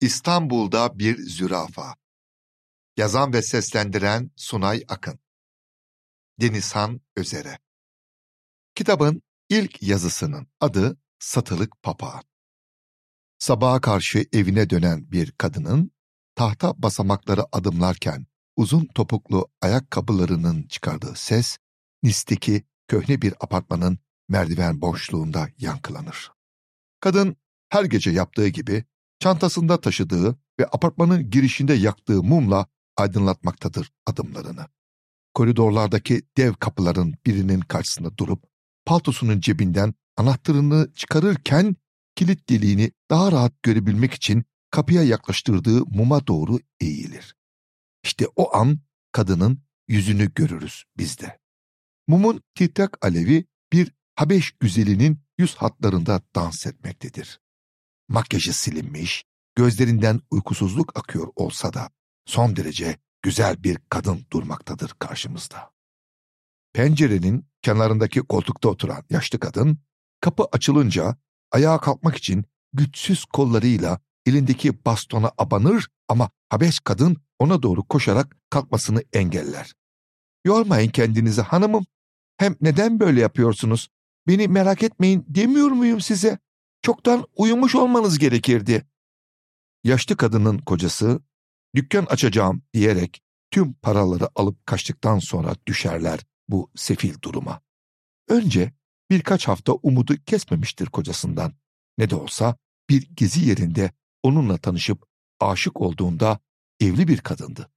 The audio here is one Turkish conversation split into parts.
İstanbul'da bir zürafa. Yazan ve seslendiren Sunay Akın. Denizhan Özere. Kitabın ilk yazısının adı Satılık Papağan. Sabaha karşı evine dönen bir kadının tahta basamakları adımlarken uzun topuklu ayakkabılarının çıkardığı ses, Nis'teki köhne bir apartmanın merdiven boşluğunda yankılanır. Kadın her gece yaptığı gibi çantasında taşıdığı ve apartmanın girişinde yaktığı mumla aydınlatmaktadır adımlarını. Koridorlardaki dev kapıların birinin karşısında durup paltosunun cebinden anahtarını çıkarırken kilit deliğini daha rahat görebilmek için kapıya yaklaştırdığı muma doğru eğilir. İşte o an kadının yüzünü görürüz bizde. Mumun titrek alevi bir Habeş güzelinin yüz hatlarında dans etmektedir. Makyajı silinmiş, gözlerinden uykusuzluk akıyor olsa da son derece güzel bir kadın durmaktadır karşımızda. Pencerenin kenarındaki koltukta oturan yaşlı kadın, kapı açılınca ayağa kalkmak için güçsüz kollarıyla elindeki bastona abanır ama Habeş kadın ona doğru koşarak kalkmasını engeller. Yormayın kendinizi hanımım. Hem neden böyle yapıyorsunuz? Beni merak etmeyin demiyor muyum size? Çoktan uyumuş olmanız gerekirdi. Yaşlı kadının kocası dükkan açacağım diyerek tüm paraları alıp kaçtıktan sonra düşerler bu sefil duruma. Önce birkaç hafta umudu kesmemiştir kocasından. Ne de olsa bir gezi yerinde onunla tanışıp aşık olduğunda evli bir kadındı.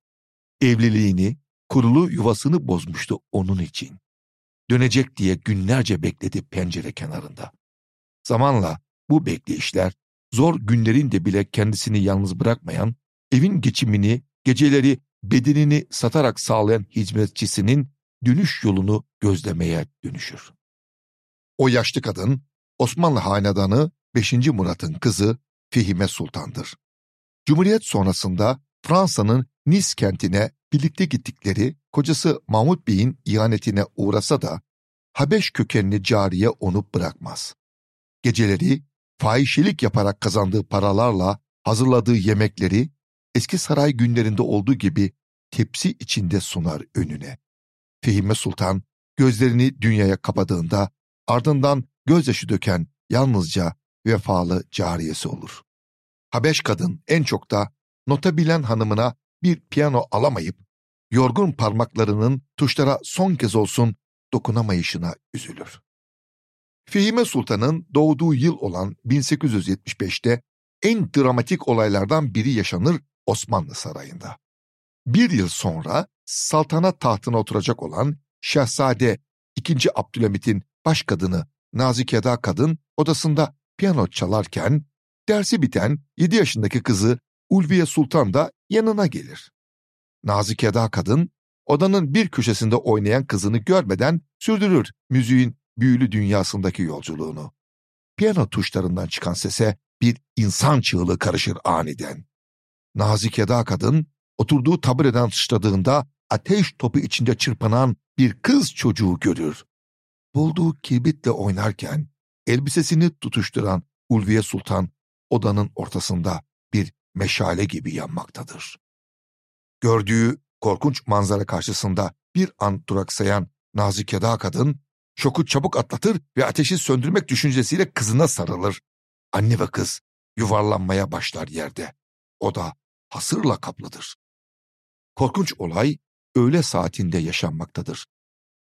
Evliliğini, kurulu yuvasını bozmuştu onun için. Dönecek diye günlerce bekledi pencere kenarında. Zamanla bu bekleyişler zor günlerinde bile kendisini yalnız bırakmayan, evin geçimini, geceleri bedenini satarak sağlayan hizmetçisinin dönüş yolunu gözlemeye dönüşür. O yaşlı kadın Osmanlı hanedanı 5. Murat'ın kızı Fihime Sultan'dır. Cumhuriyet sonrasında Fransa'nın Nice kentine birlikte gittikleri kocası Mahmut Bey'in ihanetine uğrasa da Habeş kökenli cariye onu bırakmaz. Geceleri fahişelik yaparak kazandığı paralarla hazırladığı yemekleri eski saray günlerinde olduğu gibi tepsi içinde sunar önüne. Fehime Sultan gözlerini dünyaya kapadığında ardından gözyaşı döken yalnızca vefalı cariyesi olur. Habeş kadın en çok da nota bilen hanımına bir piyano alamayıp yorgun parmaklarının tuşlara son kez olsun dokunamayışına üzülür. Fehime Sultan'ın doğduğu yıl olan 1875'te en dramatik olaylardan biri yaşanır Osmanlı Sarayı'nda. Bir yıl sonra saltanat tahtına oturacak olan Şehzade II. Abdülhamit'in baş kadını Nazikeda kadın odasında piyano çalarken dersi biten 7 yaşındaki kızı Ulviye Sultan da yanına gelir. Nazikeda kadın odanın bir köşesinde oynayan kızını görmeden sürdürür müziğin büyülü dünyasındaki yolculuğunu. Piyano tuşlarından çıkan sese bir insan çığlığı karışır aniden. Nazik Eda kadın oturduğu tabureden sıçradığında ateş topu içinde çırpınan bir kız çocuğu görür. Bulduğu kibritle oynarken elbisesini tutuşturan Ulviye Sultan odanın ortasında bir meşale gibi yanmaktadır. Gördüğü korkunç manzara karşısında bir an duraksayan Nazik Eda kadın şoku çabuk atlatır ve ateşi söndürmek düşüncesiyle kızına sarılır. Anne ve kız yuvarlanmaya başlar yerde. O da hasırla kaplıdır. Korkunç olay öğle saatinde yaşanmaktadır.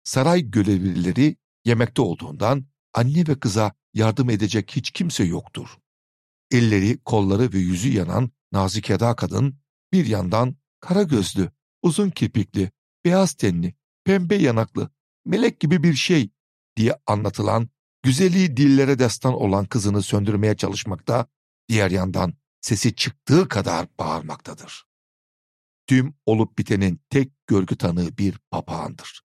Saray görevlileri yemekte olduğundan anne ve kıza yardım edecek hiç kimse yoktur. Elleri, kolları ve yüzü yanan nazik eda kadın bir yandan kara gözlü, uzun kirpikli, beyaz tenli, pembe yanaklı, melek gibi bir şey diye anlatılan, güzelliği dillere destan olan kızını söndürmeye çalışmakta, diğer yandan sesi çıktığı kadar bağırmaktadır. Tüm olup bitenin tek görgü tanığı bir papağandır.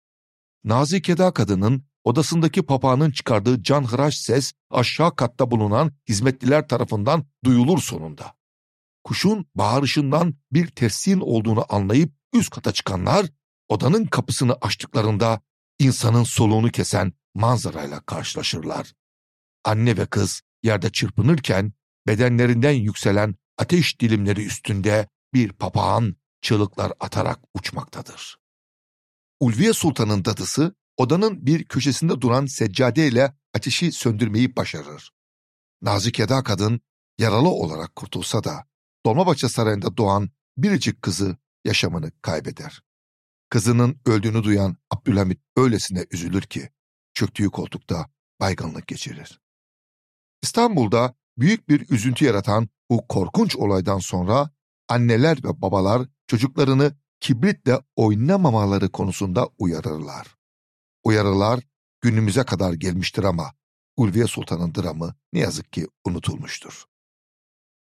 Nazik Eda kadının odasındaki papağanın çıkardığı canhıraş ses aşağı katta bulunan hizmetliler tarafından duyulur sonunda. Kuşun bağırışından bir tersin olduğunu anlayıp üst kata çıkanlar odanın kapısını açtıklarında insanın soluğunu kesen manzarayla karşılaşırlar. Anne ve kız yerde çırpınırken bedenlerinden yükselen ateş dilimleri üstünde bir papağan çığlıklar atarak uçmaktadır. Ulviye Sultan'ın dadısı odanın bir köşesinde duran seccadeyle ateşi söndürmeyi başarır. Nazik Eda kadın yaralı olarak kurtulsa da Dolmabahçe Sarayı'nda doğan biricik kızı yaşamını kaybeder. Kızının öldüğünü duyan Abdülhamit öylesine üzülür ki çöktüğü koltukta baygınlık geçirir. İstanbul'da büyük bir üzüntü yaratan bu korkunç olaydan sonra anneler ve babalar çocuklarını kibritle oynamamaları konusunda uyarırlar. Uyarılar günümüze kadar gelmiştir ama Ulviye Sultan'ın dramı ne yazık ki unutulmuştur.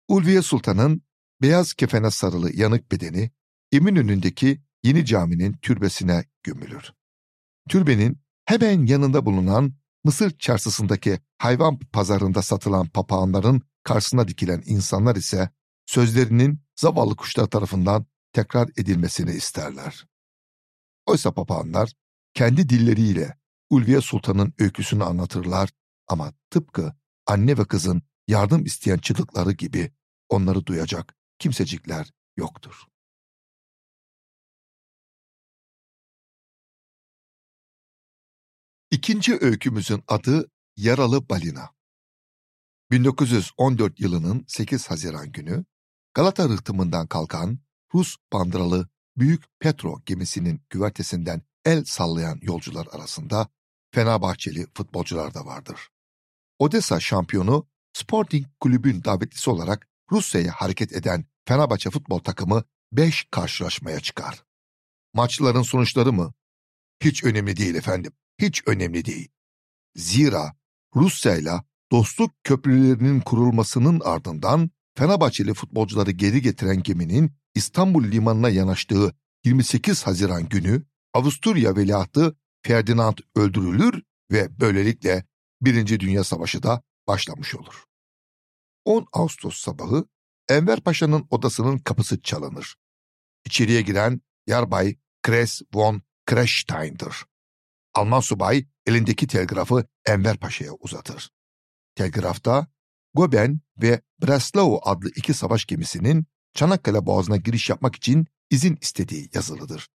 Ulviye Sultan'ın beyaz kefene sarılı yanık bedeni Eminönü'ndeki yeni caminin türbesine gömülür. Türbenin hemen yanında bulunan Mısır çarşısındaki hayvan pazarında satılan papağanların karşısına dikilen insanlar ise sözlerinin zavallı kuşlar tarafından tekrar edilmesini isterler. Oysa papağanlar kendi dilleriyle Ulviye Sultan'ın öyküsünü anlatırlar ama tıpkı anne ve kızın yardım isteyen çığlıkları gibi onları duyacak kimsecikler yoktur. İkinci öykümüzün adı Yaralı Balina. 1914 yılının 8 Haziran günü Galata rıhtımından kalkan Rus bandıralı Büyük Petro gemisinin güvertesinden el sallayan yolcular arasında Fenerbahçeli futbolcular da vardır. Odessa şampiyonu Sporting Kulübün davetlisi olarak Rusya'ya hareket eden Fenerbahçe futbol takımı 5 karşılaşmaya çıkar. Maçların sonuçları mı? Hiç önemli değil efendim, hiç önemli değil. Zira Rusya ile dostluk köprülerinin kurulmasının ardından Fenerbahçeli futbolcuları geri getiren geminin İstanbul limanına yanaştığı 28 Haziran günü Avusturya veliahtı Ferdinand öldürülür ve böylelikle Birinci Dünya Savaşı da başlamış olur. 10 Ağustos sabahı Enver Paşa'nın odasının kapısı çalınır. İçeriye giren Yarbay Kres von Kreschstein'dir. Alman subay elindeki telgrafı Enver Paşa'ya uzatır. Telgrafta Goben ve Breslau adlı iki savaş gemisinin Çanakkale Boğazı'na giriş yapmak için izin istediği yazılıdır.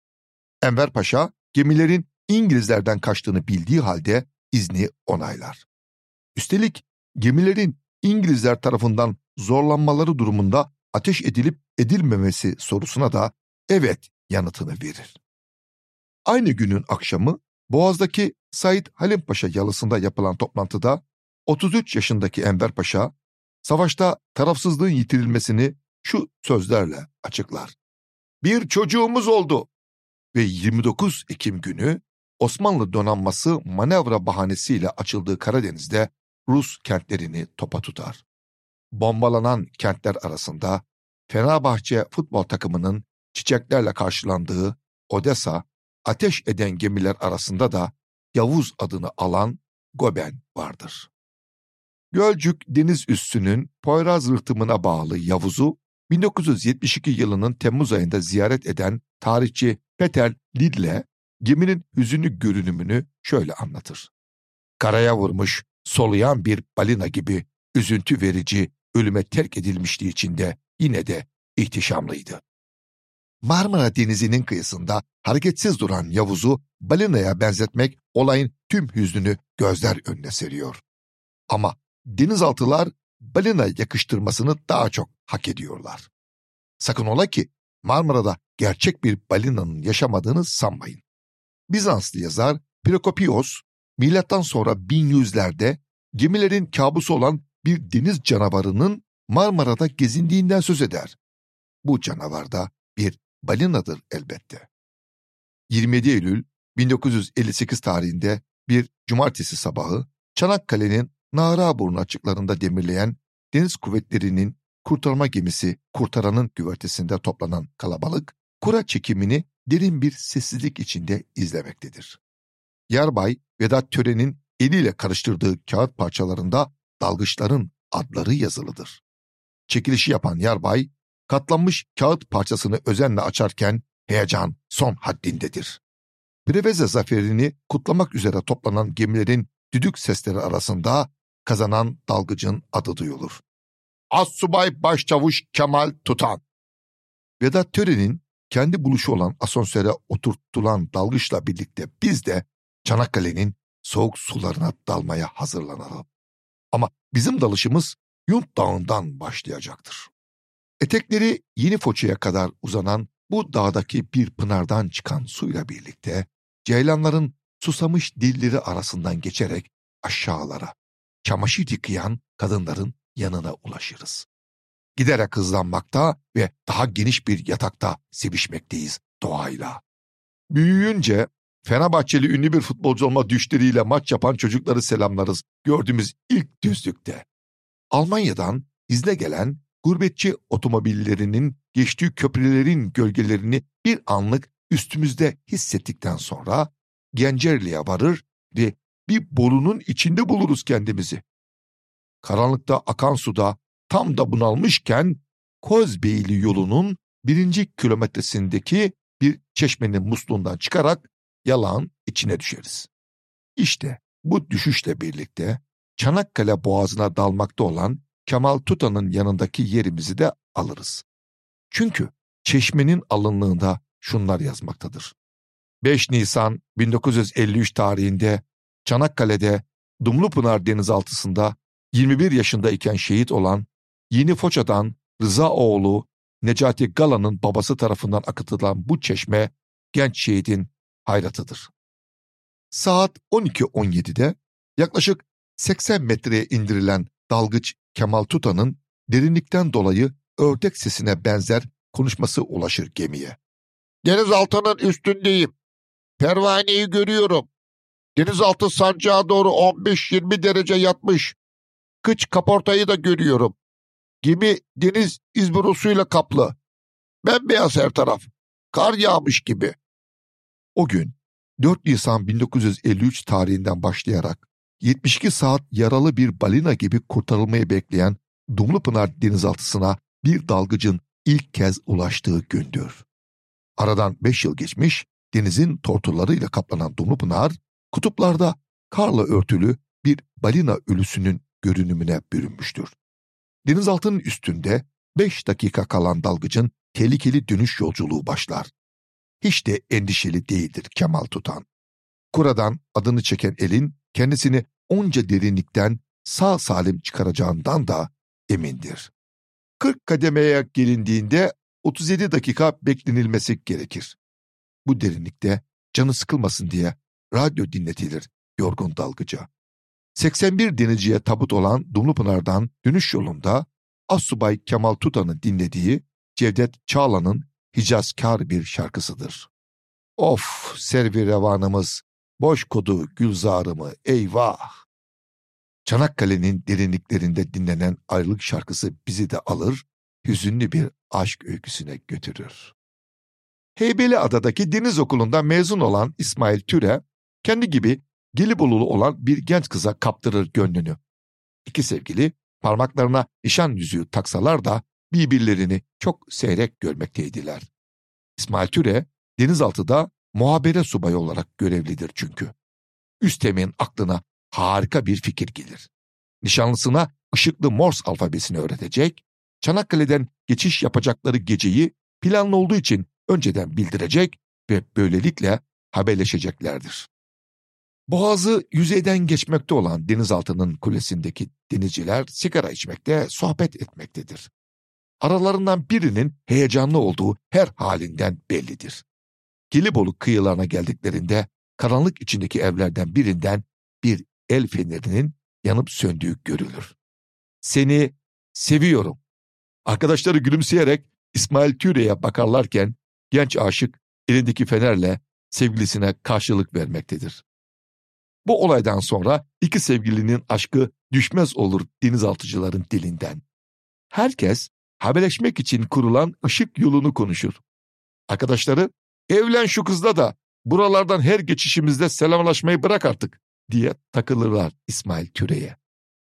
Enver Paşa gemilerin İngilizlerden kaçtığını bildiği halde izni onaylar. Üstelik gemilerin İngilizler tarafından zorlanmaları durumunda ateş edilip edilmemesi sorusuna da evet yanıtını verir. Aynı günün akşamı Boğaz'daki Said Halim Paşa yalısında yapılan toplantıda 33 yaşındaki Enver Paşa, savaşta tarafsızlığın yitirilmesini şu sözlerle açıklar. Bir çocuğumuz oldu ve 29 Ekim günü Osmanlı donanması manevra bahanesiyle açıldığı Karadeniz'de Rus kentlerini topa tutar. Bombalanan kentler arasında Fenerbahçe futbol takımının çiçeklerle karşılandığı Odessa, ateş eden gemiler arasında da Yavuz adını alan Goben vardır. Gölcük deniz üssünün Poyraz rıhtımına bağlı Yavuz'u 1972 yılının Temmuz ayında ziyaret eden tarihçi Peter Lidle geminin hüzünlü görünümünü şöyle anlatır. Karaya vurmuş, soluyan bir balina gibi üzüntü verici, ölüme terk edilmişliği içinde yine de ihtişamlıydı. Marmara Denizi'nin kıyısında hareketsiz duran Yavuz'u balinaya benzetmek olayın tüm hüznünü gözler önüne seriyor. Ama denizaltılar balina yakıştırmasını daha çok hak ediyorlar. Sakın ola ki Marmara'da gerçek bir balinanın yaşamadığını sanmayın. Bizanslı yazar Prokopios, milattan sonra 1100'lerde gemilerin kabusu olan bir deniz canavarının Marmara'da gezindiğinden söz eder. Bu canavar da bir balinadır elbette. 27 Eylül 1958 tarihinde bir cumartesi sabahı Çanakkale'nin Naraburnu açıklarında demirleyen deniz kuvvetlerinin kurtarma gemisi Kurtaran'ın güvertesinde toplanan kalabalık, kura çekimini derin bir sessizlik içinde izlemektedir. Yarbay Vedat Tören'in eliyle karıştırdığı kağıt parçalarında dalgıçların adları yazılıdır. Çekilişi yapan Yarbay, katlanmış kağıt parçasını özenle açarken heyecan son haddindedir. Preveze zaferini kutlamak üzere toplanan gemilerin düdük sesleri arasında kazanan dalgıcın adı duyulur. Assubay Başçavuş Kemal Tutan. Vedat törenin kendi buluşu olan asansöre oturtulan dalgıçla birlikte biz de Çanakkale'nin soğuk sularına dalmaya hazırlanalım. Ama bizim dalışımız Yunt Dağı'ndan başlayacaktır. Etekleri Yeni Foça'ya kadar uzanan bu dağdaki bir pınardan çıkan suyla birlikte ceylanların susamış dilleri arasından geçerek aşağılara, çamaşır yıkayan kadınların yanına ulaşırız. Giderek hızlanmakta ve daha geniş bir yatakta sevişmekteyiz doğayla. Büyüyünce Fenerbahçeli ünlü bir futbolcu olma düşleriyle maç yapan çocukları selamlarız gördüğümüz ilk düzlükte. Almanya'dan izne gelen gurbetçi otomobillerinin geçtiği köprülerin gölgelerini bir anlık üstümüzde hissettikten sonra Gencerli'ye varır ve bir borunun içinde buluruz kendimizi. Karanlıkta akan suda tam da bunalmışken Kozbeyli yolunun birinci kilometresindeki bir çeşmenin musluğundan çıkarak yalan içine düşeriz. İşte bu düşüşle birlikte Çanakkale boğazına dalmakta olan Kemal Tuta'nın yanındaki yerimizi de alırız. Çünkü çeşmenin alınlığında şunlar yazmaktadır. 5 Nisan 1953 tarihinde Çanakkale'de Dumlupınar denizaltısında 21 yaşındayken şehit olan Yeni Foça'dan Rıza oğlu Necati Gala'nın babası tarafından akıtılan bu çeşme genç şehidin hayratıdır. Saat 12.17'de yaklaşık 80 metreye indirilen dalgıç Kemal Tuta'nın derinlikten dolayı ördek sesine benzer konuşması ulaşır gemiye. Denizaltının üstündeyim. Pervaneyi görüyorum. Denizaltı sancağa doğru 15-20 derece yatmış. Kıç kaportayı da görüyorum. Gemi deniz izburusuyla kaplı. Bembeyaz her taraf. Kar yağmış gibi. O gün 4 Nisan 1953 tarihinden başlayarak 72 saat yaralı bir balina gibi kurtarılmayı bekleyen Dumlupınar denizaltısına bir dalgıcın ilk kez ulaştığı gündür. Aradan 5 yıl geçmiş, denizin tortularıyla kaplanan Dumlupınar, kutuplarda karla örtülü bir balina ölüsünün görünümüne bürünmüştür. Denizaltının üstünde 5 dakika kalan dalgıcın tehlikeli dönüş yolculuğu başlar. Hiç de endişeli değildir Kemal Tutan. Kuradan adını çeken elin kendisini onca derinlikten sağ salim çıkaracağından da emindir. 40 kademeye gelindiğinde 37 dakika beklenilmesi gerekir. Bu derinlikte canı sıkılmasın diye radyo dinletilir yorgun dalgıca. 81 denizciye tabut olan Dumlupınar'dan dönüş yolunda Assubay Kemal Tutan'ın dinlediği Cevdet Çağla'nın Hicazkar bir şarkısıdır. Of servi revanımız, boş kodu gülzarımı eyvah. Çanakkale'nin derinliklerinde dinlenen ayrılık şarkısı bizi de alır, hüzünlü bir aşk öyküsüne götürür. Heybeli Adadaki deniz okulundan mezun olan İsmail Türe, kendi gibi Gelibolu'lu olan bir genç kıza kaptırır gönlünü. İki sevgili parmaklarına nişan yüzüğü taksalar da birbirlerini çok seyrek görmekteydiler. İsmail Türe denizaltıda muhabere subayı olarak görevlidir çünkü. Üstemin aklına harika bir fikir gelir. Nişanlısına ışıklı Morse alfabesini öğretecek, Çanakkale'den geçiş yapacakları geceyi planlı olduğu için önceden bildirecek ve böylelikle haberleşeceklerdir. Boğazı yüzeyden geçmekte olan denizaltının kulesindeki denizciler sigara içmekte, sohbet etmektedir. Aralarından birinin heyecanlı olduğu her halinden bellidir. Gelibolu kıyılarına geldiklerinde karanlık içindeki evlerden birinden bir el fenerinin yanıp söndüğü görülür. Seni seviyorum. Arkadaşları gülümseyerek İsmail Türe'ye bakarlarken genç aşık elindeki fenerle sevgilisine karşılık vermektedir. Bu olaydan sonra iki sevgilinin aşkı düşmez olur denizaltıcıların dilinden. Herkes haberleşmek için kurulan ışık yolunu konuşur. Arkadaşları evlen şu kızla da buralardan her geçişimizde selamlaşmayı bırak artık diye takılırlar İsmail Türe'ye.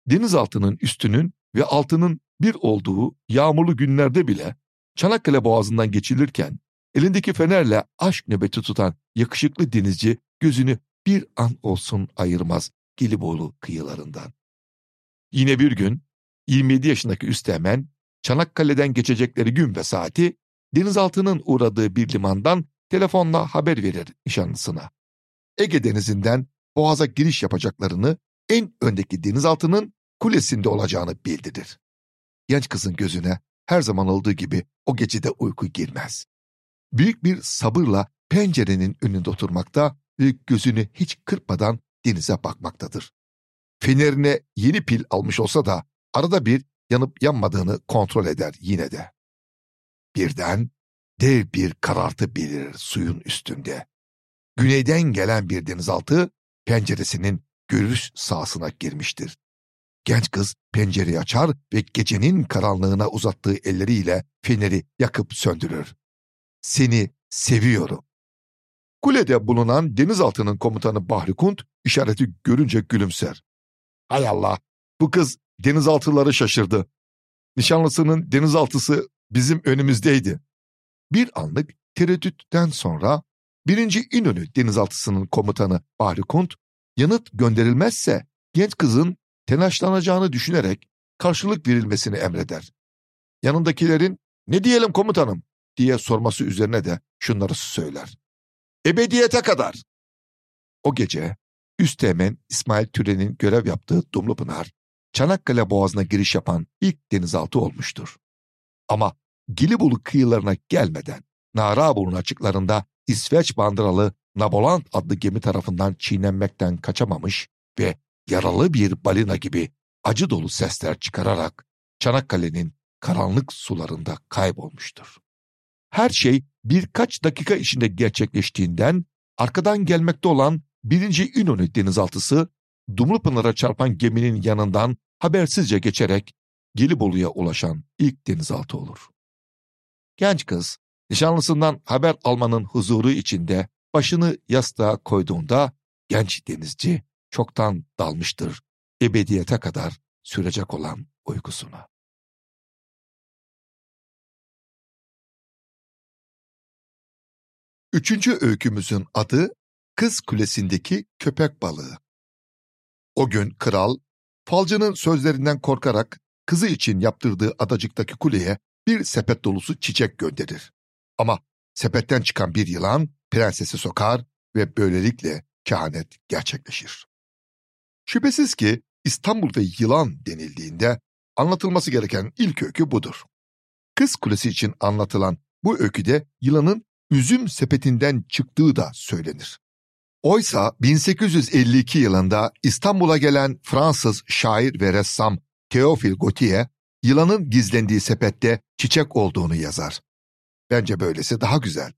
Denizaltının üstünün ve altının bir olduğu yağmurlu günlerde bile Çanakkale Boğazı'ndan geçilirken elindeki fenerle aşk nöbeti tutan yakışıklı denizci gözünü bir an olsun ayırmaz Gelibolu kıyılarından. Yine bir gün 27 yaşındaki Üsteğmen, Çanakkale'den geçecekleri gün ve saati denizaltının uğradığı bir limandan telefonla haber verir nişanlısına. Ege Denizi'nden Boğaz'a giriş yapacaklarını en öndeki denizaltının kulesinde olacağını bildirir. Genç kızın gözüne her zaman olduğu gibi o gecede uyku girmez. Büyük bir sabırla pencerenin önünde oturmakta ve gözünü hiç kırpmadan denize bakmaktadır. Fenerine yeni pil almış olsa da arada bir yanıp yanmadığını kontrol eder yine de. Birden dev bir karartı belirir suyun üstünde. Güneyden gelen bir denizaltı penceresinin görüş sahasına girmiştir. Genç kız pencereyi açar ve gecenin karanlığına uzattığı elleriyle feneri yakıp söndürür. Seni seviyorum. Kulede bulunan denizaltının komutanı Bahri Kunt işareti görünce gülümser. Hay Allah, bu kız denizaltıları şaşırdı. Nişanlısının denizaltısı bizim önümüzdeydi. Bir anlık tereddütten sonra birinci İnönü denizaltısının komutanı Bahri Kunt, yanıt gönderilmezse genç kızın telaşlanacağını düşünerek karşılık verilmesini emreder. Yanındakilerin ne diyelim komutanım diye sorması üzerine de şunları söyler. Ebediyete kadar. O gece Üsteğmen İsmail Türen'in görev yaptığı Dumlupınar, Çanakkale Boğazı'na giriş yapan ilk denizaltı olmuştur. Ama Gelibolu kıyılarına gelmeden Naraburun açıklarında İsveç bandıralı Naboland adlı gemi tarafından çiğnenmekten kaçamamış ve yaralı bir balina gibi acı dolu sesler çıkararak Çanakkale'nin karanlık sularında kaybolmuştur. Her şey birkaç dakika içinde gerçekleştiğinden arkadan gelmekte olan birinci İnönü denizaltısı Dumlupınar'a çarpan geminin yanından habersizce geçerek Gelibolu'ya ulaşan ilk denizaltı olur. Genç kız nişanlısından haber almanın huzuru içinde başını yastığa koyduğunda genç denizci çoktan dalmıştır ebediyete kadar sürecek olan uykusuna. Üçüncü öykümüzün adı Kız Kulesi'ndeki köpek balığı. O gün kral, falcının sözlerinden korkarak kızı için yaptırdığı adacıktaki kuleye bir sepet dolusu çiçek gönderir. Ama sepetten çıkan bir yılan prensesi sokar ve böylelikle kehanet gerçekleşir. Şüphesiz ki İstanbul ve yılan denildiğinde anlatılması gereken ilk öykü budur. Kız Kulesi için anlatılan bu öyküde yılanın üzüm sepetinden çıktığı da söylenir. Oysa 1852 yılında İstanbul'a gelen Fransız şair ve ressam Théophile Gautier, yılanın gizlendiği sepette çiçek olduğunu yazar. Bence böylesi daha güzel.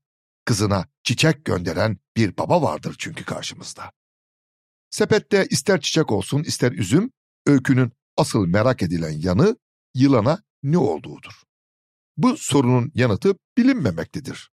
Kızına çiçek gönderen bir baba vardır çünkü karşımızda. Sepette ister çiçek olsun ister üzüm, öykünün asıl merak edilen yanı yılana ne olduğudur. Bu sorunun yanıtı bilinmemektedir.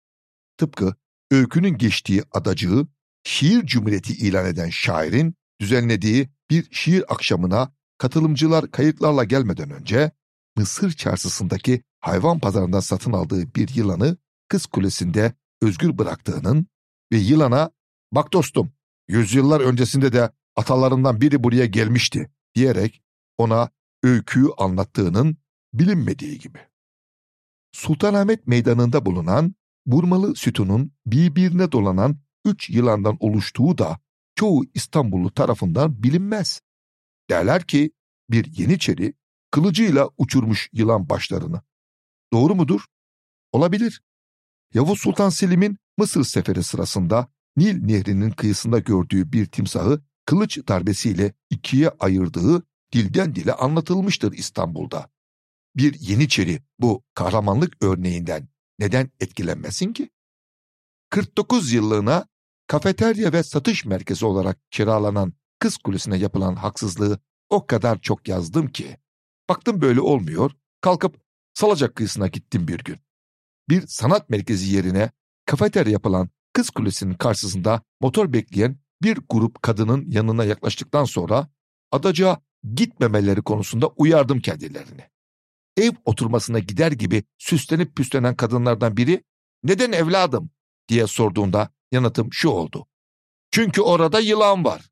Tıpkı öykünün geçtiği adacığı şiir cumhuriyeti ilan eden şairin düzenlediği bir şiir akşamına katılımcılar kayıklarla gelmeden önce Mısır çarşısındaki hayvan pazarından satın aldığı bir yılanı Kız Kulesi'nde özgür bıraktığının ve yılana bak dostum yüzyıllar öncesinde de atalarından biri buraya gelmişti diyerek ona öyküyü anlattığının bilinmediği gibi. Sultanahmet Meydanı'nda bulunan Burmalı sütunun birbirine dolanan üç yılandan oluştuğu da çoğu İstanbullu tarafından bilinmez. Derler ki bir Yeniçeri kılıcıyla uçurmuş yılan başlarını. Doğru mudur? Olabilir. Yavuz Sultan Selim'in Mısır seferi sırasında Nil Nehri'nin kıyısında gördüğü bir timsahı kılıç darbesiyle ikiye ayırdığı dilden dile anlatılmıştır İstanbul'da. Bir Yeniçeri bu kahramanlık örneğinden neden etkilenmesin ki? 49 yıllığına kafeterya ve satış merkezi olarak kiralanan Kız Kulesi'ne yapılan haksızlığı o kadar çok yazdım ki. Baktım böyle olmuyor, kalkıp Salacak kıyısına gittim bir gün. Bir sanat merkezi yerine kafeterya yapılan Kız Kulesi'nin karşısında motor bekleyen bir grup kadının yanına yaklaştıktan sonra adacığa gitmemeleri konusunda uyardım kendilerini. Ev oturmasına gider gibi süslenip püslenen kadınlardan biri neden evladım diye sorduğunda yanıtım şu oldu. Çünkü orada yılan var.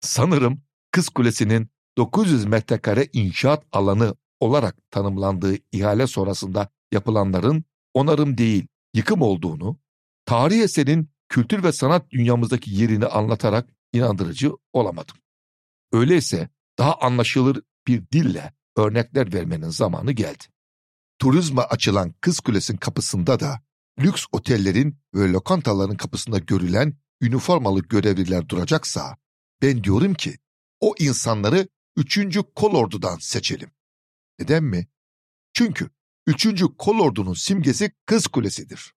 Sanırım Kız Kulesi'nin 900 metrekare inşaat alanı olarak tanımlandığı ihale sonrasında yapılanların onarım değil, yıkım olduğunu, tarih eserin kültür ve sanat dünyamızdaki yerini anlatarak inandırıcı olamadım. Öyleyse daha anlaşılır bir dille örnekler vermenin zamanı geldi. Turizme açılan Kız Kulesi'nin kapısında da lüks otellerin ve lokantaların kapısında görülen üniformalı görevliler duracaksa ben diyorum ki o insanları 3. Kolordu'dan seçelim. Neden mi? Çünkü 3. Kolordu'nun simgesi Kız Kulesi'dir.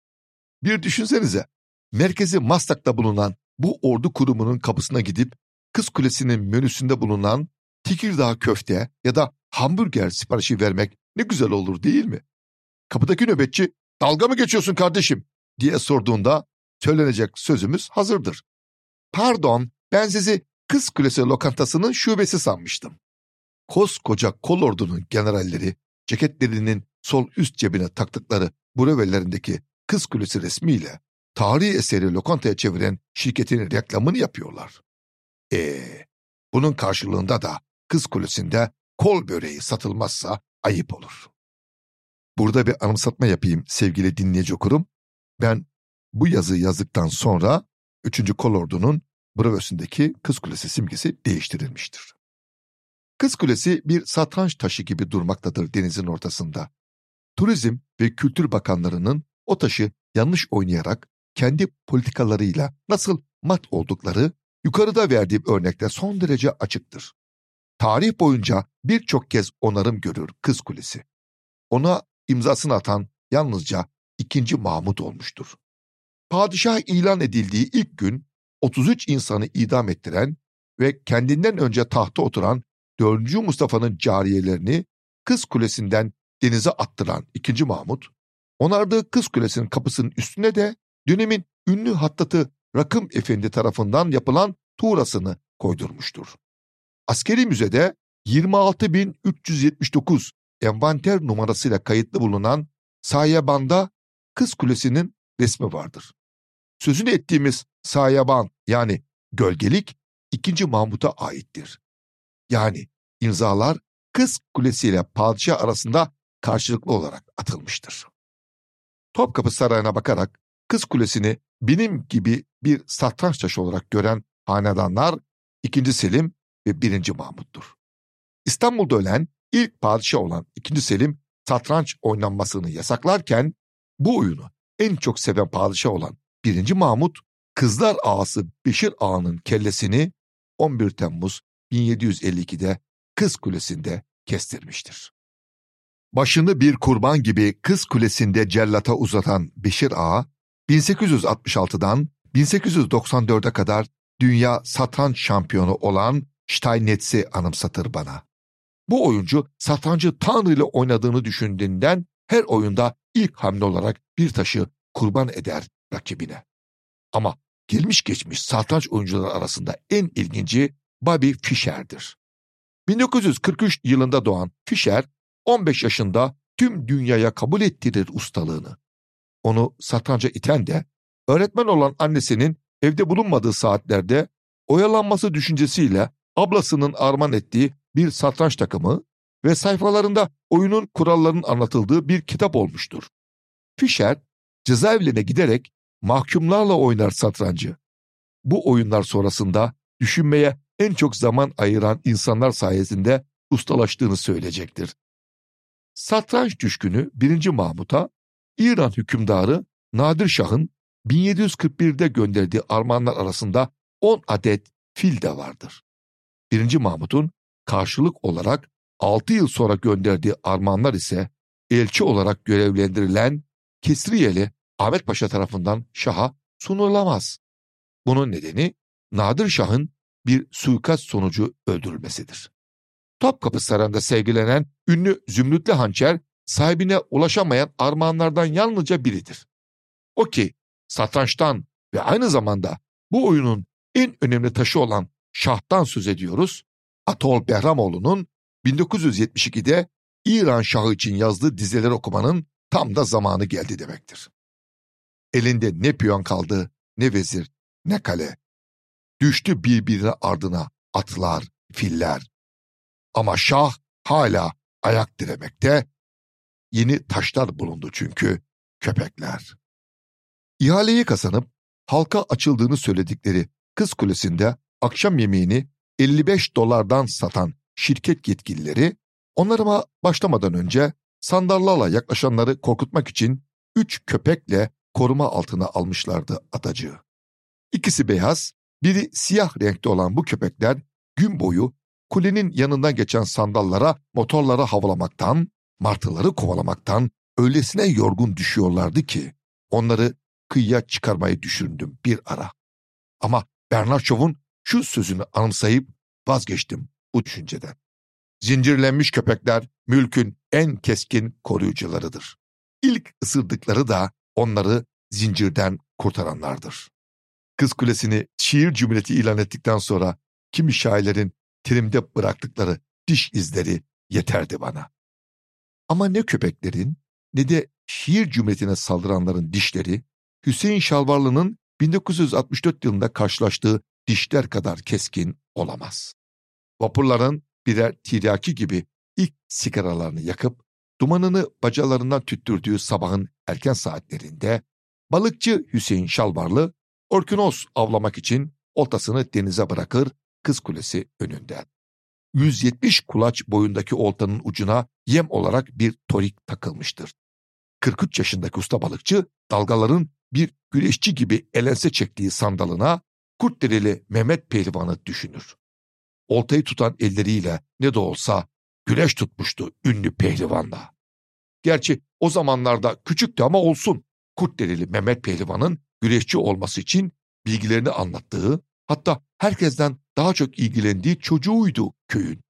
Bir düşünsenize merkezi Maslak'ta bulunan bu ordu kurumunun kapısına gidip Kız Kulesi'nin menüsünde bulunan Tekirdağ köfte ya da hamburger siparişi vermek ne güzel olur değil mi? Kapıdaki nöbetçi dalga mı geçiyorsun kardeşim diye sorduğunda söylenecek sözümüz hazırdır. Pardon ben sizi Kız Kulesi lokantasının şubesi sanmıştım. Koskoca kolordunun generalleri ceketlerinin sol üst cebine taktıkları brevelerindeki Kız Kulesi resmiyle tarihi eseri lokantaya çeviren şirketin reklamını yapıyorlar. Ee, bunun karşılığında da Kız Kulesi'nde kol böreği satılmazsa ayıp olur. Burada bir anımsatma yapayım sevgili dinleyici okurum. Ben bu yazı yazdıktan sonra 3. Kolordu'nun brevösündeki Kız Kulesi simgesi değiştirilmiştir. Kız Kulesi bir satranç taşı gibi durmaktadır denizin ortasında. Turizm ve Kültür Bakanlarının o taşı yanlış oynayarak kendi politikalarıyla nasıl mat oldukları yukarıda verdiğim örnekte son derece açıktır. Tarih boyunca birçok kez onarım görür Kız Kulesi. Ona imzasını atan yalnızca 2. Mahmut olmuştur. Padişah ilan edildiği ilk gün 33 insanı idam ettiren ve kendinden önce tahta oturan 4. Mustafa'nın cariyelerini Kız Kulesi'nden denize attıran 2. Mahmut, onardığı Kız Kulesi'nin kapısının üstüne de dönemin ünlü hattatı Rakım Efendi tarafından yapılan tuğrasını koydurmuştur. Askeri müzede 26.379 envanter numarasıyla kayıtlı bulunan Sayebanda Kız Kulesi'nin resmi vardır. Sözünü ettiğimiz Sayeban yani gölgelik 2. Mahmut'a aittir. Yani imzalar Kız Kulesi ile padişah arasında karşılıklı olarak atılmıştır. Topkapı Sarayı'na bakarak Kız Kulesi'ni benim gibi bir satranç taşı olarak gören hanedanlar 2. Selim ve 1. Mahmut'tur. İstanbul'da ölen ilk padişah olan 2. Selim satranç oynanmasını yasaklarken bu oyunu en çok seven padişah olan 1. Mahmut Kızlar Ağası Beşir Ağa'nın kellesini 11 Temmuz 1752'de Kız Kulesi'nde kestirmiştir. Başını bir kurban gibi Kız Kulesi'nde cellata uzatan Beşir Ağa, 1866'dan 1894'e kadar dünya satranç şampiyonu olan Steinmetz'i anımsatır bana. Bu oyuncu satrancı Tanrı ile oynadığını düşündüğünden her oyunda ilk hamle olarak bir taşı kurban eder rakibine. Ama gelmiş geçmiş satranç oyuncuları arasında en ilginci Bobby Fischer'dir. 1943 yılında doğan Fischer 15 yaşında tüm dünyaya kabul ettirir ustalığını. Onu satranca iten de öğretmen olan annesinin evde bulunmadığı saatlerde oyalanması düşüncesiyle ablasının armağan ettiği bir satranç takımı ve sayfalarında oyunun kurallarının anlatıldığı bir kitap olmuştur. Fischer cezaevlerine giderek mahkumlarla oynar satrancı. Bu oyunlar sonrasında düşünmeye en çok zaman ayıran insanlar sayesinde ustalaştığını söyleyecektir. Satranç düşkünü 1. Mahmut'a İran hükümdarı Nadir Şah'ın 1741'de gönderdiği armağanlar arasında 10 adet fil de vardır. 1. Mahmut'un karşılık olarak 6 yıl sonra gönderdiği armağanlar ise elçi olarak görevlendirilen Kesriyeli Ahmet Paşa tarafından Şah'a sunulamaz. Bunun nedeni Nadir Şah'ın bir suikast sonucu öldürülmesidir. Topkapı Sarayı'nda sergilenen ünlü zümrütlü hançer sahibine ulaşamayan armağanlardan yalnızca biridir. O ki satrançtan ve aynı zamanda bu oyunun en önemli taşı olan şahtan söz ediyoruz. Atol Behramoğlu'nun 1972'de İran Şahı için yazdığı dizeleri okumanın tam da zamanı geldi demektir. Elinde ne piyon kaldı, ne vezir, ne kale. Düştü birbirine ardına atlar, filler. Ama şah hala ayak diremekte. Yeni taşlar bulundu çünkü köpekler. İhaleyi kazanıp halka açıldığını söyledikleri Kız Kulesi'nde akşam yemeğini 55 dolardan satan şirket yetkilileri onarıma başlamadan önce sandallarla yaklaşanları korkutmak için üç köpekle koruma altına almışlardı adacığı. İkisi beyaz, biri siyah renkte olan bu köpekler gün boyu kulenin yanından geçen sandallara motorlara havlamaktan, martıları kovalamaktan öylesine yorgun düşüyorlardı ki onları kıyıya çıkarmayı düşündüm bir ara. Ama Bernard Shaw'un şu sözünü anımsayıp vazgeçtim bu düşünceden. Zincirlenmiş köpekler mülkün en keskin koruyucularıdır. İlk ısırdıkları da onları zincirden kurtaranlardır. Kız Kulesi'ni şiir cumhuriyeti ilan ettikten sonra kimi şairlerin terimde bıraktıkları diş izleri yeterdi bana. Ama ne köpeklerin ne de şiir cumhuriyetine saldıranların dişleri Hüseyin Şalvarlı'nın 1964 yılında karşılaştığı dişler kadar keskin olamaz. Vapurların birer tiryaki gibi ilk sigaralarını yakıp dumanını bacalarından tüttürdüğü sabahın erken saatlerinde balıkçı Hüseyin Şalvarlı orkinos avlamak için oltasını denize bırakır Kız Kulesi önünden. 170 kulaç boyundaki oltanın ucuna yem olarak bir torik takılmıştır. 43 yaşındaki usta balıkçı dalgaların bir güreşçi gibi elense çektiği sandalına kurt derili Mehmet Pehlivan'ı düşünür. Oltayı tutan elleriyle ne de olsa güneş tutmuştu ünlü pehlivanla. Gerçi o zamanlarda küçüktü ama olsun. Kurt Mehmet Pehlivan'ın güreşçi olması için bilgilerini anlattığı, hatta herkesten daha çok ilgilendiği çocuğuydu köyün.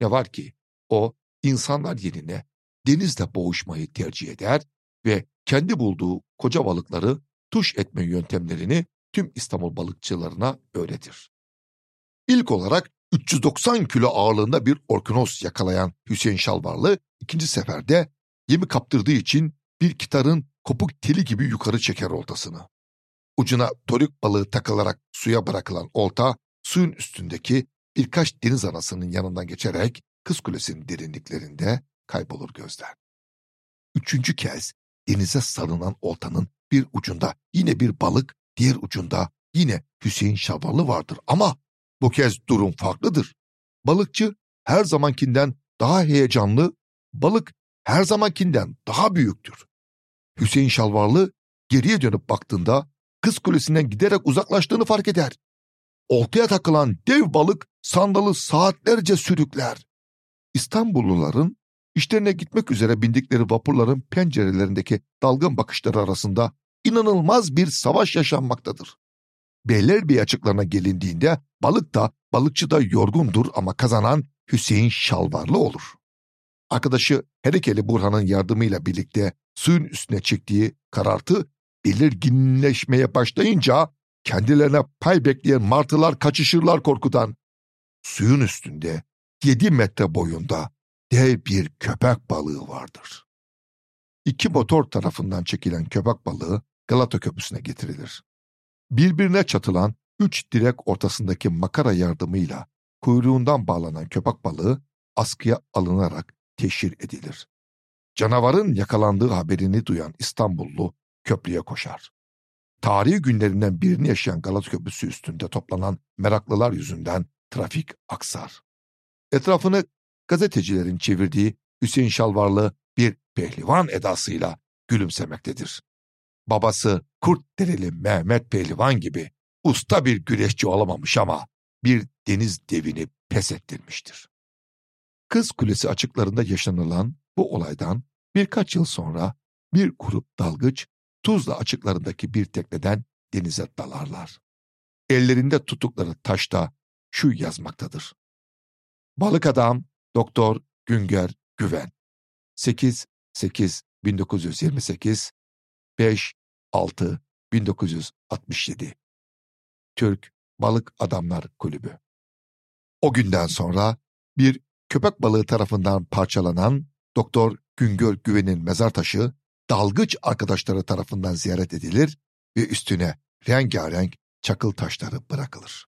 Ne var ki o insanlar yerine denizle boğuşmayı tercih eder ve kendi bulduğu koca balıkları tuş etme yöntemlerini tüm İstanbul balıkçılarına öğretir. İlk olarak 390 kilo ağırlığında bir orkinos yakalayan Hüseyin Şalvarlı ikinci seferde yemi kaptırdığı için bir kitarın kopuk teli gibi yukarı çeker oltasını. Ucuna torik balığı takılarak suya bırakılan olta suyun üstündeki birkaç deniz anasının yanından geçerek Kız Kulesi'nin derinliklerinde kaybolur gözden. Üçüncü kez denize sarılan oltanın bir ucunda yine bir balık, diğer ucunda yine Hüseyin Şalvarlı vardır ama bu kez durum farklıdır. Balıkçı her zamankinden daha heyecanlı, balık her zamankinden daha büyüktür. Hüseyin Şalvarlı geriye dönüp baktığında kız kulesinden giderek uzaklaştığını fark eder. Oltaya takılan dev balık sandalı saatlerce sürükler. İstanbulluların işlerine gitmek üzere bindikleri vapurların pencerelerindeki dalgın bakışları arasında inanılmaz bir savaş yaşanmaktadır. Beylerbeyi açıklarına gelindiğinde balık da balıkçı da yorgundur ama kazanan Hüseyin Şalvarlı olur. Arkadaşı Herekeli Burhan'ın yardımıyla birlikte suyun üstüne çektiği karartı belirginleşmeye başlayınca kendilerine pay bekleyen martılar kaçışırlar korkudan. Suyun üstünde 7 metre boyunda dev bir köpek balığı vardır. İki motor tarafından çekilen köpek balığı Galata Köprüsü'ne getirilir. Birbirine çatılan üç direk ortasındaki makara yardımıyla kuyruğundan bağlanan köpek balığı askıya alınarak teşhir edilir. Canavarın yakalandığı haberini duyan İstanbullu köprüye koşar. Tarihi günlerinden birini yaşayan Galata Köprüsü üstünde toplanan meraklılar yüzünden trafik aksar. Etrafını gazetecilerin çevirdiği Hüseyin Şalvarlı bir pehlivan edasıyla gülümsemektedir. Babası Kurt Dereli Mehmet Pehlivan gibi usta bir güreşçi olamamış ama bir deniz devini pes ettirmiştir. Kız Kulesi açıklarında yaşanılan bu olaydan birkaç yıl sonra bir grup dalgıç Tuzla açıklarındaki bir tekneden denize dalarlar. Ellerinde tuttukları taşta şu yazmaktadır. Balık adam Doktor Günger Güven 8 8 1928 5 6 1967 Türk Balık Adamlar Kulübü O günden sonra bir köpek balığı tarafından parçalanan Doktor Güngör Güven'in mezar taşı dalgıç arkadaşları tarafından ziyaret edilir ve üstüne rengarenk çakıl taşları bırakılır.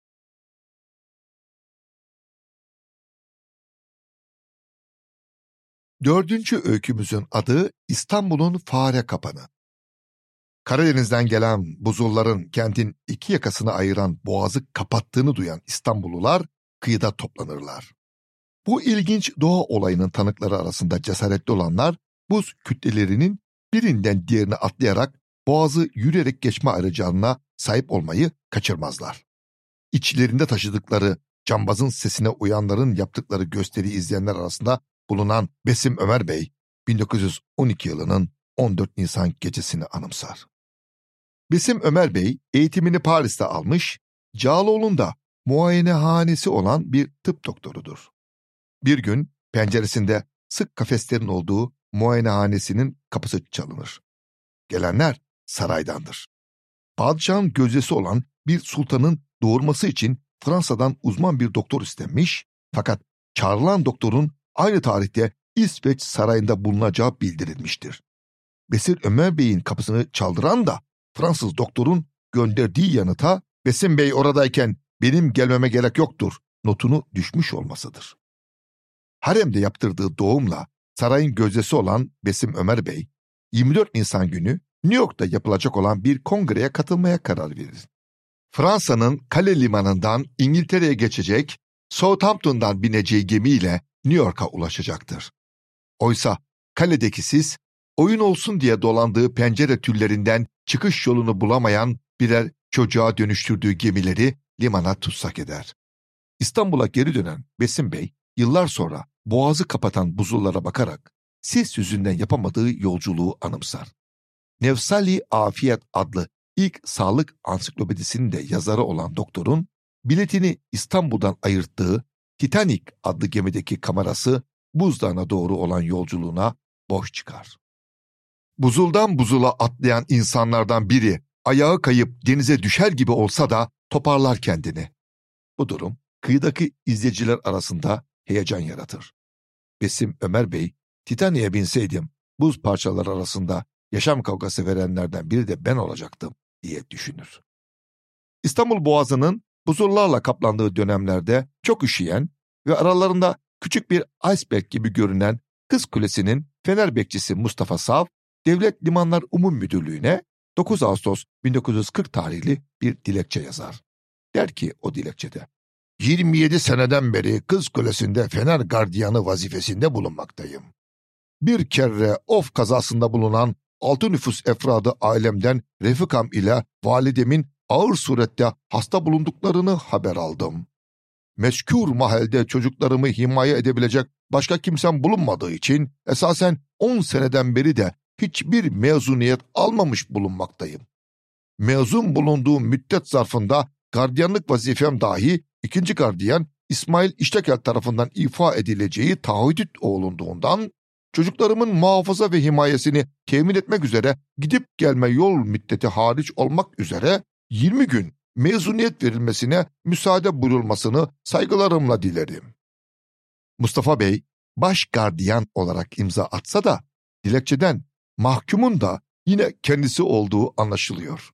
Dördüncü öykümüzün adı İstanbul'un Fare Kapanı. Karadeniz'den gelen buzulların kentin iki yakasını ayıran boğazı kapattığını duyan İstanbullular kıyıda toplanırlar. Bu ilginç doğa olayının tanıkları arasında cesaretli olanlar buz kütlelerinin birinden diğerine atlayarak boğazı yürüyerek geçme ayrıcalığına sahip olmayı kaçırmazlar. İçlerinde taşıdıkları cambazın sesine uyanların yaptıkları gösteri izleyenler arasında bulunan Besim Ömer Bey, 1912 yılının 14 Nisan gecesini anımsar. Besim Ömer Bey eğitimini Paris'te almış, Cağaloğlu'nda muayenehanesi olan bir tıp doktorudur. Bir gün penceresinde sık kafeslerin olduğu muayenehanesinin kapısı çalınır. Gelenler saraydandır. Padişahın gözdesi olan bir sultanın doğurması için Fransa'dan uzman bir doktor istenmiş fakat çağrılan doktorun aynı tarihte İsveç sarayında bulunacağı bildirilmiştir. Besir Ömer Bey'in kapısını çaldıran da Fransız doktorun gönderdiği yanıta Besim Bey oradayken benim gelmeme gerek yoktur notunu düşmüş olmasıdır. Harem'de yaptırdığı doğumla sarayın gözdesi olan Besim Ömer Bey, 24 Nisan günü New York'ta yapılacak olan bir kongreye katılmaya karar verir. Fransa'nın Kale limanından İngiltere'ye geçecek, Southampton'dan bineceği gemiyle New York'a ulaşacaktır. Oysa kaledeki sis, oyun olsun diye dolandığı pencere tüllerinden çıkış yolunu bulamayan birer çocuğa dönüştürdüğü gemileri limana tutsak eder. İstanbul'a geri dönen Besim Bey, yıllar sonra boğazı kapatan buzullara bakarak sis yüzünden yapamadığı yolculuğu anımsar. Nevsali Afiyet adlı ilk sağlık ansiklopedisinin de yazarı olan doktorun biletini İstanbul'dan ayırttığı Titanic adlı gemideki kamerası buzdağına doğru olan yolculuğuna boş çıkar. Buzuldan buzula atlayan insanlardan biri ayağı kayıp denize düşer gibi olsa da toparlar kendini. Bu durum kıyıdaki izleyiciler arasında heyecan yaratır. Besim Ömer Bey, Titanic'e binseydim buz parçaları arasında yaşam kavgası verenlerden biri de ben olacaktım diye düşünür. İstanbul Boğazı'nın buzullarla kaplandığı dönemlerde çok üşüyen ve aralarında küçük bir iceberg gibi görünen Kız Kulesi'nin fener bekçisi Mustafa Sav, Devlet Limanlar Umum Müdürlüğü'ne 9 Ağustos 1940 tarihli bir dilekçe yazar. Der ki o dilekçede, 27 seneden beri Kız Kulesi'nde fener gardiyanı vazifesinde bulunmaktayım. Bir kere of kazasında bulunan altı nüfus efradı ailemden Refikam ile validemin ağır surette hasta bulunduklarını haber aldım. Meşkur mahallede çocuklarımı himaye edebilecek başka kimsem bulunmadığı için esasen on seneden beri de hiçbir mezuniyet almamış bulunmaktayım. Mezun bulunduğum müddet zarfında gardiyanlık vazifem dahi ikinci gardiyan İsmail İştekel tarafından ifa edileceği taahhüt olunduğundan çocuklarımın muhafaza ve himayesini temin etmek üzere gidip gelme yol müddeti hariç olmak üzere 20 gün mezuniyet verilmesine müsaade buyurulmasını saygılarımla dilerim. Mustafa Bey baş gardiyan olarak imza atsa da dilekçeden mahkumun da yine kendisi olduğu anlaşılıyor.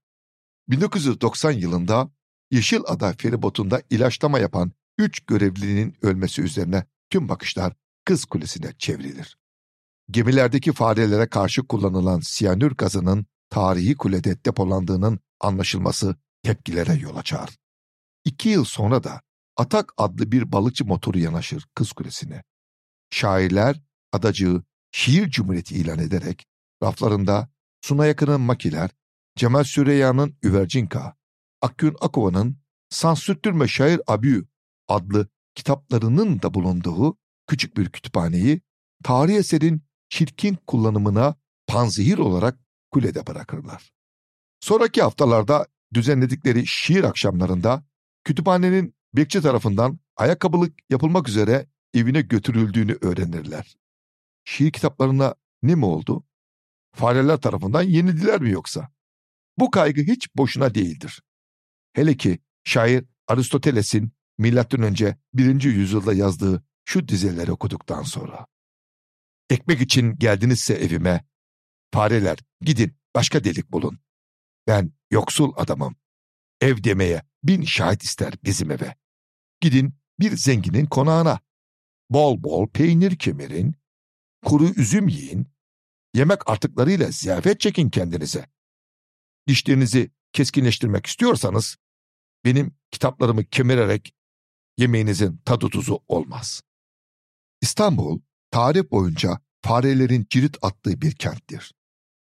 1990 yılında Yeşilada feribotunda ilaçlama yapan üç görevlinin ölmesi üzerine tüm bakışlar Kız Kulesi'ne çevrilir. Gemilerdeki farelere karşı kullanılan siyanür gazının tarihi kulede depolandığının anlaşılması tepkilere yol açar. İki yıl sonra da Atak adlı bir balıkçı motoru yanaşır Kız Kulesi'ne. Şairler adacığı şiir cumhuriyeti ilan ederek raflarında Suna Yakın'ın Makiler, Cemal Süreyya'nın Üvercinka, Akgün Akova'nın Sansürtürme Şair Abü adlı kitaplarının da bulunduğu küçük bir kütüphaneyi tarih eserin çirkin kullanımına panzehir olarak kulede bırakırlar. Sonraki haftalarda düzenledikleri şiir akşamlarında kütüphanenin bekçi tarafından ayakkabılık yapılmak üzere evine götürüldüğünü öğrenirler. Şiir kitaplarına ne mi oldu? Fareler tarafından yenildiler mi yoksa? Bu kaygı hiç boşuna değildir. Hele ki şair Aristoteles'in M.Ö. 1. yüzyılda yazdığı şu dizeleri okuduktan sonra. Ekmek için geldinizse evime, fareler gidin başka delik bulun. Ben yoksul adamım. Ev demeye bin şahit ister bizim eve. Gidin bir zenginin konağına. Bol bol peynir kemirin, kuru üzüm yiyin, yemek artıklarıyla ziyafet çekin kendinize. Dişlerinizi keskinleştirmek istiyorsanız, benim kitaplarımı kemirerek yemeğinizin tadı tuzu olmaz. İstanbul, tarih boyunca farelerin cirit attığı bir kenttir.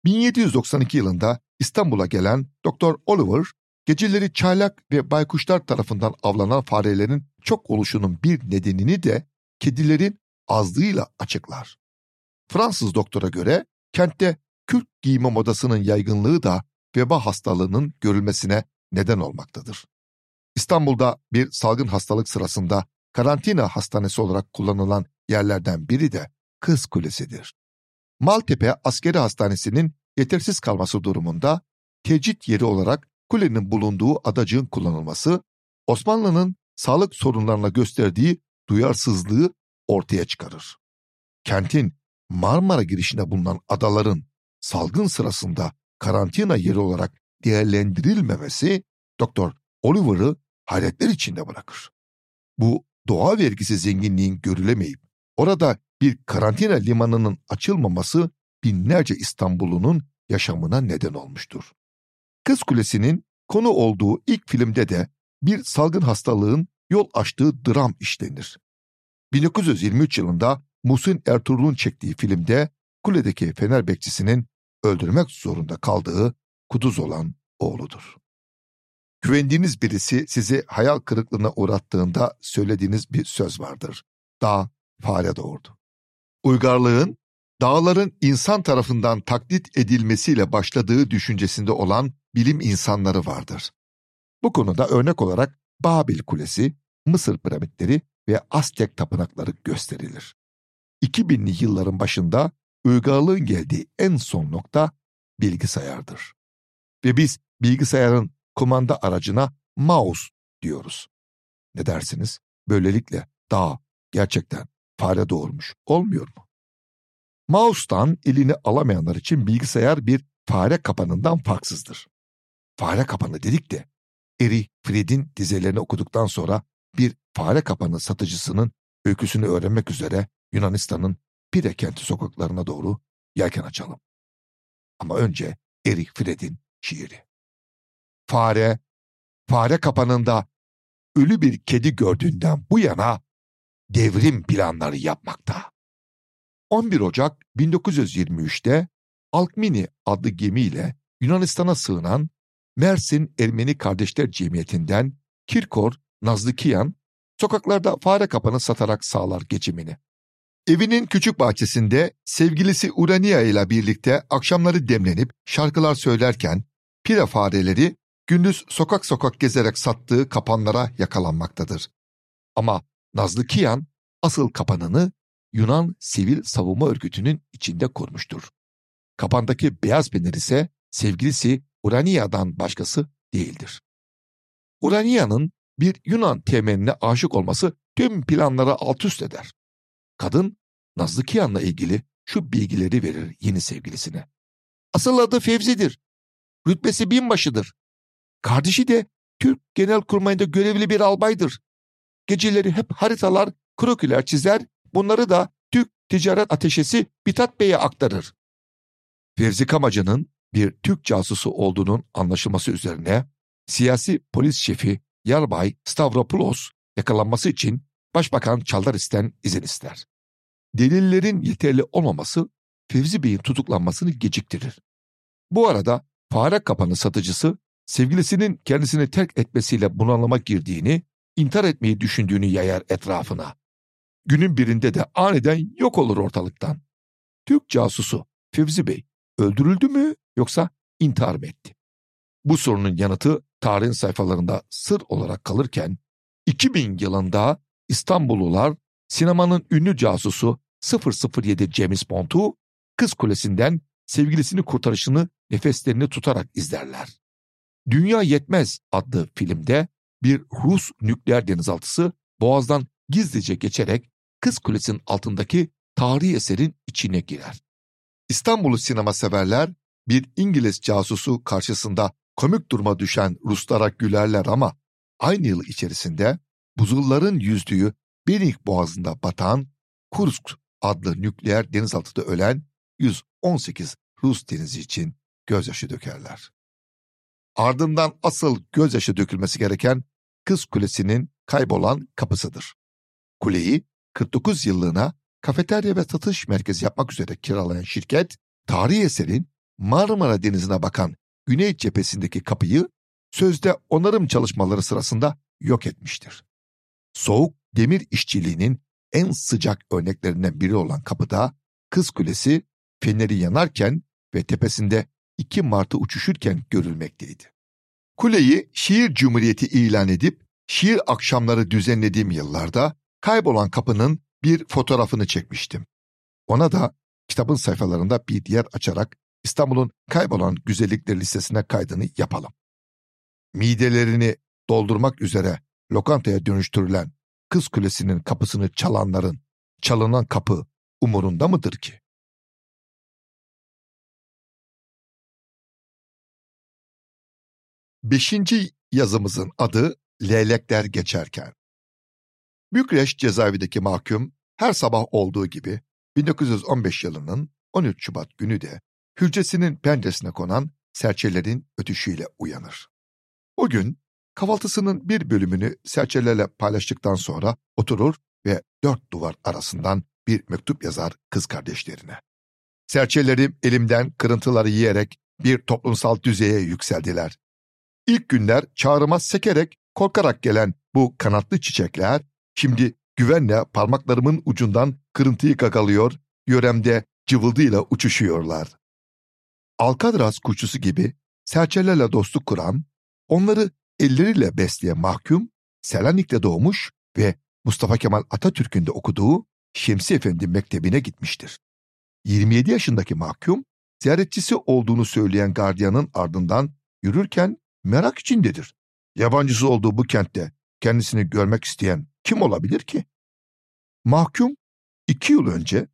1792 yılında İstanbul'a gelen Dr. Oliver, geceleri çaylak ve baykuşlar tarafından avlanan farelerin çok oluşunun bir nedenini de kedilerin azlığıyla açıklar. Fransız doktora göre kentte kürk giyme modasının yaygınlığı da veba hastalığının görülmesine neden olmaktadır. İstanbul'da bir salgın hastalık sırasında karantina hastanesi olarak kullanılan yerlerden biri de Kız Kulesi'dir. Maltepe Askeri Hastanesi'nin yetersiz kalması durumunda tecrit yeri olarak kulenin bulunduğu adacığın kullanılması, Osmanlı'nın sağlık sorunlarına gösterdiği duyarsızlığı ortaya çıkarır. Kentin Marmara girişinde bulunan adaların salgın sırasında karantina yeri olarak değerlendirilmemesi Doktor Oliver'ı hayretler içinde bırakır. Bu doğa vergisi zenginliğin görülemeyip orada bir karantina limanının açılmaması binlerce İstanbullunun yaşamına neden olmuştur. Kız Kulesi'nin konu olduğu ilk filmde de bir salgın hastalığın yol açtığı dram işlenir. 1923 yılında Muhsin Ertuğrul'un çektiği filmde kuledeki fener bekçisinin öldürmek zorunda kaldığı kuduz olan oğludur. Güvendiğiniz birisi sizi hayal kırıklığına uğrattığında söylediğiniz bir söz vardır. Dağ fare doğurdu. Uygarlığın dağların insan tarafından taklit edilmesiyle başladığı düşüncesinde olan bilim insanları vardır. Bu konuda örnek olarak Babil Kulesi, Mısır piramitleri ve Aztek tapınakları gösterilir. 2000'li yılların başında uygarlığın geldiği en son nokta bilgisayardır. Ve biz bilgisayarın kumanda aracına mouse diyoruz. Ne dersiniz? Böylelikle dağ gerçekten fare doğurmuş olmuyor mu? Mouse'tan elini alamayanlar için bilgisayar bir fare kapanından farksızdır. Fare kapanı dedik de Eri Fried'in dizelerini okuduktan sonra bir fare kapanı satıcısının öyküsünü öğrenmek üzere Yunanistan'ın Pire kenti sokaklarına doğru yelken açalım. Ama önce Eri Fried'in şiiri. Fare, fare kapanında ölü bir kedi gördüğünden bu yana devrim planları yapmakta. 11 Ocak 1923'te Alkmini adlı gemiyle Yunanistan'a sığınan Mersin Ermeni Kardeşler Cemiyeti'nden Kirkor Nazlıkiyan sokaklarda fare kapanı satarak sağlar geçimini. Evinin küçük bahçesinde sevgilisi Urania ile birlikte akşamları demlenip şarkılar söylerken pire fareleri gündüz sokak sokak gezerek sattığı kapanlara yakalanmaktadır. Ama Nazlı Kiyan asıl kapanını Yunan Sivil Savunma Örgütü'nün içinde kurmuştur. Kapandaki beyaz peynir ise sevgilisi Urania'dan başkası değildir. Urania'nın bir Yunan temeline aşık olması tüm planları alt üst eder. Kadın Nazlı Kiyan'la ilgili şu bilgileri verir yeni sevgilisine. Asıl adı Fevzi'dir. Rütbesi binbaşıdır. Kardeşi de Türk Genelkurmayı'nda görevli bir albaydır. Geceleri hep haritalar, kroküler çizer, bunları da Türk Ticaret Ateşesi Bitat Bey'e aktarır. Fevzi Kamacı'nın bir Türk casusu olduğunun anlaşılması üzerine siyasi polis şefi Yarbay Stavropoulos yakalanması için Başbakan Çaldaris'ten izin ister. Delillerin yeterli olmaması Fevzi Bey'in tutuklanmasını geciktirir. Bu arada fare kapanı satıcısı sevgilisinin kendisini terk etmesiyle bunalıma girdiğini, intihar etmeyi düşündüğünü yayar etrafına. Günün birinde de aniden yok olur ortalıktan. Türk casusu Fevzi Bey öldürüldü mü yoksa intihar mı etti? Bu sorunun yanıtı tarihin sayfalarında sır olarak kalırken 2000 yılında İstanbullular sinemanın ünlü casusu 007 James Bond'u Kız Kulesi'nden sevgilisini kurtarışını nefeslerini tutarak izlerler. Dünya Yetmez adlı filmde bir Rus nükleer denizaltısı boğazdan gizlice geçerek Kız Kulesi'nin altındaki tarihi eserin içine girer. İstanbul'u sinema severler bir İngiliz casusu karşısında komik duruma düşen Ruslara gülerler ama aynı yıl içerisinde buzulların yüzdüğü Bering Boğazı'nda batan Kursk adlı nükleer denizaltıda ölen 118 Rus denizci için gözyaşı dökerler. Ardından asıl gözyaşı dökülmesi gereken Kız Kulesi'nin kaybolan kapısıdır. Kuleyi 49 yıllığına kafeterya ve satış merkezi yapmak üzere kiralayan şirket, tarihi eserin Marmara Denizi'ne bakan güney cephesindeki kapıyı sözde onarım çalışmaları sırasında yok etmiştir. Soğuk demir işçiliğinin en sıcak örneklerinden biri olan kapıda Kız Kulesi feneri yanarken ve tepesinde 2 Mart'ı uçuşurken görülmekteydi. Kuleyi şiir cumhuriyeti ilan edip şiir akşamları düzenlediğim yıllarda kaybolan kapının bir fotoğrafını çekmiştim. Ona da kitabın sayfalarında bir yer açarak İstanbul'un kaybolan güzellikler listesine kaydını yapalım. Midelerini doldurmak üzere lokantaya dönüştürülen Kız Kulesi'nin kapısını çalanların çalınan kapı umurunda mıdır ki? Beşinci yazımızın adı Leylekler Geçerken. Bükreş cezaevindeki mahkum her sabah olduğu gibi 1915 yılının 13 Şubat günü de hücresinin penceresine konan serçelerin ötüşüyle uyanır. O gün kahvaltısının bir bölümünü serçelerle paylaştıktan sonra oturur ve dört duvar arasından bir mektup yazar kız kardeşlerine. Serçelerim elimden kırıntıları yiyerek bir toplumsal düzeye yükseldiler. İlk günler çağrıma sekerek, korkarak gelen bu kanatlı çiçekler, şimdi güvenle parmaklarımın ucundan kırıntıyı gagalıyor, yöremde cıvıldıyla uçuşuyorlar. Alkadras kuşçusu gibi serçelerle dostluk kuran, onları elleriyle besleyen mahkum, Selanik'te doğmuş ve Mustafa Kemal Atatürk'ün de okuduğu Şemsi Efendi Mektebi'ne gitmiştir. 27 yaşındaki mahkum, ziyaretçisi olduğunu söyleyen gardiyanın ardından yürürken merak içindedir. Yabancısı olduğu bu kentte kendisini görmek isteyen kim olabilir ki? Mahkum, iki yıl önce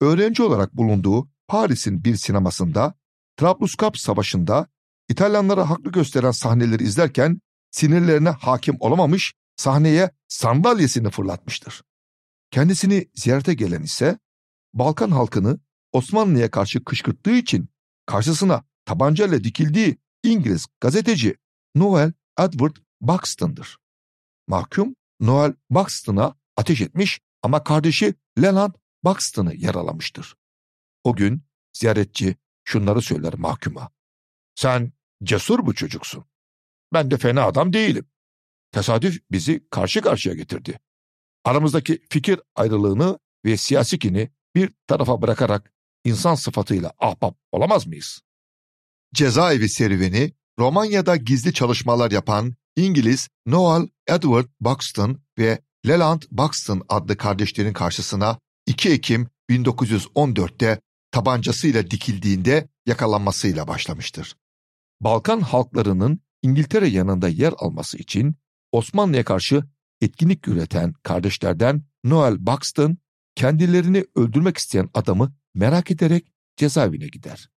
öğrenci olarak bulunduğu Paris'in bir sinemasında Trabluskap Savaşı'nda İtalyanlara haklı gösteren sahneleri izlerken sinirlerine hakim olamamış, sahneye sandalyesini fırlatmıştır. Kendisini ziyarete gelen ise Balkan halkını Osmanlı'ya karşı kışkırttığı için karşısına tabancayla dikildiği İngiliz gazeteci Noel Edward Buxton'dır. Mahkum Noel Buxton'a ateş etmiş ama kardeşi Leland Buxton'ı yaralamıştır. O gün ziyaretçi şunları söyler mahkuma. Sen cesur bu çocuksun. Ben de fena adam değilim. Tesadüf bizi karşı karşıya getirdi. Aramızdaki fikir ayrılığını ve siyasi kini bir tarafa bırakarak insan sıfatıyla ahbap olamaz mıyız? Cezaevi serüveni Romanya'da gizli çalışmalar yapan İngiliz Noel Edward Buxton ve Leland Buxton adlı kardeşlerin karşısına 2 Ekim 1914'te tabancasıyla dikildiğinde yakalanmasıyla başlamıştır. Balkan halklarının İngiltere yanında yer alması için Osmanlı'ya karşı etkinlik üreten kardeşlerden Noel Buxton kendilerini öldürmek isteyen adamı merak ederek cezaevine gider.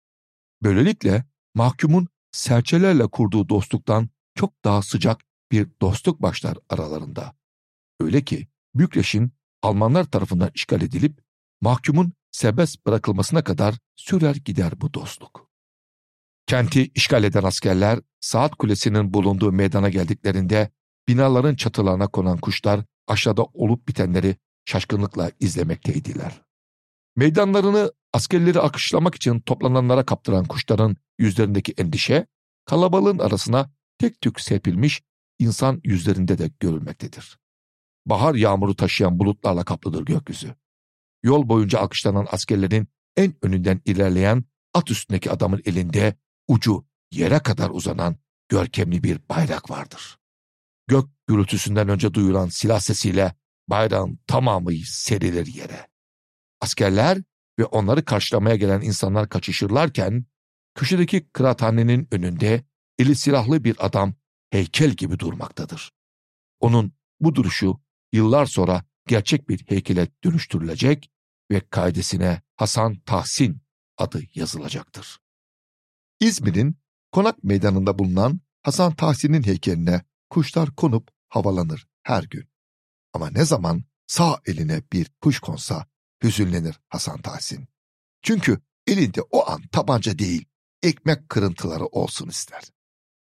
Böylelikle mahkumun serçelerle kurduğu dostluktan çok daha sıcak bir dostluk başlar aralarında. Öyle ki Bükreş'in Almanlar tarafından işgal edilip mahkumun serbest bırakılmasına kadar sürer gider bu dostluk. Kenti işgal eden askerler saat kulesinin bulunduğu meydana geldiklerinde binaların çatılarına konan kuşlar aşağıda olup bitenleri şaşkınlıkla izlemekteydiler. Meydanlarını askerleri akışlamak için toplananlara kaptıran kuşların yüzlerindeki endişe, kalabalığın arasına tek tük serpilmiş insan yüzlerinde de görülmektedir. Bahar yağmuru taşıyan bulutlarla kaplıdır gökyüzü. Yol boyunca akışlanan askerlerin en önünden ilerleyen at üstündeki adamın elinde ucu yere kadar uzanan görkemli bir bayrak vardır. Gök gürültüsünden önce duyulan silah sesiyle bayrağın tamamı serilir yere. Askerler ve onları karşılamaya gelen insanlar kaçışırlarken, köşedeki kıraathanenin önünde eli silahlı bir adam heykel gibi durmaktadır. Onun bu duruşu yıllar sonra gerçek bir heykele dönüştürülecek ve kaidesine Hasan Tahsin adı yazılacaktır. İzmir'in Konak Meydanı'nda bulunan Hasan Tahsin'in heykeline kuşlar konup havalanır her gün. Ama ne zaman sağ eline bir kuş konsa hüzünlenir Hasan Tahsin. Çünkü elinde o an tabanca değil, ekmek kırıntıları olsun ister.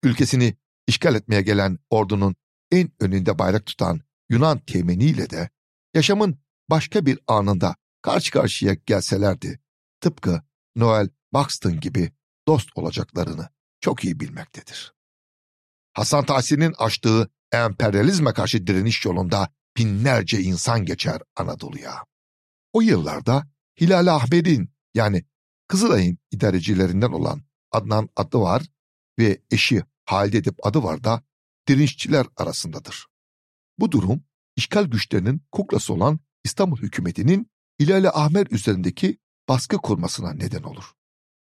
Ülkesini işgal etmeye gelen ordunun en önünde bayrak tutan Yunan temeniyle de yaşamın başka bir anında karşı karşıya gelselerdi, tıpkı Noel Buxton gibi dost olacaklarını çok iyi bilmektedir. Hasan Tahsin'in açtığı emperyalizme karşı direniş yolunda binlerce insan geçer Anadolu'ya. O yıllarda Hilal Ahmet'in yani Kızılay'ın idarecilerinden olan Adnan adı var ve eşi Halide Edip adı var da direnişçiler arasındadır. Bu durum işgal güçlerinin kuklası olan İstanbul hükümetinin Hilal Ahmer üzerindeki baskı kurmasına neden olur.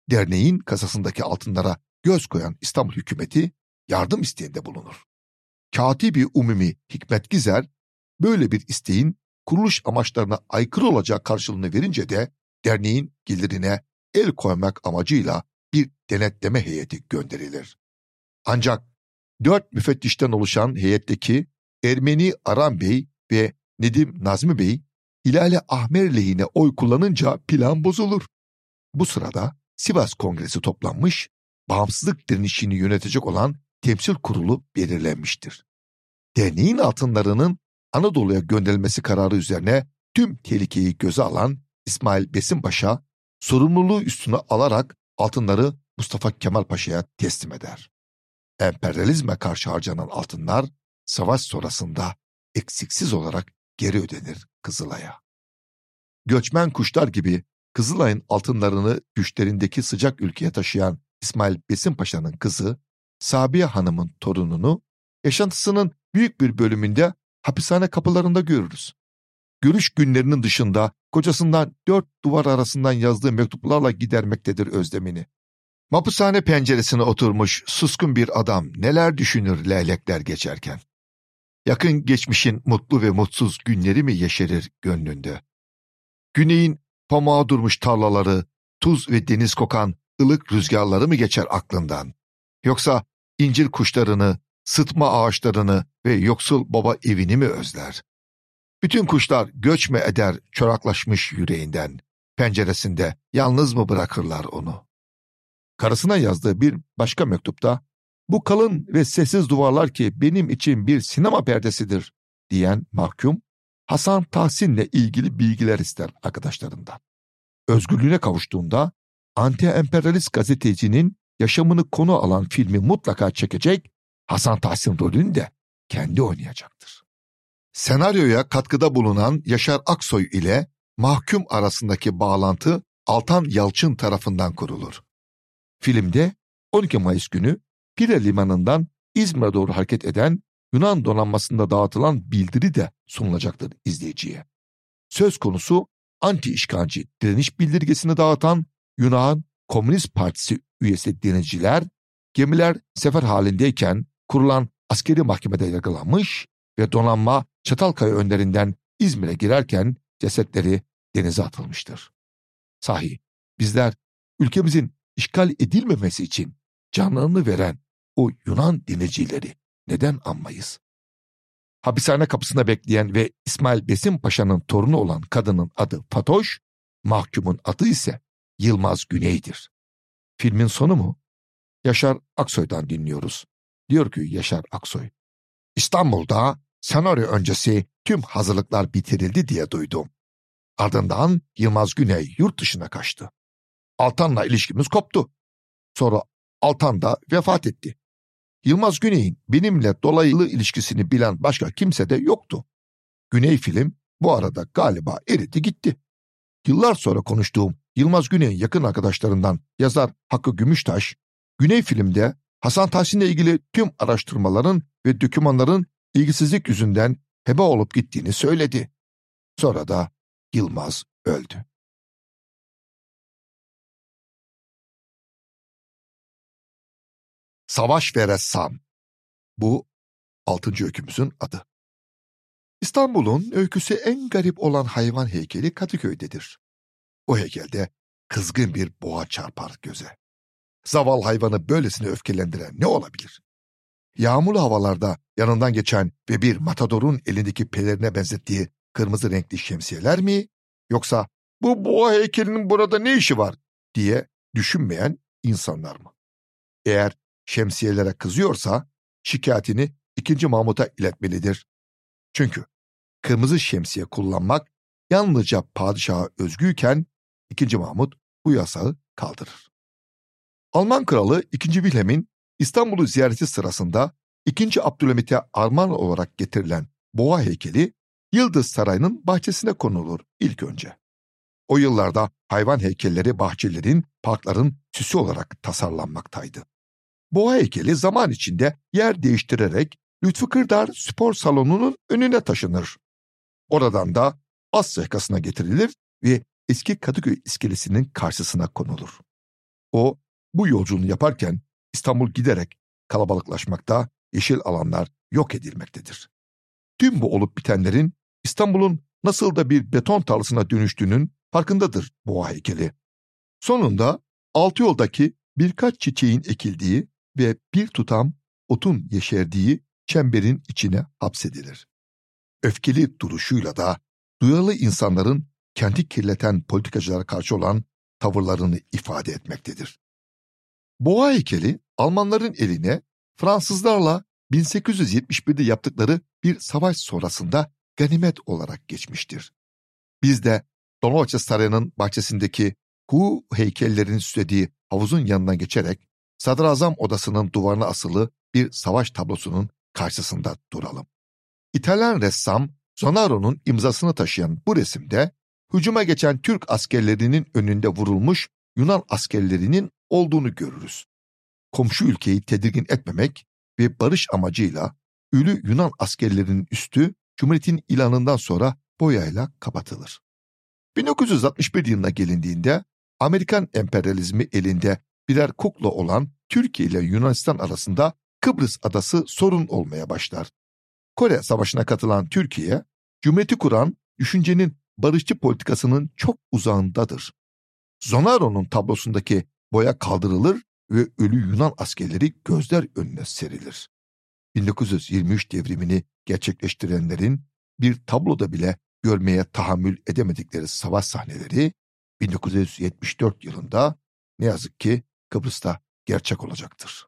Derneğin kasasındaki altınlara göz koyan İstanbul hükümeti yardım isteğinde bulunur. Katibi Umumi Hikmet Gizer böyle bir isteğin kuruluş amaçlarına aykırı olacağı karşılığını verince de derneğin gelirine el koymak amacıyla bir denetleme heyeti gönderilir. Ancak dört müfettişten oluşan heyetteki Ermeni Aram Bey ve Nedim Nazmi Bey İlale Ahmer lehine oy kullanınca plan bozulur. Bu sırada Sivas Kongresi toplanmış, bağımsızlık direnişini yönetecek olan temsil kurulu belirlenmiştir. Derneğin altınlarının Anadolu'ya gönderilmesi kararı üzerine tüm tehlikeyi göze alan İsmail Besim Paşa sorumluluğu üstüne alarak altınları Mustafa Kemal Paşa'ya teslim eder. Emperyalizme karşı harcanan altınlar savaş sonrasında eksiksiz olarak geri ödenir Kızılay'a. Göçmen kuşlar gibi Kızılay'ın altınlarını güçlerindeki sıcak ülkeye taşıyan İsmail Besim Paşa'nın kızı Sabiye Hanım'ın torununu yaşantısının büyük bir bölümünde hapishane kapılarında görürüz. Görüş günlerinin dışında kocasından dört duvar arasından yazdığı mektuplarla gidermektedir özlemini. Mapishane penceresine oturmuş suskun bir adam neler düşünür leylekler geçerken. Yakın geçmişin mutlu ve mutsuz günleri mi yeşerir gönlünde? Güneyin pamuğa durmuş tarlaları, tuz ve deniz kokan ılık rüzgarları mı geçer aklından? Yoksa incir kuşlarını, sıtma ağaçlarını ve yoksul baba evini mi özler? Bütün kuşlar göç mü eder çoraklaşmış yüreğinden? Penceresinde yalnız mı bırakırlar onu? Karısına yazdığı bir başka mektupta bu kalın ve sessiz duvarlar ki benim için bir sinema perdesidir diyen mahkum Hasan Tahsin'le ilgili bilgiler ister arkadaşlarından. Özgürlüğüne kavuştuğunda anti-emperyalist gazetecinin yaşamını konu alan filmi mutlaka çekecek, Hasan Tahsin rolünü de kendi oynayacaktır. Senaryoya katkıda bulunan Yaşar Aksoy ile mahkum arasındaki bağlantı Altan Yalçın tarafından kurulur. Filmde 12 Mayıs günü Pire Limanı'ndan İzmir'e doğru hareket eden Yunan donanmasında dağıtılan bildiri de sunulacaktır izleyiciye. Söz konusu anti-işgalci direniş bildirgesini dağıtan Yunan Komünist Partisi üyesi denizciler, gemiler sefer halindeyken kurulan askeri mahkemede yargılanmış ve donanma Çatalkaya önlerinden İzmir'e girerken cesetleri denize atılmıştır. Sahi bizler ülkemizin işgal edilmemesi için canlarını veren o Yunan denizcileri neden anmayız? Hapishane kapısında bekleyen ve İsmail Besim Paşa'nın torunu olan kadının adı Fatoş, mahkumun adı ise Yılmaz Güney'dir. Filmin sonu mu? Yaşar Aksoy'dan dinliyoruz. Diyor ki Yaşar Aksoy. İstanbul'da senaryo öncesi tüm hazırlıklar bitirildi diye duydum. Ardından Yılmaz Güney yurt dışına kaçtı. Altan'la ilişkimiz koptu. Sonra Altan da vefat etti. Yılmaz Güney'in benimle dolaylı ilişkisini bilen başka kimse de yoktu. Güney film bu arada galiba eridi gitti. Yıllar sonra konuştuğum Yılmaz Güney'in yakın arkadaşlarından yazar Hakkı Gümüştaş, Güney filmde Hasan Tahsin'le ilgili tüm araştırmaların ve dokümanların ilgisizlik yüzünden heba olup gittiğini söyledi. Sonra da Yılmaz öldü. Savaş ve Ressam Bu altıncı öykümüzün adı. İstanbul'un öyküsü en garip olan hayvan heykeli Kadıköy'dedir. O heykelde kızgın bir boğa çarpar göze. Zaval hayvanı böylesine öfkelendiren ne olabilir? Yağmurlu havalarda yanından geçen ve bir matadorun elindeki pelerine benzettiği kırmızı renkli şemsiyeler mi? Yoksa bu boğa heykelinin burada ne işi var diye düşünmeyen insanlar mı? Eğer şemsiyelere kızıyorsa şikayetini 2. Mahmut'a iletmelidir. Çünkü kırmızı şemsiye kullanmak yalnızca padişaha özgüyken 2. Mahmut bu yasağı kaldırır. Alman kralı 2. Wilhelm'in İstanbul'u ziyareti sırasında 2. Abdülhamit'e armağan olarak getirilen boğa heykeli Yıldız Sarayı'nın bahçesine konulur ilk önce. O yıllarda hayvan heykelleri bahçelerin, parkların süsü olarak tasarlanmaktaydı. Boğa heykeli zaman içinde yer değiştirerek Lütfü Kırdar spor salonunun önüne taşınır. Oradan da Asya yakasına getirilir ve eski Kadıköy iskelesinin karşısına konulur. O bu yolculuğunu yaparken İstanbul giderek kalabalıklaşmakta, yeşil alanlar yok edilmektedir. Tüm bu olup bitenlerin İstanbul'un nasıl da bir beton tarlasına dönüştüğünün farkındadır boğa heykeli. Sonunda altı yoldaki birkaç çiçeğin ekildiği ve bir tutam otun yeşerdiği çemberin içine hapsedilir. Öfkeli duruşuyla da duyarlı insanların kenti kirleten politikacılara karşı olan tavırlarını ifade etmektedir. Boğa heykeli Almanların eline Fransızlarla 1871'de yaptıkları bir savaş sonrasında ganimet olarak geçmiştir. Biz de Dolmabahçe Sarayı'nın bahçesindeki Hu heykellerinin süslediği havuzun yanına geçerek Sadrazam odasının duvarına asılı bir savaş tablosunun karşısında duralım. İtalyan ressam Zonaro'nun imzasını taşıyan bu resimde hücuma geçen Türk askerlerinin önünde vurulmuş Yunan askerlerinin olduğunu görürüz. Komşu ülkeyi tedirgin etmemek ve barış amacıyla ölü Yunan askerlerinin üstü Cumhuriyet'in ilanından sonra boyayla kapatılır. 1961 yılına gelindiğinde Amerikan emperyalizmi elinde birer kukla olan Türkiye ile Yunanistan arasında Kıbrıs adası sorun olmaya başlar. Kore Savaşı'na katılan Türkiye, Cumhuriyeti kuran düşüncenin barışçı politikasının çok uzağındadır. Zonaro'nun tablosundaki boya kaldırılır ve ölü Yunan askerleri gözler önüne serilir. 1923 devrimini gerçekleştirenlerin bir tabloda bile görmeye tahammül edemedikleri savaş sahneleri 1974 yılında ne yazık ki Kıbrıs'ta gerçek olacaktır.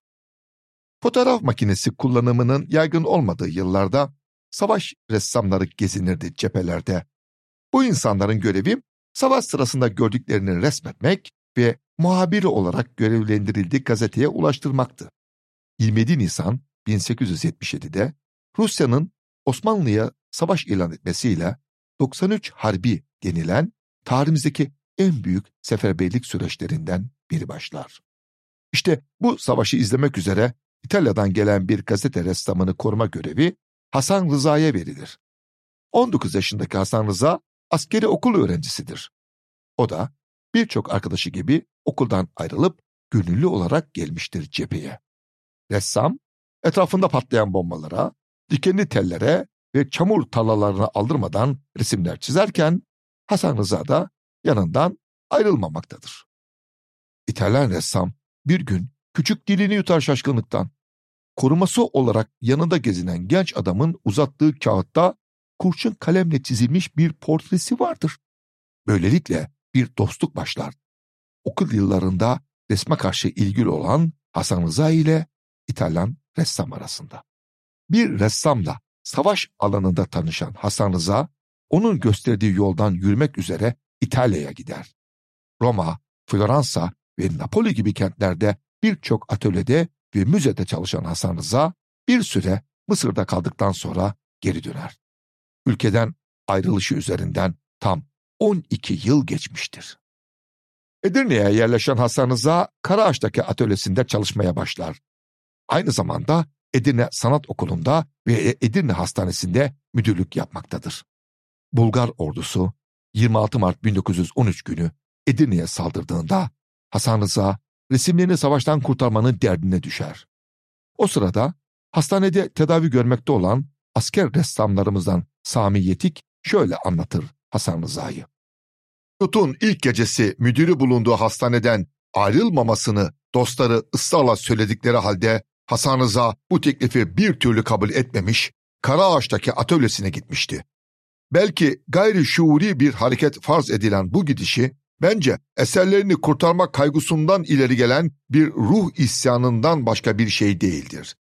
Fotoğraf makinesi kullanımının yaygın olmadığı yıllarda savaş ressamları gezinirdi cephelerde. Bu insanların görevi savaş sırasında gördüklerini resmetmek ve muhabiri olarak görevlendirildiği gazeteye ulaştırmaktı. 27 Nisan 1877'de Rusya'nın Osmanlı'ya savaş ilan etmesiyle 93 Harbi denilen tarihimizdeki en büyük seferberlik süreçlerinden biri başlar. İşte bu savaşı izlemek üzere İtalya'dan gelen bir gazete ressamını koruma görevi Hasan Rıza'ya verilir. 19 yaşındaki Hasan Rıza askeri okul öğrencisidir. O da birçok arkadaşı gibi okuldan ayrılıp gönüllü olarak gelmiştir cepheye. Ressam etrafında patlayan bombalara, dikenli tellere ve çamur tarlalarına aldırmadan resimler çizerken Hasan Rıza da yanından ayrılmamaktadır. İtalyan ressam bir gün küçük dilini yutar şaşkınlıktan. Koruması olarak yanında gezinen genç adamın uzattığı kağıtta kurşun kalemle çizilmiş bir portresi vardır. Böylelikle bir dostluk başlar. Okul yıllarında resme karşı ilgili olan Hasan Rıza ile İtalyan ressam arasında. Bir ressamla savaş alanında tanışan Hasan Rıza, onun gösterdiği yoldan yürümek üzere İtalya'ya gider. Roma, Floransa ve Napoli gibi kentlerde birçok atölyede ve müzede çalışan Hasan Rıza bir süre Mısır'da kaldıktan sonra geri döner. Ülkeden ayrılışı üzerinden tam 12 yıl geçmiştir. Edirne'ye yerleşen Hasan Rıza Karaağaç'taki atölyesinde çalışmaya başlar. Aynı zamanda Edirne Sanat Okulu'nda ve Edirne Hastanesi'nde müdürlük yapmaktadır. Bulgar ordusu 26 Mart 1913 günü Edirne'ye saldırdığında Hasan Rıza resimlerini savaştan kurtarmanın derdine düşer. O sırada hastanede tedavi görmekte olan asker ressamlarımızdan Sami Yetik şöyle anlatır Hasan Rıza'yı. Tutun ilk gecesi müdürü bulunduğu hastaneden ayrılmamasını dostları ısrarla söyledikleri halde Hasan Rıza bu teklifi bir türlü kabul etmemiş, Karaağaç'taki atölyesine gitmişti. Belki gayri şuuri bir hareket farz edilen bu gidişi, bence eserlerini kurtarmak kaygısından ileri gelen bir ruh isyanından başka bir şey değildir.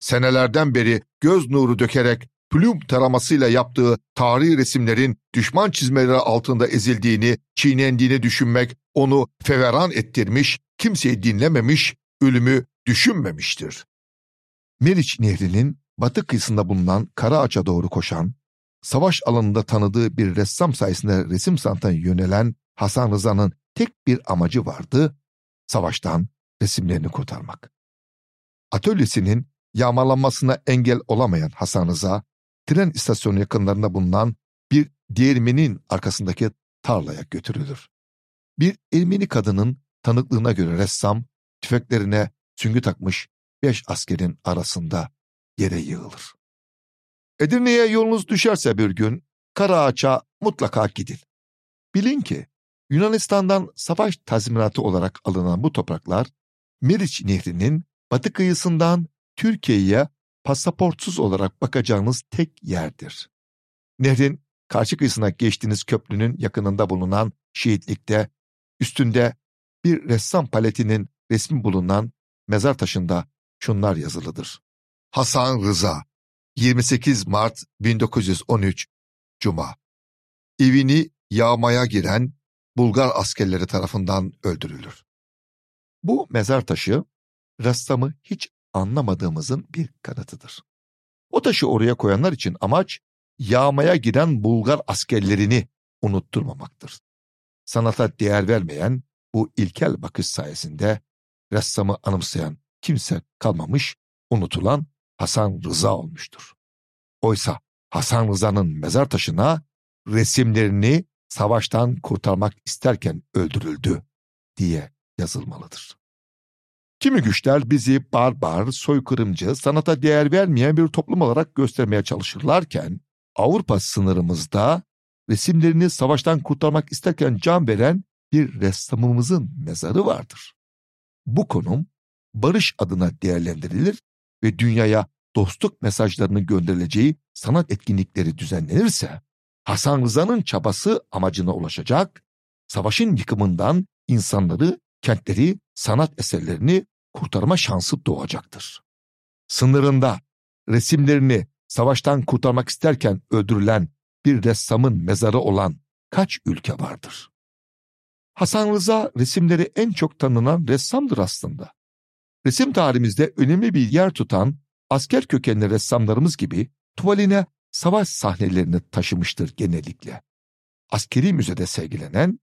Senelerden beri göz nuru dökerek plüm taramasıyla yaptığı tarihi resimlerin düşman çizmeleri altında ezildiğini, çiğnendiğini düşünmek onu feveran ettirmiş, kimseyi dinlememiş, ölümü düşünmemiştir. Meriç Nehri'nin batı kıyısında bulunan Karaağaç'a doğru koşan, savaş alanında tanıdığı bir ressam sayesinde resim sanatına yönelen Hasan Rıza'nın tek bir amacı vardı, savaştan resimlerini kurtarmak. Atölyesinin yağmalanmasına engel olamayan Hasan Rıza, tren istasyonu yakınlarında bulunan bir değirmenin arkasındaki tarlaya götürülür. Bir Ermeni kadının tanıklığına göre ressam, tüfeklerine süngü takmış beş askerin arasında yere yığılır. Edirne'ye yolunuz düşerse bir gün Karaağaç'a mutlaka gidin. Bilin ki Yunanistan'dan savaş tazminatı olarak alınan bu topraklar Meriç Nehri'nin batı kıyısından Türkiye'ye pasaportsuz olarak bakacağınız tek yerdir. Nehrin karşı kıyısına geçtiğiniz köprünün yakınında bulunan şehitlikte üstünde bir ressam paletinin resmi bulunan mezar taşında şunlar yazılıdır. Hasan Rıza 28 Mart 1913 Cuma Evini yağmaya giren Bulgar askerleri tarafından öldürülür. Bu mezar taşı ressamı hiç anlamadığımızın bir kanıtıdır. O taşı oraya koyanlar için amaç yağmaya giden Bulgar askerlerini unutturmamaktır. Sanata değer vermeyen bu ilkel bakış sayesinde ressamı anımsayan kimse kalmamış, unutulan Hasan Rıza olmuştur. Oysa Hasan Rıza'nın mezar taşına resimlerini savaştan kurtarmak isterken öldürüldü diye yazılmalıdır. Kimi güçler bizi barbar, soykırımcı, sanata değer vermeyen bir toplum olarak göstermeye çalışırlarken, Avrupa sınırımızda resimlerini savaştan kurtarmak isterken can veren bir ressamımızın mezarı vardır. Bu konum barış adına değerlendirilir ve dünyaya dostluk mesajlarını gönderileceği sanat etkinlikleri düzenlenirse, Hasan Rıza'nın çabası amacına ulaşacak, savaşın yıkımından insanları, kentleri, sanat eserlerini kurtarma şansı doğacaktır. Sınırında resimlerini savaştan kurtarmak isterken öldürülen bir ressamın mezarı olan kaç ülke vardır? Hasan Rıza resimleri en çok tanınan ressamdır aslında. Resim tarihimizde önemli bir yer tutan asker kökenli ressamlarımız gibi tuvaline savaş sahnelerini taşımıştır genellikle. Askeri müzede sergilenen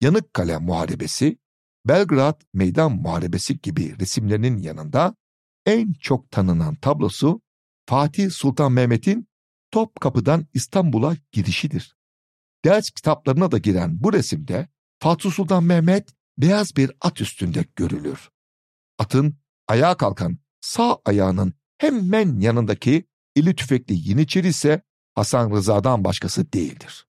Yanıkkale Muharebesi, Belgrad Meydan Muharebesi gibi resimlerinin yanında en çok tanınan tablosu Fatih Sultan Mehmet'in Topkapı'dan İstanbul'a girişidir. Ders kitaplarına da giren bu resimde Fatih Sultan Mehmet beyaz bir at üstünde görülür. Atın ayağa kalkan sağ ayağının hemen yanındaki eli tüfekli Yeniçeri ise Hasan Rıza'dan başkası değildir.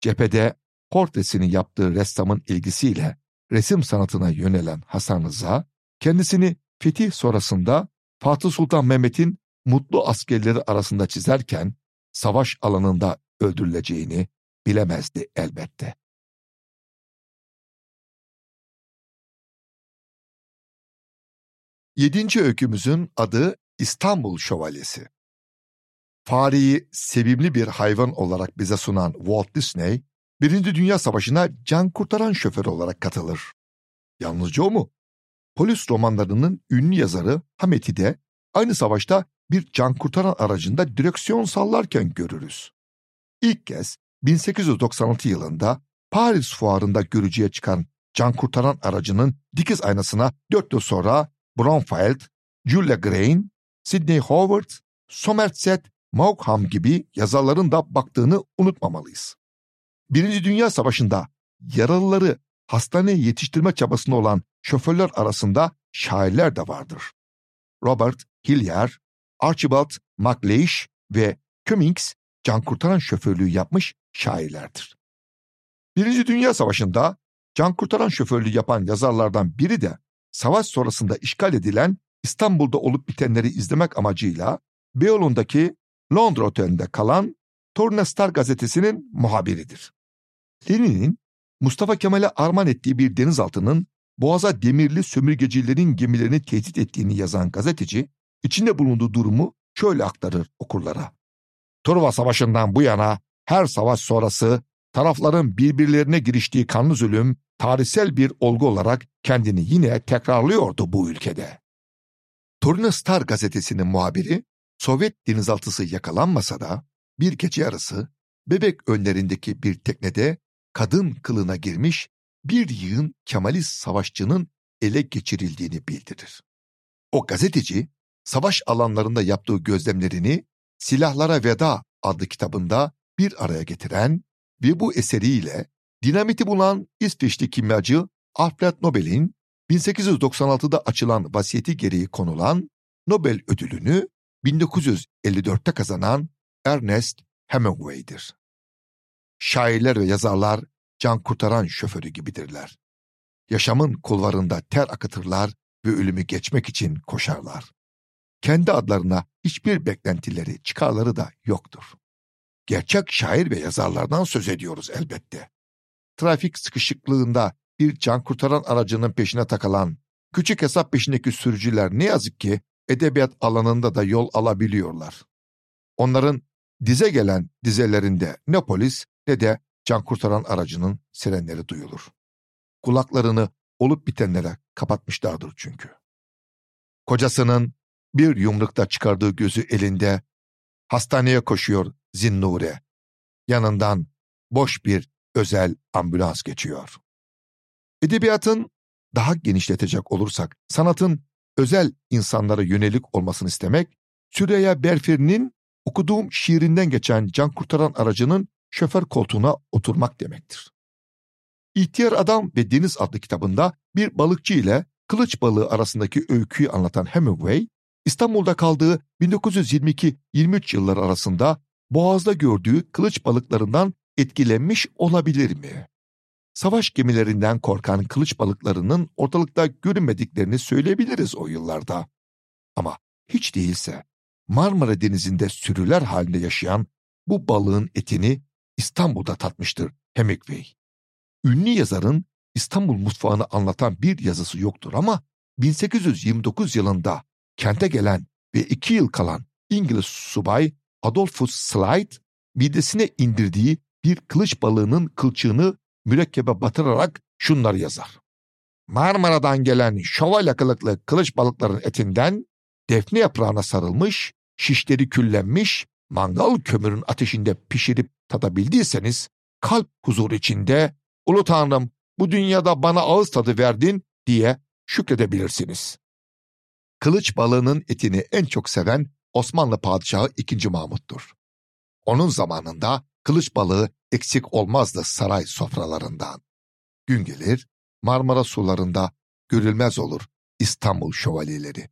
Cephede portresini yaptığı ressamın ilgisiyle resim sanatına yönelen Hasan Rıza, kendisini fetih sonrasında Fatih Sultan Mehmet'in mutlu askerleri arasında çizerken savaş alanında öldürüleceğini bilemezdi elbette. Yedinci öykümüzün adı İstanbul Şövalyesi. Fareyi sevimli bir hayvan olarak bize sunan Walt Disney, Birinci Dünya Savaşı'na can kurtaran şoför olarak katılır. Yalnızca o mu? Polis romanlarının ünlü yazarı Hamet'i de aynı savaşta bir can kurtaran aracında direksiyon sallarken görürüz. İlk kez 1896 yılında Paris fuarında görücüye çıkan can kurtaran aracının dikiz aynasına dört yıl sonra Bromfield, Julia Grain, Sidney Howard, Somerset Maugham gibi yazarların da baktığını unutmamalıyız. Birinci Dünya Savaşı'nda yaralıları hastaneye yetiştirme çabasında olan şoförler arasında şairler de vardır. Robert Hillier, Archibald MacLeish ve Cummings can kurtaran şoförlüğü yapmış şairlerdir. Birinci Dünya Savaşı'nda can kurtaran şoförlüğü yapan yazarlardan biri de savaş sonrasında işgal edilen İstanbul'da olup bitenleri izlemek amacıyla Beyoğlu'ndaki Londra Oteli'nde kalan Torna Star gazetesinin muhabiridir. Lenin'in Mustafa Kemal'e armağan ettiği bir denizaltının Boğaz'a demirli sömürgecilerin gemilerini tehdit ettiğini yazan gazeteci, içinde bulunduğu durumu şöyle aktarır okurlara. Truva Savaşı'ndan bu yana her savaş sonrası tarafların birbirlerine giriştiği kanlı zulüm tarihsel bir olgu olarak kendini yine tekrarlıyordu bu ülkede. Torino Star gazetesinin muhabiri, Sovyet denizaltısı yakalanmasa da bir gece yarısı bebek önlerindeki bir teknede kadın kılına girmiş bir yığın Kemalist savaşçının ele geçirildiğini bildirir. O gazeteci, savaş alanlarında yaptığı gözlemlerini Silahlara Veda adlı kitabında bir araya getiren ve bu eseriyle dinamiti bulan İsveçli kimyacı Alfred Nobel'in 1896'da açılan vasiyeti gereği konulan Nobel ödülünü 1954'te kazanan Ernest Hemingway'dir. Şairler ve yazarlar can kurtaran şoförü gibidirler. Yaşamın kulvarında ter akıtırlar ve ölümü geçmek için koşarlar. Kendi adlarına hiçbir beklentileri, çıkarları da yoktur. Gerçek şair ve yazarlardan söz ediyoruz elbette. Trafik sıkışıklığında bir can kurtaran aracının peşine takılan, küçük hesap peşindeki sürücüler ne yazık ki edebiyat alanında da yol alabiliyorlar. Onların dize gelen dizelerinde ne polis ne de can kurtaran aracının sirenleri duyulur. Kulaklarını olup bitenlere kapatmışlardır çünkü. Kocasının bir yumrukta çıkardığı gözü elinde hastaneye koşuyor Zinnure. Yanından boş bir özel ambulans geçiyor. Edebiyatın daha genişletecek olursak sanatın özel insanlara yönelik olmasını istemek, Süreyya Berfir'in okuduğum şiirinden geçen can kurtaran aracının şoför koltuğuna oturmak demektir. İhtiyar Adam ve Deniz adlı kitabında bir balıkçı ile kılıç balığı arasındaki öyküyü anlatan Hemingway, İstanbul'da kaldığı 1922-23 yılları arasında Boğaz'da gördüğü kılıç balıklarından etkilenmiş olabilir mi? Savaş gemilerinden korkan kılıç balıklarının ortalıkta görünmediklerini söyleyebiliriz o yıllarda. Ama hiç değilse Marmara Denizi'nde sürüler halinde yaşayan bu balığın etini İstanbul'da tatmıştır Hemingway. Ünlü yazarın İstanbul mutfağını anlatan bir yazısı yoktur ama 1829 yılında kente gelen ve iki yıl kalan İngiliz subay Adolphus Slide midesine indirdiği bir kılıç balığının kılçığını mürekkebe batırarak şunları yazar. Marmara'dan gelen şövalye kılıklı kılıç balıkların etinden defne yaprağına sarılmış, şişleri küllenmiş, mangal kömürün ateşinde pişirip tadabildiyseniz kalp huzur içinde Ulu Tanrım bu dünyada bana ağız tadı verdin diye şükredebilirsiniz. Kılıç balığının etini en çok seven Osmanlı padişahı 2. Mahmut'tur. Onun zamanında kılıç balığı eksik olmazdı saray sofralarından. Gün gelir Marmara sularında görülmez olur İstanbul şövalyeleri.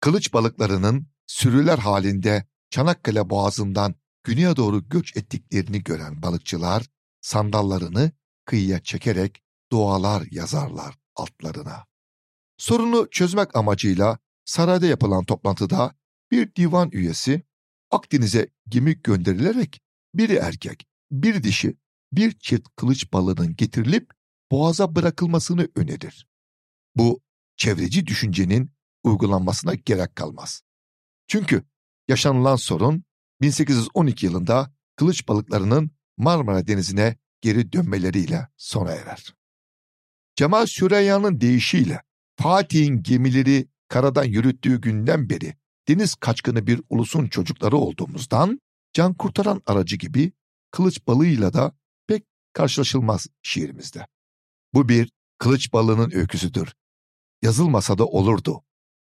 Kılıç balıklarının sürüler halinde Çanakkale boğazından güneye doğru göç ettiklerini gören balıkçılar sandallarını kıyıya çekerek dualar yazarlar altlarına. Sorunu çözmek amacıyla sarayda yapılan toplantıda bir divan üyesi Akdeniz'e gemi gönderilerek biri erkek, bir dişi, bir çift kılıç balığının getirilip boğaza bırakılmasını önerir. Bu çevreci düşüncenin uygulanmasına gerek kalmaz. Çünkü yaşanılan sorun 1812 yılında kılıç balıklarının Marmara Denizi'ne geri dönmeleriyle sona erer. Cemal Süreyya'nın deyişiyle Fatih'in gemileri karadan yürüttüğü günden beri deniz kaçkını bir ulusun çocukları olduğumuzdan can kurtaran aracı gibi kılıç balığıyla da pek karşılaşılmaz şiirimizde. Bu bir kılıç balığının öyküsüdür. Yazılmasa da olurdu.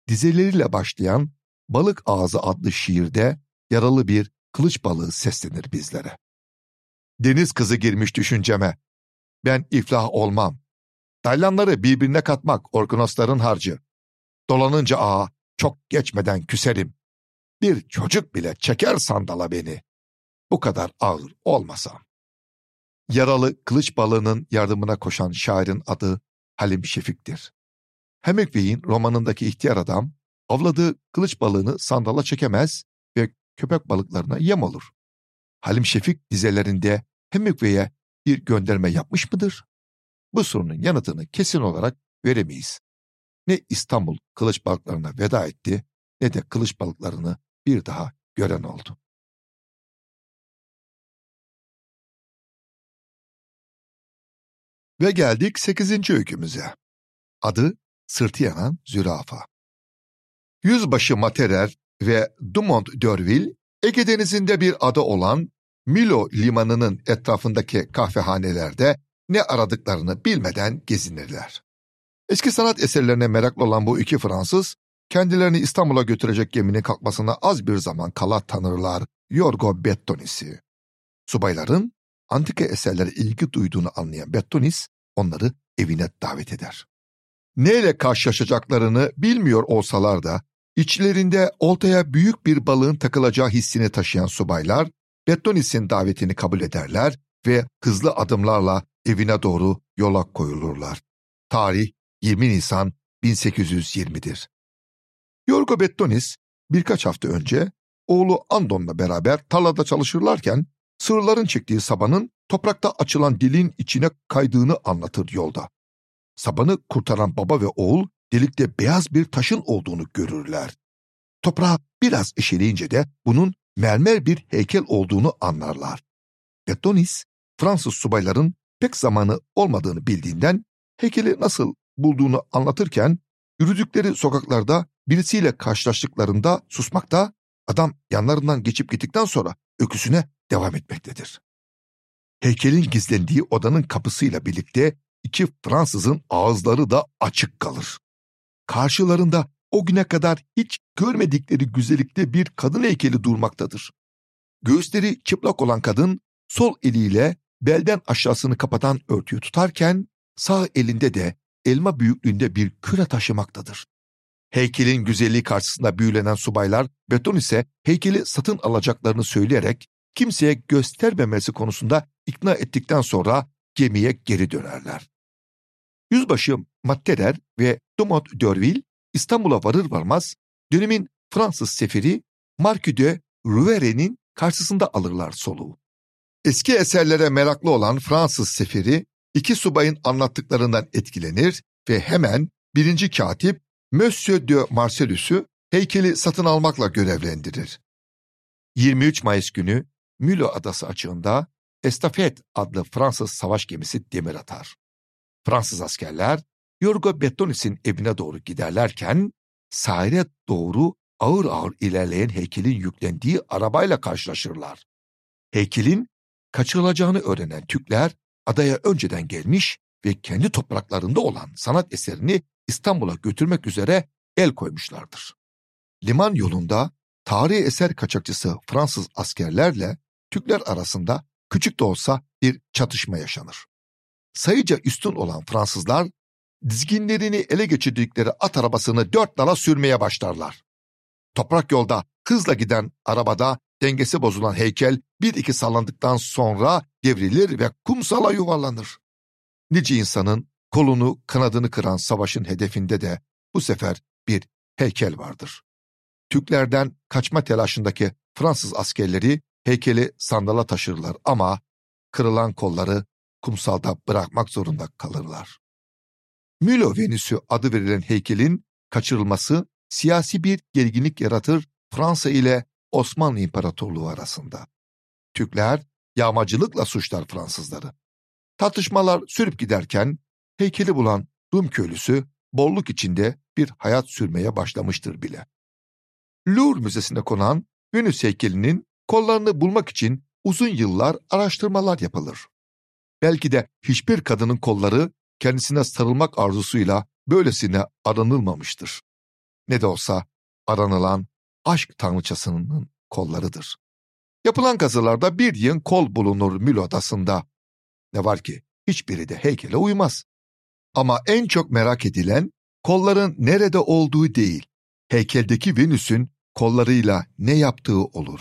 Dizeleriyle başlayan Balık Ağzı adlı şiirde yaralı bir kılıç balığı seslenir bizlere. Deniz kızı girmiş düşünceme. Ben iflah olmam. Dalyanları birbirine katmak orkinosların harcı. Dolanınca ağa çok geçmeden küserim. Bir çocuk bile çeker sandala beni. Bu kadar ağır olmasam. Yaralı kılıç balığının yardımına koşan şairin adı Halim Şefik'tir. Hemingway'in romanındaki ihtiyar adam avladığı kılıç balığını sandala çekemez ve köpek balıklarına yem olur. Halim Şefik dizelerinde Hemingway'e bir gönderme yapmış mıdır? Bu sorunun yanıtını kesin olarak veremeyiz. Ne İstanbul kılıç balıklarına veda etti ne de kılıç balıklarını bir daha gören oldu. Ve geldik 8. öykümüze. Adı Sırtı Yanan Zürafa. Yüzbaşı Materer ve Dumont d'Urville, Ege Denizi'nde bir ada olan Milo limanının etrafındaki kahvehanelerde ne aradıklarını bilmeden gezinirler. Eski sanat eserlerine meraklı olan bu iki Fransız, kendilerini İstanbul'a götürecek geminin kalkmasına az bir zaman kala tanırlar Yorgo Bettonis'i. Subayların antika eserlere ilgi duyduğunu anlayan Bettonis onları evine davet eder. Neyle karşılaşacaklarını bilmiyor olsalar da içlerinde oltaya büyük bir balığın takılacağı hissini taşıyan subaylar Bettonis'in davetini kabul ederler ve hızlı adımlarla evine doğru yola koyulurlar. Tarih 20 Nisan 1820'dir. Yorgo Bettonis birkaç hafta önce oğlu Andon'la beraber tarlada çalışırlarken sığırların çektiği sabanın toprakta açılan dilin içine kaydığını anlatır yolda. Sabanı kurtaran baba ve oğul delikte beyaz bir taşın olduğunu görürler. Toprağa biraz eşeleyince de bunun mermer bir heykel olduğunu anlarlar. Bettonis, Fransız subayların pek zamanı olmadığını bildiğinden heykeli nasıl bulduğunu anlatırken yürüdükleri sokaklarda birisiyle karşılaştıklarında susmakta, adam yanlarından geçip gittikten sonra öküsüne devam etmektedir. Heykelin gizlendiği odanın kapısıyla birlikte iki Fransızın ağızları da açık kalır. Karşılarında o güne kadar hiç görmedikleri güzellikte bir kadın heykeli durmaktadır. Göğüsleri çıplak olan kadın sol eliyle belden aşağısını kapatan örtüyü tutarken sağ elinde de elma büyüklüğünde bir küre taşımaktadır. Heykelin güzelliği karşısında büyülenen subaylar Beton ise heykeli satın alacaklarını söyleyerek kimseye göstermemesi konusunda ikna ettikten sonra gemiye geri dönerler. Yüzbaşı Matterer ve Dumont d'Urville İstanbul'a varır varmaz dönemin Fransız seferi Marquis de Rouvere'nin karşısında alırlar soluğu. Eski eserlere meraklı olan Fransız seferi iki subayın anlattıklarından etkilenir ve hemen birinci katip Monsieur de Marcellus'u heykeli satın almakla görevlendirir. 23 Mayıs günü Mülo Adası açığında Estafet adlı Fransız savaş gemisi demir atar. Fransız askerler Yorgo Bettonis'in evine doğru giderlerken sahile doğru ağır ağır ilerleyen heykelin yüklendiği arabayla karşılaşırlar. Heykelin kaçırılacağını öğrenen Türkler adaya önceden gelmiş ve kendi topraklarında olan sanat eserini İstanbul'a götürmek üzere el koymuşlardır. Liman yolunda tarihi eser kaçakçısı Fransız askerlerle Türkler arasında küçük de olsa bir çatışma yaşanır. Sayıca üstün olan Fransızlar dizginlerini ele geçirdikleri at arabasını dört nala sürmeye başlarlar. Toprak yolda hızla giden arabada dengesi bozulan heykel bir iki sallandıktan sonra devrilir ve kumsala yuvarlanır. Nice insanın kolunu kanadını kıran savaşın hedefinde de bu sefer bir heykel vardır. Türklerden kaçma telaşındaki Fransız askerleri heykeli sandala taşırlar ama kırılan kolları kumsalda bırakmak zorunda kalırlar. Mülo Venüsü adı verilen heykelin kaçırılması siyasi bir gerginlik yaratır Fransa ile Osmanlı İmparatorluğu arasında. Türkler yağmacılıkla suçlar Fransızları. Tartışmalar sürüp giderken heykeli bulan Rum köylüsü bolluk içinde bir hayat sürmeye başlamıştır bile. Louvre Müzesi'nde konan Venüs heykelinin kollarını bulmak için uzun yıllar araştırmalar yapılır. Belki de hiçbir kadının kolları kendisine sarılmak arzusuyla böylesine aranılmamıştır. Ne de olsa aranılan aşk tanrıçasının kollarıdır. Yapılan kazılarda bir yığın kol bulunur Mül Adası'nda. Ne var ki hiçbiri de heykele uymaz. Ama en çok merak edilen kolların nerede olduğu değil, heykeldeki Venüs'ün kollarıyla ne yaptığı olur.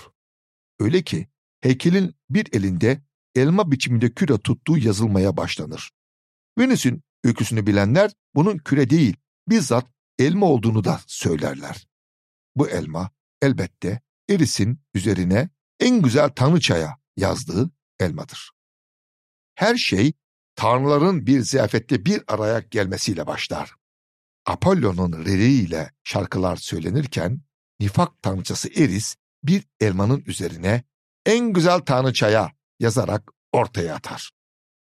Öyle ki heykelin bir elinde elma biçiminde küre tuttuğu yazılmaya başlanır. Venüs'ün öyküsünü bilenler bunun küre değil, bizzat elma olduğunu da söylerler. Bu elma elbette Eris'in üzerine en güzel tanrıçaya yazdığı elmadır. Her şey tanrıların bir ziyafette bir araya gelmesiyle başlar. Apollon'un ile şarkılar söylenirken nifak tanrıçası Eris bir elmanın üzerine en güzel tanrıçaya yazarak ortaya atar.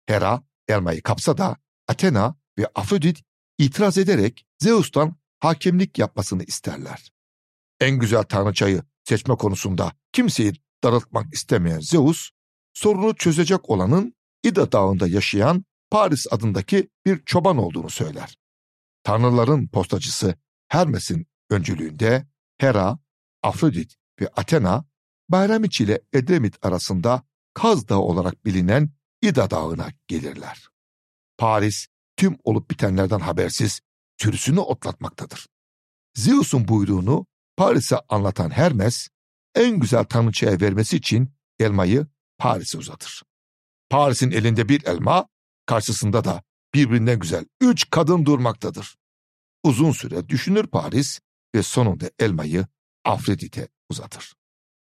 Hera elmayı kapsa da Athena ve Afrodit itiraz ederek Zeus'tan hakemlik yapmasını isterler. En güzel tanrıçayı seçme konusunda kimseyi daraltmak istemeyen Zeus, sorunu çözecek olanın İda Dağı'nda yaşayan Paris adındaki bir çoban olduğunu söyler. Tanrıların postacısı Hermes'in öncülüğünde Hera, Afrodit ve Athena Bayramiç ile Edremit arasında Kaz Dağı olarak bilinen İda Dağı'na gelirler. Paris tüm olup bitenlerden habersiz sürüsünü otlatmaktadır. Zeus'un buyruğunu Paris'e anlatan Hermes, en güzel tanrıçaya vermesi için elmayı Paris'e uzatır. Paris'in elinde bir elma, karşısında da birbirinden güzel üç kadın durmaktadır. Uzun süre düşünür Paris ve sonunda elmayı Afrodit'e uzatır.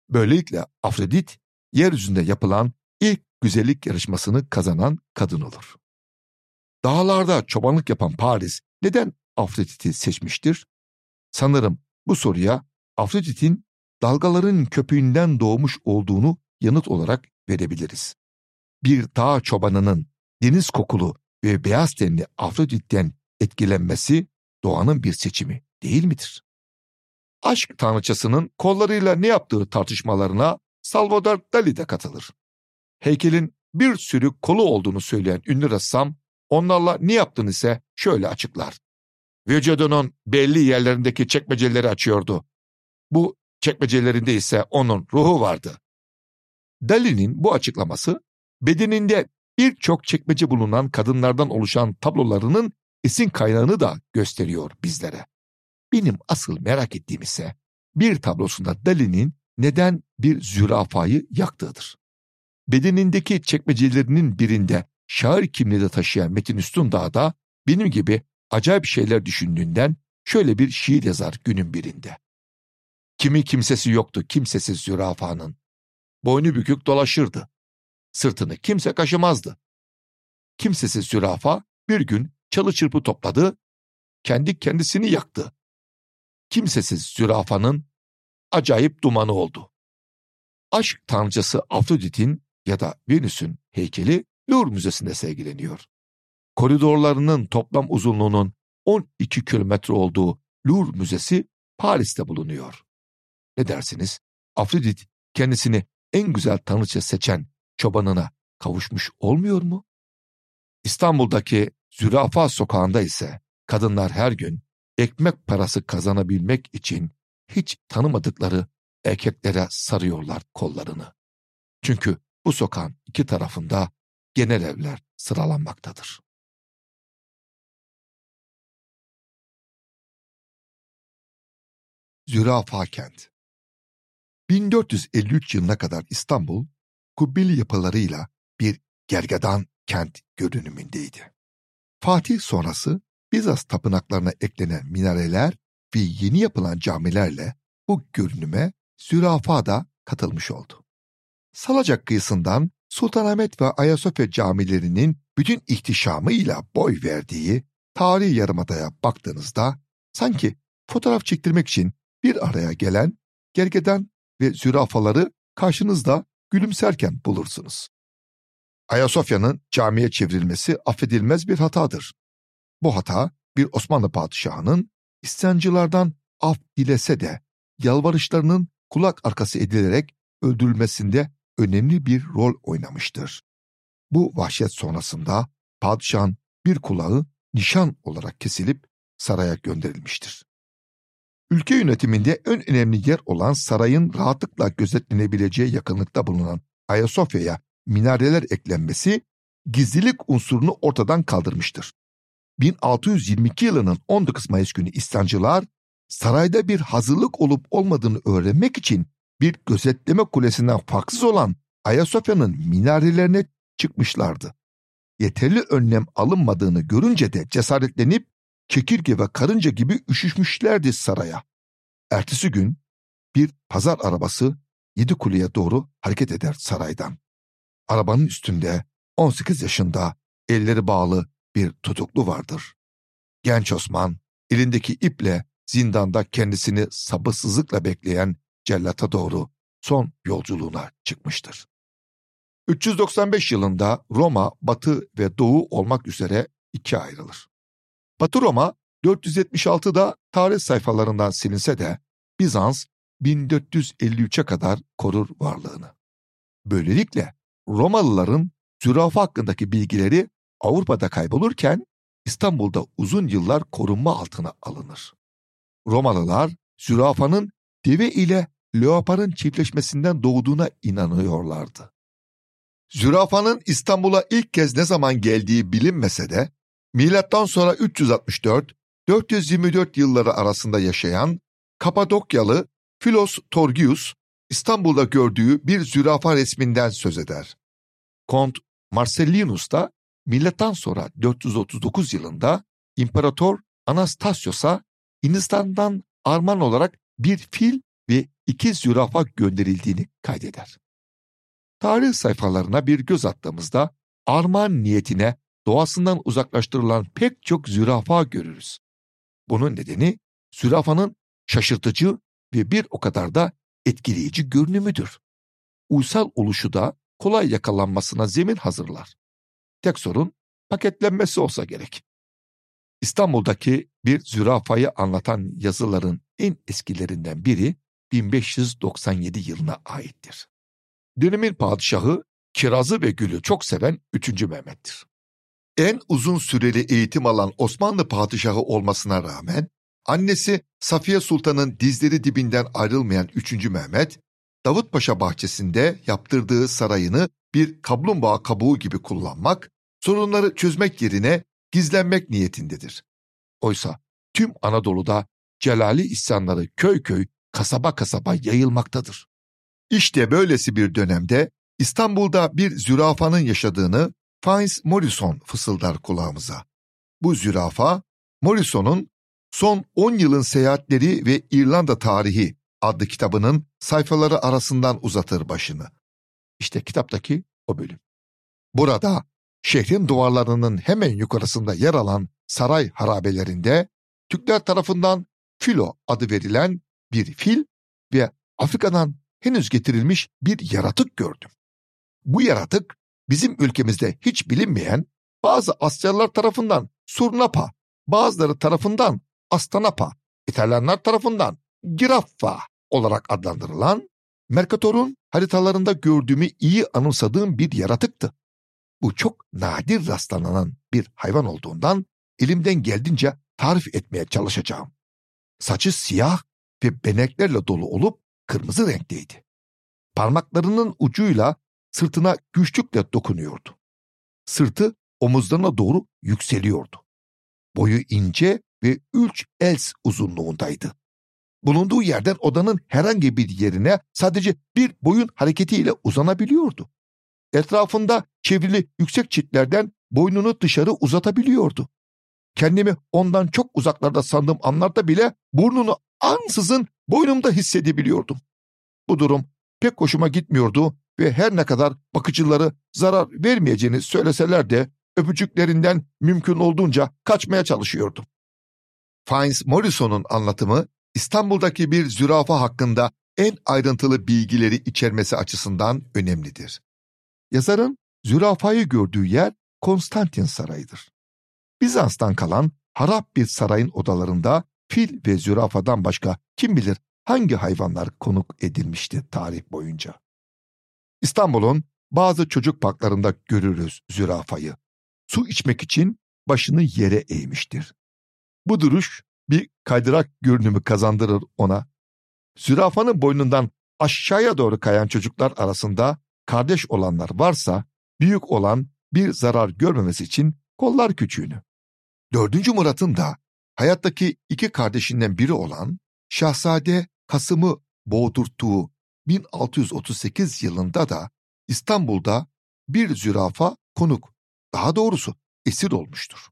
Böylelikle Afrodit, yeryüzünde yapılan ilk güzellik yarışmasını kazanan kadın olur. Dağlarda çobanlık yapan Paris neden Afrodit'i seçmiştir? Sanırım bu soruya Afrodit'in dalgaların köpüğünden doğmuş olduğunu yanıt olarak verebiliriz. Bir dağ çobanının deniz kokulu ve beyaz tenli Afrodit'ten etkilenmesi doğanın bir seçimi değil midir? Aşk tanrıçasının kollarıyla ne yaptığı tartışmalarına Salvador Dali de katılır. Heykelin bir sürü kolu olduğunu söyleyen ünlü ressam onlarla ne yaptığını ise şöyle açıklar. Vücudunun belli yerlerindeki çekmeceleri açıyordu. Bu çekmecelerinde ise onun ruhu vardı. Dali'nin bu açıklaması bedeninde birçok çekmece bulunan kadınlardan oluşan tablolarının esin kaynağını da gösteriyor bizlere. Benim asıl merak ettiğim ise bir tablosunda Dali'nin neden bir zürafayı yaktığıdır. Bedenindeki çekmecelerinin birinde şair kimliği de taşıyan Metin Üstündağ da benim gibi acayip şeyler düşündüğünden şöyle bir şiir yazar günün birinde. Kimi kimsesi yoktu kimsesiz zürafanın. Boynu bükük dolaşırdı. Sırtını kimse kaşımazdı. Kimsesiz zürafa bir gün çalı çırpı topladı, kendi kendisini yaktı. Kimsesiz zürafanın acayip dumanı oldu. Aşk tanrıcısı Afrodit'in ya da Venüs'ün heykeli Louvre Müzesi'nde sergileniyor. Koridorlarının toplam uzunluğunun 12 kilometre olduğu Louvre Müzesi Paris'te bulunuyor. Ne dersiniz? Afrodit kendisini en güzel tanrıça seçen çobanına kavuşmuş olmuyor mu? İstanbul'daki Zürafa sokağında ise kadınlar her gün ekmek parası kazanabilmek için hiç tanımadıkları erkeklere sarıyorlar kollarını. Çünkü bu sokağın iki tarafında genel evler sıralanmaktadır. Zürafa Kent 1453 yılına kadar İstanbul, kubbeli yapılarıyla bir gergedan kent görünümündeydi. Fatih sonrası Bizans tapınaklarına eklenen minareler ve yeni yapılan camilerle bu görünüme zürafa da katılmış oldu. Salacak kıyısından Sultanahmet ve Ayasofya camilerinin bütün ihtişamıyla boy verdiği tarihi yarımadaya baktığınızda sanki fotoğraf çektirmek için bir araya gelen gergedan ve zürafaları karşınızda gülümserken bulursunuz. Ayasofya'nın camiye çevrilmesi affedilmez bir hatadır. Bu hata bir Osmanlı padişahının isyancılardan af dilese de yalvarışlarının kulak arkası edilerek öldürülmesinde önemli bir rol oynamıştır. Bu vahşet sonrasında padişahın bir kulağı nişan olarak kesilip saraya gönderilmiştir. Ülke yönetiminde en önemli yer olan sarayın rahatlıkla gözetlenebileceği yakınlıkta bulunan Ayasofya'ya minareler eklenmesi gizlilik unsurunu ortadan kaldırmıştır. 1622 yılının 19 Mayıs günü İstancılar sarayda bir hazırlık olup olmadığını öğrenmek için bir gözetleme kulesinden farksız olan Ayasofya'nın minarelerine çıkmışlardı. Yeterli önlem alınmadığını görünce de cesaretlenip çekirge ve karınca gibi üşüşmüşlerdi saraya. Ertesi gün bir pazar arabası yedi kuleye doğru hareket eder saraydan. Arabanın üstünde 18 yaşında elleri bağlı bir tutuklu vardır. Genç Osman elindeki iple zindanda kendisini sabırsızlıkla bekleyen cellata doğru son yolculuğuna çıkmıştır. 395 yılında Roma batı ve doğu olmak üzere ikiye ayrılır. Batı Roma 476'da tarih sayfalarından silinse de Bizans 1453'e kadar korur varlığını. Böylelikle Romalıların zürafa hakkındaki bilgileri Avrupa'da kaybolurken İstanbul'da uzun yıllar korunma altına alınır. Romalılar zürafanın deve ile leoparın çiftleşmesinden doğduğuna inanıyorlardı. Zürafanın İstanbul'a ilk kez ne zaman geldiği bilinmese de milattan sonra 364 424 yılları arasında yaşayan Kapadokyalı Filos Torgius İstanbul'da gördüğü bir zürafa resminden söz eder. Kont Marcellinus da milattan sonra 439 yılında İmparator Anastasios'a Hindistan'dan armağan olarak bir fil ve iki zürafa gönderildiğini kaydeder. Tarih sayfalarına bir göz attığımızda armağan niyetine doğasından uzaklaştırılan pek çok zürafa görürüz. Bunun nedeni zürafanın şaşırtıcı ve bir o kadar da etkileyici görünümüdür. Uysal oluşu da kolay yakalanmasına zemin hazırlar. Tek sorun paketlenmesi olsa gerek. İstanbul'daki bir zürafayı anlatan yazıların en eskilerinden biri 1597 yılına aittir. Dönemin padişahı kirazı ve gülü çok seven 3. Mehmet'tir. En uzun süreli eğitim alan Osmanlı padişahı olmasına rağmen annesi Safiye Sultan'ın dizleri dibinden ayrılmayan 3. Mehmet, Davutpaşa bahçesinde yaptırdığı sarayını bir kaplumbağa kabuğu gibi kullanmak, sorunları çözmek yerine gizlenmek niyetindedir. Oysa tüm Anadolu'da Celali isyanları köy köy, kasaba kasaba yayılmaktadır. İşte böylesi bir dönemde İstanbul'da bir zürafanın yaşadığını Fines Morrison fısıldar kulağımıza. Bu zürafa, Morrison'un Son 10 yılın seyahatleri ve İrlanda tarihi adlı kitabının sayfaları arasından uzatır başını. İşte kitaptaki o bölüm. Burada şehrin duvarlarının hemen yukarısında yer alan saray harabelerinde Türkler tarafından filo adı verilen bir fil ve Afrika'dan henüz getirilmiş bir yaratık gördüm. Bu yaratık bizim ülkemizde hiç bilinmeyen bazı Asyalılar tarafından Surnapa, bazıları tarafından Astanapa, İtalyanlar tarafından Giraffa olarak adlandırılan Mercator'un haritalarında gördüğümü iyi anımsadığım bir yaratıktı. Bu çok nadir rastlanan bir hayvan olduğundan elimden geldiğince tarif etmeye çalışacağım. Saçı siyah ve beneklerle dolu olup kırmızı renkteydi. Parmaklarının ucuyla sırtına güçlükle dokunuyordu. Sırtı omuzlarına doğru yükseliyordu. Boyu ince ve 3 els uzunluğundaydı. Bulunduğu yerden odanın herhangi bir yerine sadece bir boyun hareketiyle uzanabiliyordu. Etrafında çevrili yüksek çitlerden boynunu dışarı uzatabiliyordu. Kendimi ondan çok uzaklarda sandığım anlarda bile burnunu ansızın boynumda hissedebiliyordum. Bu durum pek hoşuma gitmiyordu ve her ne kadar bakıcıları zarar vermeyeceğini söyleseler de öpücüklerinden mümkün olduğunca kaçmaya çalışıyordum. Fines Morrison'un anlatımı İstanbul'daki bir zürafa hakkında en ayrıntılı bilgileri içermesi açısından önemlidir. Yazarın zürafayı gördüğü yer Konstantin Sarayı'dır. Bizans'tan kalan harap bir sarayın odalarında fil ve zürafadan başka kim bilir hangi hayvanlar konuk edilmişti tarih boyunca. İstanbul'un bazı çocuk parklarında görürüz zürafayı. Su içmek için başını yere eğmiştir. Bu duruş bir kaydırak görünümü kazandırır ona. Zürafanın boynundan aşağıya doğru kayan çocuklar arasında kardeş olanlar varsa büyük olan bir zarar görmemesi için kollar küçüğünü. Dördüncü Murat'ın da hayattaki iki kardeşinden biri olan Şahzade Kasım'ı boğdurttuğu 1638 yılında da İstanbul'da bir zürafa konuk, daha doğrusu esir olmuştur.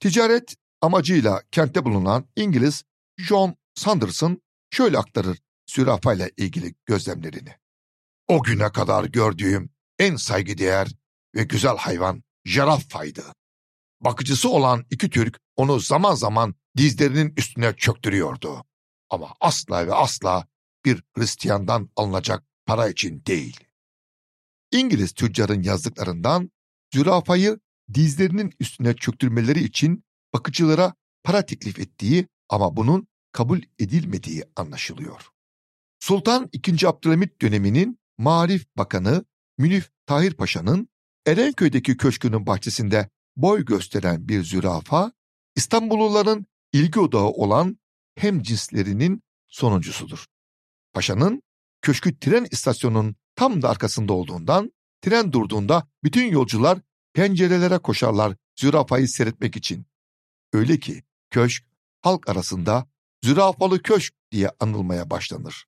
Ticaret amacıyla kentte bulunan İngiliz John Sanderson şöyle aktarır zürafayla ilgili gözlemlerini. O güne kadar gördüğüm en saygıdeğer ve güzel hayvan jarafaydı. Bakıcısı olan iki Türk onu zaman zaman dizlerinin üstüne çöktürüyordu. Ama asla ve asla bir Hristiyandan alınacak para için değil. İngiliz tüccarın yazdıklarından zürafayı dizlerinin üstüne çöktürmeleri için bakıcılara para teklif ettiği ama bunun kabul edilmediği anlaşılıyor. Sultan II. Abdülhamit döneminin Marif Bakanı Münif Tahir Paşa'nın Erenköy'deki köşkünün bahçesinde boy gösteren bir zürafa, İstanbulluların ilgi odağı olan hem cinslerinin sonuncusudur. Paşa'nın köşkü tren istasyonunun tam da arkasında olduğundan tren durduğunda bütün yolcular pencerelere koşarlar zürafayı seyretmek için. Öyle ki köşk halk arasında zürafalı köşk diye anılmaya başlanır.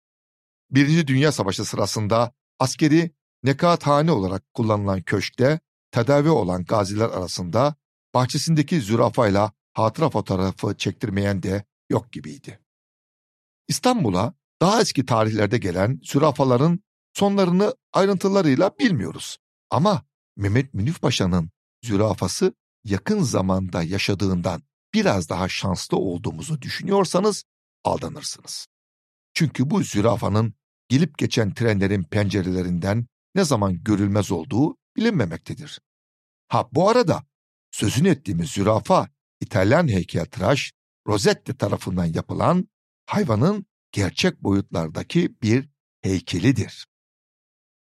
Birinci Dünya Savaşı sırasında askeri nekathane olarak kullanılan köşkte tedavi olan gaziler arasında bahçesindeki zürafayla hatıra fotoğrafı çektirmeyen de yok gibiydi. İstanbul'a daha eski tarihlerde gelen zürafaların sonlarını ayrıntılarıyla bilmiyoruz. Ama Mehmet Münif Paşa'nın zürafası yakın zamanda yaşadığından biraz daha şanslı olduğumuzu düşünüyorsanız aldanırsınız. Çünkü bu zürafanın gelip geçen trenlerin pencerelerinden ne zaman görülmez olduğu bilinmemektedir. Ha bu arada sözünü ettiğimiz zürafa İtalyan heykeltıraş Rossetti tarafından yapılan hayvanın gerçek boyutlardaki bir heykelidir.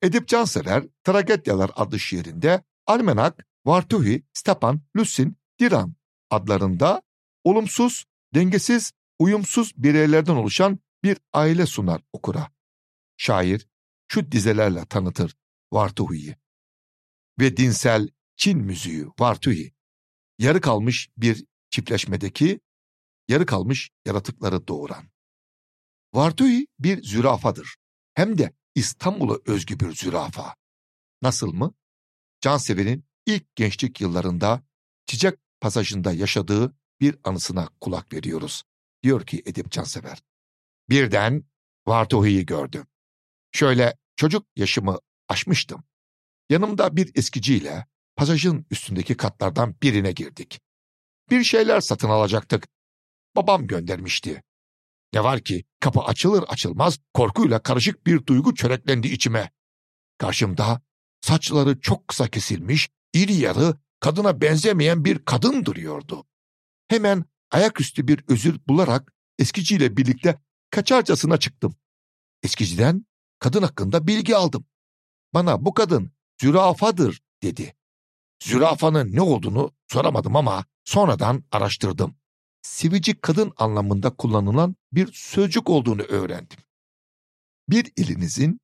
Edip Cansever Tragedyalar adlı şiirinde Almenak, Vartuhi, Stepan, Lusin, Diran adlarında olumsuz, dengesiz, uyumsuz bireylerden oluşan bir aile sunar okura. Şair şu dizelerle tanıtır Vartuhi'yi. Ve dinsel Çin müziği Vartuhi. Yarı kalmış bir çiftleşmedeki, yarı kalmış yaratıkları doğuran. Vartuhi bir zürafadır. Hem de İstanbul'a özgü bir zürafa. Nasıl mı? Cansever'in ilk gençlik yıllarında Çiçek pasajında yaşadığı bir anısına kulak veriyoruz. Diyor ki Edip Cansever. Birden Vartuhi'yi gördüm. Şöyle çocuk yaşımı aşmıştım. Yanımda bir eskiciyle pasajın üstündeki katlardan birine girdik. Bir şeyler satın alacaktık. Babam göndermişti. Ne var ki kapı açılır açılmaz korkuyla karışık bir duygu çöreklendi içime. Karşımda saçları çok kısa kesilmiş, iri yarı, kadına benzemeyen bir kadın duruyordu. Hemen ayaküstü bir özür bularak eskiciyle birlikte kaçarcasına çıktım. Eskiciden kadın hakkında bilgi aldım. Bana bu kadın zürafadır dedi. Zürafanın ne olduğunu soramadım ama sonradan araştırdım. Sivici kadın anlamında kullanılan bir sözcük olduğunu öğrendim. Bir elinizin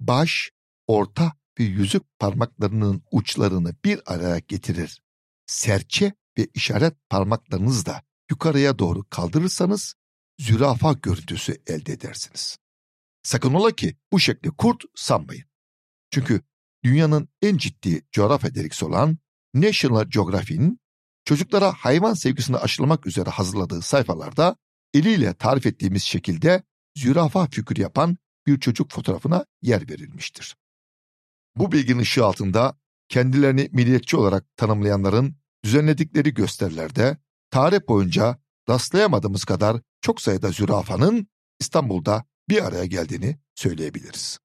baş, orta ve yüzük parmaklarının uçlarını bir araya getirir. Serçe ve işaret parmaklarınızı da yukarıya doğru kaldırırsanız zürafa görüntüsü elde edersiniz. Sakın ola ki bu şekli kurt sanmayın. Çünkü dünyanın en ciddi coğrafya dergisi olan National Geographic'in çocuklara hayvan sevgisini aşılamak üzere hazırladığı sayfalarda eliyle tarif ettiğimiz şekilde zürafa figür yapan bir çocuk fotoğrafına yer verilmiştir. Bu bilginin ışığı altında kendilerini milliyetçi olarak tanımlayanların düzenledikleri gösterilerde tarih boyunca rastlayamadığımız kadar çok sayıda zürafanın İstanbul'da bir araya geldiğini söyleyebiliriz.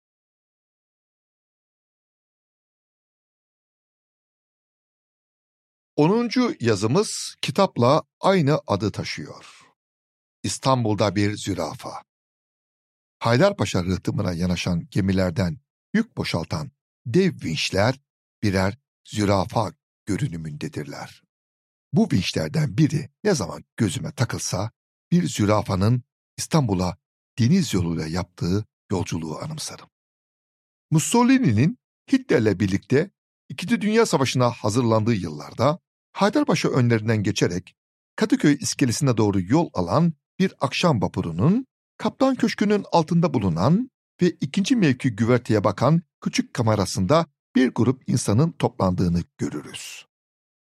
10. yazımız kitapla aynı adı taşıyor. İstanbul'da bir zürafa. Haydarpaşa rıhtımına yanaşan gemilerden yük boşaltan dev vinçler birer zürafa görünümündedirler. Bu vinçlerden biri ne zaman gözüme takılsa bir zürafanın İstanbul'a deniz yoluyla yaptığı yolculuğu anımsarım. Mussolini'nin Hitler'le birlikte İkinci Dünya Savaşı'na hazırlandığı yıllarda Haydarpaşa önlerinden geçerek Kadıköy iskelesine doğru yol alan bir akşam vapurunun Kaptan Köşkü'nün altında bulunan ve ikinci mevki güverteye bakan küçük kamerasında bir grup insanın toplandığını görürüz.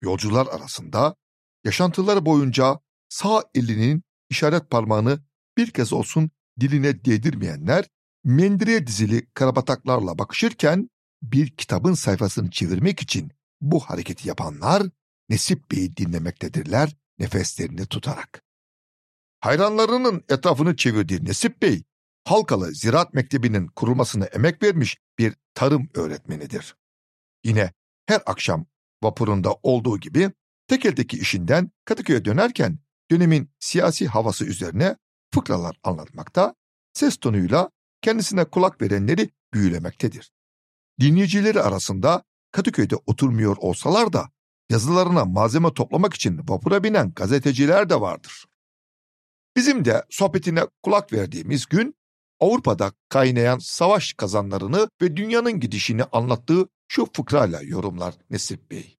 Yolcular arasında yaşantıları boyunca sağ elinin işaret parmağını bir kez olsun diline değdirmeyenler mendire dizili karabataklarla bakışırken bir kitabın sayfasını çevirmek için bu hareketi yapanlar Nesip Bey'i dinlemektedirler nefeslerini tutarak. Hayranlarının etrafını çevirdiği Nesip Bey, Halkalı Ziraat Mektebi'nin kurulmasına emek vermiş bir tarım öğretmenidir. Yine her akşam vapurunda olduğu gibi tekeldeki işinden Kadıköy'e dönerken dönemin siyasi havası üzerine fıkralar anlatmakta, ses tonuyla kendisine kulak verenleri büyülemektedir. Dinleyicileri arasında Kadıköy'de oturmuyor olsalar da yazılarına malzeme toplamak için vapura binen gazeteciler de vardır. Bizim de sohbetine kulak verdiğimiz gün Avrupa'da kaynayan savaş kazanlarını ve dünyanın gidişini anlattığı şu fıkrayla yorumlar Nesip Bey.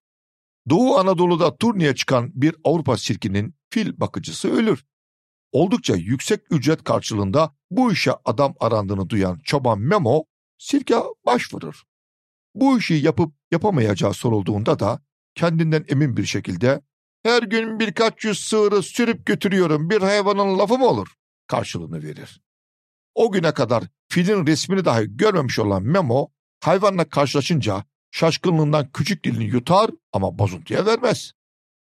Doğu Anadolu'da turneye çıkan bir Avrupa sirkinin fil bakıcısı ölür. Oldukça yüksek ücret karşılığında bu işe adam arandığını duyan çoban Memo sirke başvurur. Bu işi yapıp yapamayacağı sorulduğunda da kendinden emin bir şekilde her gün birkaç yüz sığırı sürüp götürüyorum bir hayvanın lafı mı olur karşılığını verir. O güne kadar filin resmini dahi görmemiş olan Memo hayvanla karşılaşınca şaşkınlığından küçük dilini yutar ama bozuntuya vermez.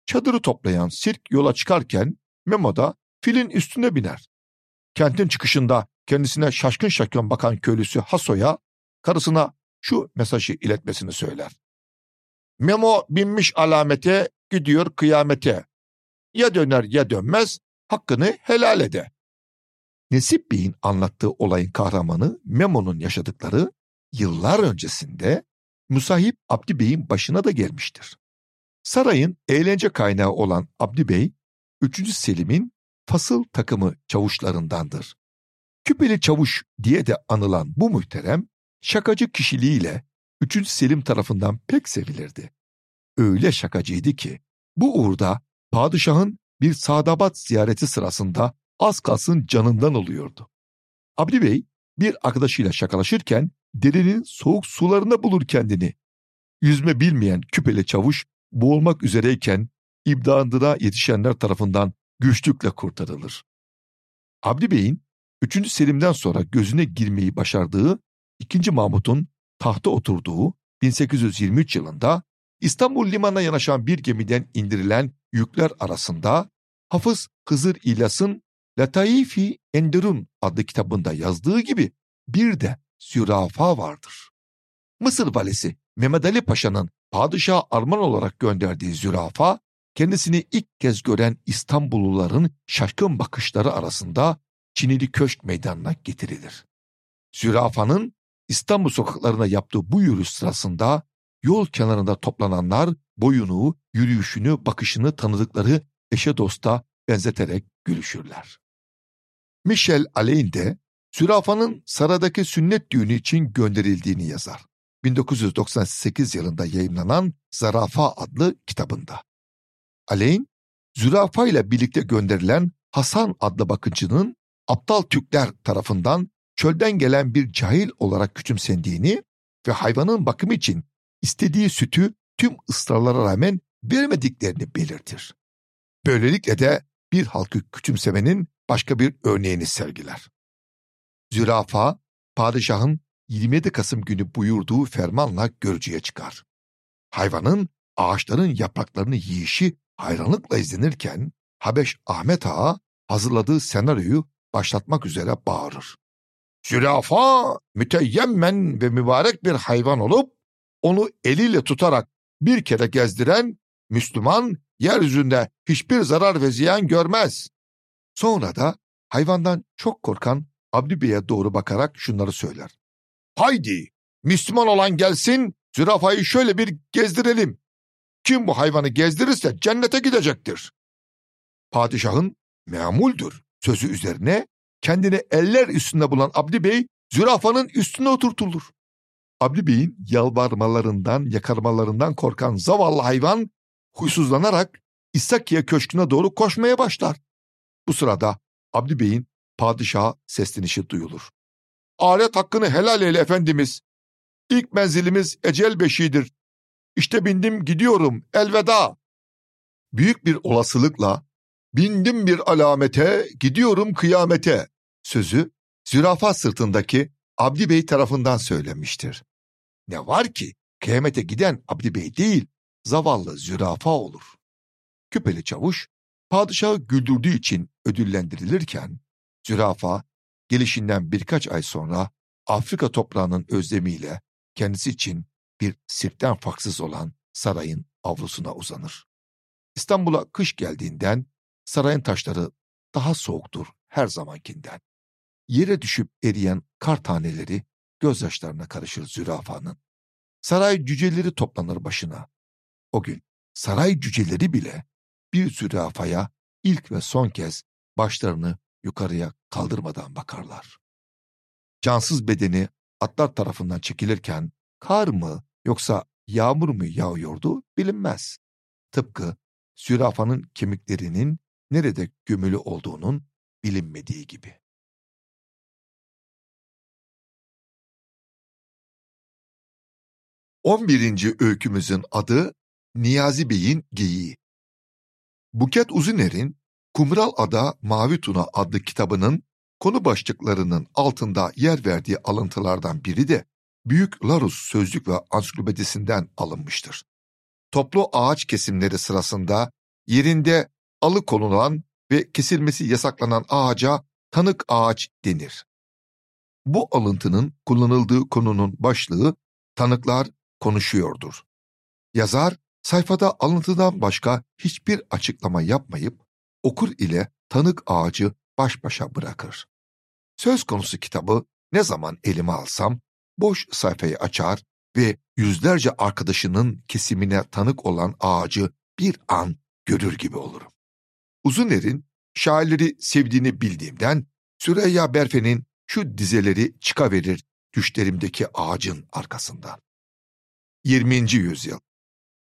Çadırı toplayan sirk yola çıkarken Memo da filin üstüne biner. Kentin çıkışında kendisine şaşkın şaşkın bakan köylüsü Haso'ya karısına şu mesajı iletmesini söyler. Memo binmiş alamete gidiyor kıyamete. Ya döner ya dönmez hakkını helal ede. Nesip Bey'in anlattığı olayın kahramanı Memo'nun yaşadıkları yıllar öncesinde Musahip Abdi Bey'in başına da gelmiştir. Sarayın eğlence kaynağı olan Abdi Bey, 3. Selim'in fasıl takımı çavuşlarındandır. Küpeli çavuş diye de anılan bu muhterem, şakacı kişiliğiyle 3. Selim tarafından pek sevilirdi. Öyle şakacıydı ki, bu uğurda padişahın bir Sadabat ziyareti sırasında az kalsın canından oluyordu. Abdi Bey bir arkadaşıyla şakalaşırken derinin soğuk sularına bulur kendini. Yüzme bilmeyen küpeli çavuş boğulmak üzereyken ibdandına yetişenler tarafından güçlükle kurtarılır. Abdi Bey'in 3. Selim'den sonra gözüne girmeyi başardığı 2. Mahmut'un tahta oturduğu 1823 yılında İstanbul limanına yanaşan bir gemiden indirilen yükler arasında Hafız Hızır İlyas'ın Lataifi Enderun adlı kitabında yazdığı gibi bir de zürafa vardır. Mısır valisi Mehmet Ali Paşa'nın padişah arman olarak gönderdiği zürafa, kendisini ilk kez gören İstanbulluların şaşkın bakışları arasında Çinili Köşk meydanına getirilir. Zürafanın İstanbul sokaklarına yaptığı bu yürüyüş sırasında yol kenarında toplananlar boyunu, yürüyüşünü, bakışını tanıdıkları eşe dosta benzeterek gülüşürler. Michel Alain de Zürafa'nın Sara'daki sünnet düğünü için gönderildiğini yazar. 1998 yılında yayınlanan Zarafa adlı kitabında. Alain, Zürafa ile birlikte gönderilen Hasan adlı bakıcının aptal Türkler tarafından çölden gelen bir cahil olarak küçümsendiğini ve hayvanın bakımı için istediği sütü tüm ısrarlara rağmen vermediklerini belirtir. Böylelikle de bir halkı küçümsemenin başka bir örneğini sergiler. Zürafa, padişahın 27 Kasım günü buyurduğu fermanla görücüye çıkar. Hayvanın ağaçların yapraklarını yiyişi hayranlıkla izlenirken Habeş Ahmet Ağa hazırladığı senaryoyu başlatmak üzere bağırır. Zürafa müteyyemmen ve mübarek bir hayvan olup onu eliyle tutarak bir kere gezdiren Müslüman yeryüzünde hiçbir zarar ve ziyan görmez. Sonra da hayvandan çok korkan Bey'e doğru bakarak şunları söyler. Haydi Müslüman olan gelsin zürafayı şöyle bir gezdirelim. Kim bu hayvanı gezdirirse cennete gidecektir. Padişahın memuldür sözü üzerine kendini eller üstünde bulan Abdi Bey zürafanın üstüne oturtulur. Abdi Bey'in yalvarmalarından, yakarmalarından korkan zavallı hayvan huysuzlanarak İsakiye Köşkü'ne doğru koşmaya başlar. Bu sırada Abdi Bey'in padişaha seslenişi duyulur. Alet hakkını helal eyle efendimiz. İlk menzilimiz ecel beşiğidir. İşte bindim gidiyorum elveda. Büyük bir olasılıkla bindim bir alamete gidiyorum kıyamete Sözü zürafa sırtındaki Abdi Bey tarafından söylemiştir. Ne var ki kıyamete giden Abdi Bey değil, zavallı zürafa olur. Küpeli çavuş, padişahı güldürdüğü için ödüllendirilirken, zürafa gelişinden birkaç ay sonra Afrika toprağının özlemiyle kendisi için bir sirkten farksız olan sarayın avlusuna uzanır. İstanbul'a kış geldiğinden sarayın taşları daha soğuktur her zamankinden. Yere düşüp eriyen kar taneleri gözyaşlarına karışır zürafanın. Saray cüceleri toplanır başına. O gün saray cüceleri bile bir zürafaya ilk ve son kez başlarını yukarıya kaldırmadan bakarlar. Cansız bedeni atlar tarafından çekilirken kar mı yoksa yağmur mu yağıyordu bilinmez. Tıpkı zürafanın kemiklerinin nerede gömülü olduğunun bilinmediği gibi. On birinci öykümüzün adı Niyazi Bey'in Geyiği. Buket Uzuner'in Kumral Ada Mavi Tuna adlı kitabının konu başlıklarının altında yer verdiği alıntılardan biri de Büyük Larus Sözlük ve Ansiklopedisinden alınmıştır. Toplu ağaç kesimleri sırasında yerinde alıkonulan ve kesilmesi yasaklanan ağaca tanık ağaç denir. Bu alıntının kullanıldığı konunun başlığı tanıklar konuşuyordur. Yazar sayfada alıntıdan başka hiçbir açıklama yapmayıp okur ile tanık ağacı baş başa bırakır. Söz konusu kitabı ne zaman elime alsam boş sayfayı açar ve yüzlerce arkadaşının kesimine tanık olan ağacı bir an görür gibi olurum. Uzuner'in şairleri sevdiğini bildiğimden Süreyya Berfe'nin şu dizeleri çıkaverir düşlerimdeki ağacın arkasından. 20. yüzyıl.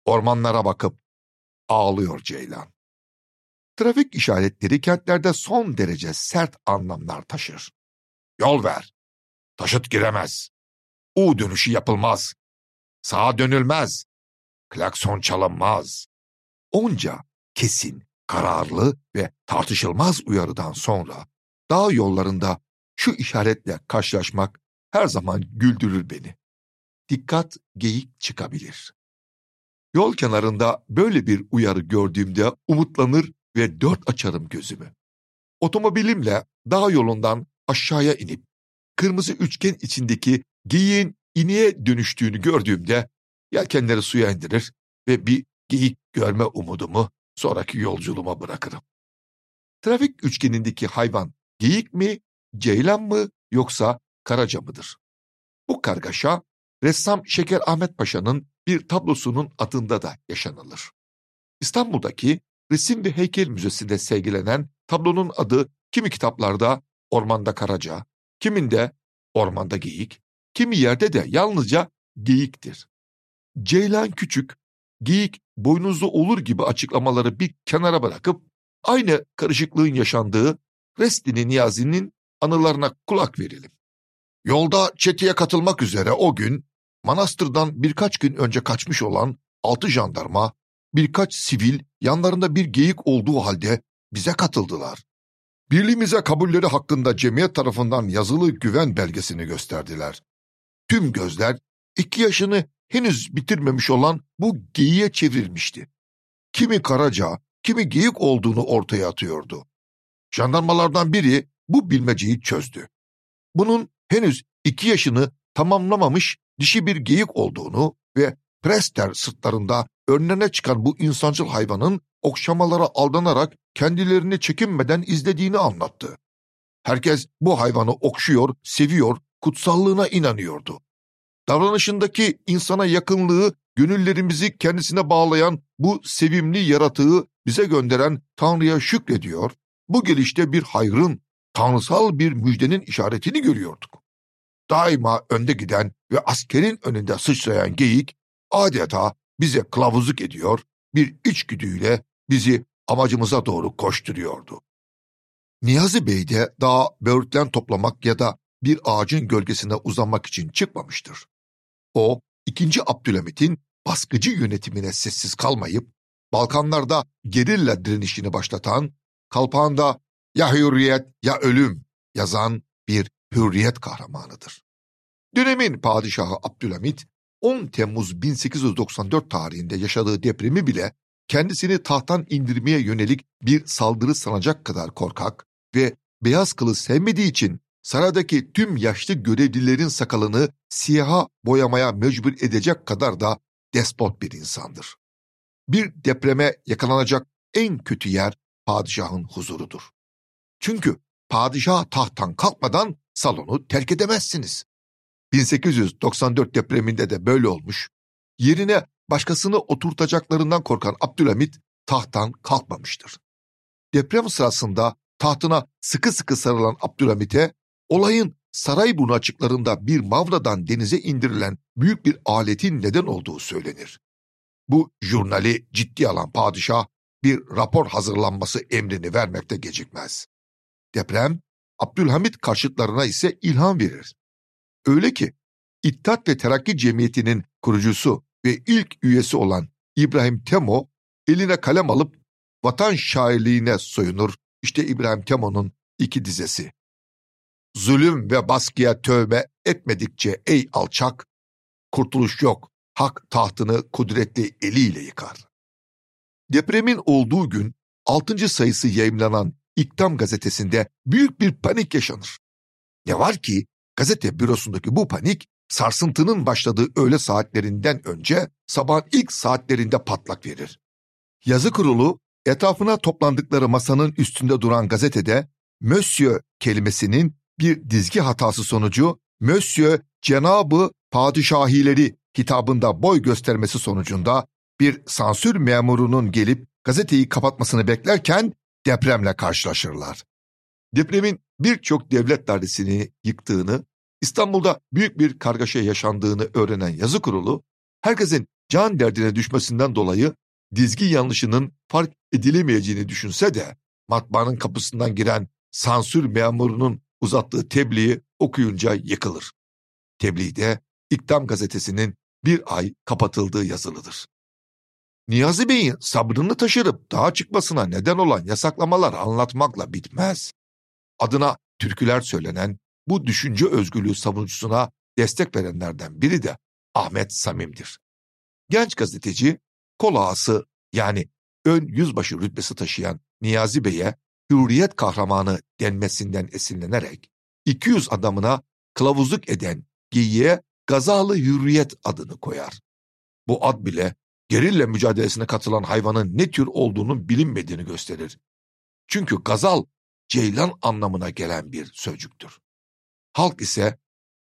Ormanlara bakıp ağlıyor Ceylan. Trafik işaretleri kentlerde son derece sert anlamlar taşır. Yol ver. Taşıt giremez. U dönüşü yapılmaz. Sağa dönülmez. Klakson çalınmaz. Onca kesin, kararlı ve tartışılmaz uyarıdan sonra dağ yollarında şu işaretle karşılaşmak her zaman güldürür beni. Dikkat geyik çıkabilir. Yol kenarında böyle bir uyarı gördüğümde umutlanır ve dört açarım gözümü. Otomobilimle dağ yolundan aşağıya inip kırmızı üçgen içindeki geyiğin iniğe dönüştüğünü gördüğümde yelkenleri suya indirir ve bir geyik görme umudumu sonraki yolculuğuma bırakırım. Trafik üçgenindeki hayvan geyik mi, ceylan mı yoksa karaca mıdır? Bu kargaşa ressam Şeker Ahmet Paşa'nın bir tablosunun adında da yaşanılır. İstanbul'daki Resim ve Heykel Müzesi'nde sergilenen tablonun adı kimi kitaplarda Ormanda Karaca, kiminde Ormanda Geyik, kimi yerde de yalnızca Geyik'tir. Ceylan küçük, Geyik boynuzlu olur gibi açıklamaları bir kenara bırakıp aynı karışıklığın yaşandığı Restini Niyazi'nin anılarına kulak verelim. Yolda çeteye katılmak üzere o gün manastırdan birkaç gün önce kaçmış olan altı jandarma, birkaç sivil yanlarında bir geyik olduğu halde bize katıldılar. Birliğimize kabulleri hakkında cemiyet tarafından yazılı güven belgesini gösterdiler. Tüm gözler iki yaşını henüz bitirmemiş olan bu geyiğe çevrilmişti. Kimi karaca, kimi geyik olduğunu ortaya atıyordu. Jandarmalardan biri bu bilmeceyi çözdü. Bunun henüz iki yaşını tamamlamamış dişi bir geyik olduğunu ve Prester sırtlarında önlerine çıkan bu insancıl hayvanın okşamalara aldanarak kendilerini çekinmeden izlediğini anlattı. Herkes bu hayvanı okşuyor, seviyor, kutsallığına inanıyordu. Davranışındaki insana yakınlığı, gönüllerimizi kendisine bağlayan bu sevimli yaratığı bize gönderen Tanrı'ya şükrediyor, bu gelişte bir hayrın, tanrısal bir müjdenin işaretini görüyorduk. Daima önde giden ve askerin önünde sıçrayan geyik adeta bize kılavuzluk ediyor, bir içgüdüyle bizi amacımıza doğru koşturuyordu. Niyazi Bey de daha böğürtlen toplamak ya da bir ağacın gölgesine uzanmak için çıkmamıştır. O, ikinci Abdülhamit'in baskıcı yönetimine sessiz kalmayıp, Balkanlarda gerilla direnişini başlatan, kalpağında ya hürriyet ya ölüm yazan bir hürriyet kahramanıdır. Dönemin padişahı Abdülhamit 10 Temmuz 1894 tarihinde yaşadığı depremi bile kendisini tahttan indirmeye yönelik bir saldırı sanacak kadar korkak ve beyaz kılı sevmediği için saraydaki tüm yaşlı görevlilerin sakalını siyaha boyamaya mecbur edecek kadar da despot bir insandır. Bir depreme yakalanacak en kötü yer padişahın huzurudur. Çünkü padişah tahttan kalkmadan salonu terk edemezsiniz. 1894 depreminde de böyle olmuş. Yerine başkasını oturtacaklarından korkan Abdülhamit tahttan kalkmamıştır. Deprem sırasında tahtına sıkı sıkı sarılan Abdülhamit'e olayın Sarayburnu açıklarında bir mavradan denize indirilen büyük bir aletin neden olduğu söylenir. Bu jurnali ciddi alan padişah bir rapor hazırlanması emrini vermekte gecikmez. Deprem Abdülhamit karşıtlarına ise ilham verir. Öyle ki İttihat ve Terakki Cemiyeti'nin kurucusu ve ilk üyesi olan İbrahim Temo eline kalem alıp vatan şairliğine soyunur. İşte İbrahim Temo'nun iki dizesi. Zulüm ve baskıya tövbe etmedikçe ey alçak, kurtuluş yok, hak tahtını kudretli eliyle yıkar. Depremin olduğu gün 6. sayısı yayımlanan İktam gazetesinde büyük bir panik yaşanır. Ne var ki gazete bürosundaki bu panik sarsıntının başladığı öğle saatlerinden önce sabahın ilk saatlerinde patlak verir. Yazı kurulu etrafına toplandıkları masanın üstünde duran gazetede Monsieur kelimesinin bir dizgi hatası sonucu Monsieur Cenabı Padişahileri kitabında boy göstermesi sonucunda bir sansür memurunun gelip gazeteyi kapatmasını beklerken depremle karşılaşırlar. Depremin birçok devlet dairesini yıktığını, İstanbul'da büyük bir kargaşa yaşandığını öğrenen yazı kurulu, herkesin can derdine düşmesinden dolayı dizgi yanlışının fark edilemeyeceğini düşünse de matbaanın kapısından giren sansür memurunun uzattığı tebliği okuyunca yıkılır. Tebliğde İktam gazetesinin bir ay kapatıldığı yazılıdır. Niyazi Bey'in sabrını taşırıp dağa çıkmasına neden olan yasaklamalar anlatmakla bitmez. Adına türküler söylenen bu düşünce özgürlüğü savunucusuna destek verenlerden biri de Ahmet Samim'dir. Genç gazeteci kol ağası yani ön yüzbaşı rütbesi taşıyan Niyazi Bey'e hürriyet kahramanı denmesinden esinlenerek 200 adamına kılavuzluk eden geyiğe Gazalı Hürriyet adını koyar. Bu ad bile gerilla mücadelesine katılan hayvanın ne tür olduğunu bilinmediğini gösterir. Çünkü gazal ceylan anlamına gelen bir sözcüktür. Halk ise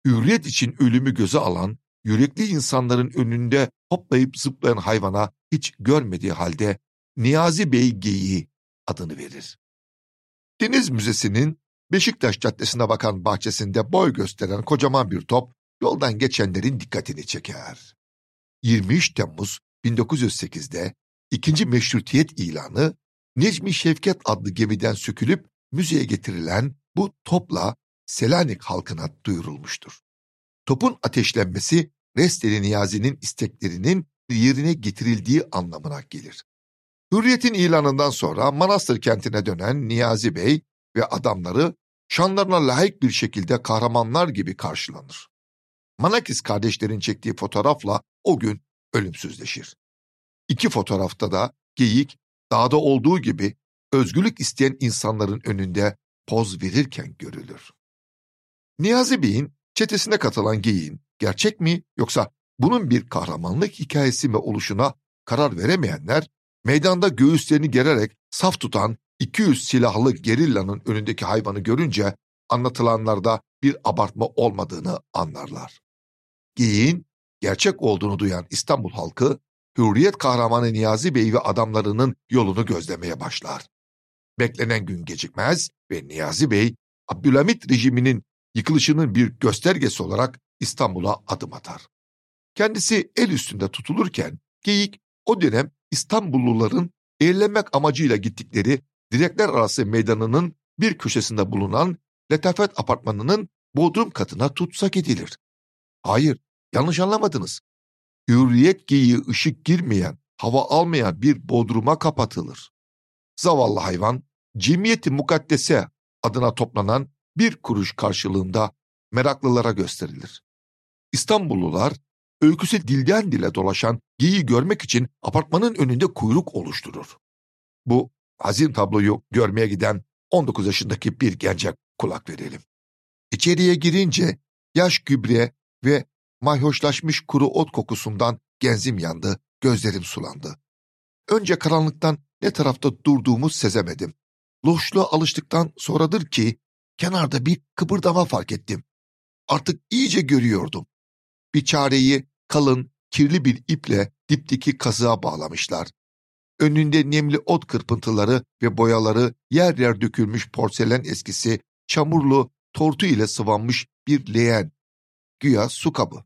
hürriyet için ölümü göze alan, yürekli insanların önünde hoplayıp zıplayan hayvana hiç görmediği halde Niyazi Bey geyiği adını verir. Deniz Müzesi'nin Beşiktaş Caddesi'ne bakan bahçesinde boy gösteren kocaman bir top yoldan geçenlerin dikkatini çeker. 23 Temmuz 1908'de ikinci meşrutiyet ilanı Necmi Şevket adlı gemiden sökülüp müzeye getirilen bu topla Selanik halkına duyurulmuştur. Topun ateşlenmesi Resteli Niyazi'nin isteklerinin yerine getirildiği anlamına gelir. Hürriyet'in ilanından sonra Manastır kentine dönen Niyazi Bey ve adamları şanlarına layık bir şekilde kahramanlar gibi karşılanır. Manakis kardeşlerin çektiği fotoğrafla o gün ölümsüzleşir. İki fotoğrafta da geyik dağda olduğu gibi özgürlük isteyen insanların önünde poz verirken görülür. Niyazi Bey'in çetesine katılan geyiğin gerçek mi yoksa bunun bir kahramanlık hikayesi mi oluşuna karar veremeyenler meydanda göğüslerini gererek saf tutan 200 silahlı gerillanın önündeki hayvanı görünce anlatılanlarda bir abartma olmadığını anlarlar. Geyiğin gerçek olduğunu duyan İstanbul halkı Hürriyet kahramanı Niyazi Bey ve adamlarının yolunu gözlemeye başlar. Beklenen gün gecikmez ve Niyazi Bey Abdülhamit rejiminin yıkılışının bir göstergesi olarak İstanbul'a adım atar. Kendisi el üstünde tutulurken Geyik o dönem İstanbulluların eğlenmek amacıyla gittikleri direkler arası meydanının bir köşesinde bulunan Letafet apartmanının bodrum katına tutsak edilir. Hayır, yanlış anlamadınız. Hürriyet giyi ışık girmeyen, hava almayan bir bodruma kapatılır. Zavallı hayvan, Cemiyeti Mukaddese adına toplanan bir kuruş karşılığında meraklılara gösterilir. İstanbullular öyküsü dilden dile dolaşan geyiği görmek için apartmanın önünde kuyruk oluşturur. Bu hazin tabloyu görmeye giden 19 yaşındaki bir gence kulak verelim. İçeriye girince yaş gübre ve mayhoşlaşmış kuru ot kokusundan genzim yandı, gözlerim sulandı. Önce karanlıktan ne tarafta durduğumu sezemedim. Loşluğa alıştıktan sonradır ki kenarda bir kıpırdama fark ettim. Artık iyice görüyordum. Bir çareyi kalın, kirli bir iple dipteki kazığa bağlamışlar. Önünde nemli ot kırpıntıları ve boyaları yer yer dökülmüş porselen eskisi, çamurlu, tortu ile sıvanmış bir leğen. Güya su kabı.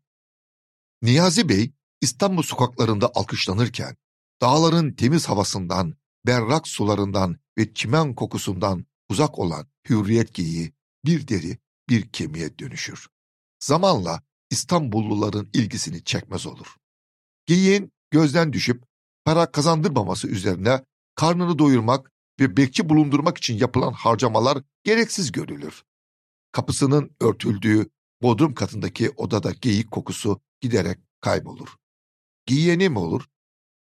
Niyazi Bey İstanbul sokaklarında alkışlanırken, dağların temiz havasından, berrak sularından ve çimen kokusundan uzak olan hürriyet giyi bir deri bir kemiğe dönüşür. Zamanla İstanbulluların ilgisini çekmez olur. Giyin gözden düşüp para kazandırmaması üzerine karnını doyurmak ve bekçi bulundurmak için yapılan harcamalar gereksiz görülür. Kapısının örtüldüğü bodrum katındaki odada geyik kokusu giderek kaybolur. Giyeni mi olur?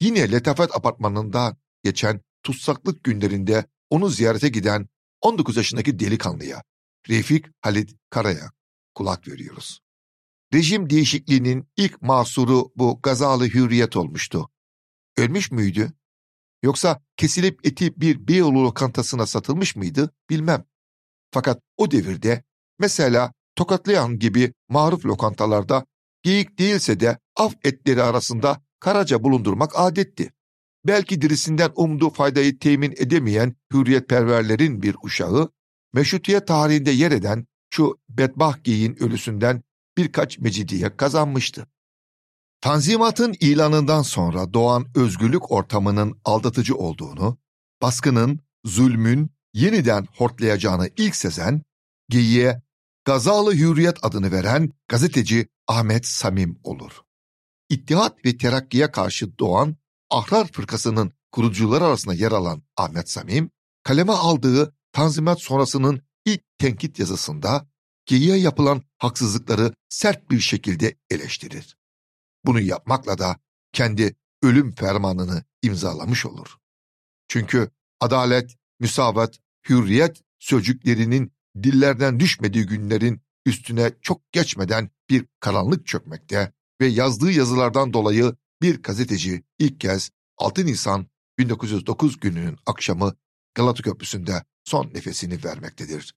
Yine Letafet apartmanında geçen tutsaklık günlerinde onu ziyarete giden 19 yaşındaki delikanlıya, Refik Halit Kara'ya kulak veriyoruz. Rejim değişikliğinin ilk mahsuru bu gazalı hürriyet olmuştu. Ölmüş müydü? Yoksa kesilip eti bir Beyoğlu lokantasına satılmış mıydı bilmem. Fakat o devirde mesela Tokatlayan gibi maruf lokantalarda geyik değilse de af etleri arasında karaca bulundurmak adetti. Belki dirisinden umduğu faydayı temin edemeyen hürriyetperverlerin bir uşağı, meşrutiyet tarihinde yer eden şu bedbah geyiğin ölüsünden birkaç mecidiye kazanmıştı. Tanzimatın ilanından sonra doğan özgürlük ortamının aldatıcı olduğunu, baskının, zulmün yeniden hortlayacağını ilk sezen, geyiğe Gazalı Hürriyet adını veren gazeteci Ahmet Samim olur. İttihat ve Terakki'ye karşı doğan Ahrar Fırkası'nın kurucuları arasında yer alan Ahmet Samim, kaleme aldığı Tanzimat sonrasının ilk tenkit yazısında geyiğe yapılan haksızlıkları sert bir şekilde eleştirir. Bunu yapmakla da kendi ölüm fermanını imzalamış olur. Çünkü adalet, müsavat, hürriyet sözcüklerinin dillerden düşmediği günlerin üstüne çok geçmeden bir karanlık çökmekte ve yazdığı yazılardan dolayı bir gazeteci ilk kez 6 Nisan 1909 gününün akşamı Galata Köprüsü'nde son nefesini vermektedir.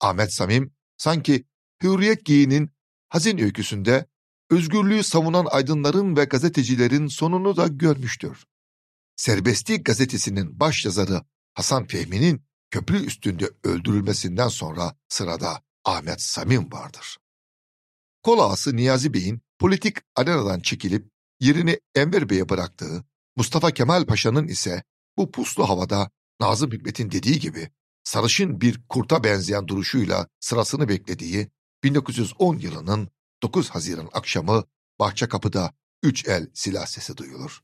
Ahmet Samim sanki Hürriyet Giyi'nin hazin öyküsünde özgürlüğü savunan aydınların ve gazetecilerin sonunu da görmüştür. Serbestlik gazetesinin başyazarı Hasan Fehmi'nin köprü üstünde öldürülmesinden sonra sırada Ahmet Samim vardır. Kol ağası Niyazi Bey'in politik arenadan çekilip yerini Enver Bey'e bıraktığı, Mustafa Kemal Paşa'nın ise bu puslu havada Nazım Hikmet'in dediği gibi sarışın bir kurta benzeyen duruşuyla sırasını beklediği 1910 yılının 9 Haziran akşamı Bahçekapı'da üç el silah sesi duyulur.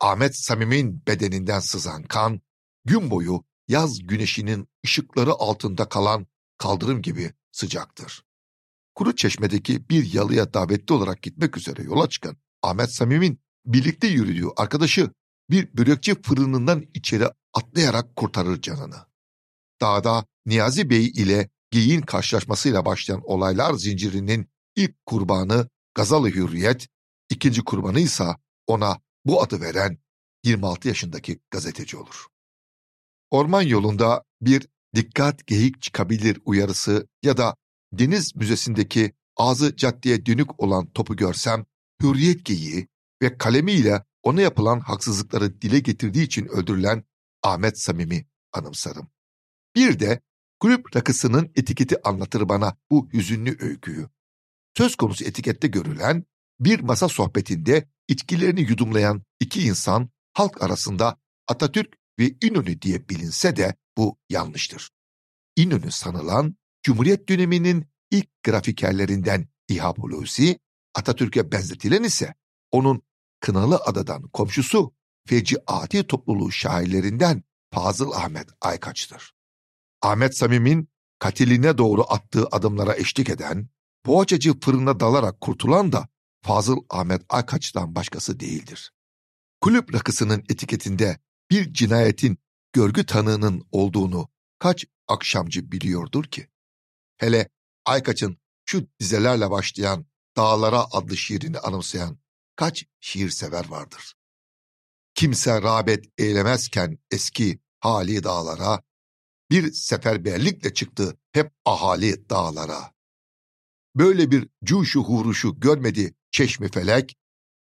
Ahmet Samim'in bedeninden sızan kan, gün boyu yaz güneşinin ışıkları altında kalan kaldırım gibi sıcaktır. Kuru Çeşme'deki bir yalıya davetli olarak gitmek üzere yola çıkan Ahmet Samim'in birlikte yürüdüğü arkadaşı bir börekçi fırınından içeri atlayarak kurtarır canını. Dağda Niyazi Bey ile Geyin karşılaşmasıyla başlayan olaylar zincirinin ilk kurbanı Gazalı Hürriyet, ikinci kurbanı ise ona bu adı veren 26 yaşındaki gazeteci olur. Orman yolunda bir dikkat geyik çıkabilir uyarısı ya da deniz müzesindeki ağzı caddeye dönük olan topu görsem hürriyet geyiği ve kalemiyle ona yapılan haksızlıkları dile getirdiği için öldürülen Ahmet Samim'i anımsarım. Bir de kulüp rakısının etiketi anlatır bana bu hüzünlü öyküyü. Söz konusu etikette görülen bir masa sohbetinde içkilerini yudumlayan iki insan halk arasında Atatürk ve İnönü diye bilinse de bu yanlıştır. İnönü sanılan Cumhuriyet döneminin ilk grafikerlerinden İhab Hulusi, Atatürk'e benzetilen ise onun Kınalı Adadan komşusu Feci Ati topluluğu şairlerinden Fazıl Ahmet Aykaç'tır. Ahmet Samim'in katiline doğru attığı adımlara eşlik eden, poğaçacı fırına dalarak kurtulan da Fazıl Ahmet Aykaç'tan başkası değildir. Kulüp rakısının etiketinde bir cinayetin görgü tanığının olduğunu kaç akşamcı biliyordur ki? Hele Aykaç'ın şu dizelerle başlayan Dağlara adlı şiirini anımsayan kaç şiir sever vardır. Kimse rağbet eylemezken eski hali dağlara, bir seferberlikle çıktı hep ahali dağlara. Böyle bir cuşu huruşu görmedi çeşmi felek,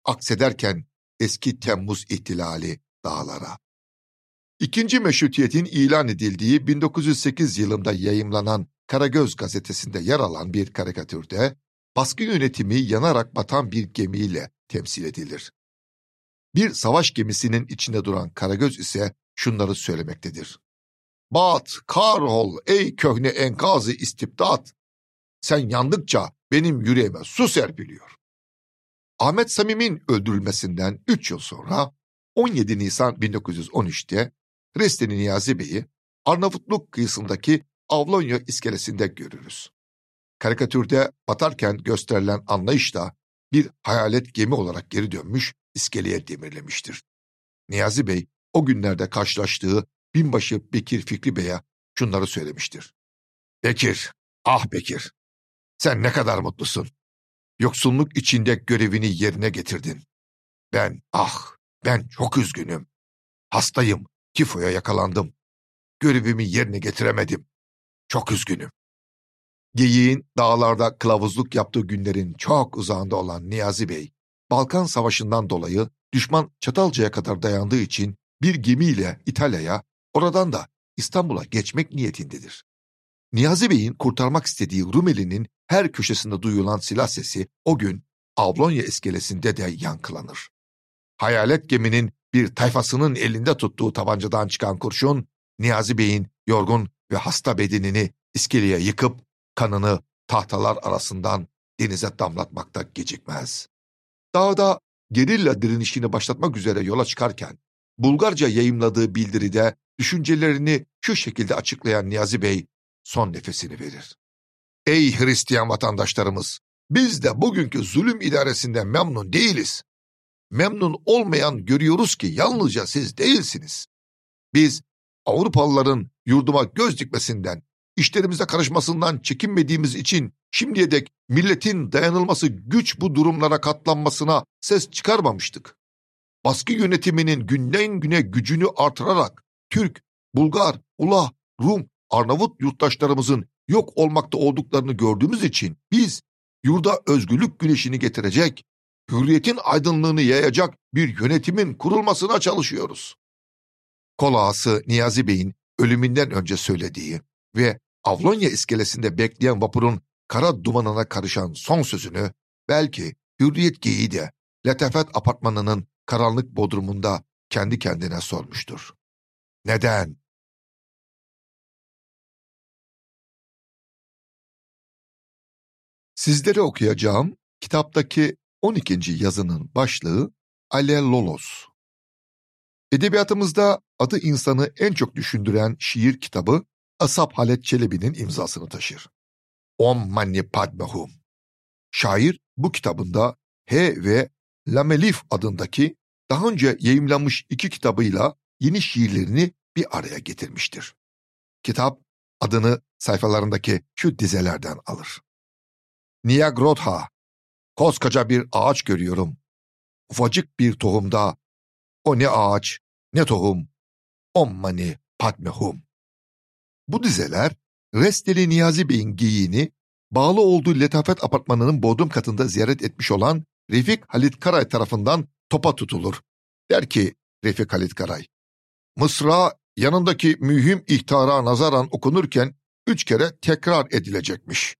aksederken eski Temmuz ihtilali dağlara. İkinci meşrutiyetin ilan edildiği 1908 yılında yayımlanan Karagöz gazetesinde yer alan bir karikatürde baskı yönetimi yanarak batan bir gemiyle temsil edilir. Bir savaş gemisinin içinde duran Karagöz ise şunları söylemektedir. Bat, kahrol ey köhne enkazı istibdat. Sen yandıkça benim yüreğime su serpiliyor. Ahmet Samim'in öldürülmesinden 3 yıl sonra 17 Nisan 1913'te Resteni Niyazi Bey'i Arnavutluk kıyısındaki Avlonya iskelesinde görürüz. Karikatürde batarken gösterilen anlayış da bir hayalet gemi olarak geri dönmüş iskeleye demirlemiştir. Niyazi Bey o günlerde karşılaştığı binbaşı Bekir Fikri Bey'e şunları söylemiştir. Bekir, ah Bekir, sen ne kadar mutlusun. Yoksunluk içinde görevini yerine getirdin. Ben, ah, ben çok üzgünüm. Hastayım, tifoya yakalandım. Görevimi yerine getiremedim. Çok üzgünüm. Geyiğin dağlarda kılavuzluk yaptığı günlerin çok uzağında olan Niyazi Bey, Balkan Savaşı'ndan dolayı düşman Çatalca'ya kadar dayandığı için bir gemiyle İtalya'ya, oradan da İstanbul'a geçmek niyetindedir. Niyazi Bey'in kurtarmak istediği Rumeli'nin her köşesinde duyulan silah sesi o gün Avlonya iskelesinde de yankılanır. Hayalet geminin bir tayfasının elinde tuttuğu tabancadan çıkan kurşun, Niyazi Bey'in yorgun ve hasta bedenini iskeleye yıkıp kanını tahtalar arasından denize damlatmakta gecikmez. Dağda gerilla direnişini başlatmak üzere yola çıkarken, Bulgarca yayımladığı bildiride düşüncelerini şu şekilde açıklayan Niyazi Bey son nefesini verir. Ey Hristiyan vatandaşlarımız! Biz de bugünkü zulüm idaresinden memnun değiliz. Memnun olmayan görüyoruz ki yalnızca siz değilsiniz. Biz Avrupalıların yurduma göz dikmesinden, işlerimize karışmasından çekinmediğimiz için şimdiye dek milletin dayanılması güç bu durumlara katlanmasına ses çıkarmamıştık. Baskı yönetiminin günden güne gücünü artırarak Türk, Bulgar, Ula, Rum, Arnavut yurttaşlarımızın yok olmakta olduklarını gördüğümüz için biz yurda özgürlük güneşini getirecek, hürriyetin aydınlığını yayacak bir yönetimin kurulmasına çalışıyoruz. Kolağası Niyazi Bey'in ölümünden önce söylediği ve Avlonya iskelesinde bekleyen vapurun kara dumanına karışan son sözünü belki Hürriyet Geyiği de Letefet apartmanının karanlık bodrumunda kendi kendine sormuştur. Neden? Sizlere okuyacağım kitaptaki 12. yazının başlığı Alelolos. Edebiyatımızda adı insanı en çok düşündüren şiir kitabı Asap Halet Çelebi'nin imzasını taşır. Om Mani Padme Hum. Şair bu kitabında H ve Lamelif adındaki daha önce yayımlanmış iki kitabıyla yeni şiirlerini bir araya getirmiştir. Kitap adını sayfalarındaki şu dizelerden alır. Niagrodha, koskoca bir ağaç görüyorum. Ufacık bir tohumda, o ne ağaç, ne tohum, Om Mani Padme Hum. Bu dizeler Resteli Niyazi Bey'in giyiğini bağlı olduğu Letafet Apartmanı'nın bodrum katında ziyaret etmiş olan Refik Halit Karay tarafından topa tutulur. Der ki Refik Halit Karay, Mısra yanındaki mühim ihtara nazaran okunurken üç kere tekrar edilecekmiş.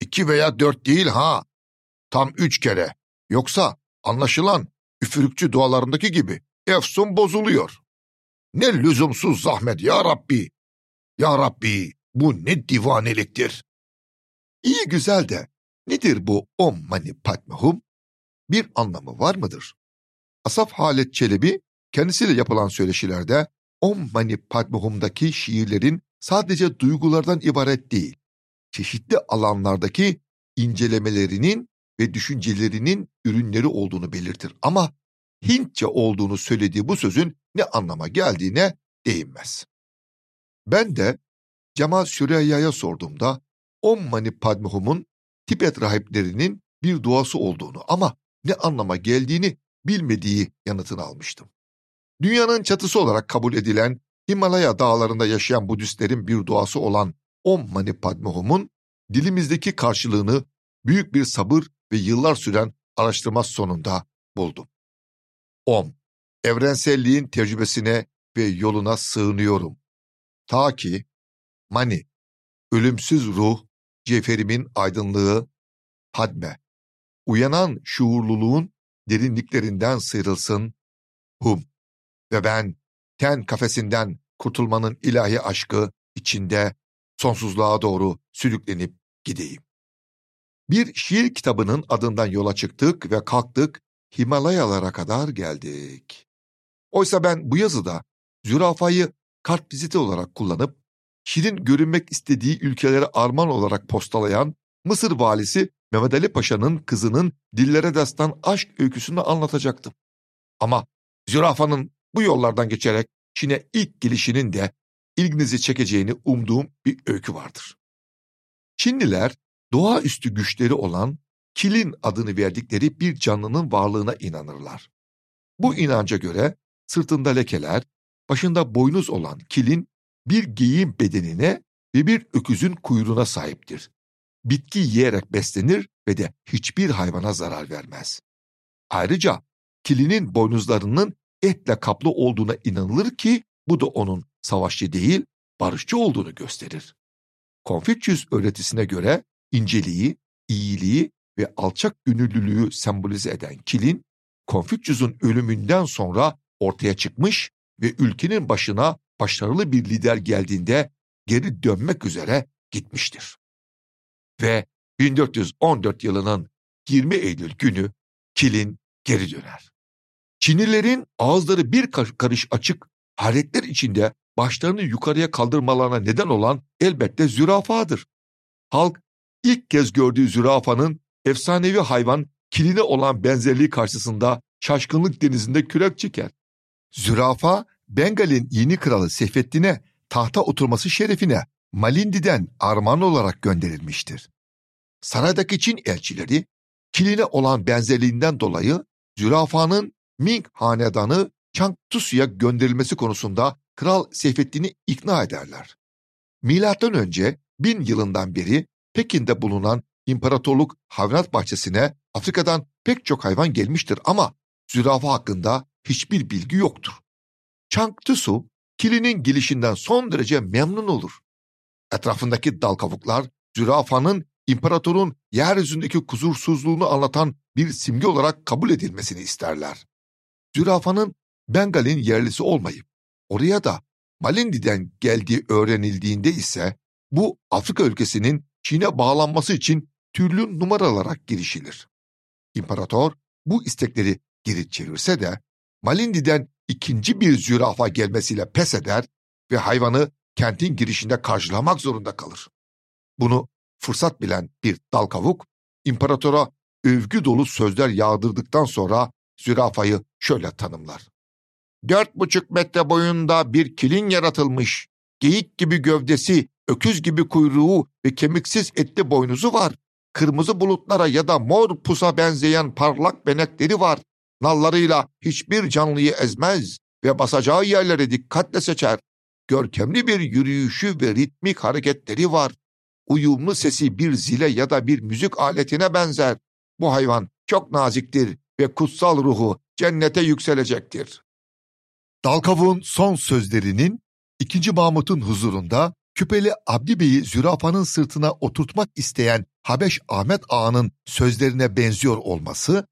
İki veya dört değil ha, tam üç kere. Yoksa anlaşılan üfürükçü dualarındaki gibi efsun bozuluyor. Ne lüzumsuz zahmet ya Rabbi. Ya Rabbi bu ne divaneliktir. İyi güzel de nedir bu Om Mani Padme Hum? Bir anlamı var mıdır? Asaf Halet Çelebi kendisiyle yapılan söyleşilerde Om Mani Padme Hum'daki şiirlerin sadece duygulardan ibaret değil, çeşitli alanlardaki incelemelerinin ve düşüncelerinin ürünleri olduğunu belirtir. Ama Hintçe olduğunu söylediği bu sözün ne anlama geldiğine değinmez. Ben de Cemal Süreyya'ya sorduğumda Om Mani Padme Hum'un Tibet rahiplerinin bir duası olduğunu ama ne anlama geldiğini bilmediği yanıtını almıştım. Dünyanın çatısı olarak kabul edilen Himalaya dağlarında yaşayan Budistlerin bir duası olan Om Mani Padme Hum'un dilimizdeki karşılığını büyük bir sabır ve yıllar süren araştırma sonunda buldum. Om, evrenselliğin tecrübesine ve yoluna sığınıyorum. Ta ki Mani, ölümsüz ruh, ceferimin aydınlığı, Padme, uyanan şuurluluğun derinliklerinden sıyrılsın, Hum ve ben ten kafesinden kurtulmanın ilahi aşkı içinde sonsuzluğa doğru sürüklenip gideyim. Bir şiir kitabının adından yola çıktık ve kalktık Himalayalara kadar geldik. Oysa ben bu yazıda zürafayı kartviziti olarak kullanıp Şirin görünmek istediği ülkelere armağan olarak postalayan Mısır valisi Mehmet Ali Paşa'nın kızının dillere destan aşk öyküsünü anlatacaktım. Ama zürafanın bu yollardan geçerek Çin'e ilk gelişinin de ilginizi çekeceğini umduğum bir öykü vardır. Çinliler doğaüstü güçleri olan kilin adını verdikleri bir canlının varlığına inanırlar. Bu inanca göre sırtında lekeler, başında boynuz olan kilin bir geyiğin bedenine ve bir öküzün kuyruğuna sahiptir. Bitki yiyerek beslenir ve de hiçbir hayvana zarar vermez. Ayrıca kilinin boynuzlarının etle kaplı olduğuna inanılır ki bu da onun savaşçı değil barışçı olduğunu gösterir. Konfüçyüs öğretisine göre inceliği, iyiliği ve alçak gönüllülüğü sembolize eden kilin, Konfüçyüs'ün ölümünden sonra ortaya çıkmış ve ülkenin başına başarılı bir lider geldiğinde geri dönmek üzere gitmiştir. Ve 1414 yılının 20 Eylül günü Kilin geri döner. Çinlilerin ağızları bir karış açık, hayretler içinde başlarını yukarıya kaldırmalarına neden olan elbette zürafadır. Halk ilk kez gördüğü zürafanın efsanevi hayvan kiline olan benzerliği karşısında şaşkınlık denizinde kürek çeker. Zürafa Bengal'in yeni kralı Seyfettin'e tahta oturması şerefine Malindi'den armağan olarak gönderilmiştir. Saraydaki Çin elçileri kiline olan benzerliğinden dolayı zürafanın Ming hanedanı Changtusu'ya gönderilmesi konusunda Kral Seyfettin'i ikna ederler. Milattan önce bin yılından beri Pekin'de bulunan İmparatorluk Hayvanat Bahçesi'ne Afrika'dan pek çok hayvan gelmiştir ama zürafa hakkında hiçbir bilgi yoktur. Changtusu, kilinin gelişinden son derece memnun olur. Etrafındaki dal kavuklar, zürafanın imparatorun yeryüzündeki kusursuzluğunu anlatan bir simge olarak kabul edilmesini isterler. Zürafanın Bengal'in yerlisi olmayıp oraya da Malindi'den geldiği öğrenildiğinde ise bu Afrika ülkesinin Çin'e bağlanması için türlü numaralara girişilir. İmparator bu istekleri geri çevirse de Malindi'den ikinci bir zürafa gelmesiyle pes eder ve hayvanı kentin girişinde karşılamak zorunda kalır. Bunu fırsat bilen bir dal kavuk, imparatora övgü dolu sözler yağdırdıktan sonra zürafayı şöyle tanımlar. Dört buçuk metre boyunda bir kilin yaratılmış, geyik gibi gövdesi, öküz gibi kuyruğu ve kemiksiz etli boynuzu var. Kırmızı bulutlara ya da mor pusa benzeyen parlak benekleri var. Nallarıyla hiçbir canlıyı ezmez ve basacağı yerleri dikkatle seçer. Görkemli bir yürüyüşü ve ritmik hareketleri var. Uyumlu sesi bir zile ya da bir müzik aletine benzer. Bu hayvan çok naziktir ve kutsal ruhu cennete yükselecektir. Dalkavuk'un son sözlerinin 2. Mahmut'un huzurunda Küpeli Abdi Bey'i zürafanın sırtına oturtmak isteyen Habeş Ahmet Ağa'nın sözlerine benziyor olması,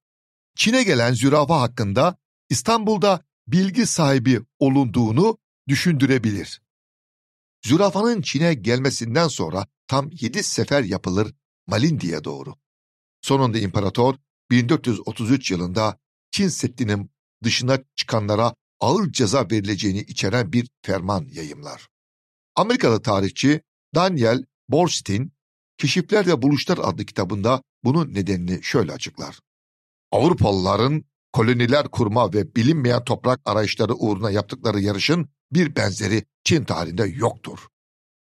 Çin'e gelen zürafa hakkında İstanbul'da bilgi sahibi olunduğunu düşündürebilir. Zürafanın Çin'e gelmesinden sonra tam yedi sefer yapılır Malindi'ye doğru. Sonunda imparator 1433 yılında Çin Seddi'nin dışına çıkanlara ağır ceza verileceğini içeren bir ferman yayımlar. Amerikalı tarihçi Daniel Borstein, Keşifler ve Buluşlar adlı kitabında bunun nedenini şöyle açıklar. Avrupalıların koloniler kurma ve bilinmeyen toprak arayışları uğruna yaptıkları yarışın bir benzeri Çin tarihinde yoktur.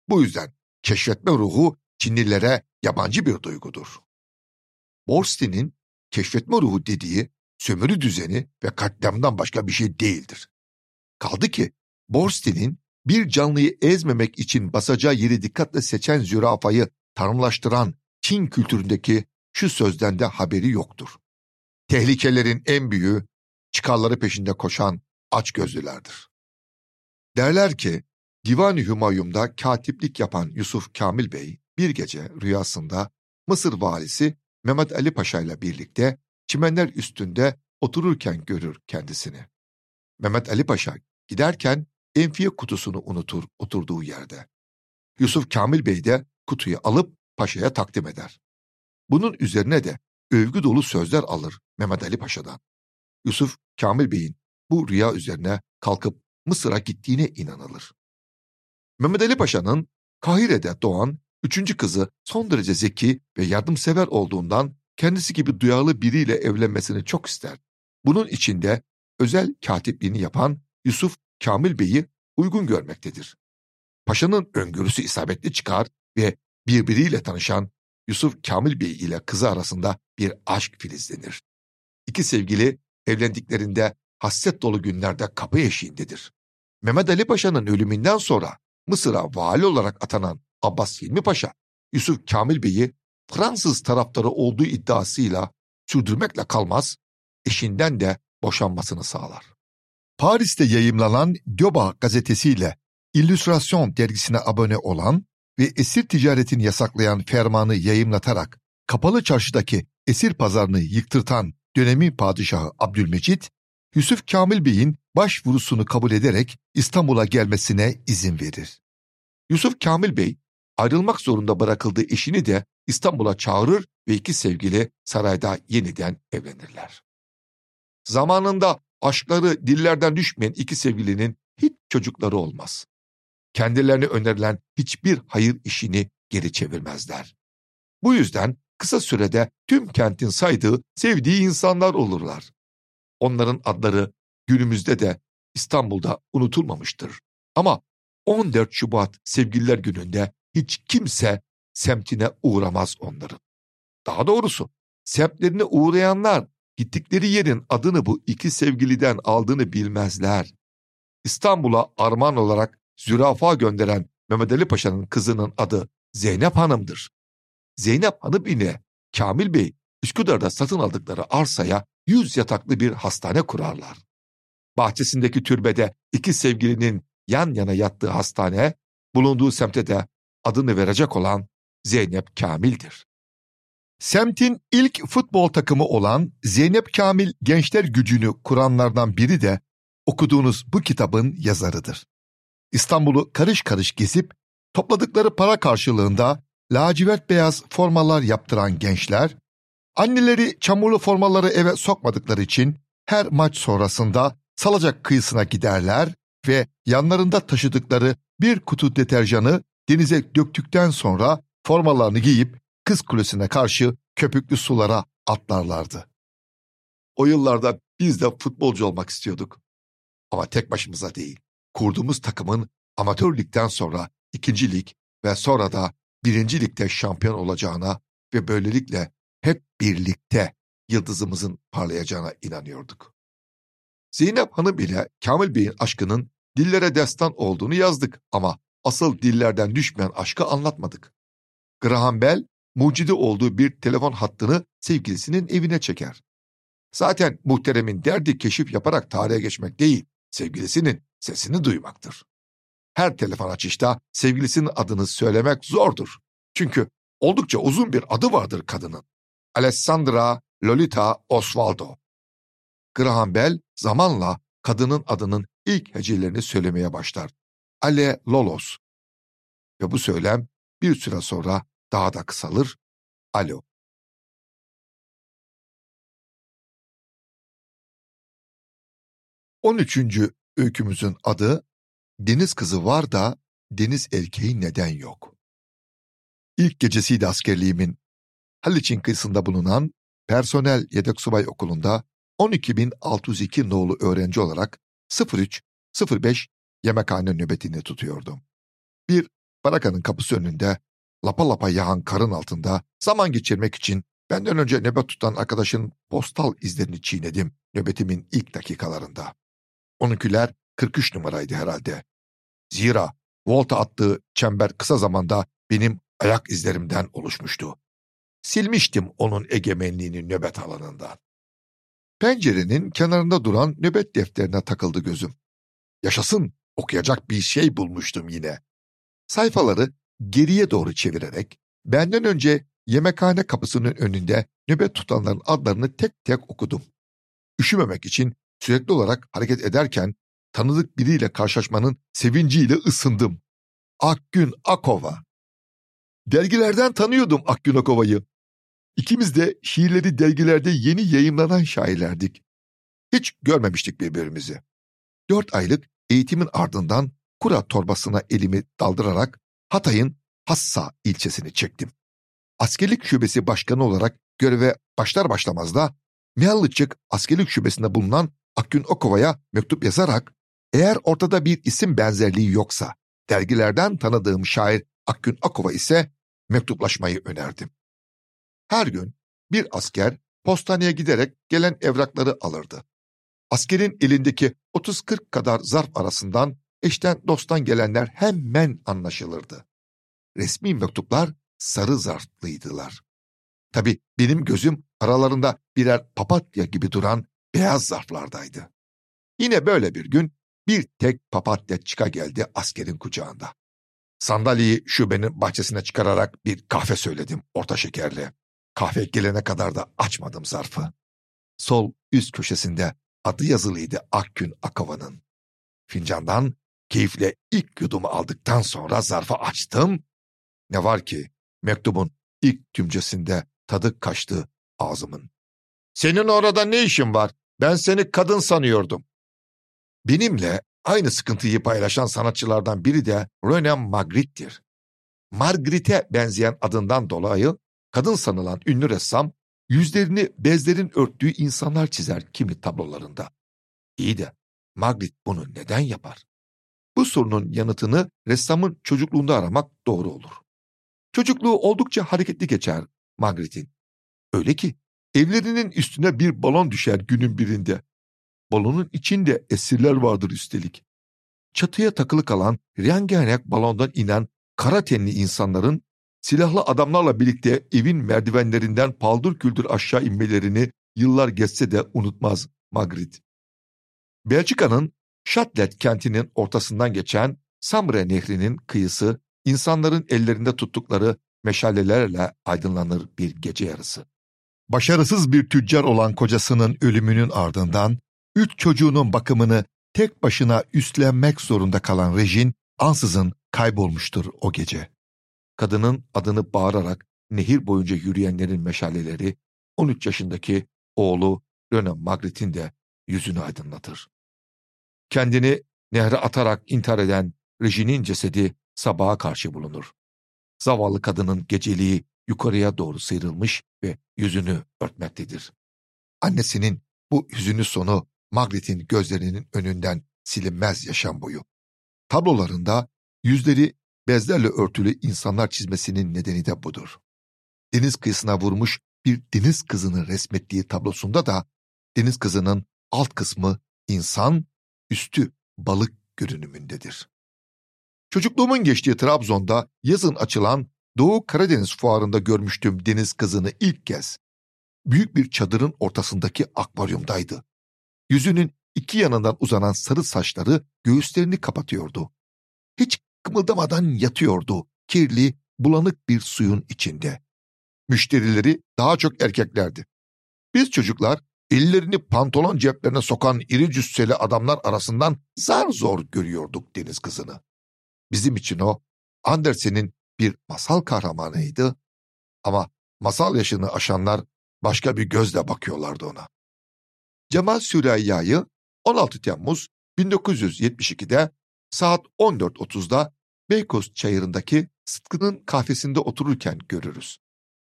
Bu yüzden keşfetme ruhu Çinlilere yabancı bir duygudur. Borstein'in keşfetme ruhu dediği sömürü düzeni ve katliamdan başka bir şey değildir. Kaldı ki Borstein'in bir canlıyı ezmemek için basacağı yeri dikkatle seçen zürafayı tanımlaştıran Çin kültüründeki şu sözden de haberi yoktur. Tehlikelerin en büyüğü çıkarları peşinde koşan açgözlülerdir. Derler ki Divan-ı Hümayun'da katiplik yapan Yusuf Kamil Bey bir gece rüyasında Mısır valisi Mehmet Ali Paşa ile birlikte çimenler üstünde otururken görür kendisini. Mehmet Ali Paşa giderken enfiye kutusunu unutur oturduğu yerde. Yusuf Kamil Bey de kutuyu alıp paşaya takdim eder. Bunun üzerine de övgü dolu sözler alır Mehmet Ali Paşa'dan. Yusuf Kamil Bey'in bu rüya üzerine kalkıp Mısır'a gittiğine inanılır. Mehmet Ali Paşa'nın Kahire'de doğan üçüncü kızı son derece zeki ve yardımsever olduğundan kendisi gibi duyarlı biriyle evlenmesini çok ister. Bunun içinde özel katipliğini yapan Yusuf Kamil Bey'i uygun görmektedir. Paşanın öngörüsü isabetli çıkar ve birbiriyle tanışan Yusuf Kamil Bey ile kızı arasında bir aşk filizlenir. İki sevgili evlendiklerinde hasret dolu günlerde kapı eşiğindedir. Mehmet Ali Paşa'nın ölümünden sonra Mısır'a vali olarak atanan Abbas Hilmi Paşa, Yusuf Kamil Bey'i Fransız taraftarı olduğu iddiasıyla sürdürmekle kalmaz, eşinden de boşanmasını sağlar. Paris'te yayımlanan Dioba gazetesiyle İllüstrasyon dergisine abone olan ve esir ticaretini yasaklayan fermanı yayımlatarak kapalı çarşıdaki esir pazarını yıktırtan dönemin padişahı Abdülmecit, Yusuf Kamil Bey'in başvurusunu kabul ederek İstanbul'a gelmesine izin verir. Yusuf Kamil Bey ayrılmak zorunda bırakıldığı eşini de İstanbul'a çağırır ve iki sevgili sarayda yeniden evlenirler. Zamanında aşkları dillerden düşmeyen iki sevgilinin hiç çocukları olmaz. Kendilerine önerilen hiçbir hayır işini geri çevirmezler. Bu yüzden kısa sürede tüm kentin saydığı, sevdiği insanlar olurlar. Onların adları günümüzde de İstanbul'da unutulmamıştır. Ama 14 Şubat Sevgililer Günü'nde hiç kimse semtine uğramaz onların. Daha doğrusu semtlerine uğrayanlar gittikleri yerin adını bu iki sevgiliden aldığını bilmezler. İstanbul'a armağan olarak zürafa gönderen Mehmet Ali Paşa'nın kızının adı Zeynep Hanım'dır. Zeynep Hanım ile Kamil Bey Üsküdar'da satın aldıkları arsaya yüz yataklı bir hastane kurarlar. Bahçesindeki türbede iki sevgilinin yan yana yattığı hastane, bulunduğu semte de adını verecek olan Zeynep Kamil'dir. Semtin ilk futbol takımı olan Zeynep Kamil Gençler Gücü'nü kuranlardan biri de okuduğunuz bu kitabın yazarıdır. İstanbul'u karış karış gezip topladıkları para karşılığında lacivert beyaz formalar yaptıran gençler, anneleri çamurlu formaları eve sokmadıkları için her maç sonrasında salacak kıyısına giderler ve yanlarında taşıdıkları bir kutu deterjanı denize döktükten sonra formalarını giyip Kız Kulesi'ne karşı köpüklü sulara atlarlardı. O yıllarda biz de futbolcu olmak istiyorduk. Ama tek başımıza değil. Kurduğumuz takımın amatör ligden sonra ikinci lig ve sonra da birinci ligde şampiyon olacağına ve böylelikle hep birlikte yıldızımızın parlayacağına inanıyorduk. Zeynep Hanım ile Kamil Bey'in aşkının dillere destan olduğunu yazdık ama asıl dillerden düşmeyen aşkı anlatmadık. Graham Bell mucidi olduğu bir telefon hattını sevgilisinin evine çeker. Zaten muhteremin derdi keşif yaparak tarihe geçmek değil, sevgilisinin sesini duymaktır. Her telefon açışta sevgilisinin adını söylemek zordur. Çünkü oldukça uzun bir adı vardır kadının. Alessandra Lolita Osvaldo. Graham Bell zamanla kadının adının ilk hecelerini söylemeye başlar. Ale Lolos. Ve bu söylem bir süre sonra daha da kısalır. Alo. On üçüncü öykümüzün adı Deniz Kızı Var da deniz erkeği neden yok? İlk gecesiydi askerliğimin. Haliç'in kıyısında bulunan personel yedek subay okulunda 12.602 nolu öğrenci olarak 03-05 yemekhane nöbetini tutuyordum. Bir barakanın kapısı önünde lapa lapa yağan karın altında zaman geçirmek için benden önce nöbet tutan arkadaşın postal izlerini çiğnedim nöbetimin ilk dakikalarında. Onunkiler 43 numaraydı herhalde. Zira volta attığı çember kısa zamanda benim ayak izlerimden oluşmuştu. Silmiştim onun egemenliğini nöbet alanından. Pencerenin kenarında duran nöbet defterine takıldı gözüm. Yaşasın, okuyacak bir şey bulmuştum yine. Sayfaları geriye doğru çevirerek benden önce yemekhane kapısının önünde nöbet tutanların adlarını tek tek okudum. Üşümemek için sürekli olarak hareket ederken tanıdık biriyle karşılaşmanın sevinciyle ısındım. Akgün Akova. Dergilerden tanıyordum Akgün Akova'yı. İkimiz de şiirleri dergilerde yeni yayımlanan şairlerdik. Hiç görmemiştik birbirimizi. Dört aylık eğitimin ardından kura torbasına elimi daldırarak Hatay'ın Hassa ilçesini çektim. Askerlik şubesi başkanı olarak göreve başlar başlamaz da Mihallıçık askerlik şubesinde bulunan Akgün Okova'ya mektup yazarak eğer ortada bir isim benzerliği yoksa dergilerden tanıdığım şair Akgün Akova ise mektuplaşmayı önerdim. Her gün bir asker postaneye giderek gelen evrakları alırdı. Askerin elindeki 30-40 kadar zarf arasından eşten dosttan gelenler hemen anlaşılırdı. Resmi mektuplar sarı zarflıydılar. Tabi benim gözüm aralarında birer papatya gibi duran beyaz zarflardaydı. Yine böyle bir gün bir tek papatya çıka geldi askerin kucağında. Sandalyeyi şubenin bahçesine çıkararak bir kahve söyledim orta şekerli. Kahve gelene kadar da açmadım zarfı. Sol üst köşesinde adı yazılıydı Akgün Akava'nın. Fincandan keyifle ilk yudumu aldıktan sonra zarfı açtım. Ne var ki mektubun ilk cümcesinde tadı kaçtı ağzımın. Senin orada ne işin var? Ben seni kadın sanıyordum. Benimle aynı sıkıntıyı paylaşan sanatçılardan biri de René Magritte'tir. Margrit'e benzeyen adından dolayı kadın sanılan ünlü ressam yüzlerini bezlerin örttüğü insanlar çizer kimi tablolarında. İyi de Magritte bunu neden yapar? Bu sorunun yanıtını ressamın çocukluğunda aramak doğru olur. Çocukluğu oldukça hareketli geçer Magritte'in. Öyle ki evlerinin üstüne bir balon düşer günün birinde. Balonun içinde esirler vardır üstelik. Çatıya takılı kalan rengarenk balondan inen kara tenli insanların silahlı adamlarla birlikte evin merdivenlerinden paldır küldür aşağı inmelerini yıllar geçse de unutmaz Magritte. Belçika'nın Şatlet kentinin ortasından geçen Samre nehrinin kıyısı insanların ellerinde tuttukları meşalelerle aydınlanır bir gece yarısı. Başarısız bir tüccar olan kocasının ölümünün ardından üç çocuğunun bakımını tek başına üstlenmek zorunda kalan Rejin ansızın kaybolmuştur o gece. Kadının adını bağırarak nehir boyunca yürüyenlerin meşaleleri 13 yaşındaki oğlu Röne Magritte'in de yüzünü aydınlatır. Kendini nehre atarak intihar eden Rejine'in cesedi sabaha karşı bulunur. Zavallı kadının geceliği yukarıya doğru sıyrılmış ve yüzünü örtmektedir. Annesinin bu hüzünlü sonu Magritte'in gözlerinin önünden silinmez yaşam boyu. Tablolarında yüzleri bezlerle örtülü insanlar çizmesinin nedeni de budur. Deniz kıyısına vurmuş bir deniz kızını resmettiği tablosunda da deniz kızının alt kısmı insan, üstü balık görünümündedir. Çocukluğumun geçtiği Trabzon'da yazın açılan Doğu Karadeniz fuarında görmüştüm deniz kızını ilk kez. Büyük bir çadırın ortasındaki akvaryumdaydı. Yüzünün iki yanından uzanan sarı saçları göğüslerini kapatıyordu. Hiç kımıldamadan yatıyordu kirli, bulanık bir suyun içinde. Müşterileri daha çok erkeklerdi. Biz çocuklar ellerini pantolon ceplerine sokan iri cüsseli adamlar arasından zar zor görüyorduk deniz kızını. Bizim için o Andersen'in bir masal kahramanıydı ama masal yaşını aşanlar başka bir gözle bakıyorlardı ona. Cemal Süreyya'yı 16 Temmuz 1972'de saat 14.30'da Beykoz çayırındaki Sıtkı'nın kahvesinde otururken görürüz.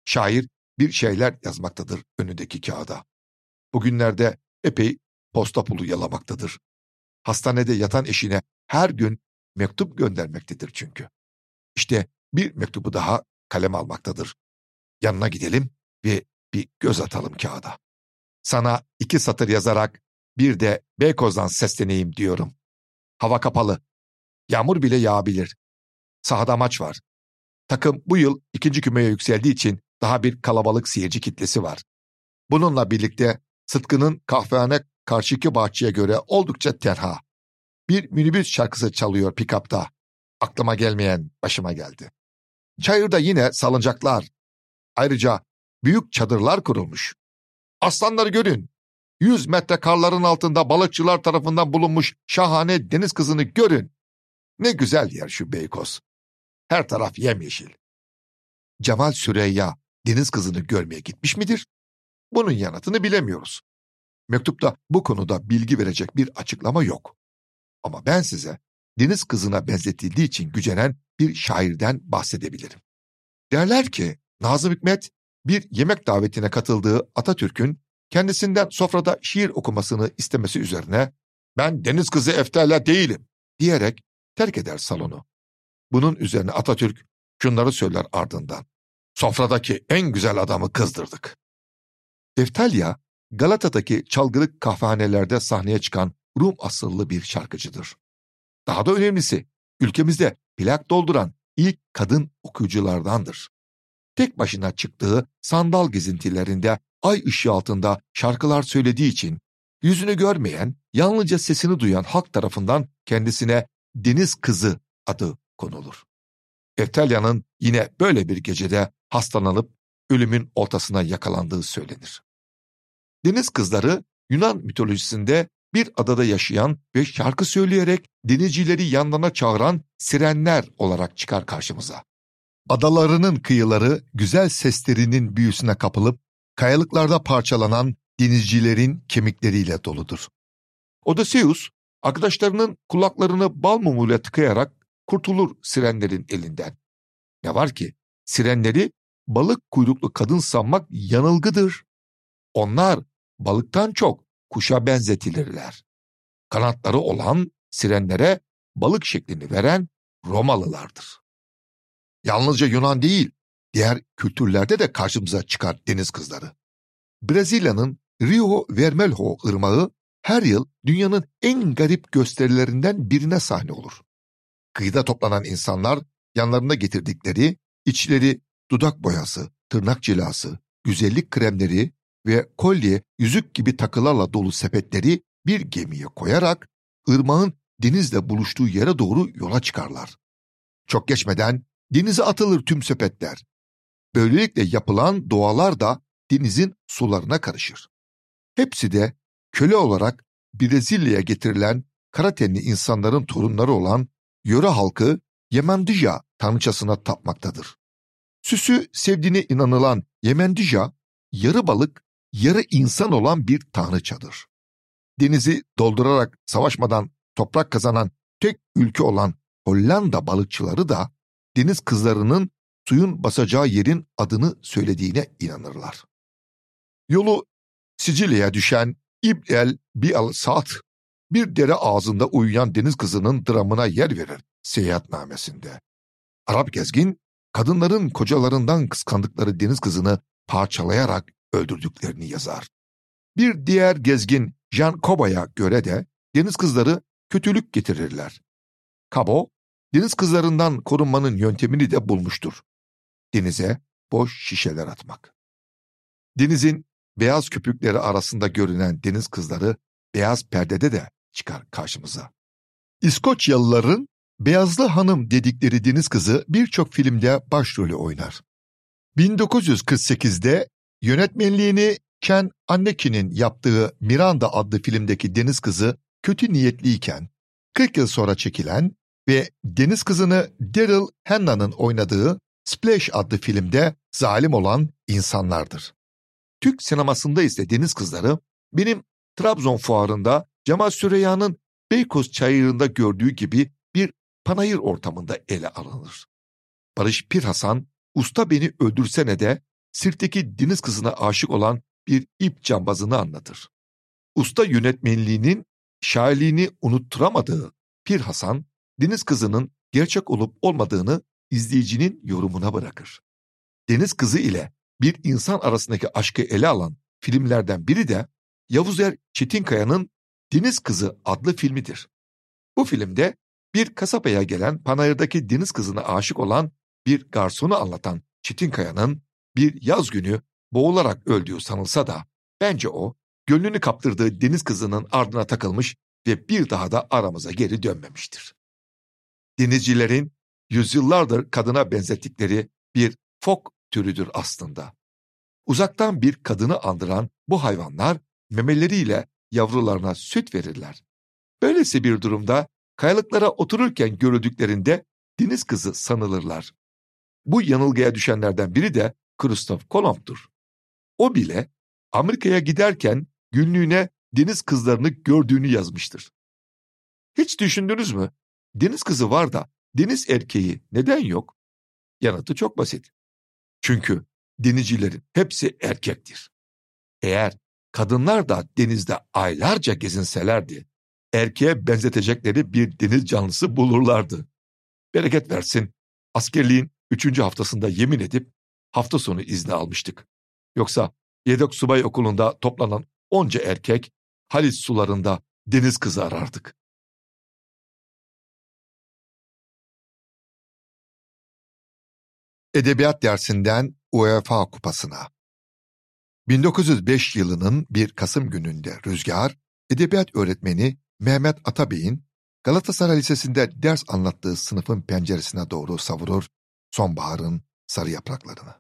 Şair bir şeyler yazmaktadır önündeki kağıda. Bugünlerde epey posta pulu yalamaktadır. Hastanede yatan eşine her gün mektup göndermektedir çünkü. İşte bir mektubu daha kalem almaktadır. Yanına gidelim ve bir göz atalım kağıda. Sana iki satır yazarak bir de Beykoz'dan sesleneyim diyorum. Hava kapalı. Yağmur bile yağabilir. Sahada maç var. Takım bu yıl ikinci kümeye yükseldiği için daha bir kalabalık seyirci kitlesi var. Bununla birlikte Sıtkı'nın kahvehane karşıki bahçeye göre oldukça tenha. Bir minibüs şarkısı çalıyor pikapta. Aklıma gelmeyen başıma geldi. Çayırda yine salıncaklar. Ayrıca büyük çadırlar kurulmuş. Aslanları görün. Yüz metre karların altında balıkçılar tarafından bulunmuş şahane deniz kızını görün. Ne güzel yer şu Beykoz. Her taraf yemyeşil. Cemal Süreyya deniz kızını görmeye gitmiş midir? Bunun yanıtını bilemiyoruz. Mektupta bu konuda bilgi verecek bir açıklama yok. Ama ben size deniz kızına benzetildiği için gücenen bir şairden bahsedebilirim. Derler ki Nazım Hikmet bir yemek davetine katıldığı Atatürk'ün kendisinden sofrada şiir okumasını istemesi üzerine ben deniz kızı Eftelya değilim diyerek terk eder salonu. Bunun üzerine Atatürk şunları söyler ardından. Sofradaki en güzel adamı kızdırdık. Eftelya, Galata'daki çalgılık kahvehanelerde sahneye çıkan Rum asıllı bir şarkıcıdır. Daha da önemlisi, ülkemizde plak dolduran ilk kadın okuyuculardandır. Tek başına çıktığı sandal gezintilerinde ay ışığı altında şarkılar söylediği için yüzünü görmeyen, yalnızca sesini duyan halk tarafından kendisine Deniz Kızı adı konulur. Eftelya'nın yine böyle bir gecede hastalanıp ölümün ortasına yakalandığı söylenir. Deniz kızları Yunan mitolojisinde bir adada yaşayan ve şarkı söyleyerek denizcileri yanlarına çağıran sirenler olarak çıkar karşımıza. Adalarının kıyıları güzel seslerinin büyüsüne kapılıp kayalıklarda parçalanan denizcilerin kemikleriyle doludur. Odysseus, arkadaşlarının kulaklarını bal mumuyla tıkayarak kurtulur sirenlerin elinden. Ne var ki sirenleri balık kuyruklu kadın sanmak yanılgıdır. Onlar balıktan çok kuşa benzetilirler. Kanatları olan sirenlere balık şeklini veren Romalılardır. Yalnızca Yunan değil, diğer kültürlerde de karşımıza çıkar deniz kızları. Brezilya'nın Rio Vermelho ırmağı her yıl dünyanın en garip gösterilerinden birine sahne olur. Kıyıda toplanan insanlar yanlarında getirdikleri içleri dudak boyası, tırnak cilası, güzellik kremleri ve kolye, yüzük gibi takılarla dolu sepetleri bir gemiye koyarak ırmağın denizle buluştuğu yere doğru yola çıkarlar. Çok geçmeden denize atılır tüm sepetler. Böylelikle yapılan dualar da denizin sularına karışır. Hepsi de köle olarak Brezilya'ya getirilen Karatenli insanların torunları olan yöre halkı Yemendija tanrıçasına tapmaktadır. Süsü sevdiğine inanılan Yemendija, yarı balık, yarı insan olan bir tanrıçadır. Denizi doldurarak savaşmadan toprak kazanan tek ülke olan Hollanda balıkçıları da deniz kızlarının suyun basacağı yerin adını söylediğine inanırlar. Yolu Sicilya'ya düşen İbn el Bial Saat bir dere ağzında uyuyan deniz kızının dramına yer verir seyahatnamesinde. Arap gezgin, kadınların kocalarından kıskandıkları deniz kızını parçalayarak öldürdüklerini yazar. Bir diğer gezgin Jean Coba'ya göre de deniz kızları kötülük getirirler. Cabo, deniz kızlarından korunmanın yöntemini de bulmuştur. Denize boş şişeler atmak. Denizin beyaz köpükleri arasında görünen deniz kızları beyaz perdede de çıkar karşımıza. İskoçyalıların Beyazlı Hanım dedikleri deniz kızı birçok filmde başrolü oynar. 1948'de yönetmenliğini Ken Annekin'in yaptığı Miranda adlı filmdeki deniz kızı kötü niyetliyken 40 yıl sonra çekilen ve deniz kızını Daryl Hannah'nın oynadığı Splash adlı filmde zalim olan insanlardır. Türk sinemasında ise deniz kızları benim Trabzon fuarında Cemal Süreyya'nın Beykoz çayırında gördüğü gibi bir panayır ortamında ele alınır. Barış Pir Hasan, usta beni öldürsene de sirkteki deniz kızına aşık olan bir ip cambazını anlatır. Usta yönetmenliğinin şairliğini unutturamadığı Pir Hasan, deniz kızının gerçek olup olmadığını izleyicinin yorumuna bırakır. Deniz kızı ile bir insan arasındaki aşkı ele alan filmlerden biri de Yavuzer Çetinkaya'nın Deniz Kızı adlı filmidir. Bu filmde bir kasabaya gelen panayırdaki deniz kızına aşık olan bir garsonu anlatan Çetinkaya'nın bir yaz günü boğularak öldüğü sanılsa da bence o gönlünü kaptırdığı deniz kızının ardına takılmış ve bir daha da aramıza geri dönmemiştir. Denizcilerin yüzyıllardır kadına benzettikleri bir fok türüdür aslında. Uzaktan bir kadını andıran bu hayvanlar memeleriyle yavrularına süt verirler. Böylesi bir durumda kayalıklara otururken görüldüklerinde deniz kızı sanılırlar. Bu yanılgıya düşenlerden biri de Christoph Kolomb'dur. O bile Amerika'ya giderken günlüğüne deniz kızlarını gördüğünü yazmıştır. Hiç düşündünüz mü? Deniz kızı var da deniz erkeği neden yok? Yanıtı çok basit. Çünkü denizcilerin hepsi erkektir. Eğer kadınlar da denizde aylarca gezinselerdi, erkeğe benzetecekleri bir deniz canlısı bulurlardı. Bereket versin, askerliğin üçüncü haftasında yemin edip hafta sonu izni almıştık. Yoksa yedek subay okulunda toplanan onca erkek Halis sularında deniz kızı arardık. Edebiyat dersinden UEFA kupasına. 1905 yılının bir Kasım gününde Rüzgar, edebiyat öğretmeni Mehmet Atabey'in Galatasaray Lisesi'nde ders anlattığı sınıfın penceresine doğru savurur sonbaharın sarı yapraklarını.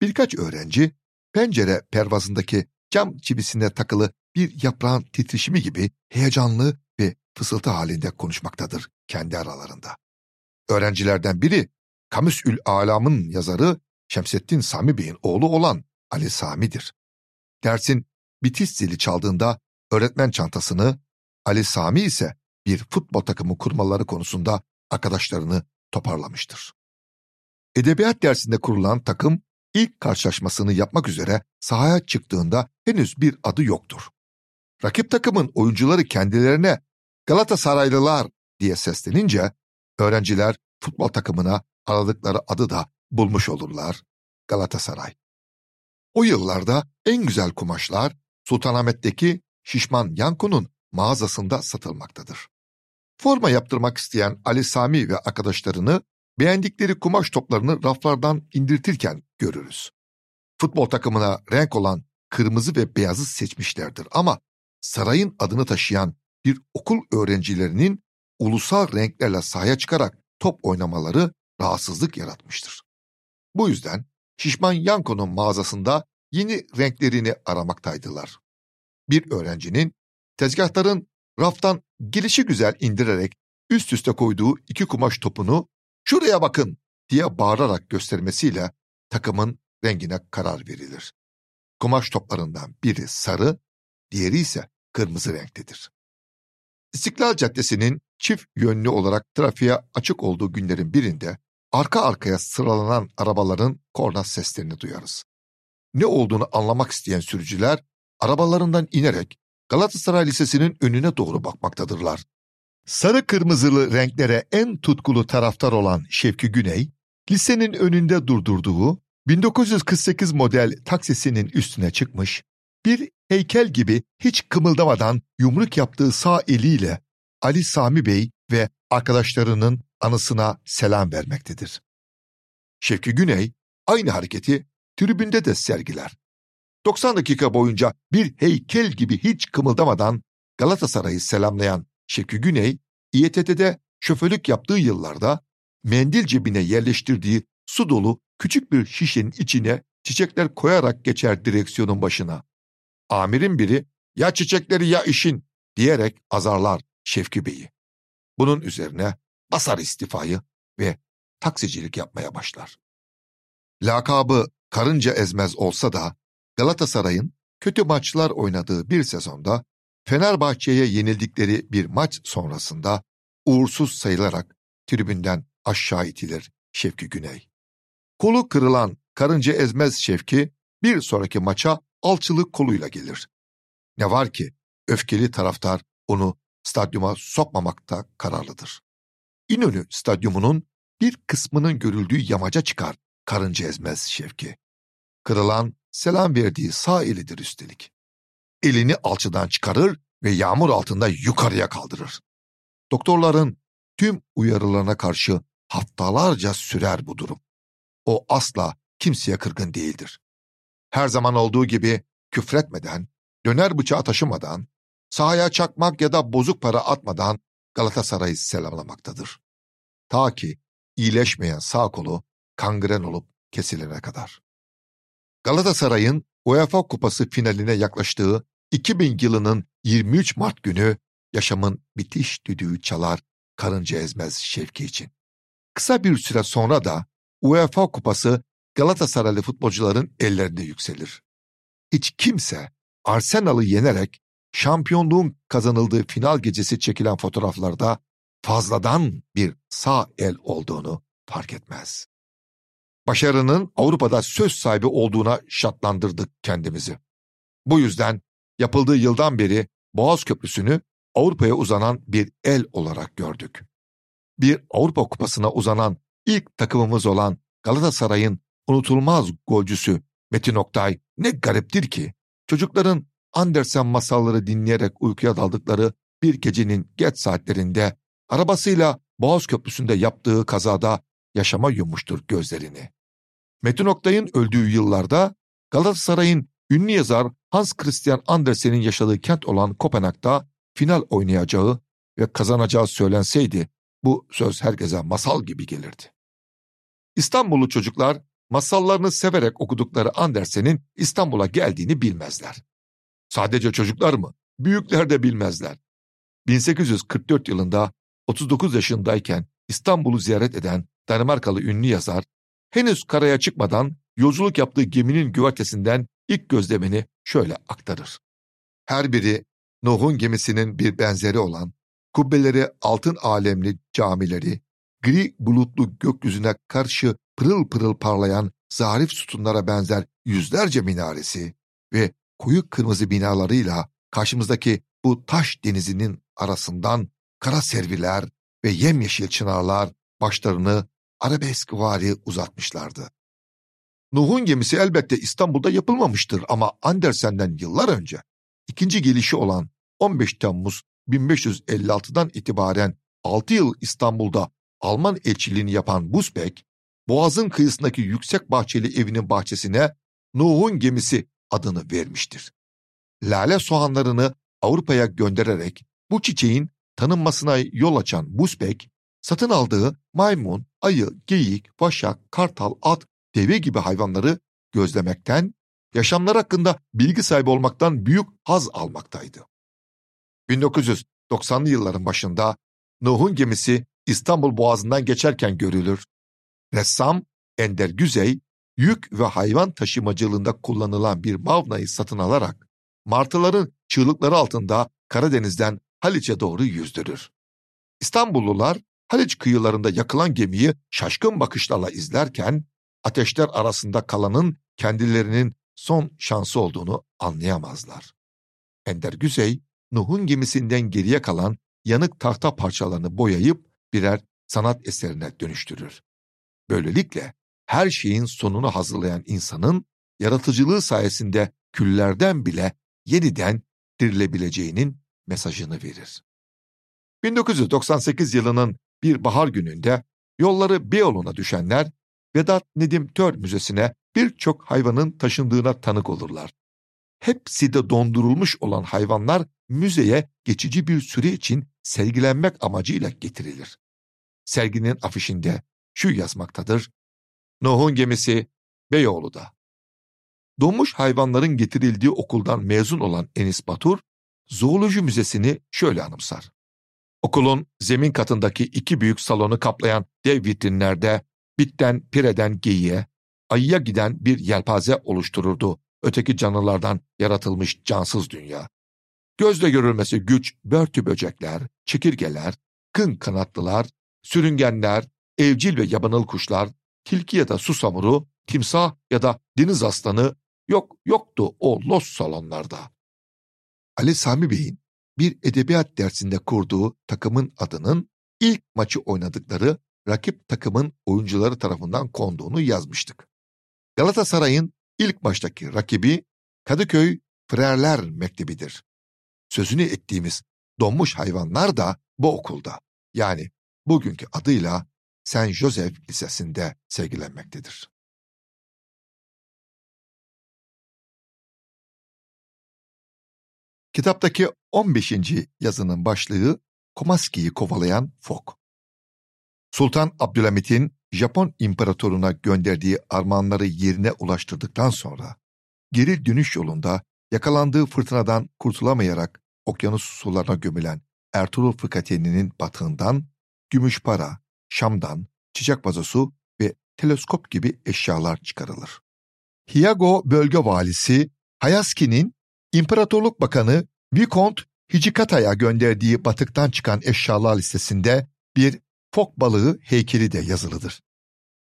Birkaç öğrenci pencere pervazındaki cam çivisine takılı bir yaprağın titreşimi gibi heyecanlı ve fısıltı halinde konuşmaktadır kendi aralarında. Öğrencilerden biri Kamüsül Alam'ın yazarı Şemsettin Sami Bey'in oğlu olan Ali Sami'dir. Dersin bitiş zili çaldığında öğretmen çantasını, Ali Sami ise bir futbol takımı kurmaları konusunda arkadaşlarını toparlamıştır. Edebiyat dersinde kurulan takım ilk karşılaşmasını yapmak üzere sahaya çıktığında henüz bir adı yoktur. Rakip takımın oyuncuları kendilerine Galatasaraylılar diye seslenince öğrenciler futbol takımına aradıkları adı da bulmuş olurlar Galatasaray. O yıllarda en güzel kumaşlar Sultanahmet'teki Şişman Yanko'nun mağazasında satılmaktadır. Forma yaptırmak isteyen Ali Sami ve arkadaşlarını beğendikleri kumaş toplarını raflardan indirtirken görürüz. Futbol takımına renk olan kırmızı ve beyazı seçmişlerdir ama sarayın adını taşıyan bir okul öğrencilerinin ulusal renklerle sahaya çıkarak top oynamaları rahatsızlık yaratmıştır. Bu yüzden Şişman Yanko'nun mağazasında yeni renklerini aramaktaydılar. Bir öğrencinin tezgahların raftan gelişi güzel indirerek üst üste koyduğu iki kumaş topunu şuraya bakın diye bağırarak göstermesiyle takımın rengine karar verilir. Kumaş toplarından biri sarı, diğeri ise kırmızı renktedir. İstiklal Caddesi'nin çift yönlü olarak trafiğe açık olduğu günlerin birinde arka arkaya sıralanan arabaların korna seslerini duyarız. Ne olduğunu anlamak isteyen sürücüler arabalarından inerek Galatasaray Lisesi'nin önüne doğru bakmaktadırlar. Sarı kırmızılı renklere en tutkulu taraftar olan Şevki Güney, lisenin önünde durdurduğu 1948 model taksisinin üstüne çıkmış, bir heykel gibi hiç kımıldamadan yumruk yaptığı sağ eliyle Ali Sami Bey ve arkadaşlarının anısına selam vermektedir. Şevki Güney aynı hareketi tribünde de sergiler. 90 dakika boyunca bir heykel gibi hiç kımıldamadan Galatasaray'ı selamlayan Şevki Güney, İETT'de şoförlük yaptığı yıllarda mendil cebine yerleştirdiği su dolu küçük bir şişenin içine çiçekler koyarak geçer direksiyonun başına. Amirin biri ya çiçekleri ya işin diyerek azarlar Şevki Bey'i. Bunun üzerine basar istifayı ve taksicilik yapmaya başlar. Lakabı karınca ezmez olsa da Galatasaray'ın kötü maçlar oynadığı bir sezonda Fenerbahçe'ye yenildikleri bir maç sonrasında uğursuz sayılarak tribünden aşağı itilir Şevki Güney. Kolu kırılan karınca ezmez Şevki bir sonraki maça alçılı koluyla gelir. Ne var ki öfkeli taraftar onu stadyuma sokmamakta kararlıdır. İnönü stadyumunun bir kısmının görüldüğü yamaca çıkar karınca ezmez Şevki. Kırılan selam verdiği sağ elidir üstelik. Elini alçıdan çıkarır ve yağmur altında yukarıya kaldırır. Doktorların tüm uyarılarına karşı haftalarca sürer bu durum. O asla kimseye kırgın değildir. Her zaman olduğu gibi küfretmeden, döner bıçağı taşımadan, sahaya çakmak ya da bozuk para atmadan Galatasaray'ı selamlamaktadır. Ta ki iyileşmeyen sağ kolu kangren olup kesilene kadar. Galatasaray'ın UEFA Kupası finaline yaklaştığı 2000 yılının 23 Mart günü yaşamın bitiş düdüğü çalar karınca ezmez Şevki için. Kısa bir süre sonra da UEFA Kupası Galatasaraylı futbolcuların ellerinde yükselir. Hiç kimse Arsenal'ı yenerek şampiyonluğun kazanıldığı final gecesi çekilen fotoğraflarda fazladan bir sağ el olduğunu fark etmez. Başarının Avrupa'da söz sahibi olduğuna şatlandırdık kendimizi. Bu yüzden yapıldığı yıldan beri Boğaz Köprüsü'nü Avrupa'ya uzanan bir el olarak gördük. Bir Avrupa Kupası'na uzanan ilk takımımız olan Galatasaray'ın unutulmaz golcüsü Metin Oktay ne gariptir ki çocukların Andersen masalları dinleyerek uykuya daldıkları bir gecenin geç saatlerinde arabasıyla Boğaz Köprüsü'nde yaptığı kazada yaşama yummuştur gözlerini. Metin Oktay'ın öldüğü yıllarda Galatasaray'ın ünlü yazar Hans Christian Andersen'in yaşadığı kent olan Kopenhag'da final oynayacağı ve kazanacağı söylenseydi bu söz herkese masal gibi gelirdi. İstanbullu çocuklar masallarını severek okudukları Andersen'in İstanbul'a geldiğini bilmezler. Sadece çocuklar mı? Büyükler de bilmezler. 1844 yılında 39 yaşındayken İstanbul'u ziyaret eden Danimarkalı ünlü yazar, henüz karaya çıkmadan yolculuk yaptığı geminin güvertesinden ilk gözlemini şöyle aktarır. Her biri Nuh'un gemisinin bir benzeri olan, kubbeleri altın alemli camileri, gri bulutlu gökyüzüne karşı pırıl pırıl parlayan zarif sütunlara benzer yüzlerce minaresi ve koyu kırmızı binalarıyla karşımızdaki bu taş denizinin arasından kara serviler ve yemyeşil çınarlar başlarını arabeskvari uzatmışlardı. Nuh'un gemisi elbette İstanbul'da yapılmamıştır ama Andersen'den yıllar önce ikinci gelişi olan 15 Temmuz 1556'dan itibaren 6 yıl İstanbul'da Alman elçiliğini yapan Busbek, Boğaz'ın kıyısındaki yüksek bahçeli evinin bahçesine Nuh'un gemisi adını vermiştir. Lale soğanlarını Avrupa'ya göndererek bu çiçeğin tanınmasına yol açan Busbek, satın aldığı maymun, ayı, geyik, vaşak, kartal, at, deve gibi hayvanları gözlemekten, yaşamlar hakkında bilgi sahibi olmaktan büyük haz almaktaydı. 1990'lı yılların başında Nuh'un gemisi İstanbul Boğazı'ndan geçerken görülür. Ressam Ender Güzey, yük ve hayvan taşımacılığında kullanılan bir mavnayı satın alarak martıların çığlıkları altında Karadeniz'den Haliç'e doğru yüzdürür. İstanbullular Haliç kıyılarında yakılan gemiyi şaşkın bakışlarla izlerken ateşler arasında kalanın kendilerinin son şansı olduğunu anlayamazlar. Ender Güzey, Nuh'un gemisinden geriye kalan yanık tahta parçalarını boyayıp birer sanat eserine dönüştürür. Böylelikle her şeyin sonunu hazırlayan insanın yaratıcılığı sayesinde küllerden bile yeniden dirilebileceğinin mesajını verir. 1998 yılının bir bahar gününde yolları Beyoğlu'na düşenler Vedat Nedim Tör Müzesi'ne birçok hayvanın taşındığına tanık olurlar. Hepsi de dondurulmuş olan hayvanlar müzeye geçici bir süre için sergilenmek amacıyla getirilir. Serginin afişinde şu yazmaktadır. Nuh'un gemisi Beyoğlu'da. Donmuş hayvanların getirildiği okuldan mezun olan Enis Batur, zooloji müzesini şöyle anımsar. Okulun zemin katındaki iki büyük salonu kaplayan dev vitrinlerde bitten pireden geyiğe, ayıya giden bir yelpaze oluştururdu öteki canlılardan yaratılmış cansız dünya. Gözle görülmesi güç börtü böcekler, çekirgeler, kın kanatlılar sürüngenler, evcil ve yabanıl kuşlar, tilki ya da susamuru, timsah ya da deniz aslanı yok yoktu o los salonlarda. Ali Sami Bey'in bir edebiyat dersinde kurduğu takımın adının ilk maçı oynadıkları rakip takımın oyuncuları tarafından konduğunu yazmıştık. Galatasaray'ın ilk maçtaki rakibi Kadıköy Frerler Mektebi'dir. Sözünü ettiğimiz donmuş hayvanlar da bu okulda yani bugünkü adıyla Saint Joseph Lisesi'nde sergilenmektedir. Kitaptaki 15. yazının başlığı Komaski'yi kovalayan fok. Sultan Abdülhamit'in Japon imparatoruna gönderdiği armağanları yerine ulaştırdıktan sonra geri dönüş yolunda yakalandığı fırtınadan kurtulamayarak okyanus sularına gömülen Ertuğrul Fırkateni'nin batığından gümüş para, şamdan, çiçek vazosu ve teleskop gibi eşyalar çıkarılır. Hyago bölge valisi Hayaski'nin İmparatorluk Bakanı Vicomte Hijikata'ya gönderdiği batıktan çıkan eşyalar listesinde bir fok balığı heykeli de yazılıdır.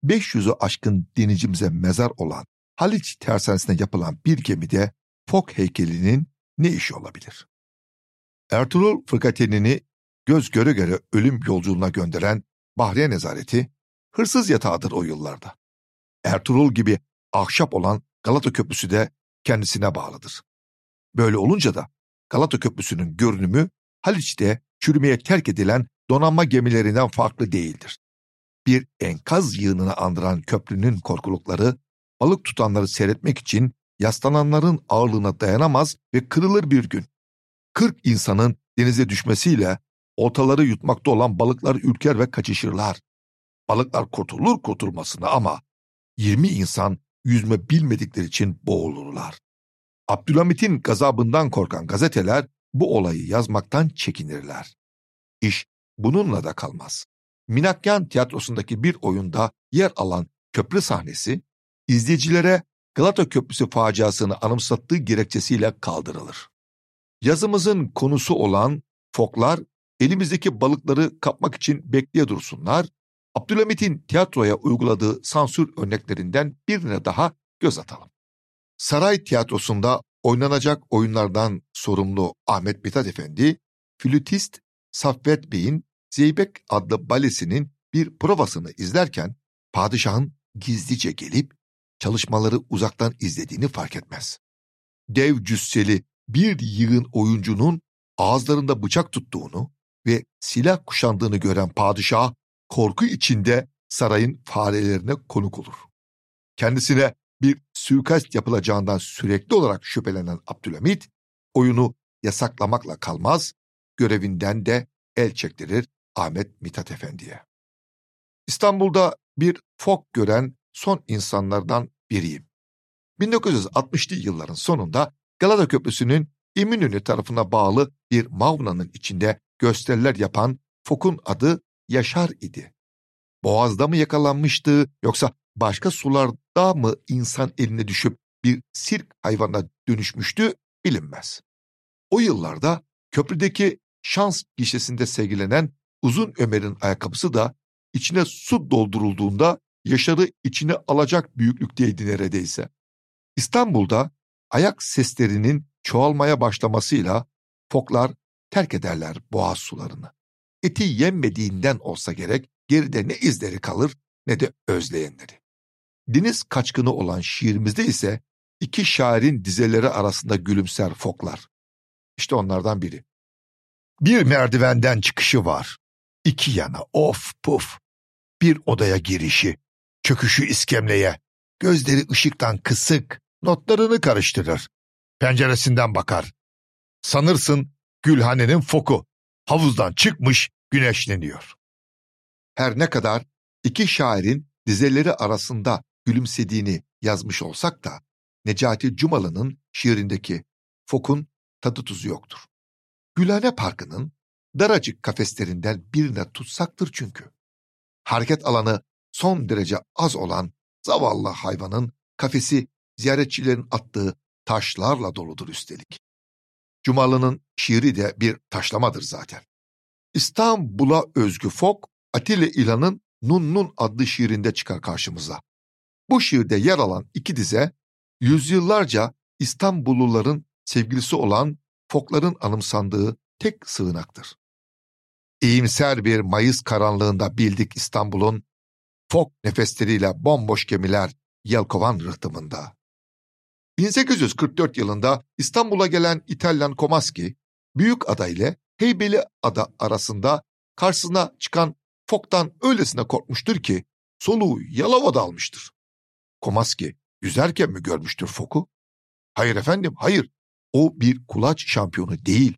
500'ü aşkın denizcimize mezar olan Haliç tersanesine yapılan bir gemide fok heykelinin ne işi olabilir? Ertuğrul Fırkateni'ni göz göre göre ölüm yolculuğuna gönderen Bahriye Nezareti, hırsız yatağıdır o yıllarda. Ertuğrul gibi ahşap olan Galata Köprüsü de kendisine bağlıdır. Böyle olunca da Galata Köprüsü'nün görünümü Haliç'te çürümeye terk edilen donanma gemilerinden farklı değildir. Bir enkaz yığınını andıran köprünün korkulukları, balık tutanları seyretmek için yaslananların ağırlığına dayanamaz ve kırılır bir gün. Kırk insanın denize düşmesiyle oltaları yutmakta olan balıklar ürker ve kaçışırlar. Balıklar kurtulur kurtulmasına ama 20 insan yüzme bilmedikleri için boğulurlar. Abdülhamit'in gazabından korkan gazeteler bu olayı yazmaktan çekinirler. İş bununla da kalmaz. Minakyan tiyatrosundaki bir oyunda yer alan köprü sahnesi, izleyicilere Galata Köprüsü faciasını anımsattığı gerekçesiyle kaldırılır. Yazımızın konusu olan foklar elimizdeki balıkları kapmak için bekleye dursunlar, Abdülhamit'in tiyatroya uyguladığı sansür örneklerinden birine daha göz atalım. Saray Tiyatrosu'nda oynanacak oyunlardan sorumlu Ahmet Mithat Efendi, flütist Saffet Bey'in Zeybek adlı balesinin bir provasını izlerken padişahın gizlice gelip çalışmaları uzaktan izlediğini fark etmez. Dev cüsseli bir yığın oyuncunun ağızlarında bıçak tuttuğunu ve silah kuşandığını gören padişah korku içinde sarayın farelerine konuk olur. Kendisine bir suikast yapılacağından sürekli olarak şüphelenen Abdülhamit, oyunu yasaklamakla kalmaz, görevinden de el çektirir Ahmet Mithat Efendi'ye. İstanbul'da bir fok gören son insanlardan biriyim. 1960'lı yılların sonunda Galata Köprüsü'nün İminönü tarafına bağlı bir mavnanın içinde gösteriler yapan Fok'un adı Yaşar idi. Boğaz'da mı yakalanmıştı yoksa başka sularda mı insan eline düşüp bir sirk hayvanına dönüşmüştü bilinmez. O yıllarda köprüdeki şans gişesinde sergilenen Uzun Ömer'in ayakkabısı da içine su doldurulduğunda Yaşar'ı içine alacak büyüklükteydi neredeyse. İstanbul'da ayak seslerinin çoğalmaya başlamasıyla foklar terk ederler boğaz sularını. Eti yenmediğinden olsa gerek geride ne izleri kalır ne de özleyenleri. Deniz kaçkını olan şiirimizde ise iki şairin dizeleri arasında gülümser foklar. İşte onlardan biri. Bir merdivenden çıkışı var. İki yana of puf. Bir odaya girişi. Çöküşü iskemleye. Gözleri ışıktan kısık. Notlarını karıştırır. Penceresinden bakar. Sanırsın Gülhane'nin foku. Havuzdan çıkmış güneşleniyor. Her ne kadar iki şairin dizeleri arasında gülümsediğini yazmış olsak da Necati Cumalı'nın şiirindeki Fok'un tadı tuzu yoktur. Gülhane Parkı'nın daracık kafeslerinden birine tutsaktır çünkü. Hareket alanı son derece az olan zavallı hayvanın kafesi ziyaretçilerin attığı taşlarla doludur üstelik. Cumalı'nın şiiri de bir taşlamadır zaten. İstanbul'a özgü fok Atilla İlhan'ın Nun Nun adlı şiirinde çıkar karşımıza. Bu şiirde yer alan iki dize yüzyıllarca İstanbulluların sevgilisi olan fokların anımsandığı tek sığınaktır. İyimser bir Mayıs karanlığında bildik İstanbul'un fok nefesleriyle bomboş gemiler yelkovan rıhtımında. 1844 yılında İstanbul'a gelen İtalyan Komaski, Büyük Ada ile Heybeli Ada arasında karşısına çıkan foktan öylesine korkmuştur ki soluğu Yalova'da almıştır. Komaski yüzerken mi görmüştür foku? Hayır efendim, hayır. O bir kulaç şampiyonu değil.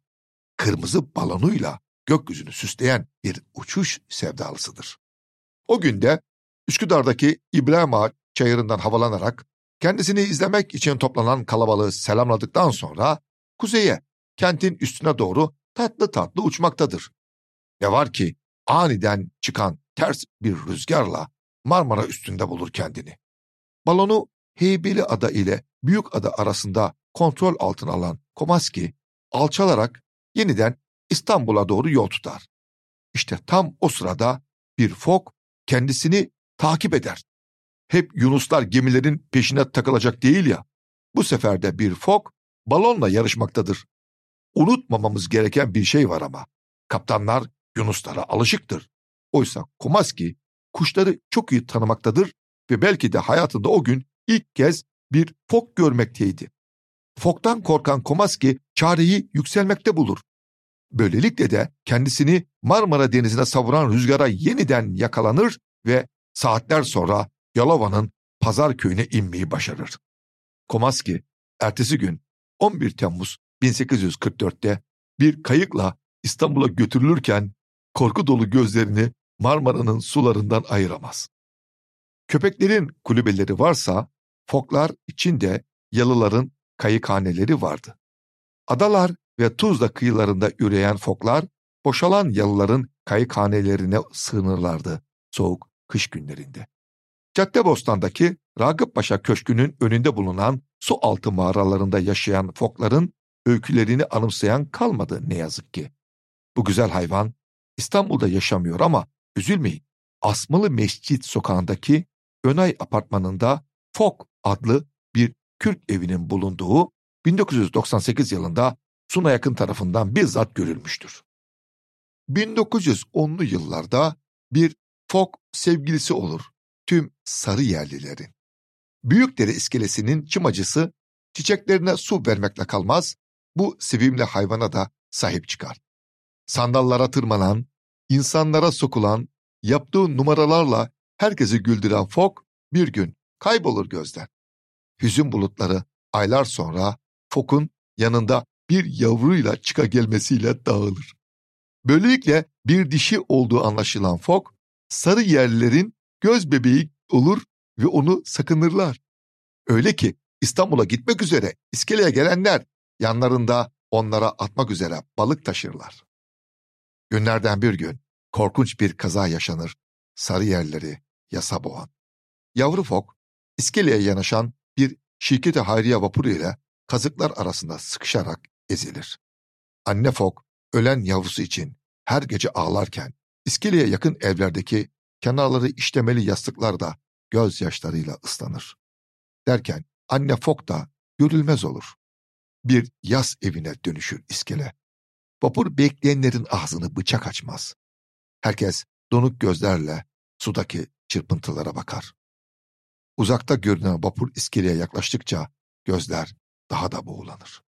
Kırmızı balonuyla gökyüzünü süsleyen bir uçuş sevdalısıdır. O günde Üsküdar'daki İbrahim Ağa çayırından havalanarak kendisini izlemek için toplanan kalabalığı selamladıktan sonra kuzeye, kentin üstüne doğru tatlı tatlı uçmaktadır. Ne var ki aniden çıkan ters bir rüzgarla Marmara üstünde bulur kendini. Balonu Heybeli Ada ile Büyük Ada arasında kontrol altına alan Komaski alçalarak yeniden İstanbul'a doğru yol tutar. İşte tam o sırada bir fok kendisini takip eder. Hep Yunuslar gemilerin peşine takılacak değil ya. Bu sefer de bir fok balonla yarışmaktadır. Unutmamamız gereken bir şey var ama. Kaptanlar Yunuslara alışıktır. Oysa Komaski kuşları çok iyi tanımaktadır ve belki de hayatında o gün ilk kez bir fok görmekteydi. Foktan korkan Komaski çareyi yükselmekte bulur. Böylelikle de kendisini Marmara Denizi'ne savuran rüzgara yeniden yakalanır ve saatler sonra Yalova'nın Pazar köyüne inmeyi başarır. Komaski ertesi gün 11 Temmuz 1844'te bir kayıkla İstanbul'a götürülürken korku dolu gözlerini Marmara'nın sularından ayıramaz. Köpeklerin kulübeleri varsa foklar içinde yalıların kayıkhaneleri vardı. Adalar ve Tuzla kıyılarında üreyen foklar boşalan yalıların kayıkhanelerine sığınırlardı soğuk kış günlerinde. Caddebostan'daki Ragıp Paşa Köşkü'nün önünde bulunan su altı mağaralarında yaşayan fokların öykülerini anımsayan kalmadı ne yazık ki. Bu güzel hayvan İstanbul'da yaşamıyor ama üzülmeyin. Asmalı Mescit sokağındaki Önay apartmanında Fok adlı bir Kürt evinin bulunduğu 1998 yılında Suna yakın tarafından bizzat görülmüştür. 1910'lu yıllarda bir Fok sevgilisi olur tüm sarı yerlilerin. Büyükdere iskelesinin çimacısı çiçeklerine su vermekle kalmaz, bu sevimli hayvana da sahip çıkar. Sandallara tırmanan, insanlara sokulan, yaptığı numaralarla herkesi güldüren Fok bir gün kaybolur gözden. Hüzün bulutları aylar sonra Fok'un yanında bir yavruyla çıka gelmesiyle dağılır. Böylelikle bir dişi olduğu anlaşılan Fok, sarı yerlilerin göz bebeği olur ve onu sakınırlar. Öyle ki İstanbul'a gitmek üzere iskeleye gelenler yanlarında onlara atmak üzere balık taşırlar. Günlerden bir gün korkunç bir kaza yaşanır. Sarı yerleri yasa boğan. Yavru fok iskeleye yanaşan bir şirketi hayriye vapuru ile kazıklar arasında sıkışarak ezilir. Anne fok ölen yavrusu için her gece ağlarken iskeleye yakın evlerdeki kenarları işlemeli yastıklar da gözyaşlarıyla ıslanır. Derken anne fok da görülmez olur. Bir yaz evine dönüşür iskele. Vapur bekleyenlerin ağzını bıçak açmaz. Herkes donuk gözlerle sudaki çırpıntılara bakar. Uzakta görünen vapur iskeleye yaklaştıkça gözler daha da boğulanır.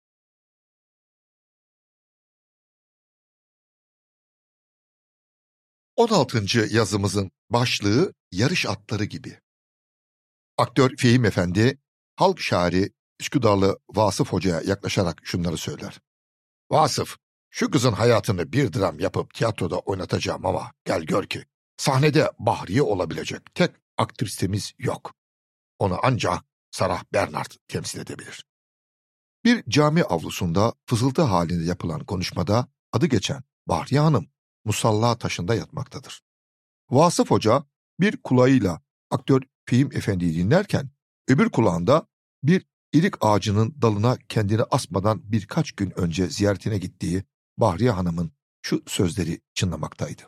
On altıncı yazımızın başlığı yarış atları gibi. Aktör Fehim Efendi, halk şairi Üsküdarlı Vasıf Hoca'ya yaklaşarak şunları söyler. Vasıf, şu kızın hayatını bir dram yapıp tiyatroda oynatacağım ama gel gör ki sahnede Bahriye olabilecek tek aktrisimiz yok. Onu ancak Sarah Bernard temsil edebilir. Bir cami avlusunda fısıltı halinde yapılan konuşmada adı geçen Bahriye Hanım musalla taşında yatmaktadır. Vasıf Hoca bir kulağıyla aktör Fehim Efendi'yi dinlerken öbür kulağında bir irik ağacının dalına kendini asmadan birkaç gün önce ziyaretine gittiği Bahriye Hanım'ın şu sözleri çınlamaktaydı.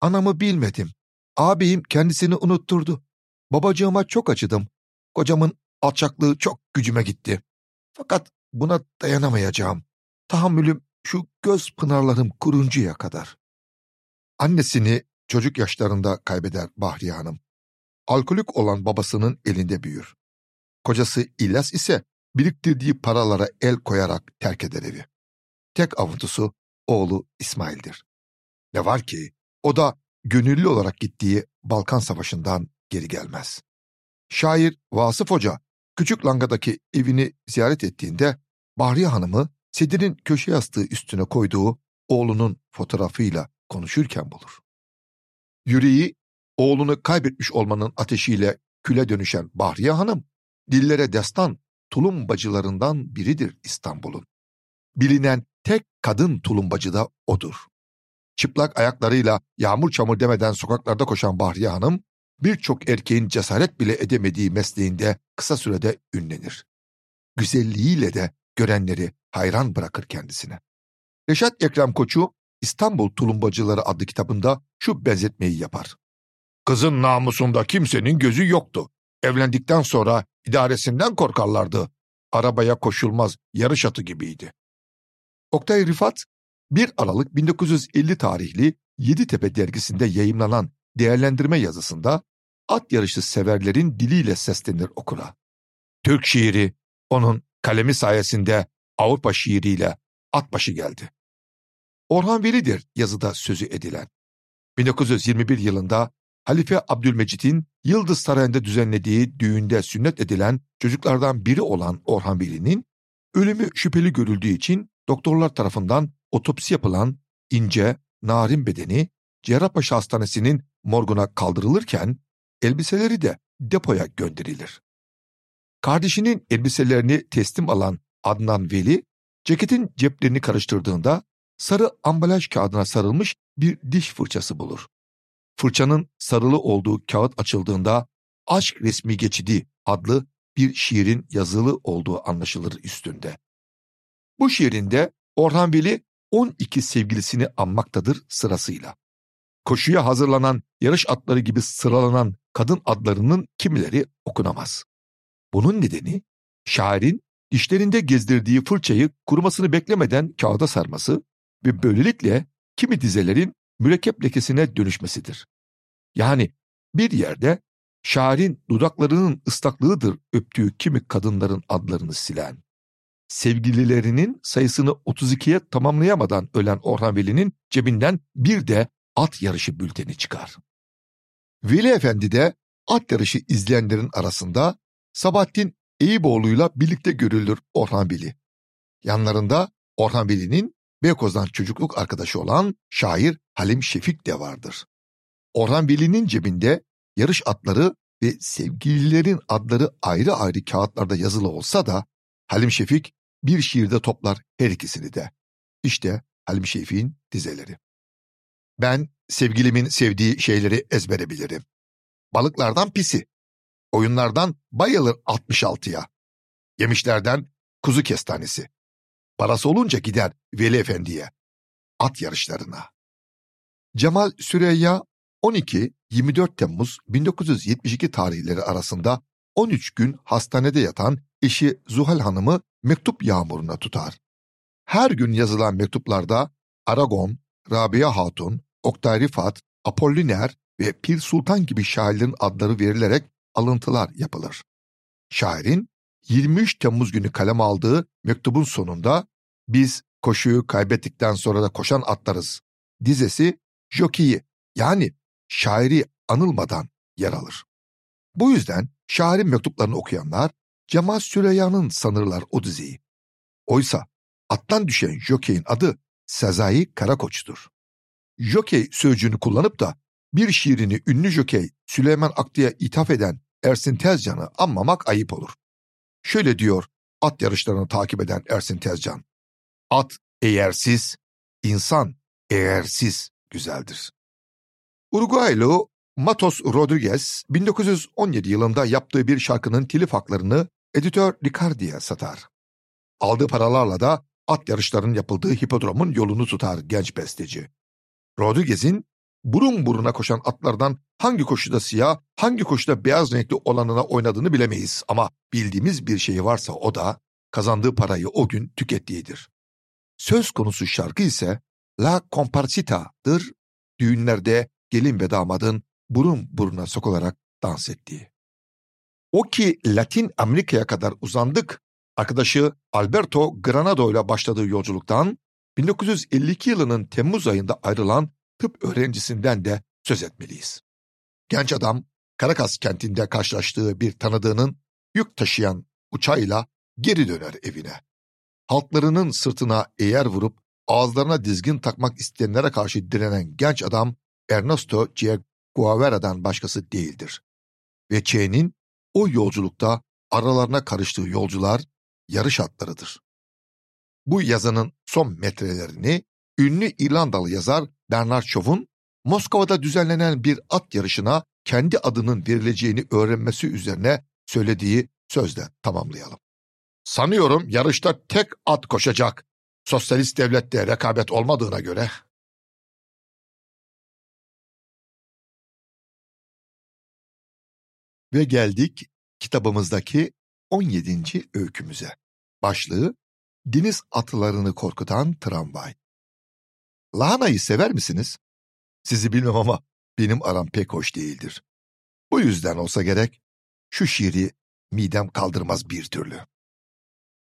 Anamı bilmedim. Ağabeyim kendisini unutturdu. Babacığıma çok acıdım. Kocamın alçaklığı çok gücüme gitti. Fakat buna dayanamayacağım. Tahammülüm şu göz pınarlarım kuruncaya kadar. Annesini çocuk yaşlarında kaybeder Bahriye Hanım. Alkolik olan babasının elinde büyür. Kocası İlyas ise biriktirdiği paralara el koyarak terk eder evi. Tek avuntusu oğlu İsmail'dir. Ne var ki o da gönüllü olarak gittiği Balkan Savaşı'ndan geri gelmez. Şair Vasıf Hoca Küçük Langa'daki evini ziyaret ettiğinde Bahriye Hanım'ı Sedir'in köşe yastığı üstüne koyduğu oğlunun fotoğrafıyla konuşurken bulur. Yüreği oğlunu kaybetmiş olmanın ateşiyle küle dönüşen Bahriye Hanım, dillere destan tulumbacılarından biridir İstanbul'un. Bilinen tek kadın tulumbacı da odur. Çıplak ayaklarıyla yağmur çamur demeden sokaklarda koşan Bahriye Hanım, birçok erkeğin cesaret bile edemediği mesleğinde kısa sürede ünlenir. Güzelliğiyle de görenleri hayran bırakır kendisine. Reşat Ekrem Koçu İstanbul Tulumbacıları adlı kitabında şu benzetmeyi yapar. Kızın namusunda kimsenin gözü yoktu. Evlendikten sonra idaresinden korkarlardı. Arabaya koşulmaz yarış atı gibiydi. Oktay Rifat, 1 Aralık 1950 tarihli Yeditepe dergisinde yayımlanan değerlendirme yazısında at yarışı severlerin diliyle seslenir okura. Türk şiiri onun kalemi sayesinde Avrupa şiiriyle at başı geldi. Orhan Veli'dir yazıda sözü edilen. 1921 yılında Halife Abdülmecit'in Yıldız Sarayı'nda düzenlediği düğünde sünnet edilen çocuklardan biri olan Orhan Veli'nin ölümü şüpheli görüldüğü için doktorlar tarafından otopsi yapılan ince, narin bedeni Cerrahpaşa Hastanesi'nin morguna kaldırılırken elbiseleri de depoya gönderilir. Kardeşinin elbiselerini teslim alan Adnan Veli, ceketin ceplerini karıştırdığında sarı ambalaj kağıdına sarılmış bir diş fırçası bulur. Fırçanın sarılı olduğu kağıt açıldığında Aşk Resmi Geçidi adlı bir şiirin yazılı olduğu anlaşılır üstünde. Bu şiirinde Orhan Veli 12 sevgilisini anmaktadır sırasıyla. Koşuya hazırlanan yarış atları gibi sıralanan kadın adlarının kimileri okunamaz. Bunun nedeni şairin dişlerinde gezdirdiği fırçayı kurumasını beklemeden kağıda sarması ve böylelikle kimi dizelerin mürekkep lekesine dönüşmesidir. Yani bir yerde şairin dudaklarının ıslaklığıdır öptüğü kimi kadınların adlarını silen. Sevgililerinin sayısını 32'ye tamamlayamadan ölen Orhan Veli'nin cebinden bir de at yarışı bülteni çıkar. Veli Efendi de at yarışı izleyenlerin arasında Sabahattin Eyüboğlu'yla birlikte görülür Orhan Veli. Yanlarında Orhan Veli'nin Beykoz'dan çocukluk arkadaşı olan şair Halim Şefik de vardır. Orhan Veli'nin cebinde yarış atları ve sevgililerin adları ayrı ayrı kağıtlarda yazılı olsa da Halim Şefik bir şiirde toplar her ikisini de. İşte Halim Şefik'in dizeleri. Ben sevgilimin sevdiği şeyleri ezbere bilirim. Balıklardan pisi, oyunlardan bayılır 66'ya, yemişlerden kuzu kestanesi. Parası olunca gider Veli Efendi'ye, at yarışlarına. Cemal Süreyya 12-24 Temmuz 1972 tarihleri arasında 13 gün hastanede yatan eşi Zuhal Hanım'ı mektup yağmuruna tutar. Her gün yazılan mektuplarda Aragon, Rabia Hatun, Oktay Rifat, Apolliner ve Pir Sultan gibi şairlerin adları verilerek alıntılar yapılır. Şairin 23 Temmuz günü kalem aldığı mektubun sonunda biz koşuyu kaybettikten sonra da koşan atlarız dizesi jokeyi yani şairi anılmadan yer alır. Bu yüzden şairin mektuplarını okuyanlar Cemal Süreyya'nın sanırlar o diziyi. Oysa attan düşen jokeyin adı Sezai Karakoç'tur. Jokey sözcüğünü kullanıp da bir şiirini ünlü jokey Süleyman Aktı'ya ithaf eden Ersin Tezcan'ı anmamak ayıp olur. Şöyle diyor at yarışlarını takip eden Ersin Tezcan. At eğersiz, insan eğersiz güzeldir. Uruguaylı Matos Rodriguez 1917 yılında yaptığı bir şarkının telif haklarını editör Ricardi'ye satar. Aldığı paralarla da at yarışlarının yapıldığı hipodromun yolunu tutar genç besteci. Rodriguez'in burun buruna koşan atlardan hangi koşuda siyah, hangi koşuda beyaz renkli olanına oynadığını bilemeyiz. Ama bildiğimiz bir şey varsa o da kazandığı parayı o gün tükettiğidir. Söz konusu şarkı ise La Comparsita'dır. Düğünlerde gelin ve damadın burun buruna sokularak dans ettiği. O ki Latin Amerika'ya kadar uzandık. Arkadaşı Alberto Granado ile başladığı yolculuktan 1952 yılının Temmuz ayında ayrılan tıp öğrencisinden de söz etmeliyiz. Genç adam Caracas kentinde karşılaştığı bir tanıdığının yük taşıyan uçağıyla geri döner evine. Halklarının sırtına eğer vurup ağızlarına dizgin takmak isteyenlere karşı direnen genç adam Ernesto Che Guevara'dan başkası değildir. Ve Che'nin o yolculukta aralarına karıştığı yolcular yarış atlarıdır. Bu yazının son metrelerini ünlü İrlandalı yazar Bernard Moskova'da düzenlenen bir at yarışına kendi adının verileceğini öğrenmesi üzerine söylediği sözle tamamlayalım. Sanıyorum yarışta tek at koşacak. Sosyalist devlette rekabet olmadığına göre. Ve geldik kitabımızdaki 17. öykümüze. Başlığı Deniz atlarını korkutan tramvay. Lahanayı sever misiniz? Sizi bilmem ama benim aram pek hoş değildir. Bu yüzden olsa gerek şu şiiri midem kaldırmaz bir türlü.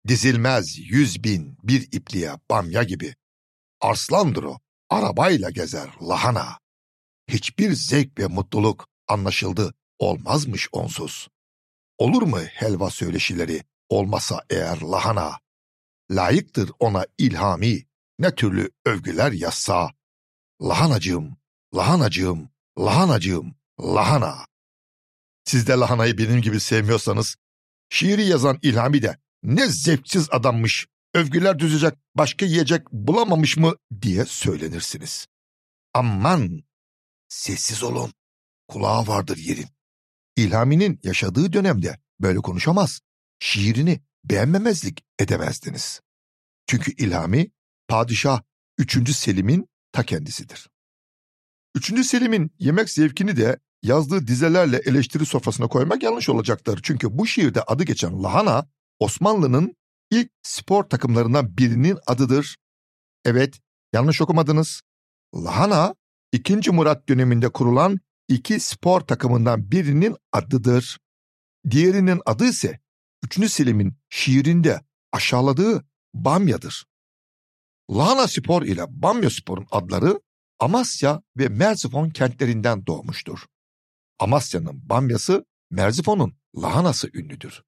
Dizilmez yüz bin bir ipliğe bamya gibi. Arslandır o, arabayla gezer lahana. Hiçbir zevk ve mutluluk anlaşıldı olmazmış onsuz. Olur mu helva söyleşileri olmasa eğer lahana? Layıktır ona ilhami ne türlü övgüler yazsa. Lahanacığım, lahanacığım, lahanacığım, lahana. Siz de lahanayı benim gibi sevmiyorsanız, şiiri yazan İlhami de ne zevksiz adammış, övgüler düzecek, başka yiyecek bulamamış mı diye söylenirsiniz. Aman, sessiz olun, kulağı vardır yerin. İlhami'nin yaşadığı dönemde böyle konuşamaz, şiirini beğenmemezlik edemezdiniz. Çünkü İlhami, padişah 3. Selim'in ta kendisidir. 3. Selim'in yemek zevkini de yazdığı dizelerle eleştiri sofrasına koymak yanlış olacaktır. Çünkü bu şiirde adı geçen lahana, Osmanlı'nın ilk spor takımlarından birinin adıdır. Evet, yanlış okumadınız. Lahana, 2. Murat döneminde kurulan iki spor takımından birinin adıdır. Diğerinin adı ise 3. Selim'in şiirinde aşağıladığı Bamya'dır. Lahana Spor ile Bamya Spor'un adları Amasya ve Merzifon kentlerinden doğmuştur. Amasya'nın Bamya'sı, Merzifon'un lahanası ünlüdür.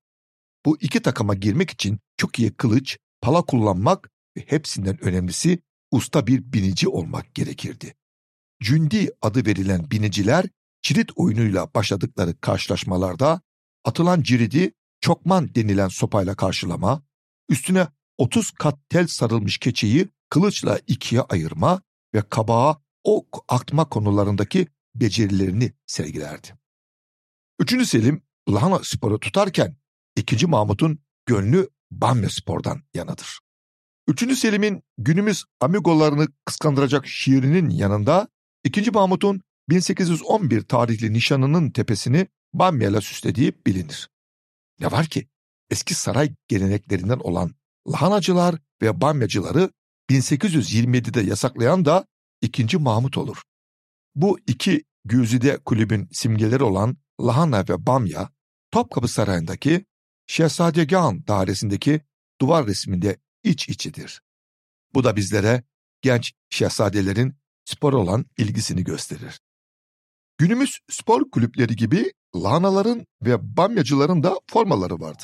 Bu iki takıma girmek için çok iyi kılıç, pala kullanmak ve hepsinden önemlisi usta bir binici olmak gerekirdi. Cündi adı verilen biniciler cirit oyunuyla başladıkları karşılaşmalarda atılan ciridi çokman denilen sopayla karşılama, üstüne 30 kat tel sarılmış keçeyi kılıçla ikiye ayırma ve kabağa ok atma konularındaki becerilerini sergilerdi. Üçüncü Selim Lahana sporu tutarken ikinci Mahmut'un gönlü Bamya spordan yanadır. Üçüncü Selim'in günümüz amigolarını kıskandıracak şiirinin yanında ikinci Mahmut'un 1811 tarihli nişanının tepesini Bamya ile süslediği bilinir. Ne var ki eski saray geleneklerinden olan lahanacılar ve bamyacıları 1827'de yasaklayan da 2. Mahmut olur. Bu iki Güzide kulübün simgeleri olan lahana ve bamya, Topkapı Sarayı'ndaki Şehzadegahın dairesindeki duvar resminde iç içidir. Bu da bizlere genç şehzadelerin spor olan ilgisini gösterir. Günümüz spor kulüpleri gibi lahanaların ve bamyacıların da formaları vardı.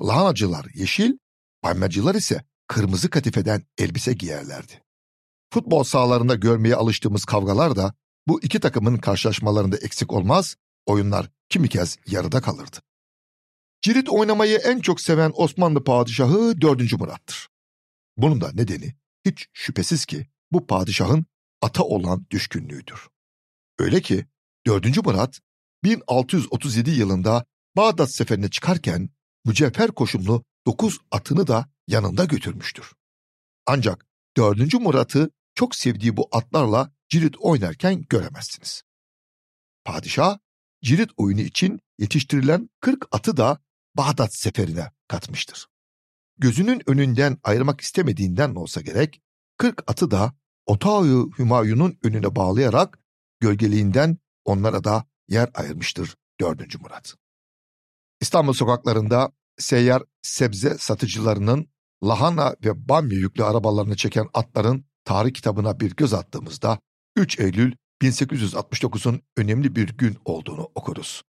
Lahanacılar yeşil, bamyacılar ise kırmızı katifeden elbise giyerlerdi. Futbol sahalarında görmeye alıştığımız kavgalar da bu iki takımın karşılaşmalarında eksik olmaz, oyunlar kimi kez yarıda kalırdı. Cirit oynamayı en çok seven Osmanlı padişahı 4. Murat'tır. Bunun da nedeni hiç şüphesiz ki bu padişahın ata olan düşkünlüğüdür. Öyle ki 4. Murat 1637 yılında Bağdat seferine çıkarken mücevher koşumlu 9 atını da yanında götürmüştür. Ancak 4. Murat'ı çok sevdiği bu atlarla cirit oynarken göremezsiniz. Padişah cirit oyunu için yetiştirilen 40 atı da Bağdat seferine katmıştır. Gözünün önünden ayırmak istemediğinden olsa gerek 40 atı da Otağı Hümayun'un önüne bağlayarak gölgeliğinden onlara da yer ayırmıştır 4. Murat. İstanbul sokaklarında seyyar sebze satıcılarının lahana ve bamya yüklü arabalarını çeken atların tarih kitabına bir göz attığımızda 3 Eylül 1869'un önemli bir gün olduğunu okuruz.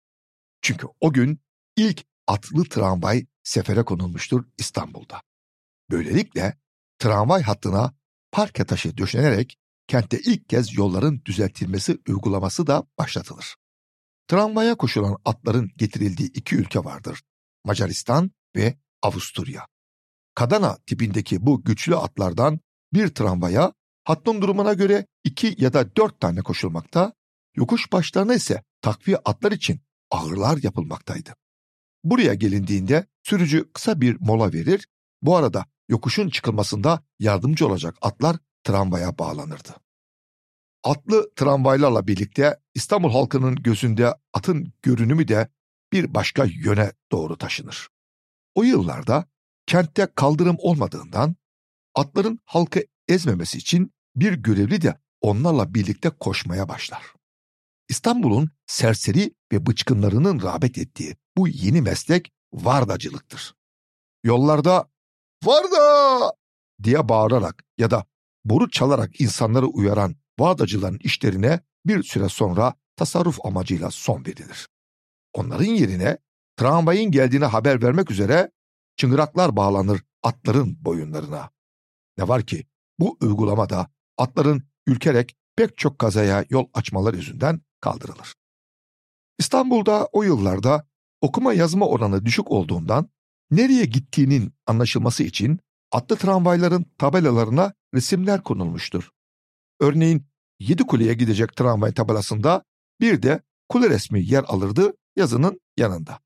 Çünkü o gün ilk atlı tramvay sefere konulmuştur İstanbul'da. Böylelikle tramvay hattına parke taşı döşenerek kentte ilk kez yolların düzeltilmesi uygulaması da başlatılır. Tramvaya koşulan atların getirildiği iki ülke vardır. Macaristan ve Avusturya. Kadana tipindeki bu güçlü atlardan bir tramvaya hattın durumuna göre iki ya da dört tane koşulmakta, yokuş başlarına ise takviye atlar için ağırlar yapılmaktaydı. Buraya gelindiğinde sürücü kısa bir mola verir, bu arada yokuşun çıkılmasında yardımcı olacak atlar tramvaya bağlanırdı. Atlı tramvaylarla birlikte İstanbul halkının gözünde atın görünümü de bir başka yöne doğru taşınır. O yıllarda kentte kaldırım olmadığından atların halkı ezmemesi için bir görevli de onlarla birlikte koşmaya başlar. İstanbul'un serseri ve bıçkınlarının rağbet ettiği bu yeni meslek vardacılıktır. Yollarda varda diye bağırarak ya da boru çalarak insanları uyaran vardacıların işlerine bir süre sonra tasarruf amacıyla son verilir. Onların yerine tramvayın geldiğine haber vermek üzere çıngıraklar bağlanır atların boyunlarına. Ne var ki bu uygulamada atların ülkerek pek çok kazaya yol açmalar yüzünden kaldırılır. İstanbul'da o yıllarda okuma yazma oranı düşük olduğundan nereye gittiğinin anlaşılması için atlı tramvayların tabelalarına resimler konulmuştur. Örneğin Yedi Kule'ye gidecek tramvay tabelasında bir de kule resmi yer alırdı yazının yanında.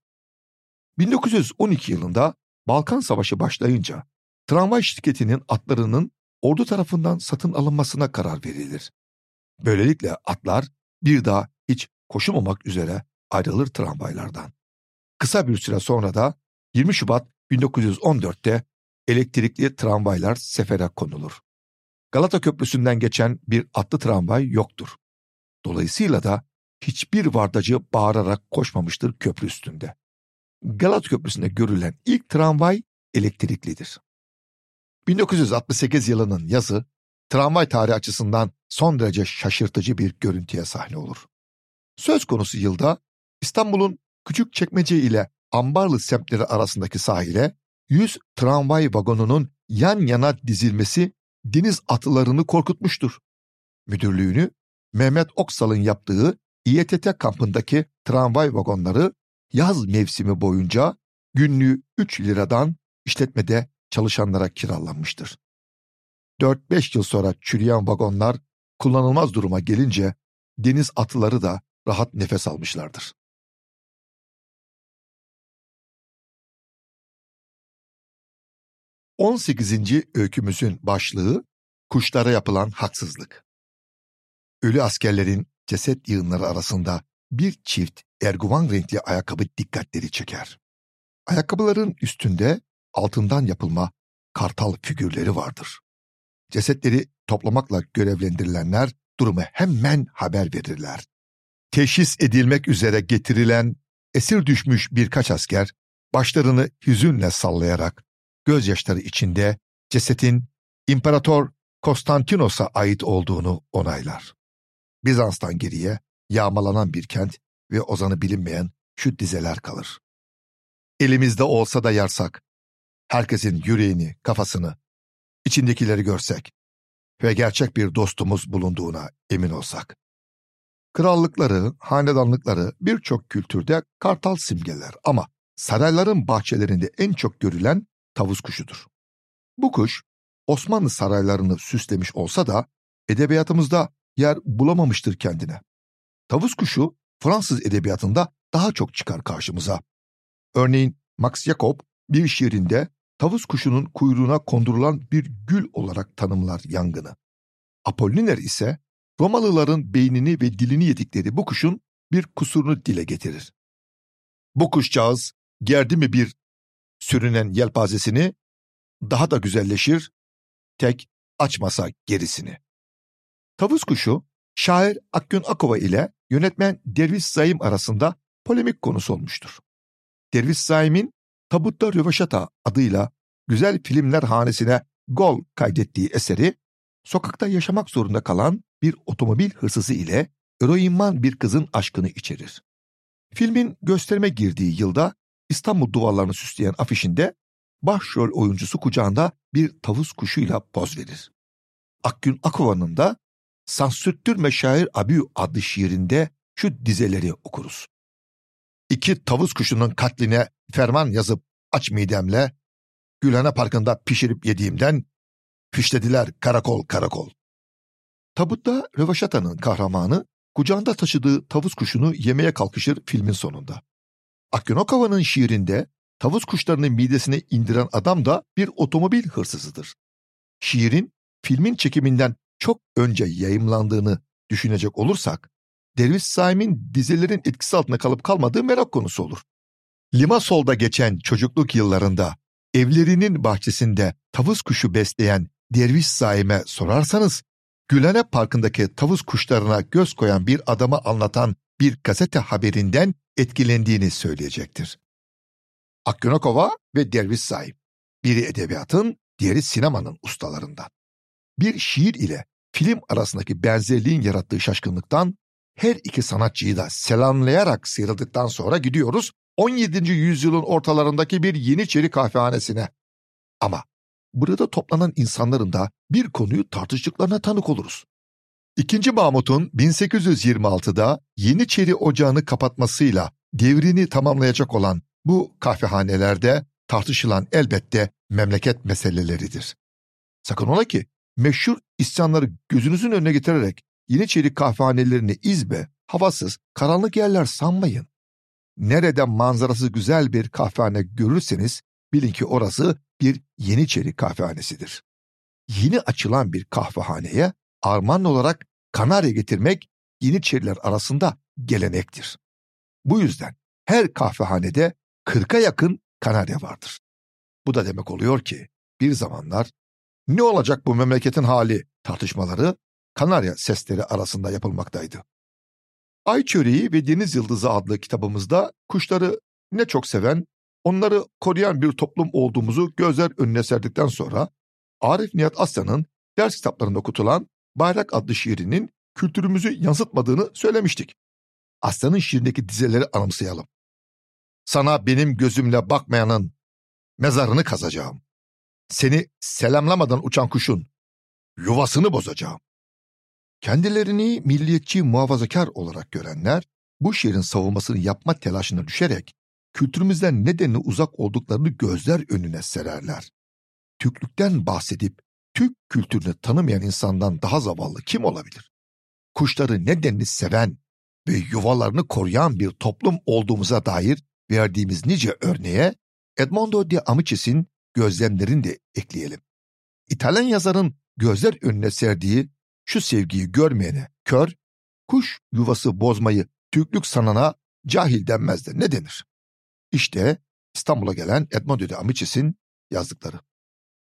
1912 yılında Balkan Savaşı başlayınca tramvay şirketinin atlarının ordu tarafından satın alınmasına karar verilir. Böylelikle atlar bir daha hiç koşulmamak üzere ayrılır tramvaylardan. Kısa bir süre sonra da 20 Şubat 1914'te elektrikli tramvaylar sefere konulur. Galata Köprüsü'nden geçen bir atlı tramvay yoktur. Dolayısıyla da hiçbir vardacı bağırarak koşmamıştır köprü üstünde. Galata Köprüsü'nde görülen ilk tramvay elektriklidir. 1968 yılının yazı tramvay tarihi açısından son derece şaşırtıcı bir görüntüye sahne olur. Söz konusu yılda İstanbul'un Küçükçekmece ile Ambarlı semtleri arasındaki sahile 100 tramvay vagonunun yan yana dizilmesi deniz atlarını korkutmuştur. Müdürlüğünü Mehmet Oksal'ın yaptığı İETT kampındaki tramvay vagonları yaz mevsimi boyunca günlüğü 3 liradan işletmede çalışanlara kiralanmıştır. 4-5 yıl sonra çürüyen vagonlar kullanılmaz duruma gelince deniz atlıları da rahat nefes almışlardır. On sekizinci öykümüzün başlığı kuşlara yapılan haksızlık. Ölü askerlerin ceset yığınları arasında bir çift erguvan renkli ayakkabı dikkatleri çeker. Ayakkabıların üstünde altından yapılma kartal figürleri vardır. Cesetleri toplamakla görevlendirilenler durumu hemen haber verirler. Teşhis edilmek üzere getirilen esir düşmüş birkaç asker başlarını hüzünle sallayarak gözyaşları içinde cesetin İmparator Konstantinos'a ait olduğunu onaylar. Bizans'tan geriye yağmalanan bir kent ve ozanı bilinmeyen şu dizeler kalır. Elimizde olsa da yarsak, herkesin yüreğini, kafasını, içindekileri görsek ve gerçek bir dostumuz bulunduğuna emin olsak. Krallıkları, hanedanlıkları birçok kültürde kartal simgeler ama sarayların bahçelerinde en çok görülen tavus kuşudur. Bu kuş Osmanlı saraylarını süslemiş olsa da edebiyatımızda yer bulamamıştır kendine. Tavus kuşu Fransız edebiyatında daha çok çıkar karşımıza. Örneğin Max Jacob bir şiirinde tavus kuşunun kuyruğuna kondurulan bir gül olarak tanımlar yangını. Apolliner ise Romalıların beynini ve dilini yedikleri bu kuşun bir kusurunu dile getirir. Bu kuşcağız gerdi mi bir sürünen yelpazesini daha da güzelleşir, tek açmasa gerisini. Tavus kuşu şair Akgün Akova ile yönetmen Derviş Zaim arasında polemik konusu olmuştur. Derviş Zaim'in Tabutta Rövaşata adıyla güzel filmler hanesine gol kaydettiği eseri sokakta yaşamak zorunda kalan bir otomobil hırsızı ile eroinman bir kızın aşkını içerir. Filmin gösterime girdiği yılda İstanbul duvarlarını süsleyen afişinde başrol oyuncusu kucağında bir tavus kuşuyla poz verir. Akgün Akova'nın da Sansürttürme Şair Abü adlı şiirinde şu dizeleri okuruz. İki tavus kuşunun katline ferman yazıp aç midemle, Gülhane Parkı'nda pişirip yediğimden fişlediler karakol karakol. Tabutta Rövaşata'nın kahramanı kucağında taşıdığı tavus kuşunu yemeye kalkışır filmin sonunda. Akgün Akava'nın şiirinde tavus kuşlarının midesine indiren adam da bir otomobil hırsızıdır. Şiirin filmin çekiminden çok önce yayımlandığını düşünecek olursak, Derviş Saim'in dizelerin etkisi altında kalıp kalmadığı merak konusu olur. Limasol'da geçen çocukluk yıllarında evlerinin bahçesinde tavus kuşu besleyen Derviş Saim'e sorarsanız, Gülhane Parkı'ndaki tavus kuşlarına göz koyan bir adamı anlatan bir gazete haberinden etkilendiğini söyleyecektir. Akgünokova ve Derviş Saim, biri edebiyatın, diğeri sinemanın ustalarından. Bir şiir ile film arasındaki benzerliğin yarattığı şaşkınlıktan her iki sanatçıyı da selamlayarak sıyrıldıktan sonra gidiyoruz 17. yüzyılın ortalarındaki bir Yeniçeri kahvehanesine. Ama burada toplanan insanların da bir konuyu tartıştıklarına tanık oluruz. İkinci Mahmut'un 1826'da Yeniçeri Ocağı'nı kapatmasıyla devrini tamamlayacak olan bu kahvehanelerde tartışılan elbette memleket meseleleridir. Sakın ola ki meşhur isyanları gözünüzün önüne getirerek Yeniçeri kahvehanelerini izbe, havasız, karanlık yerler sanmayın. Nerede manzarası güzel bir kahvehane görürseniz bilin ki orası bir Yeniçeri kahvehanesidir. Yeni açılan bir kahvehaneye armağan olarak kanarya getirmek Yeniçeriler arasında gelenektir. Bu yüzden her kahvehanede 40'a yakın kanarya vardır. Bu da demek oluyor ki bir zamanlar ne olacak bu memleketin hali tartışmaları kanarya sesleri arasında yapılmaktaydı. Ay Çöreği ve Deniz Yıldızı adlı kitabımızda kuşları ne çok seven, onları koruyan bir toplum olduğumuzu gözler önüne serdikten sonra Arif Nihat Aslan'ın ders kitaplarında okutulan Bayrak adlı şiirinin kültürümüzü yansıtmadığını söylemiştik. Aslan'ın şiirindeki dizeleri anımsayalım. Sana benim gözümle bakmayanın mezarını kazacağım. Seni selamlamadan uçan kuşun yuvasını bozacağım. Kendilerini milliyetçi muhafazakar olarak görenler bu şiirin savunmasını yapma telaşına düşerek kültürümüzden nedenli uzak olduklarını gözler önüne sererler. Türklükten bahsedip Türk kültürünü tanımayan insandan daha zavallı kim olabilir? Kuşları nedenli seven ve yuvalarını koruyan bir toplum olduğumuza dair verdiğimiz nice örneğe Edmondo de Amicis'in gözlemlerini de ekleyelim. İtalyan yazarın gözler önüne serdiği şu sevgiyi görmeyene kör, kuş yuvası bozmayı Türklük sanana cahil denmez de ne denir? İşte İstanbul'a gelen Edmondo de Amicis'in yazdıkları.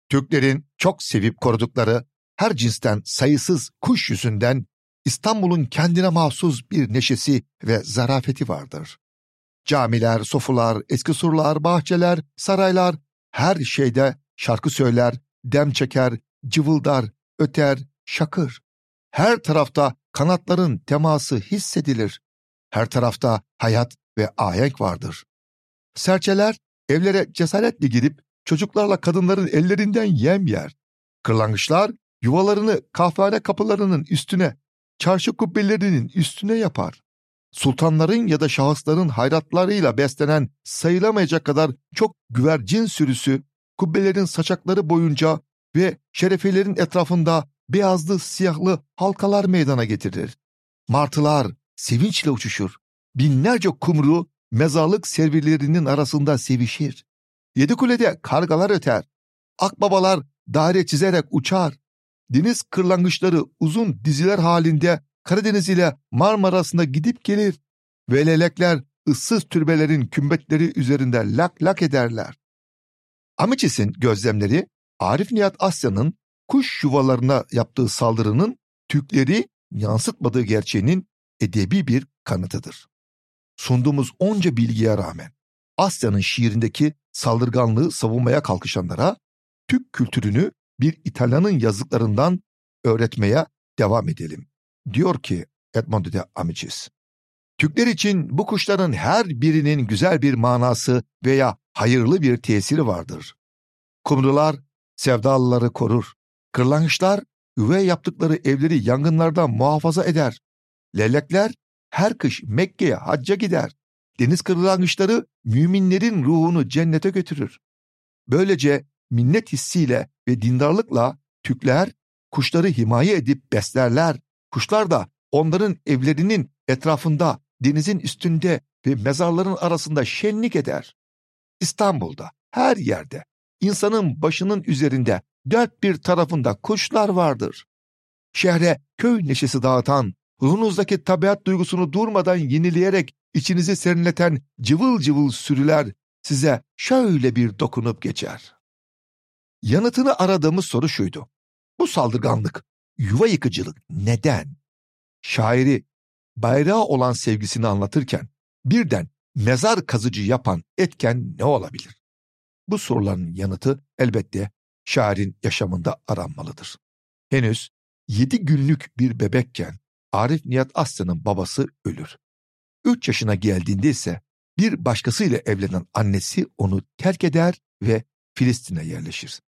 Türklerin çok sevip korudukları her cinsten sayısız kuş yüzünden İstanbul'un kendine mahsus bir neşesi ve zarafeti vardır. Camiler, sofular, eski surlar, bahçeler, saraylar her şeyde şarkı söyler, dem çeker, cıvıldar, öter, şakır. Her tarafta kanatların teması hissedilir. Her tarafta hayat ve ahenk vardır. Serçeler evlere cesaretle girip çocuklarla kadınların ellerinden yem yer. Kırlangıçlar yuvalarını kahvehane kapılarının üstüne, çarşı kubbelerinin üstüne yapar. Sultanların ya da şahısların hayratlarıyla beslenen sayılamayacak kadar çok güvercin sürüsü kubbelerin saçakları boyunca ve şerefelerin etrafında beyazlı siyahlı halkalar meydana getirir. Martılar sevinçle uçuşur. Binlerce kumru mezarlık servilerinin arasında sevişir. Yedi kulede kargalar öter. Akbabalar daire çizerek uçar. deniz kırlangıçları uzun diziler halinde Karadeniz ile Marmara arasında gidip gelir ve lelekler ıssız türbelerin kümbetleri üzerinde lak lak ederler. Amiçis'in gözlemleri Arif Nihat Asya'nın kuş yuvalarına yaptığı saldırının Türkleri yansıtmadığı gerçeğinin edebi bir kanıtıdır. Sunduğumuz onca bilgiye rağmen Asya'nın şiirindeki saldırganlığı savunmaya kalkışanlara Türk kültürünü bir İtalyanın yazdıklarından öğretmeye devam edelim. Diyor ki Edmondo de Amicis. Türkler için bu kuşların her birinin güzel bir manası veya hayırlı bir tesiri vardır. Kumrular sevdalıları korur. Kırlangıçlar üvey yaptıkları evleri yangınlardan muhafaza eder. Lelekler her kış Mekke'ye hacca gider. Deniz kırlangıçları müminlerin ruhunu cennete götürür. Böylece minnet hissiyle ve dindarlıkla Türkler kuşları himaye edip beslerler. Kuşlar da onların evlerinin etrafında, denizin üstünde ve mezarların arasında şenlik eder. İstanbul'da, her yerde, insanın başının üzerinde dört bir tarafında kuşlar vardır. Şehre köy neşesi dağıtan, ruhunuzdaki tabiat duygusunu durmadan yenileyerek içinizi serinleten cıvıl cıvıl sürüler size şöyle bir dokunup geçer. Yanıtını aradığımız soru şuydu. Bu saldırganlık, yuva yıkıcılık neden? Şairi bayrağı olan sevgisini anlatırken birden mezar kazıcı yapan etken ne olabilir? Bu soruların yanıtı elbette şairin yaşamında aranmalıdır. Henüz yedi günlük bir bebekken Arif Nihat Aslan'ın babası ölür. Üç yaşına geldiğinde ise bir başkasıyla evlenen annesi onu terk eder ve Filistin'e yerleşir.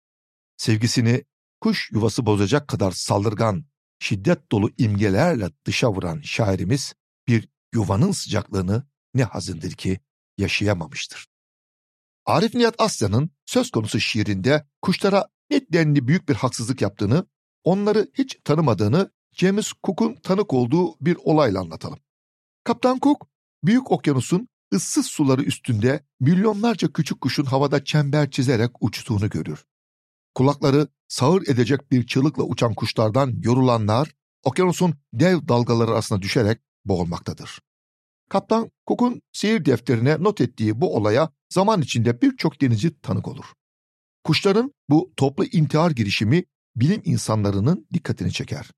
Sevgisini kuş yuvası bozacak kadar saldırgan, şiddet dolu imgelerle dışa vuran şairimiz bir yuvanın sıcaklığını ne hazindir ki yaşayamamıştır. Arif Nihat Asya'nın söz konusu şiirinde kuşlara ne denli büyük bir haksızlık yaptığını, onları hiç tanımadığını James Cook'un tanık olduğu bir olayla anlatalım. Kaptan Cook, Büyük Okyanus'un ıssız suları üstünde milyonlarca küçük kuşun havada çember çizerek uçtuğunu görür. Kulakları sağır edecek bir çığlıkla uçan kuşlardan yorulanlar, okyanusun dev dalgaları arasına düşerek boğulmaktadır. Kaptan Cook'un seyir defterine not ettiği bu olaya zaman içinde birçok denizci tanık olur. Kuşların bu toplu intihar girişimi bilim insanlarının dikkatini çeker.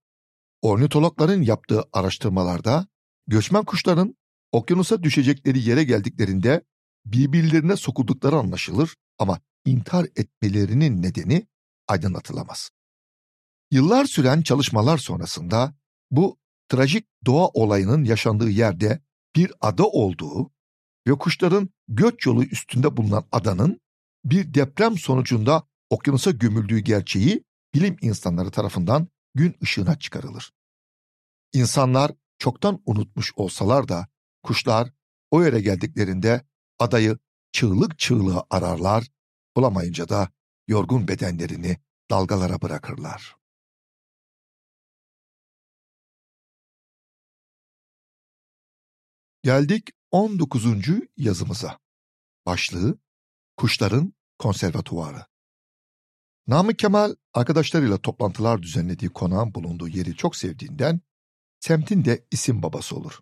Ornitologların yaptığı araştırmalarda göçmen kuşların okyanusa düşecekleri yere geldiklerinde birbirlerine sokuldukları anlaşılır ama intihar etmelerinin nedeni aydınlatılamaz. Yıllar süren çalışmalar sonrasında bu trajik doğa olayının yaşandığı yerde bir ada olduğu ve kuşların göç yolu üstünde bulunan adanın bir deprem sonucunda okyanusa gömüldüğü gerçeği bilim insanları tarafından gün ışığına çıkarılır. İnsanlar çoktan unutmuş olsalar da kuşlar o yere geldiklerinde adayı çığlık çığlığa ararlar, bulamayınca da yorgun bedenlerini dalgalara bırakırlar. Geldik 19. yazımıza. Başlığı Kuşların Konservatuvarı. Namık Kemal arkadaşlarıyla toplantılar düzenlediği konağın bulunduğu yeri çok sevdiğinden semtin de isim babası olur.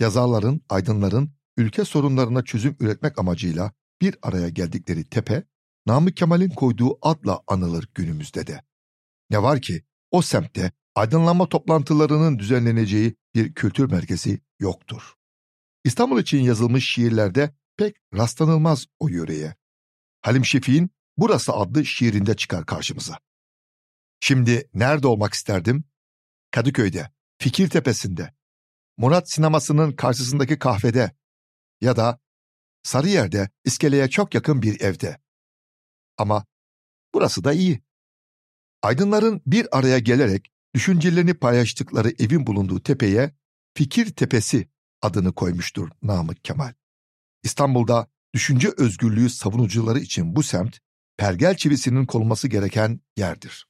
Yazarların, aydınların ülke sorunlarına çözüm üretmek amacıyla bir araya geldikleri tepe, Namık Kemal'in koyduğu adla anılır günümüzde de. Ne var ki o semtte aydınlanma toplantılarının düzenleneceği bir kültür merkezi yoktur. İstanbul için yazılmış şiirlerde pek rastlanılmaz o yöreye. Halim Şefik'in Burası adlı şiirinde çıkar karşımıza. Şimdi nerede olmak isterdim? Kadıköy'de, Fikirtepe'sinde, Murat sinemasının karşısındaki kahvede ya da Sarıyer'de iskeleye çok yakın bir evde. Ama burası da iyi. Aydınların bir araya gelerek düşüncelerini paylaştıkları evin bulunduğu tepeye Fikir Tepesi adını koymuştur Namık Kemal. İstanbul'da düşünce özgürlüğü savunucuları için bu semt pergel çivisinin konulması gereken yerdir.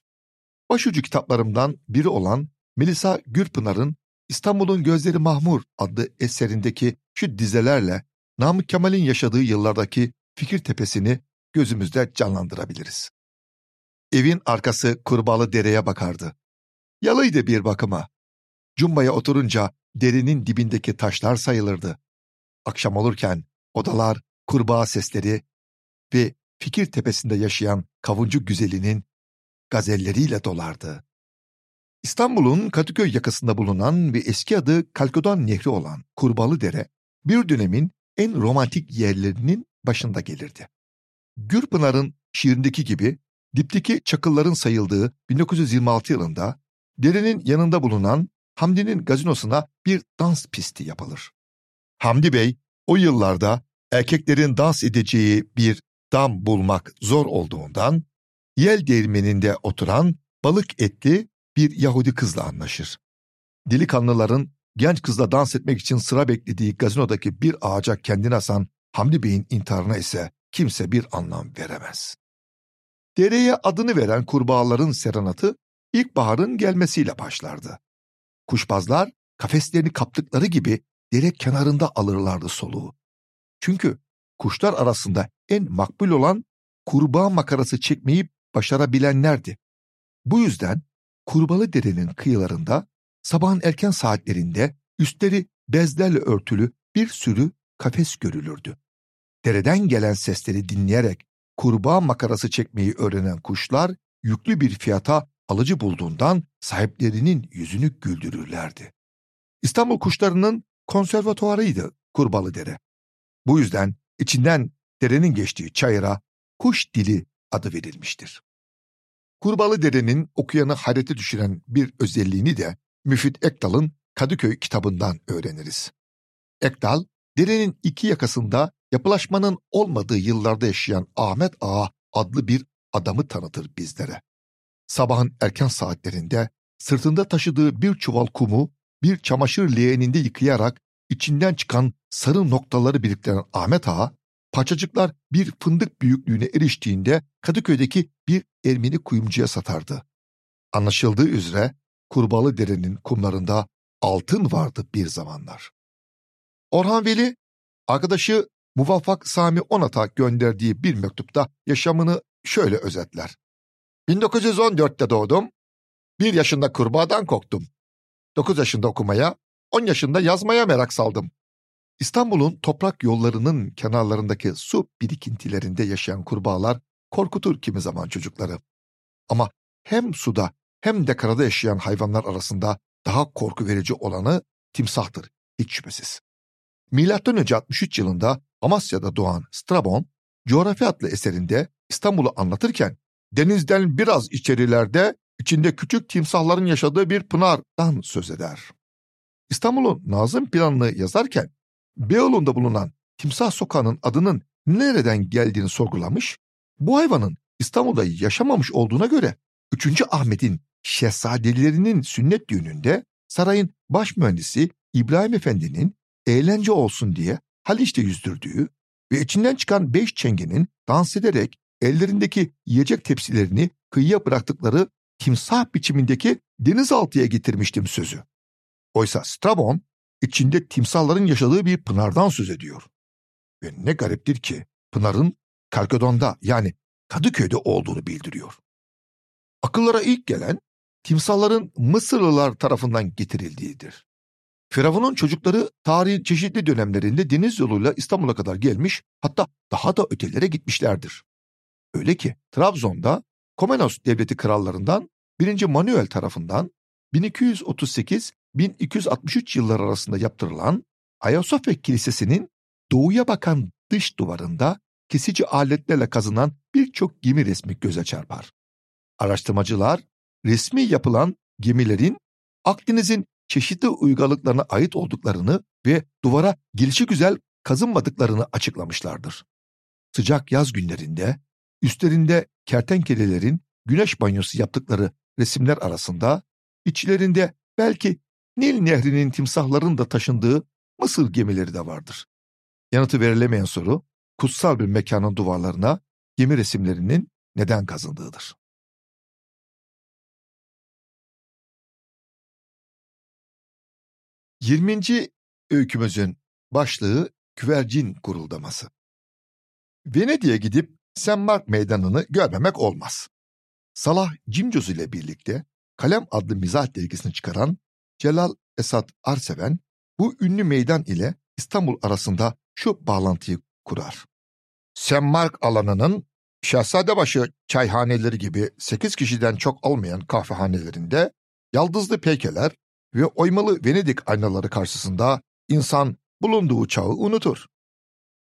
Başucu kitaplarımdan biri olan Melisa Gürpınar'ın İstanbul'un Gözleri Mahmur adlı eserindeki şu dizelerle Namık Kemal'in yaşadığı yıllardaki fikir tepesini gözümüzde canlandırabiliriz. Evin arkası kurbalı dereye bakardı. Yalıydı bir bakıma. Cumbaya oturunca derinin dibindeki taşlar sayılırdı. Akşam olurken odalar, kurbağa sesleri ve fikir tepesinde yaşayan kavuncu güzelinin gazelleriyle dolardı. İstanbul'un Kadıköy yakasında bulunan ve eski adı Kalkodan Nehri olan Kurbalı Dere, bir dönemin en romantik yerlerinin başında gelirdi. Gürpınar'ın şiirindeki gibi dipteki çakılların sayıldığı 1926 yılında derenin yanında bulunan Hamdi'nin gazinosuna bir dans pisti yapılır. Hamdi Bey o yıllarda erkeklerin dans edeceği bir dam bulmak zor olduğundan yel değirmeninde oturan balık etli bir Yahudi kızla anlaşır. Delikanlıların genç kızla dans etmek için sıra beklediği gazinodaki bir ağaca kendini asan Hamdi Bey'in intiharına ise kimse bir anlam veremez. Dereye adını veren kurbağaların serenatı ilkbaharın gelmesiyle başlardı. Kuşbazlar kafeslerini kaptıkları gibi dere kenarında alırlardı soluğu. Çünkü kuşlar arasında en makbul olan kurbağa makarası çekmeyi başarabilenlerdi. Bu yüzden Kurbalı Dere'nin kıyılarında sabahın erken saatlerinde üstleri bezlerle örtülü bir sürü kafes görülürdü. Dereden gelen sesleri dinleyerek kurbağa makarası çekmeyi öğrenen kuşlar yüklü bir fiyata alıcı bulduğundan sahiplerinin yüzünü güldürürlerdi. İstanbul kuşlarının konservatuarıydı Kurbalı Dere. Bu yüzden içinden derenin geçtiği çayıra kuş dili adı verilmiştir. Kurbalı Dere'nin okuyanı hayrete düşüren bir özelliğini de Müfit Ekdal'ın Kadıköy kitabından öğreniriz. Ekdal, derenin iki yakasında yapılaşmanın olmadığı yıllarda yaşayan Ahmet Ağa adlı bir adamı tanıtır bizlere. Sabahın erken saatlerinde sırtında taşıdığı bir çuval kumu bir çamaşır leğeninde yıkayarak içinden çıkan sarı noktaları biriktiren Ahmet Ağa, parçacıklar bir fındık büyüklüğüne eriştiğinde Kadıköy'deki bir Ermeni kuyumcuya satardı. Anlaşıldığı üzere Kurbalı Dere'nin kumlarında altın vardı bir zamanlar. Orhan Veli, arkadaşı Muvaffak Sami Onat'a gönderdiği bir mektupta yaşamını şöyle özetler. 1914'te doğdum. Bir yaşında kurbağadan korktum. 9 yaşında okumaya, 10 yaşında yazmaya merak saldım. İstanbul'un toprak yollarının kenarlarındaki su birikintilerinde yaşayan kurbağalar korkutur kimi zaman çocukları. Ama hem suda hem de karada yaşayan hayvanlar arasında daha korku verici olanı timsahtır hiç şüphesiz. Önce 63 yılında Amasya'da doğan Strabon, Coğrafya adlı eserinde İstanbul'u anlatırken denizden biraz içerilerde içinde küçük timsahların yaşadığı bir pınardan söz eder. İstanbul'un Nazım planını yazarken Beyoğlu'nda bulunan Timsah Sokağı'nın adının nereden geldiğini sorgulamış, bu hayvanın İstanbul'da yaşamamış olduğuna göre 3. Ahmet'in şehzadelerinin sünnet düğününde sarayın baş mühendisi İbrahim Efendi'nin eğlence olsun diye Haliç'te yüzdürdüğü ve içinden çıkan beş çengenin dans ederek ellerindeki yiyecek tepsilerini kıyıya bıraktıkları timsah biçimindeki denizaltıya getirmiştim sözü. Oysa Strabon içinde timsahların yaşadığı bir pınardan söz ediyor. Ve ne gariptir ki pınarın Kalkedon'da yani Kadıköy'de olduğunu bildiriyor. Akıllara ilk gelen timsahların Mısırlılar tarafından getirildiğidir. Firavun'un çocukları tarihin çeşitli dönemlerinde deniz yoluyla İstanbul'a kadar gelmiş hatta daha da ötelere gitmişlerdir. Öyle ki Trabzon'da Komenos devleti krallarından 1. Manuel tarafından 1238-1263 yıllar arasında yaptırılan Ayasofya Kilisesi'nin doğuya bakan dış duvarında kesici aletlerle kazınan birçok gemi resmi göze çarpar. Araştırmacılar resmi yapılan gemilerin Akdeniz'in çeşitli uygarlıklarına ait olduklarını ve duvara gelişi güzel kazınmadıklarını açıklamışlardır. Sıcak yaz günlerinde üstlerinde kertenkelelerin güneş banyosu yaptıkları resimler arasında içlerinde belki Nil Nehri'nin timsahların da taşındığı Mısır gemileri de vardır. Yanıtı verilemeyen soru kutsal bir mekanın duvarlarına gemi resimlerinin neden kazındığıdır. 20. öykümüzün başlığı güvercin kuruldaması. Venedik'e gidip St. Mark meydanını görmemek olmaz. Salah Cimcoz ile birlikte Kalem adlı mizah dergisini çıkaran Celal Esat Arseven bu ünlü meydan ile İstanbul arasında şu bağlantıyı kurar. Semmark alanının Şehzadebaşı çayhaneleri gibi 8 kişiden çok olmayan kahvehanelerinde yaldızlı peykeler ve oymalı Venedik aynaları karşısında insan bulunduğu çağı unutur.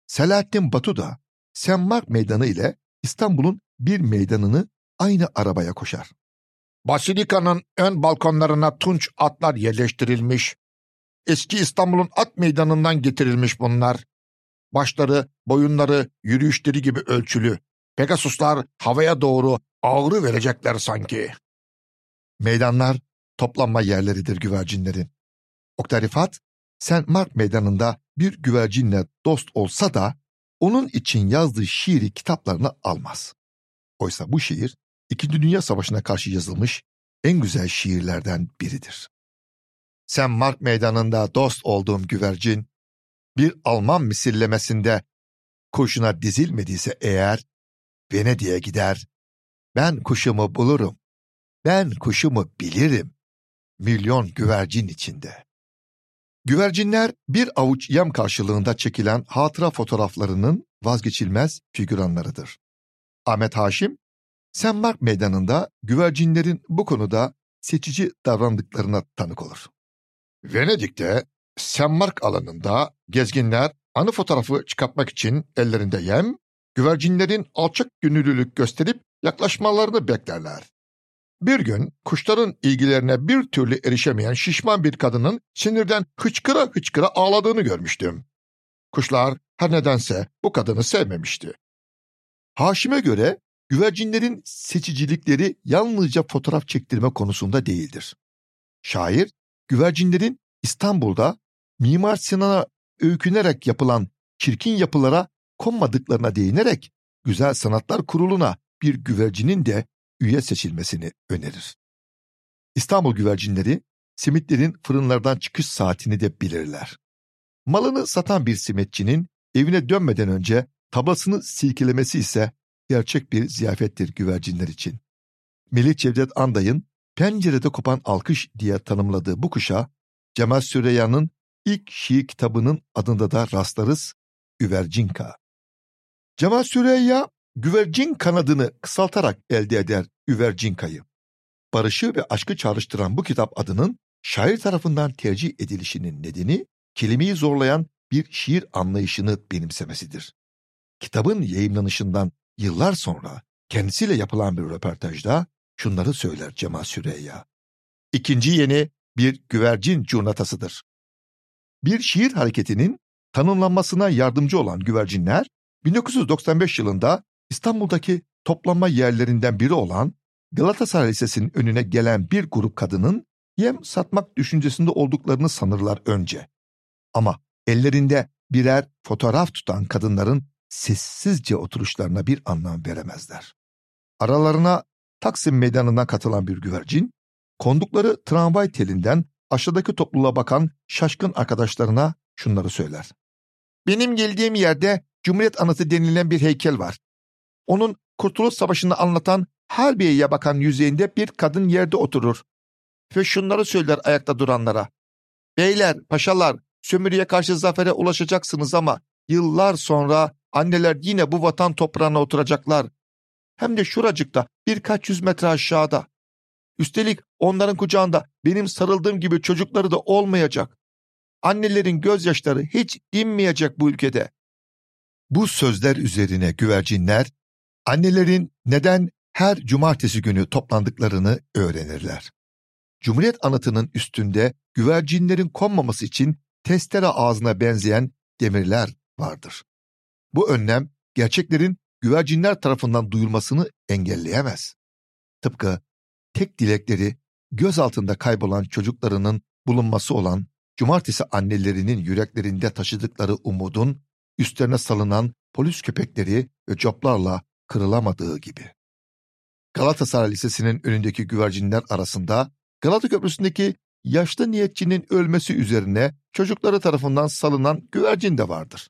Selahattin Batu da Semmark Meydanı ile İstanbul'un bir meydanını aynı arabaya koşar. Basilikanın ön balkonlarına tunç atlar yerleştirilmiş. Eski İstanbul'un at meydanından getirilmiş bunlar. Başları, boyunları, yürüyüşleri gibi ölçülü. Pegasuslar havaya doğru ağrı verecekler sanki. Meydanlar toplanma yerleridir güvercinlerin. Oktarifat, St. Mark meydanında bir güvercinle dost olsa da onun için yazdığı şiiri kitaplarına almaz. Oysa bu şiir İkinci Dünya Savaşı'na karşı yazılmış en güzel şiirlerden biridir. Sen Mark meydanında dost olduğum güvercin, bir Alman misillemesinde kuşuna dizilmediyse eğer, Venedik'e gider, ben kuşumu bulurum, ben kuşumu bilirim, milyon güvercin içinde. Güvercinler bir avuç yem karşılığında çekilen hatıra fotoğraflarının vazgeçilmez figüranlarıdır. Ahmet Haşim, Senmark Meydanı'nda güvercinlerin bu konuda seçici davrandıklarına tanık olur. Venedik'te Senmark alanında gezginler anı fotoğrafı çıkartmak için ellerinde yem, güvercinlerin alçak gönüllülük gösterip yaklaşmalarını beklerler. Bir gün kuşların ilgilerine bir türlü erişemeyen şişman bir kadının sinirden hıçkıra hıçkıra ağladığını görmüştüm. Kuşlar her nedense bu kadını sevmemişti. Haşim'e göre güvercinlerin seçicilikleri yalnızca fotoğraf çektirme konusunda değildir. Şair, güvercinlerin İstanbul'da Mimar Sinan'a öykünerek yapılan çirkin yapılara konmadıklarına değinerek Güzel Sanatlar Kurulu'na bir güvercinin de üye seçilmesini önerir. İstanbul güvercinleri simitlerin fırınlardan çıkış saatini de bilirler. Malını satan bir simitçinin evine dönmeden önce tablasını silkelemesi ise gerçek bir ziyafettir güvercinler için. Melih Cevdet Anday'ın Pencerede Kopan Alkış diye tanımladığı bu kuşa Cemal Süreyya'nın ilk şiir kitabının adında da rastlarız Güvercinka. Cemal Süreyya güvercin kanadını kısaltarak elde eder Üvercinka'yı. Barışı ve aşkı çağrıştıran bu kitap adının şair tarafından tercih edilişinin nedeni kelimeyi zorlayan bir şiir anlayışını benimsemesidir. Kitabın yayınlanışından yıllar sonra kendisiyle yapılan bir röportajda şunları söyler Cemal Süreyya. İkinci yeni bir güvercin curnatasıdır. Bir şiir hareketinin tanımlanmasına yardımcı olan güvercinler 1995 yılında İstanbul'daki toplanma yerlerinden biri olan Galatasaray Lisesi'nin önüne gelen bir grup kadının yem satmak düşüncesinde olduklarını sanırlar önce. Ama ellerinde birer fotoğraf tutan kadınların sessizce oturuşlarına bir anlam veremezler. Aralarına Taksim Meydanı'na katılan bir güvercin, kondukları tramvay telinden aşağıdaki topluluğa bakan şaşkın arkadaşlarına şunları söyler. Benim geldiğim yerde Cumhuriyet Anıtı denilen bir heykel var. Onun Kurtuluş Savaşı'nı anlatan Harbiye'ye bakan yüzeyinde bir kadın yerde oturur. Ve şunları söyler ayakta duranlara. Beyler, paşalar, sömürüye karşı zafere ulaşacaksınız ama yıllar sonra anneler yine bu vatan toprağına oturacaklar. Hem de şuracıkta birkaç yüz metre aşağıda. Üstelik onların kucağında benim sarıldığım gibi çocukları da olmayacak. Annelerin gözyaşları hiç dinmeyecek bu ülkede. Bu sözler üzerine güvercinler, annelerin neden her cumartesi günü toplandıklarını öğrenirler. Cumhuriyet anıtının üstünde güvercinlerin konmaması için testere ağzına benzeyen demirler vardır. Bu önlem gerçeklerin güvercinler tarafından duyulmasını engelleyemez. Tıpkı tek dilekleri göz altında kaybolan çocuklarının bulunması olan cumartesi annelerinin yüreklerinde taşıdıkları umudun üstlerine salınan polis köpekleri ve coplarla kırılamadığı gibi. Galatasaray Lisesi'nin önündeki güvercinler arasında Galata Köprüsü'ndeki yaşlı niyetçinin ölmesi üzerine çocukları tarafından salınan güvercin de vardır.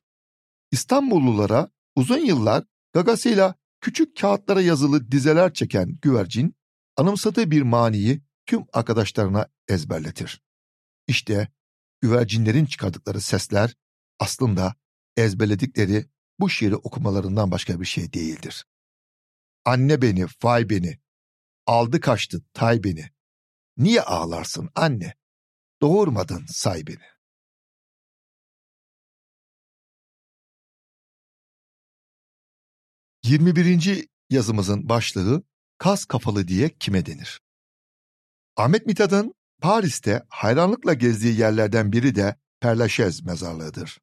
İstanbullulara uzun yıllar gagasıyla küçük kağıtlara yazılı dizeler çeken güvercin, anımsadığı bir maniyi tüm arkadaşlarına ezberletir. İşte güvercinlerin çıkardıkları sesler aslında ezberledikleri bu şiiri okumalarından başka bir şey değildir. Anne beni, vay beni, aldı kaçtı tay beni. Niye ağlarsın anne? Doğurmadın say beni. Yirmi birinci yazımızın başlığı Kas Kafalı diye kime denir? Ahmet Mithat'ın Paris'te hayranlıkla gezdiği yerlerden biri de Perlaşez mezarlığıdır.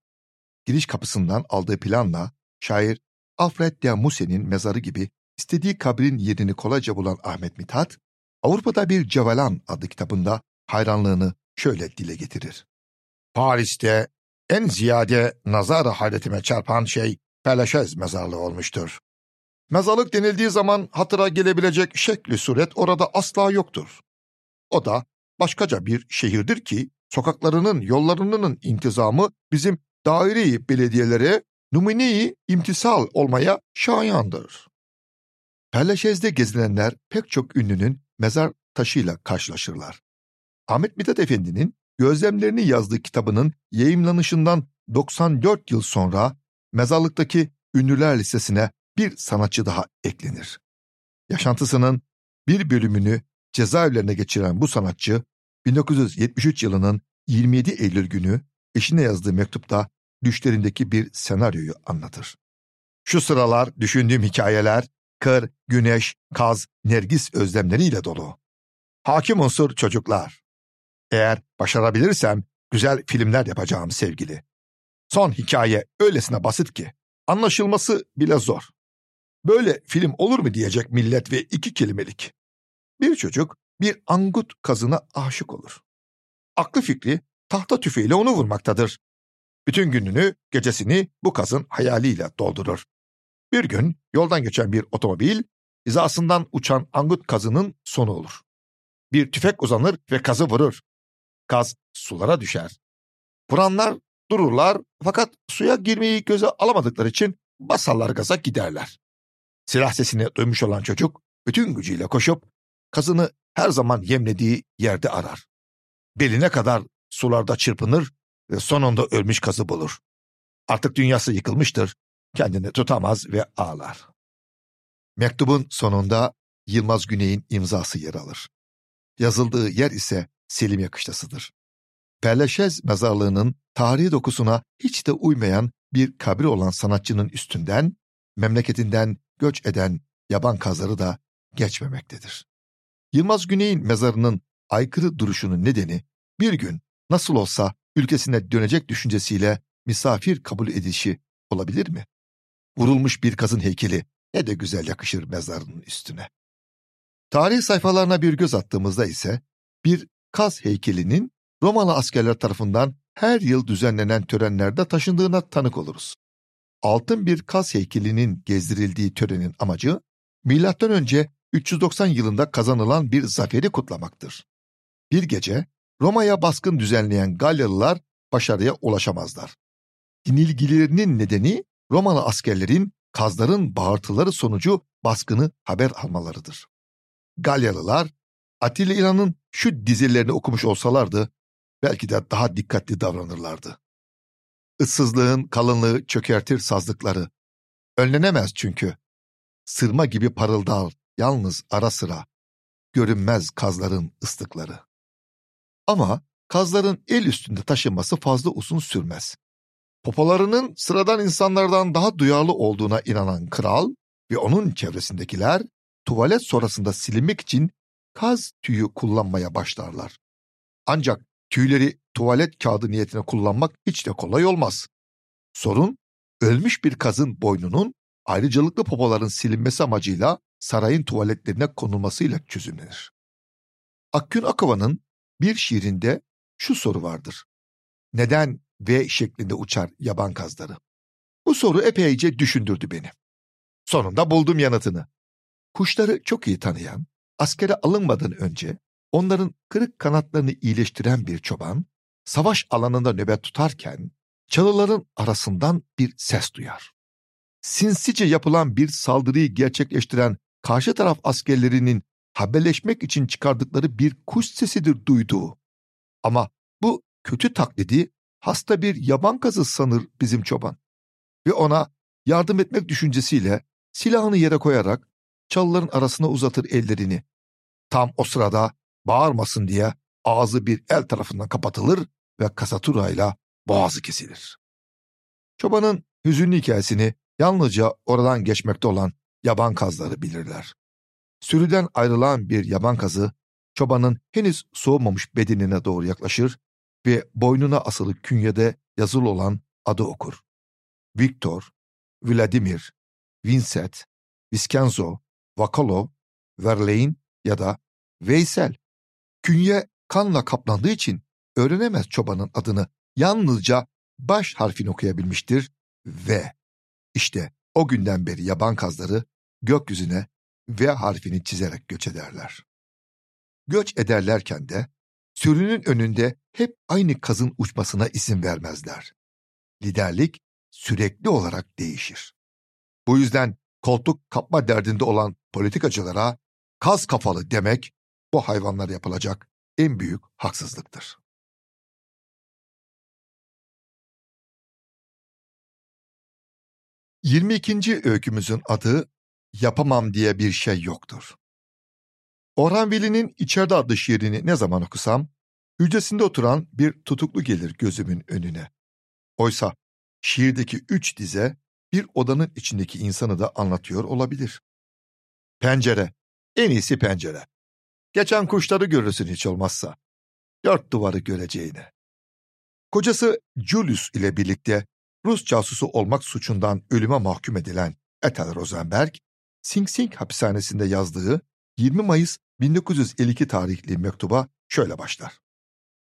Giriş kapısından aldığı planla şair Alfred de Musset'in mezarı gibi istediği kabrin yerini kolayca bulan Ahmet Mithat, Avrupa'da bir Cevalan adlı kitabında hayranlığını şöyle dile getirir. Paris'te en ziyade nazar hayretime çarpan şey Perlaşez mezarlığı olmuştur. Mezarlık denildiği zaman hatıra gelebilecek şekli suret orada asla yoktur. O da başkaca bir şehirdir ki sokaklarının, yollarının intizamı bizim daire belediyelere numune imtisal olmaya şayandır. Perleşez'de gezinenler pek çok ünlünün mezar taşıyla karşılaşırlar. Ahmet Mithat Efendi'nin gözlemlerini yazdığı kitabının yayımlanışından 94 yıl sonra mezarlıktaki ünlüler listesine bir sanatçı daha eklenir. Yaşantısının bir bölümünü cezaevlerine geçiren bu sanatçı 1973 yılının 27 Eylül günü eşine yazdığı mektupta düşlerindeki bir senaryoyu anlatır. Şu sıralar düşündüğüm hikayeler kır, güneş, kaz, nergis özlemleriyle dolu. Hakim unsur çocuklar. Eğer başarabilirsem güzel filmler yapacağım sevgili. Son hikaye öylesine basit ki anlaşılması bile zor. Böyle film olur mu diyecek millet ve iki kelimelik. Bir çocuk bir angut kazına aşık olur. Aklı fikri tahta tüfeğiyle onu vurmaktadır. Bütün gününü, gecesini bu kazın hayaliyle doldurur. Bir gün yoldan geçen bir otomobil, hizasından uçan angut kazının sonu olur. Bir tüfek uzanır ve kazı vurur. Kaz sulara düşer. Vuranlar dururlar fakat suya girmeyi göze alamadıkları için basarlar gaza giderler. Silah sesini duymuş olan çocuk bütün gücüyle koşup kazını her zaman yemlediği yerde arar. Beline kadar sularda çırpınır ve sonunda ölmüş kazı bulur. Artık dünyası yıkılmıştır, kendini tutamaz ve ağlar. Mektubun sonunda Yılmaz Güney'in imzası yer alır. Yazıldığı yer ise Selim Yakıştası'dır. Perleşez mezarlığının tarihi dokusuna hiç de uymayan bir kabri olan sanatçının üstünden, memleketinden göç eden yaban kazları da geçmemektedir. Yılmaz Güney'in mezarının aykırı duruşunun nedeni bir gün nasıl olsa ülkesine dönecek düşüncesiyle misafir kabul edişi olabilir mi? Vurulmuş bir kazın heykeli ne de güzel yakışır mezarının üstüne. Tarih sayfalarına bir göz attığımızda ise bir kaz heykelinin Romalı askerler tarafından her yıl düzenlenen törenlerde taşındığına tanık oluruz. Altın bir kaz heykelinin gezdirildiği törenin amacı M.Ö. 390 yılında kazanılan bir zaferi kutlamaktır. Bir gece Roma'ya baskın düzenleyen Galyalılar başarıya ulaşamazlar. Yenilgilerinin nedeni Romalı askerlerin kazların bağırtıları sonucu baskını haber almalarıdır. Galyalılar Atilla İlhan'ın şu dizelerini okumuş olsalardı belki de daha dikkatli davranırlardı. Issızlığın kalınlığı çökertir sazlıkları. Önlenemez çünkü. Sırma gibi parıldar yalnız ara sıra. Görünmez kazların ıslıkları. Ama kazların el üstünde taşınması fazla uzun sürmez. Popolarının sıradan insanlardan daha duyarlı olduğuna inanan kral ve onun çevresindekiler tuvalet sonrasında silinmek için kaz tüyü kullanmaya başlarlar. Ancak tüyleri tuvalet kağıdı niyetine kullanmak hiç de kolay olmaz. Sorun, ölmüş bir kazın boynunun ayrıcalıklı popoların silinmesi amacıyla sarayın tuvaletlerine konulmasıyla çözümlenir. Akgün Akava'nın bir şiirinde şu soru vardır. Neden V şeklinde uçar yaban kazları? Bu soru epeyce düşündürdü beni. Sonunda buldum yanıtını. Kuşları çok iyi tanıyan, askere alınmadan önce onların kırık kanatlarını iyileştiren bir çoban, savaş alanında nöbet tutarken çalıların arasından bir ses duyar. sinsice yapılan bir saldırıyı gerçekleştiren karşı taraf askerlerinin haberleşmek için çıkardıkları bir kuş sesidir duyduğu. Ama bu kötü taklidi hasta bir yaban kazı sanır bizim çoban. Ve ona yardım etmek düşüncesiyle silahını yere koyarak çalıların arasına uzatır ellerini. Tam o sırada bağırmasın diye ağzı bir el tarafından kapatılır ve kasaturayla boğazı kesilir. Çobanın hüzünlü hikayesini yalnızca oradan geçmekte olan yaban kazları bilirler. Sürüden ayrılan bir yaban kazı, çobanın henüz soğumamış bedenine doğru yaklaşır ve boynuna asılı künyede yazılı olan adı okur. Viktor, Vladimir, Vincent, Viskenzo, Vakalo, Verlaine ya da Veysel. Künye kanla kaplandığı için öğrenemez çobanın adını. Yalnızca baş harfini okuyabilmiştir ve işte o günden beri yaban kazları gökyüzüne V harfini çizerek göç ederler. Göç ederlerken de sürünün önünde hep aynı kazın uçmasına izin vermezler. Liderlik sürekli olarak değişir. Bu yüzden koltuk kapma derdinde olan politikacılara kaz kafalı demek bu hayvanlara yapılacak en büyük haksızlıktır. Yirmi ikinci öykümüzün adı Yapamam diye bir şey yoktur. Orhan Veli'nin İçeride adlı şiirini ne zaman okusam, hücresinde oturan bir tutuklu gelir gözümün önüne. Oysa şiirdeki üç dize bir odanın içindeki insanı da anlatıyor olabilir. Pencere, en iyisi pencere. Geçen kuşları görürsün hiç olmazsa. Dört duvarı göreceğine. Kocası Julius ile birlikte Rus casusu olmak suçundan ölüme mahkum edilen Ethel Rosenberg, Sing Sing hapishanesinde yazdığı 20 Mayıs 1952 tarihli mektuba şöyle başlar.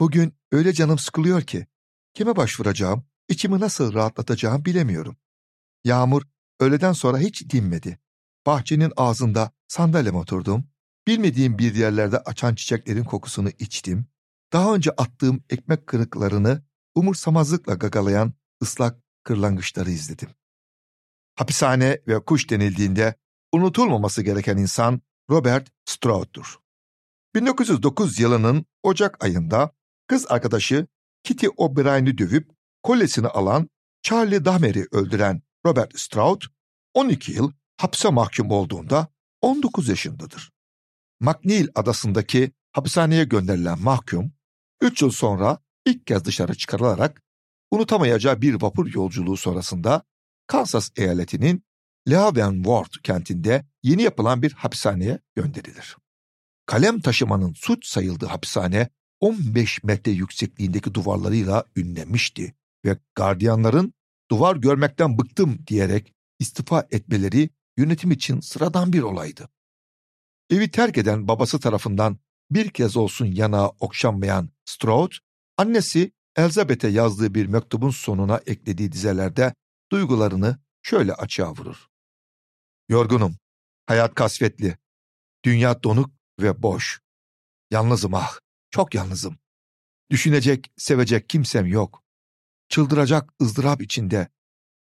Bugün öyle canım sıkılıyor ki, kime başvuracağım, içimi nasıl rahatlatacağım bilemiyorum. Yağmur öğleden sonra hiç dinmedi. Bahçenin ağzında sandalyeme oturdum, bilmediğim bir yerlerde açan çiçeklerin kokusunu içtim, daha önce attığım ekmek kırıklarını umursamazlıkla gagalayan ıslak kırlangıçları izledim. Hapishane ve kuş denildiğinde unutulmaması gereken insan Robert Stroud'dur. 1909 yılının Ocak ayında kız arkadaşı Kitty O'Brien'i dövüp kolyesini alan Charlie Dahmer'i öldüren Robert Stroud 12 yıl hapse mahkum olduğunda 19 yaşındadır. McNeil adasındaki hapishaneye gönderilen mahkum 3 yıl sonra ilk kez dışarı çıkarılarak unutamayacağı bir vapur yolculuğu sonrasında Kansas eyaletinin Leavenworth kentinde yeni yapılan bir hapishaneye gönderilir. Kalem taşımanın suç sayıldığı hapishane 15 metre yüksekliğindeki duvarlarıyla ünlenmişti ve gardiyanların duvar görmekten bıktım diyerek istifa etmeleri yönetim için sıradan bir olaydı. Evi terk eden babası tarafından bir kez olsun yanağı okşanmayan Stroud, annesi Elizabeth'e yazdığı bir mektubun sonuna eklediği dizelerde duygularını şöyle açığa vurur. Yorgunum, hayat kasvetli, dünya donuk ve boş. Yalnızım ah, çok yalnızım. Düşünecek, sevecek kimsem yok. Çıldıracak ızdırap içinde.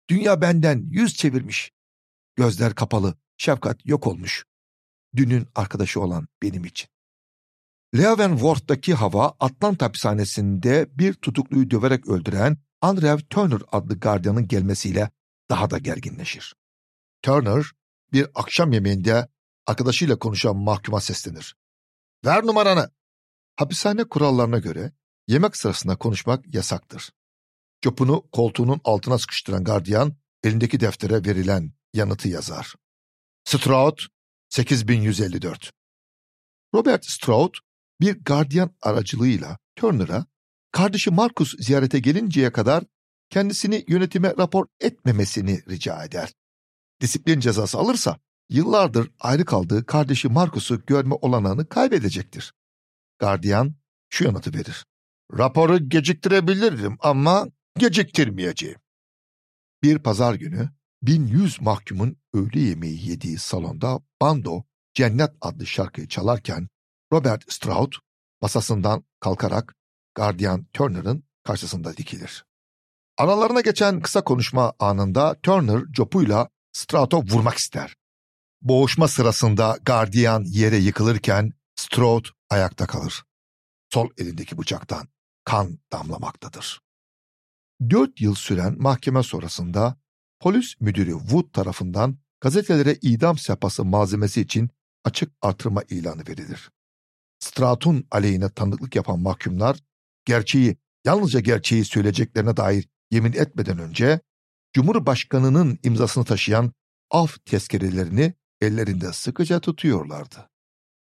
Dünya benden yüz çevirmiş. Gözler kapalı, şefkat yok olmuş. Dünün arkadaşı olan benim için. Leavenworth'taki hava Atlanta hapishanesinde bir tutukluyu döverek öldüren Andrew Turner adlı gardiyanın gelmesiyle daha da gerginleşir. Turner bir akşam yemeğinde arkadaşıyla konuşan mahkuma seslenir. Ver numaranı. Hapishane kurallarına göre yemek sırasında konuşmak yasaktır. Çopunu koltuğunun altına sıkıştıran gardiyan elindeki deftere verilen yanıtı yazar. Stroud 8154 Robert Stroud bir gardiyan aracılığıyla Turner'a kardeşi Marcus ziyarete gelinceye kadar kendisini yönetime rapor etmemesini rica eder. Disiplin cezası alırsa yıllardır ayrı kaldığı kardeşi Marcus'u görme olanağını kaybedecektir. Gardiyan şu yanıtı verir. Raporu geciktirebilirim ama geciktirmeyeceğim. Bir pazar günü 1100 mahkumun öğle yemeği yediği salonda Bando Cennet adlı şarkıyı çalarken Robert Stroud masasından kalkarak gardiyan Turner'ın karşısında dikilir. Aralarına geçen kısa konuşma anında Turner copuyla Strout'a vurmak ister. Boğuşma sırasında gardiyan yere yıkılırken Strout ayakta kalır. Sol elindeki bıçaktan kan damlamaktadır. Dört yıl süren mahkeme sonrasında polis müdürü Wood tarafından gazetelere idam sehpası malzemesi için açık artırma ilanı verilir. Stratun aleyhine tanıklık yapan mahkumlar gerçeği, yalnızca gerçeği söyleyeceklerine dair yemin etmeden önce Cumhurbaşkanının imzasını taşıyan af tezkerelerini ellerinde sıkıca tutuyorlardı.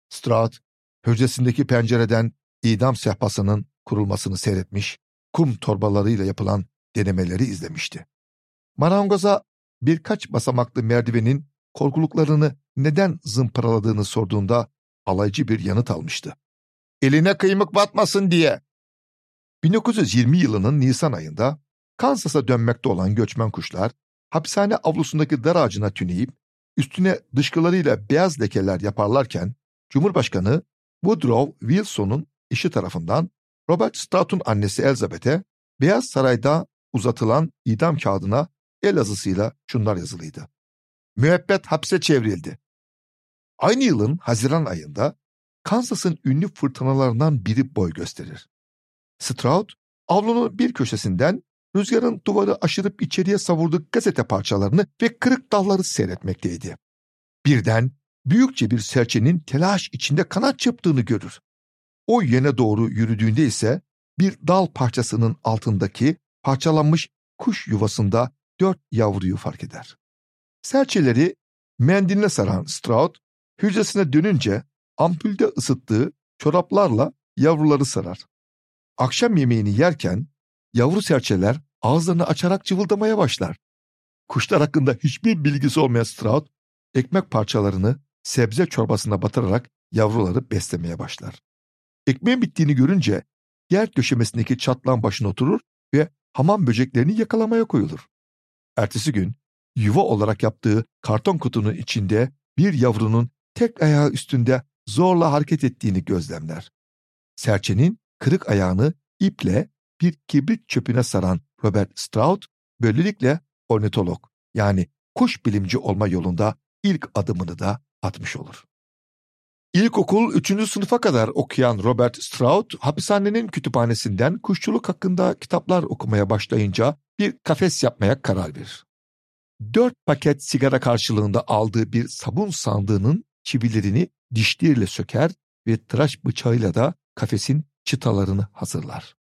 Strat, hücresindeki pencereden idam sehpasının kurulmasını seyretmiş, kum torbalarıyla yapılan denemeleri izlemişti. Marangoza birkaç basamaklı merdivenin korkuluklarını neden zımparaladığını sorduğunda alaycı bir yanıt almıştı. Eline kıymık batmasın diye. 1920 yılının Nisan ayında Kansas'a dönmekte olan göçmen kuşlar hapishane avlusundaki dar ağacına tüneyip üstüne dışkılarıyla beyaz lekeler yaparlarken Cumhurbaşkanı Woodrow Wilson'un işi tarafından Robert Stoughton annesi Elizabeth'e Beyaz Saray'da uzatılan idam kağıdına el yazısıyla şunlar yazılıydı. Müebbet hapse çevrildi. Aynı yılın Haziran ayında Kansas'ın ünlü fırtınalarından biri boy gösterir. Stroud, avlunun bir köşesinden rüzgarın duvarı aşırıp içeriye savurduğu gazete parçalarını ve kırık dalları seyretmekteydi. Birden büyükçe bir serçenin telaş içinde kanat çırptığını görür. O yöne doğru yürüdüğünde ise bir dal parçasının altındaki parçalanmış kuş yuvasında dört yavruyu fark eder. Serçeleri mendiline saran Stroud, hücresine dönünce ampulde ısıttığı çoraplarla yavruları sarar. Akşam yemeğini yerken yavru serçeler ağızlarını açarak cıvıldamaya başlar. Kuşlar hakkında hiçbir bilgisi olmayan Stroud, ekmek parçalarını sebze çorbasına batırarak yavruları beslemeye başlar. Ekmeğin bittiğini görünce yer döşemesindeki çatlağın başına oturur ve hamam böceklerini yakalamaya koyulur. Ertesi gün yuva olarak yaptığı karton kutunun içinde bir yavrunun tek ayağı üstünde zorla hareket ettiğini gözlemler. Serçenin kırık ayağını iple bir kibrit çöpüne saran Robert Stroud, böylelikle ornitolog yani kuş bilimci olma yolunda ilk adımını da atmış olur. İlkokul 3. sınıfa kadar okuyan Robert Stroud, hapishanenin kütüphanesinden kuşçuluk hakkında kitaplar okumaya başlayınca bir kafes yapmaya karar verir. Dört paket sigara karşılığında aldığı bir sabun sandığının çivilerini dişleriyle söker ve tıraş bıçağıyla da kafesin çıtalarını hazırlar.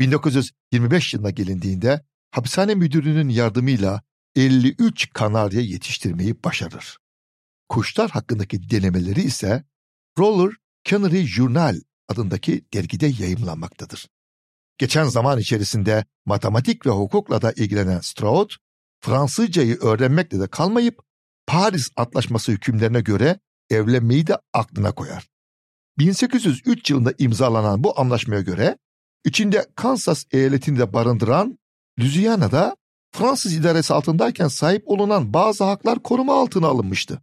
1925 yılına gelindiğinde hapishane müdürünün yardımıyla 53 kanarya yetiştirmeyi başarır. Kuşlar hakkındaki denemeleri ise Roller Canary Journal adındaki dergide yayımlanmaktadır. Geçen zaman içerisinde matematik ve hukukla da ilgilenen Stroud, Fransızcayı öğrenmekle de kalmayıp Paris Antlaşması hükümlerine göre evlenmeyi de aklına koyar. 1803 yılında imzalanan bu anlaşmaya göre içinde Kansas eyaletini de barındıran Louisiana'da Fransız idaresi altındayken sahip olunan bazı haklar koruma altına alınmıştı.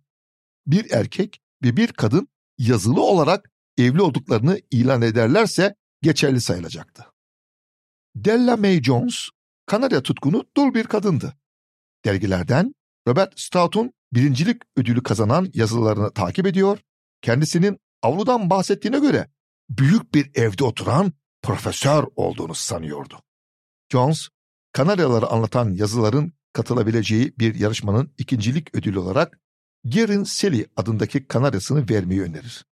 Bir erkek ve bir kadın yazılı olarak evli olduklarını ilan ederlerse geçerli sayılacaktı. Della May Jones, Kanarya tutkunu dul bir kadındı. Dergilerden Robert Strout'un birincilik ödülü kazanan yazılarını takip ediyor, kendisinin avludan bahsettiğine göre büyük bir evde oturan profesör olduğunu sanıyordu. Jones, Kanaryaları anlatan yazıların katılabileceği bir yarışmanın ikincilik ödülü olarak Gerin Seli adındaki kanaryasını vermeyi önerir.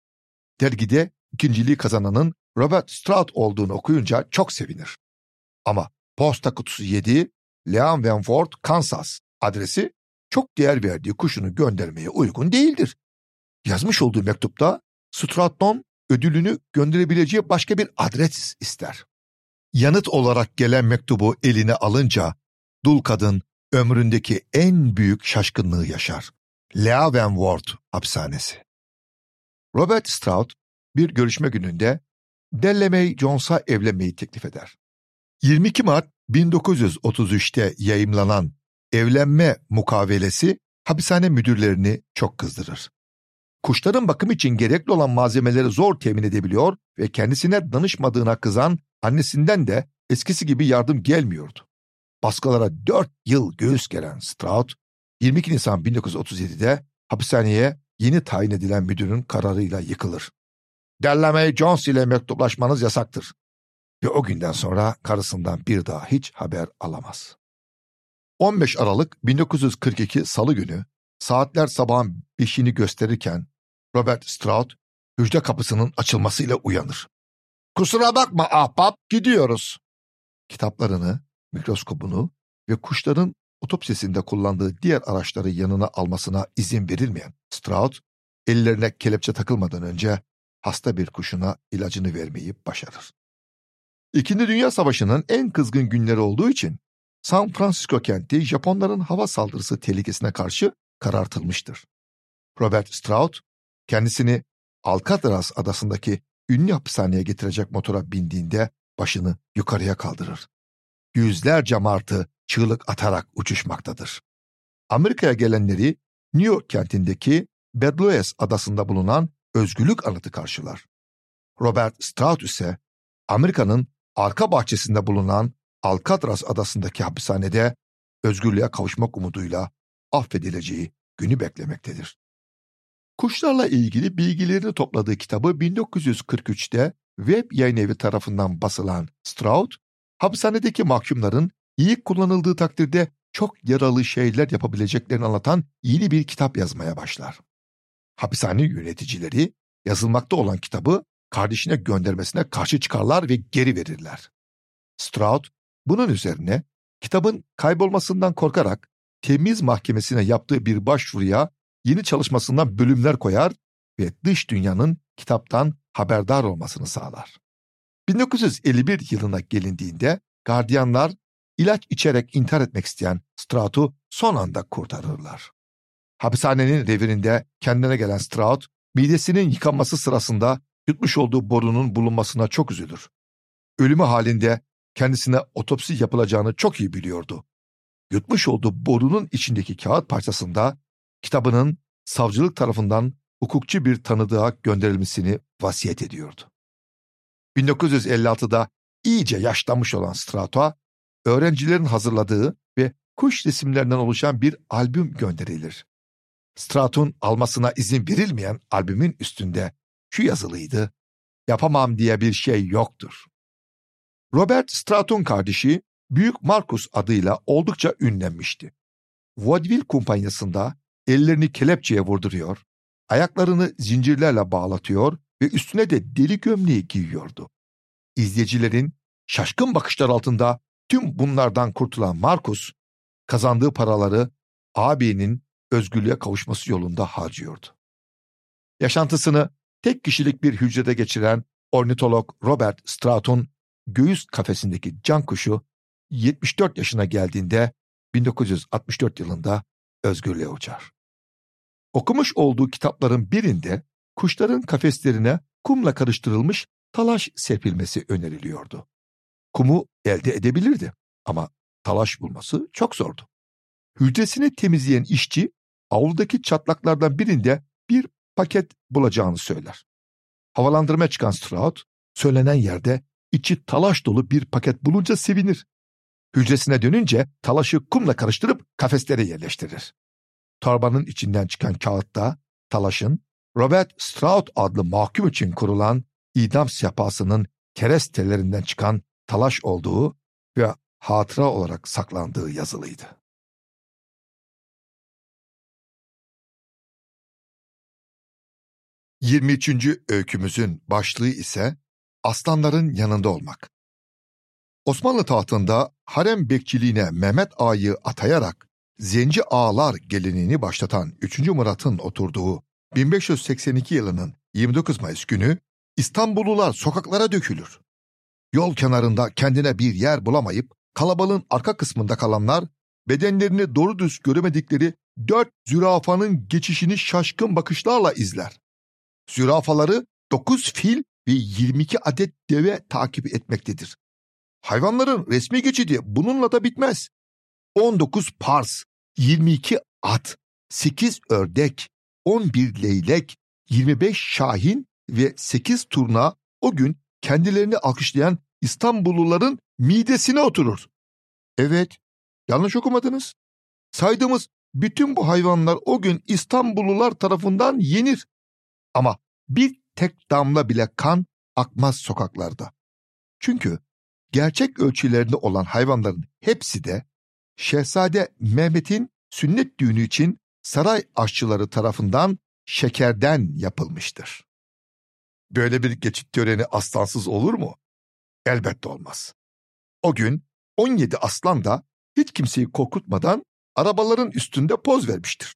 Dergide ikinciliği kazananın Robert Stroud olduğunu okuyunca çok sevinir. Ama posta kutusu 7, Leon Van Fort, Kansas adresi çok değer verdiği kuşunu göndermeye uygun değildir. Yazmış olduğu mektupta Stratton ödülünü gönderebileceği başka bir adres ister. Yanıt olarak gelen mektubu eline alınca dul kadın ömründeki en büyük şaşkınlığı yaşar. Leavenworth hapishanesi. Robert Stroud bir görüşme gününde Dellemey Jones'a evlenmeyi teklif eder. 22 Mart 1933'te yayımlanan evlenme mukavelesi hapishane müdürlerini çok kızdırır. Kuşların bakım için gerekli olan malzemeleri zor temin edebiliyor ve kendisine danışmadığına kızan annesinden de eskisi gibi yardım gelmiyordu. Baskılara dört yıl göğüs gelen Stroud, 22 Nisan 1937'de hapishaneye yeni tayin edilen müdürün kararıyla yıkılır. Derleme Jones ile mektuplaşmanız yasaktır. Ve o günden sonra karısından bir daha hiç haber alamaz. 15 Aralık 1942 Salı günü saatler sabahın beşini gösterirken Robert Stroud hücre kapısının açılmasıyla uyanır. Kusura bakma ahbap gidiyoruz. Kitaplarını, mikroskopunu ve kuşların otopsisinde kullandığı diğer araçları yanına almasına izin verilmeyen Stroud, ellerine kelepçe takılmadan önce hasta bir kuşuna ilacını vermeyi başarır. İkinci Dünya Savaşı'nın en kızgın günleri olduğu için San Francisco kenti Japonların hava saldırısı tehlikesine karşı karartılmıştır. Robert Stroud kendisini Alcatraz adasındaki ünlü hapishaneye getirecek motora bindiğinde başını yukarıya kaldırır. Yüzlerce martı çığlık atarak uçuşmaktadır. Amerika'ya gelenleri New York kentindeki Bedloes adasında bulunan özgürlük anıtı karşılar. Robert Stroud ise Amerika'nın arka bahçesinde bulunan Alcatraz adasındaki hapishanede özgürlüğe kavuşmak umuduyla affedileceği günü beklemektedir. Kuşlarla ilgili bilgilerini topladığı kitabı 1943'te Web Yayın Evi tarafından basılan Stroud, hapishanedeki mahkumların iyi kullanıldığı takdirde çok yaralı şeyler yapabileceklerini anlatan yeni bir kitap yazmaya başlar. Hapishane yöneticileri yazılmakta olan kitabı kardeşine göndermesine karşı çıkarlar ve geri verirler. Stroud bunun üzerine kitabın kaybolmasından korkarak temiz mahkemesine yaptığı bir başvuruya yeni çalışmasından bölümler koyar ve dış dünyanın kitaptan haberdar olmasını sağlar. 1951 yılına gelindiğinde gardiyanlar ilaç içerek intihar etmek isteyen Stroud'u son anda kurtarırlar. Hapishanenin revirinde kendine gelen Stroud, midesinin yıkanması sırasında yutmuş olduğu borunun bulunmasına çok üzülür. Ölümü halinde kendisine otopsi yapılacağını çok iyi biliyordu. Yutmuş olduğu borunun içindeki kağıt parçasında kitabının savcılık tarafından hukukçu bir tanıdığa gönderilmesini vasiyet ediyordu. 1956'da iyice yaşlanmış olan Strato, öğrencilerin hazırladığı ve kuş resimlerinden oluşan bir albüm gönderilir. Stratun almasına izin verilmeyen albümün üstünde şu yazılıydı, yapamam diye bir şey yoktur. Robert Stratun kardeşi Büyük Markus adıyla oldukça ünlenmişti. Vaudeville kumpanyasında ellerini kelepçeye vurduruyor, ayaklarını zincirlerle bağlatıyor ve üstüne de deli gömleği giyiyordu. İzleyicilerin şaşkın bakışlar altında tüm bunlardan kurtulan Markus, kazandığı paraları ağabeyinin özgürlüğe kavuşması yolunda harcıyordu. Yaşantısını tek kişilik bir hücrede geçiren ornitolog Robert Stratton, göğüs kafesindeki can kuşu 74 yaşına geldiğinde 1964 yılında özgürlüğe uçar. Okumuş olduğu kitapların birinde kuşların kafeslerine kumla karıştırılmış talaş serpilmesi öneriliyordu. Kumu elde edebilirdi ama talaş bulması çok zordu. Hücresini temizleyen işçi avludaki çatlaklardan birinde bir paket bulacağını söyler. Havalandırmaya çıkan Stroud, söylenen yerde içi talaş dolu bir paket bulunca sevinir. Hücresine dönünce talaşı kumla karıştırıp kafeslere yerleştirir. Torbanın içinden çıkan kağıtta talaşın Robert Stroud adlı mahkum için kurulan idam sehpasının kerestelerinden çıkan talaş olduğu ve hatıra olarak saklandığı yazılıydı. Yirmi üçüncü öykümüzün başlığı ise aslanların yanında olmak. Osmanlı tahtında harem bekçiliğine Mehmet Ağa'yı atayarak Zenci Ağalar geleneğini başlatan 3. Murat'ın oturduğu 1582 yılının 29 Mayıs günü İstanbullular sokaklara dökülür. Yol kenarında kendine bir yer bulamayıp kalabalığın arka kısmında kalanlar bedenlerini doğru düz göremedikleri dört zürafanın geçişini şaşkın bakışlarla izler. Zürafaları 9 fil ve 22 adet deve takip etmektedir. Hayvanların resmi geçidi bununla da bitmez. 19 pars, 22 at, 8 ördek, 11 leylek, 25 şahin ve 8 turna o gün kendilerini alkışlayan İstanbulluların midesine oturur. Evet, yanlış okumadınız. Saydığımız bütün bu hayvanlar o gün İstanbullular tarafından yenir. Ama bir tek damla bile kan akmaz sokaklarda. Çünkü gerçek ölçülerinde olan hayvanların hepsi de Şehzade Mehmet'in sünnet düğünü için saray aşçıları tarafından şekerden yapılmıştır. Böyle bir geçit töreni aslansız olur mu? Elbette olmaz. O gün 17 aslan da hiç kimseyi korkutmadan arabaların üstünde poz vermiştir.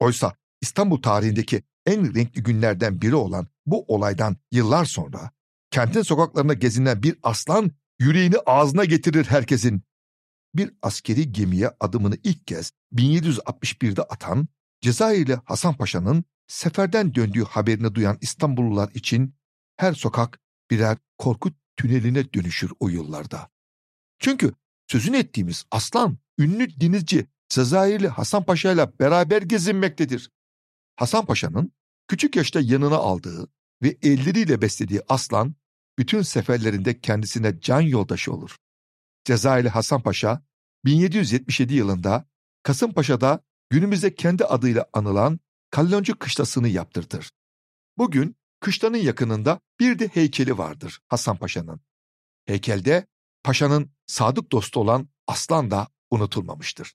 Oysa İstanbul tarihindeki en renkli günlerden biri olan bu olaydan yıllar sonra kentin sokaklarına gezinen bir aslan yüreğini ağzına getirir herkesin. Bir askeri gemiye adımını ilk kez 1761'de atan Cezayirli Hasan Paşa'nın seferden döndüğü haberini duyan İstanbullular için her sokak birer korku tüneline dönüşür o yıllarda. Çünkü sözünü ettiğimiz aslan ünlü denizci Cezayirli Hasan Paşa ile beraber gezinmektedir. Hasan Paşa'nın küçük yaşta yanına aldığı ve elleriyle beslediği aslan bütün seferlerinde kendisine can yoldaşı olur. Cezayirli Hasan Paşa 1777 yılında Kasımpaşa'da günümüzde kendi adıyla anılan Kalloncu Kışlası'nı yaptırtır. Bugün kışlanın yakınında bir de heykeli vardır Hasan Paşa'nın. Heykelde paşanın sadık dostu olan aslan da unutulmamıştır.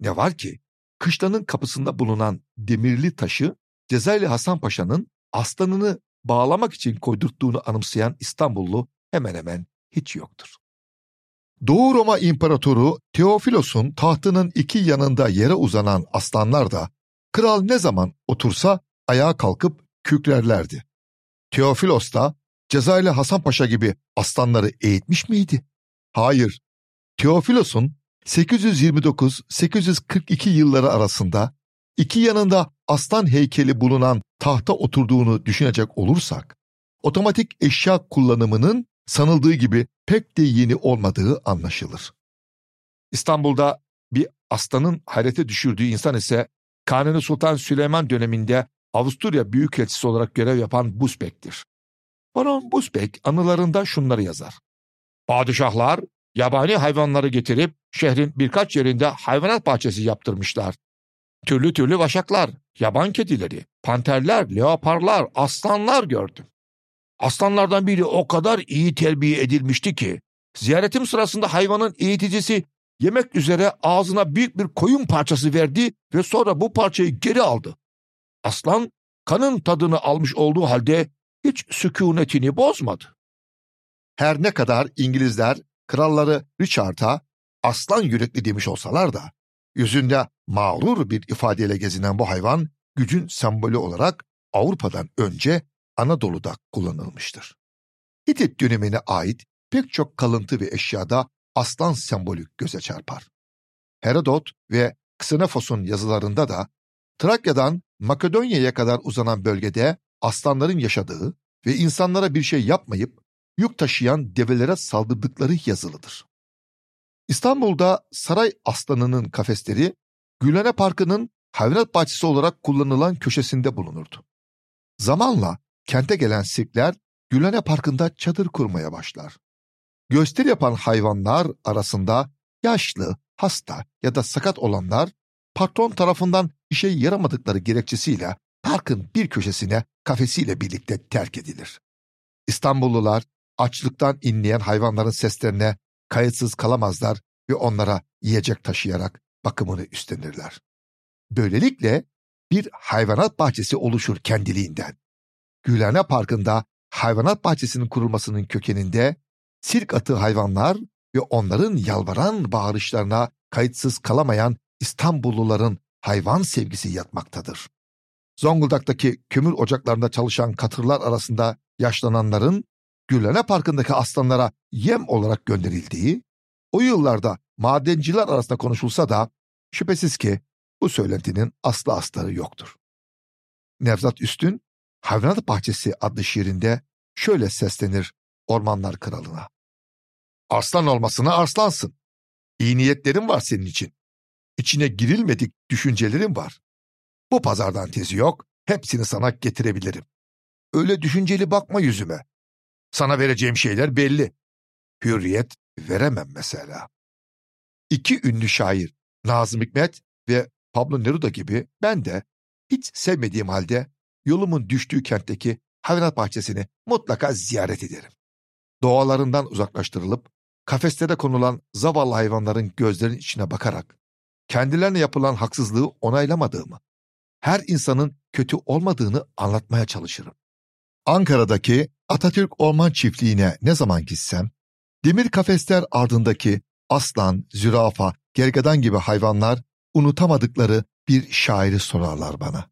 Ne var ki kışlanın kapısında bulunan demirli taşı Cezayirli Hasan Paşa'nın aslanını bağlamak için koydurttuğunu anımsayan İstanbullu hemen hemen hiç yoktur. Doğu Roma İmparatoru Teofilos'un tahtının iki yanında yere uzanan aslanlar da kral ne zaman otursa ayağa kalkıp kükrerlerdi. Teofilos da Cezayirli Hasan Paşa gibi aslanları eğitmiş miydi? Hayır. Teofilos'un 829-842 yılları arasında iki yanında aslan heykeli bulunan tahta oturduğunu düşünecek olursak, otomatik eşya kullanımının sanıldığı gibi pek de yeni olmadığı anlaşılır. İstanbul'da bir aslanın hayrete düşürdüğü insan ise Kanuni Sultan Süleyman döneminde Avusturya Büyükelçisi olarak görev yapan Busbek'tir. Baron Busbek anılarında şunları yazar. Padişahlar yabani hayvanları getirip şehrin birkaç yerinde hayvanat bahçesi yaptırmışlar. Türlü türlü vaşaklar, yaban kedileri, panterler, leoparlar, aslanlar gördüm. Aslanlardan biri o kadar iyi terbiye edilmişti ki, ziyaretim sırasında hayvanın eğiticisi yemek üzere ağzına büyük bir koyun parçası verdi ve sonra bu parçayı geri aldı. Aslan kanın tadını almış olduğu halde hiç sükunetini bozmadı. Her ne kadar İngilizler kralları Richard'a aslan yürekli demiş olsalar da yüzünde mağrur bir ifadeyle gezinen bu hayvan gücün sembolü olarak Avrupa'dan önce Anadolu'da kullanılmıştır. Hitit dönemine ait pek çok kalıntı ve eşyada aslan sembolü göze çarpar. Herodot ve Xenophos'un yazılarında da Trakya'dan Makedonya'ya kadar uzanan bölgede aslanların yaşadığı ve insanlara bir şey yapmayıp yük taşıyan develere saldırdıkları yazılıdır. İstanbul'da saray aslanının kafesleri Gülhane Parkı'nın hayvanat bahçesi olarak kullanılan köşesinde bulunurdu. Zamanla kente gelen sirkler Gülhane Parkı'nda çadır kurmaya başlar. Gösteri yapan hayvanlar arasında yaşlı, hasta ya da sakat olanlar patron tarafından işe yaramadıkları gerekçesiyle parkın bir köşesine kafesiyle birlikte terk edilir. İstanbullular açlıktan inleyen hayvanların seslerine kayıtsız kalamazlar ve onlara yiyecek taşıyarak bakımını üstlenirler. Böylelikle bir hayvanat bahçesi oluşur kendiliğinden. Gülhane Parkı'nda hayvanat bahçesinin kurulmasının kökeninde sirk atı hayvanlar ve onların yalvaran bağırışlarına kayıtsız kalamayan İstanbulluların hayvan sevgisi yatmaktadır. Zonguldak'taki kömür ocaklarında çalışan katırlar arasında yaşlananların Gülhane Parkı'ndaki aslanlara yem olarak gönderildiği, o yıllarda madenciler arasında konuşulsa da şüphesiz ki bu söylentinin aslı astarı yoktur. Nevzat Üstün, Hayvanat Bahçesi adlı şiirinde şöyle seslenir Ormanlar Kralı'na. Aslan olmasına arslansın. İyi niyetlerin var senin için. İçine girilmedik düşüncelerin var. Bu pazardan tezi yok, hepsini sana getirebilirim. Öyle düşünceli bakma yüzüme. Sana vereceğim şeyler belli. Hürriyet veremem mesela. İki ünlü şair Nazım Hikmet ve Pablo Neruda gibi ben de hiç sevmediğim halde yolumun düştüğü kentteki hayvanat bahçesini mutlaka ziyaret ederim. Doğalarından uzaklaştırılıp kafeslere konulan zavallı hayvanların gözlerinin içine bakarak kendilerine yapılan haksızlığı onaylamadığımı, her insanın kötü olmadığını anlatmaya çalışırım. Ankara'daki Atatürk Orman Çiftliği'ne ne zaman gitsem, demir kafesler ardındaki aslan, zürafa, gergedan gibi hayvanlar unutamadıkları bir şairi sorarlar bana.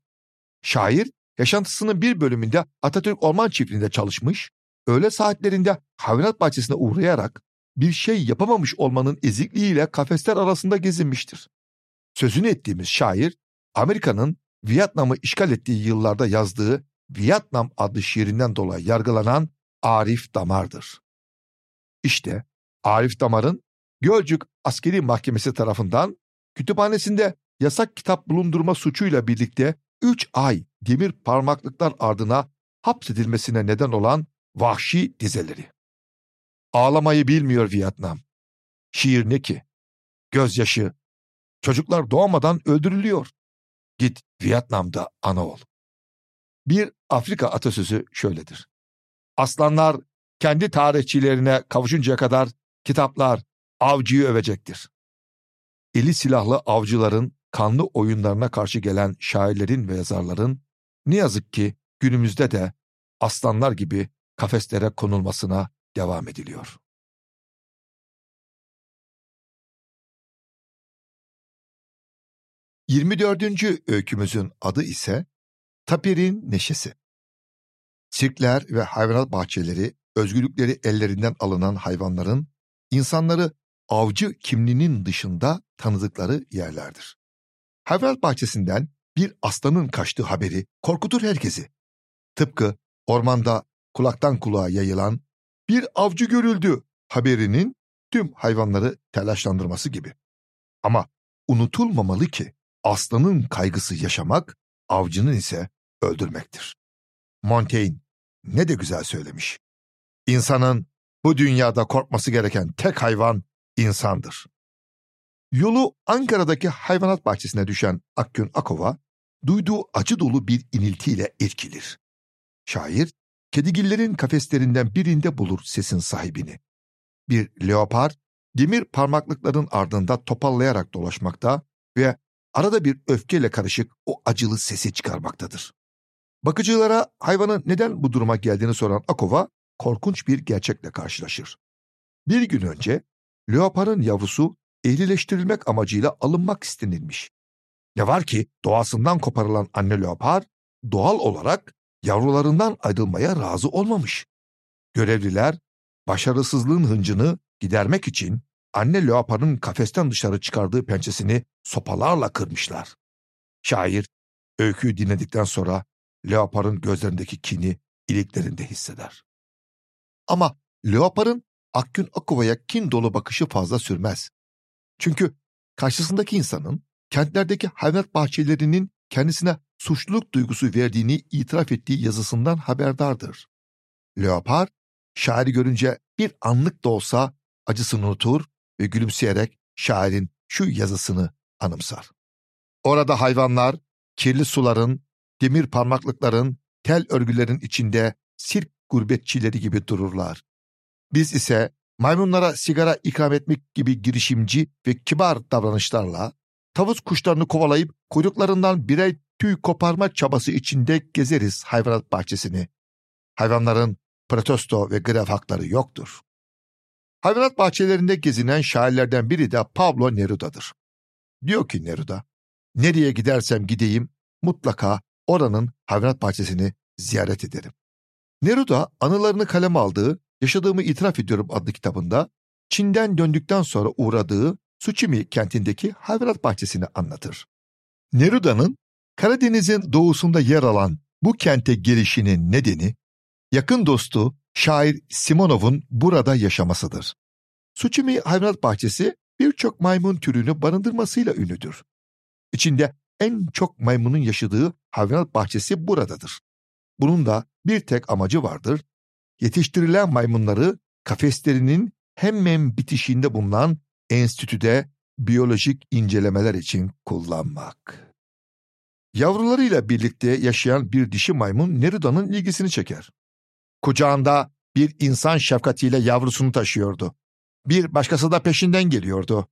Şair, yaşantısının bir bölümünde Atatürk Orman Çiftliği'nde çalışmış, öğle saatlerinde hayvanat bahçesine uğrayarak bir şey yapamamış olmanın ezikliğiyle kafesler arasında gezinmiştir. Sözünü ettiğimiz şair, Amerika'nın Vietnam'ı işgal ettiği yıllarda yazdığı Vietnam adlı şiirinden dolayı yargılanan Arif Damar'dır. İşte Arif Damar'ın Gölcük Askeri Mahkemesi tarafından kütüphanesinde yasak kitap bulundurma suçuyla birlikte 3 ay demir parmaklıklar ardına hapsedilmesine neden olan vahşi dizeleri. Ağlamayı bilmiyor Vietnam. Şiir ne ki? Gözyaşı. Çocuklar doğmadan öldürülüyor. Git Vietnam'da ana ol. Bir Afrika atasözü şöyledir. Aslanlar kendi tarihçilerine kavuşuncaya kadar kitaplar avcıyı övecektir. Eli silahlı avcıların kanlı oyunlarına karşı gelen şairlerin ve yazarların ne yazık ki günümüzde de aslanlar gibi kafeslere konulmasına devam ediliyor. Yirmi dördüncü öykümüzün adı ise Tapir'in Neşesi. Sirkler ve hayvanat bahçeleri özgürlükleri ellerinden alınan hayvanların insanları avcı kimliğinin dışında tanıdıkları yerlerdir. Hayvanat bahçesinden bir aslanın kaçtığı haberi korkutur herkesi. Tıpkı ormanda kulaktan kulağa yayılan bir avcı görüldü haberinin tüm hayvanları telaşlandırması gibi. Ama unutulmamalı ki aslanın kaygısı yaşamak, avcının ise öldürmektir. Montaigne ne de güzel söylemiş. İnsanın bu dünyada korkması gereken tek hayvan insandır. Yolu Ankara'daki hayvanat bahçesine düşen Akgün Akova, duyduğu acı dolu bir iniltiyle irkilir. Şair, kedigillerin kafeslerinden birinde bulur sesin sahibini. Bir leopar, demir parmaklıkların ardında topallayarak dolaşmakta ve arada bir öfkeyle karışık o acılı sesi çıkarmaktadır. Bakıcılara hayvanın neden bu duruma geldiğini soran Akova, korkunç bir gerçekle karşılaşır. Bir gün önce leoparın yavrusu ehlileştirilmek amacıyla alınmak istenilmiş. Ne var ki doğasından koparılan anne leopar doğal olarak yavrularından ayrılmaya razı olmamış. Görevliler başarısızlığın hıncını gidermek için anne leoparın kafesten dışarı çıkardığı pençesini sopalarla kırmışlar. Şair öyküyü dinledikten sonra leoparın gözlerindeki kini iliklerinde hisseder. Ama leoparın Akgün Akova'ya kin dolu bakışı fazla sürmez. Çünkü karşısındaki insanın kentlerdeki hayvanat bahçelerinin kendisine suçluluk duygusu verdiğini itiraf ettiği yazısından haberdardır. Leopar, şairi görünce bir anlık da olsa acısını unutur ve gülümseyerek şairin şu yazısını anımsar. Orada hayvanlar, kirli suların, demir parmaklıkların, tel örgülerin içinde sirk gurbetçileri gibi dururlar. Biz ise maymunlara sigara ikram etmek gibi girişimci ve kibar davranışlarla tavus kuşlarını kovalayıp kuyruklarından birer tüy koparma çabası içinde gezeriz hayvanat bahçesini. Hayvanların protesto ve grev hakları yoktur. Hayvanat bahçelerinde gezinen şairlerden biri de Pablo Neruda'dır. Diyor ki Neruda, nereye gidersem gideyim mutlaka oranın hayvanat bahçesini ziyaret ederim. Neruda anılarını kaleme aldığı Yaşadığımı İtiraf Ediyorum adlı kitabında Çin'den döndükten sonra uğradığı Suçimi kentindeki hayvanat bahçesini anlatır. Neruda'nın Karadeniz'in doğusunda yer alan bu kente gelişinin nedeni yakın dostu şair Simonov'un burada yaşamasıdır. Suçimi Hayvanat Bahçesi birçok maymun türünü barındırmasıyla ünlüdür. İçinde en çok maymunun yaşadığı hayvanat bahçesi buradadır. Bunun da bir tek amacı vardır. Yetiştirilen maymunları kafeslerinin hemen bitişiğinde bulunan enstitüde biyolojik incelemeler için kullanmak. Yavrularıyla birlikte yaşayan bir dişi maymun Neruda'nın ilgisini çeker. Kucağında bir insan şefkatiyle yavrusunu taşıyordu. Bir başkası da peşinden geliyordu.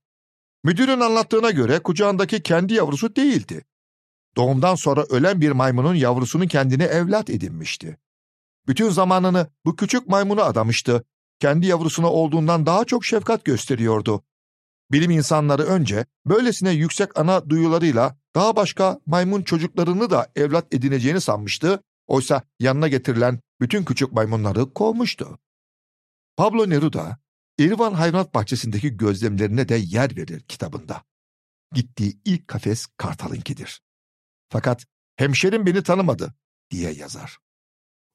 Müdürün anlattığına göre kucağındaki kendi yavrusu değildi. Doğumdan sonra ölen bir maymunun yavrusunu kendine evlat edinmişti. Bütün zamanını bu küçük maymuna adamıştı. Kendi yavrusuna olduğundan daha çok şefkat gösteriyordu. Bilim insanları önce böylesine yüksek ana duyularıyla daha başka maymun çocuklarını da evlat edineceğini sanmıştı. Oysa yanına getirilen bütün küçük maymunları kovmuştu. Pablo Neruda, Erivan Hayvanat Bahçesi'ndeki gözlemlerine de yer verir kitabında. Gittiği ilk kafes Kartal'ınkidir. Fakat hemşerim beni tanımadı diye yazar.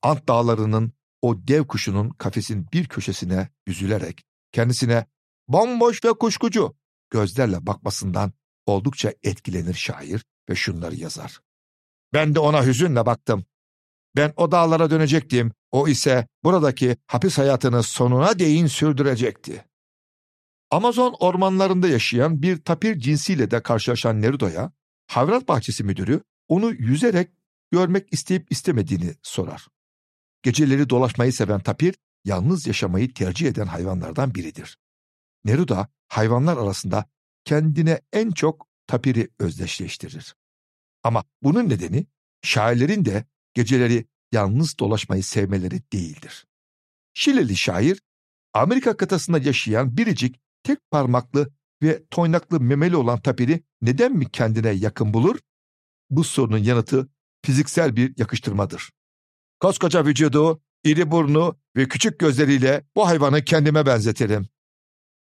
Ant dağlarının o dev kuşunun kafesin bir köşesine üzülerek kendisine bomboş ve kuşkucu gözlerle bakmasından oldukça etkilenir şair ve şunları yazar. Ben de ona hüzünle baktım. Ben o dağlara dönecektim, o ise buradaki hapis hayatını sonuna değin sürdürecekti. Amazon ormanlarında yaşayan bir tapir cinsiyle de karşılaşan Neruda'ya, hayvanat bahçesi müdürü onu yüzerek görmek isteyip istemediğini sorar. Geceleri dolaşmayı seven tapir, yalnız yaşamayı tercih eden hayvanlardan biridir. Neruda hayvanlar arasında kendine en çok tapiri özdeşleştirir. Ama bunun nedeni şairlerin de geceleri yalnız dolaşmayı sevmeleri değildir. Şileli şair, Amerika kıtasında yaşayan biricik, tek parmaklı ve toynaklı memeli olan tapiri neden mi kendine yakın bulur? Bu sorunun yanıtı fiziksel bir yakıştırmadır. Koskoca vücudu, iri burnu ve küçük gözleriyle bu hayvanı kendime benzetirim.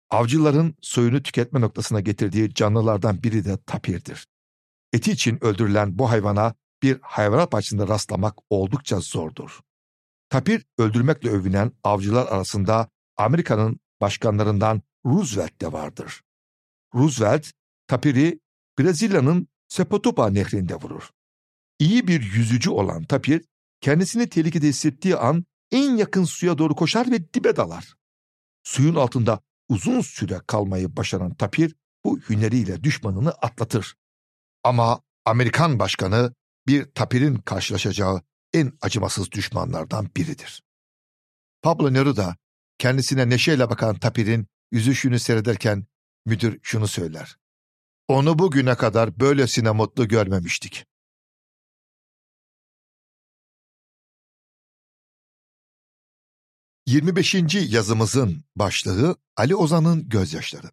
Avcıların soyunu tüketme noktasına getirdiği canlılardan biri de tapirdir. Eti için öldürülen bu hayvana bir hayvanat bahçesinde rastlamak oldukça zordur. Tapir öldürmekle övünen avcılar arasında Amerika'nın başkanlarından Roosevelt de vardır. Roosevelt, tapiri Brezilya'nın Sepotuba nehrinde vurur. İyi bir yüzücü olan tapir, kendisini tehlikede hissettiği an en yakın suya doğru koşar ve dibe dalar. Suyun altında uzun süre kalmayı başaran tapir bu hüneriyle düşmanını atlatır. Ama Amerikan başkanı bir tapirin karşılaşacağı en acımasız düşmanlardan biridir. Pablo Neruda kendisine neşeyle bakan tapirin yüzüşünü seyrederken müdür şunu söyler. Onu bugüne kadar böylesine mutlu görmemiştik. 25. yazımızın başlığı Ali Ozan'ın gözyaşları.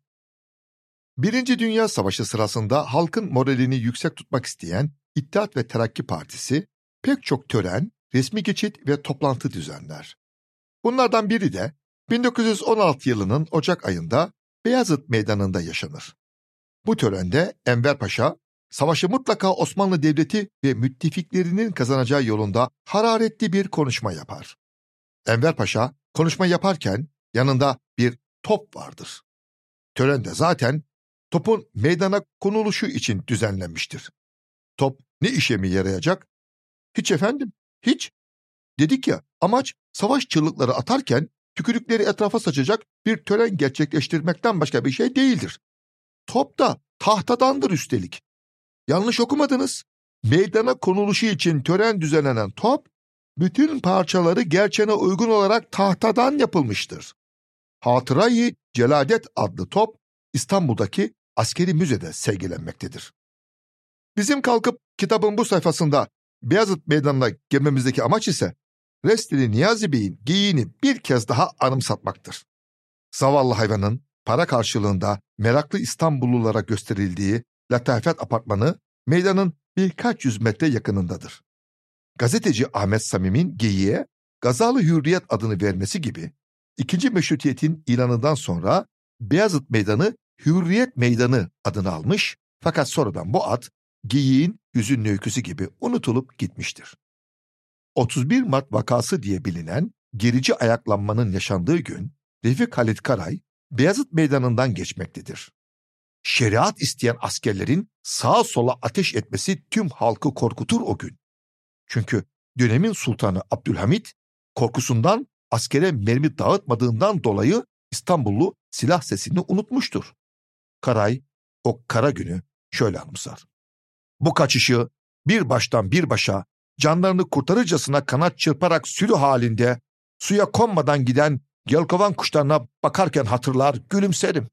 Birinci Dünya Savaşı sırasında halkın moralini yüksek tutmak isteyen İttihat ve Terakki Partisi pek çok tören, resmi geçit ve toplantı düzenler. Bunlardan biri de 1916 yılının Ocak ayında Beyazıt Meydanı'nda yaşanır. Bu törende Enver Paşa, savaşı mutlaka Osmanlı Devleti ve müttefiklerinin kazanacağı yolunda hararetli bir konuşma yapar. Enver Paşa konuşma yaparken yanında bir top vardır. Törende zaten topun meydana konuluşu için düzenlenmiştir. Top ne işe mi yarayacak? Hiç efendim, hiç. Dedik ya, amaç savaş çığlıkları atarken tükürükleri etrafa saçacak bir tören gerçekleştirmekten başka bir şey değildir. Top da tahtadandır üstelik. Yanlış okumadınız. Meydana konuluşu için tören düzenlenen top, bütün parçaları gerçeğine uygun olarak tahtadan yapılmıştır. Hatırayı Celadet adlı top İstanbul'daki askeri müzede sergilenmektedir. Bizim kalkıp kitabın bu sayfasında Beyazıt Meydanı'na girmemizdeki amaç ise Restili Niyazi Bey'in giyiğini bir kez daha anımsatmaktır. Zavallı hayvanın para karşılığında meraklı İstanbullulara gösterildiği Latafet Apartmanı meydanın birkaç yüz metre yakınındadır. Gazeteci Ahmet Samim'in geyiğe Gazalı Hürriyet adını vermesi gibi ikinci meşrutiyetin ilanından sonra Beyazıt Meydanı Hürriyet Meydanı adını almış fakat sonradan bu ad geyiğin hüzünlü öyküsü gibi unutulup gitmiştir. 31 Mart vakası diye bilinen gerici ayaklanmanın yaşandığı gün Refik Halit Karay Beyazıt Meydanı'ndan geçmektedir. Şeriat isteyen askerlerin sağa sola ateş etmesi tüm halkı korkutur o gün. Çünkü dönemin sultanı Abdülhamit korkusundan askere mermi dağıtmadığından dolayı İstanbullu silah sesini unutmuştur. Karay o kara günü şöyle anımsar. Bu kaçışı bir baştan bir başa canlarını kurtarırcasına kanat çırparak sürü halinde suya konmadan giden yelkovan kuşlarına bakarken hatırlar gülümserim.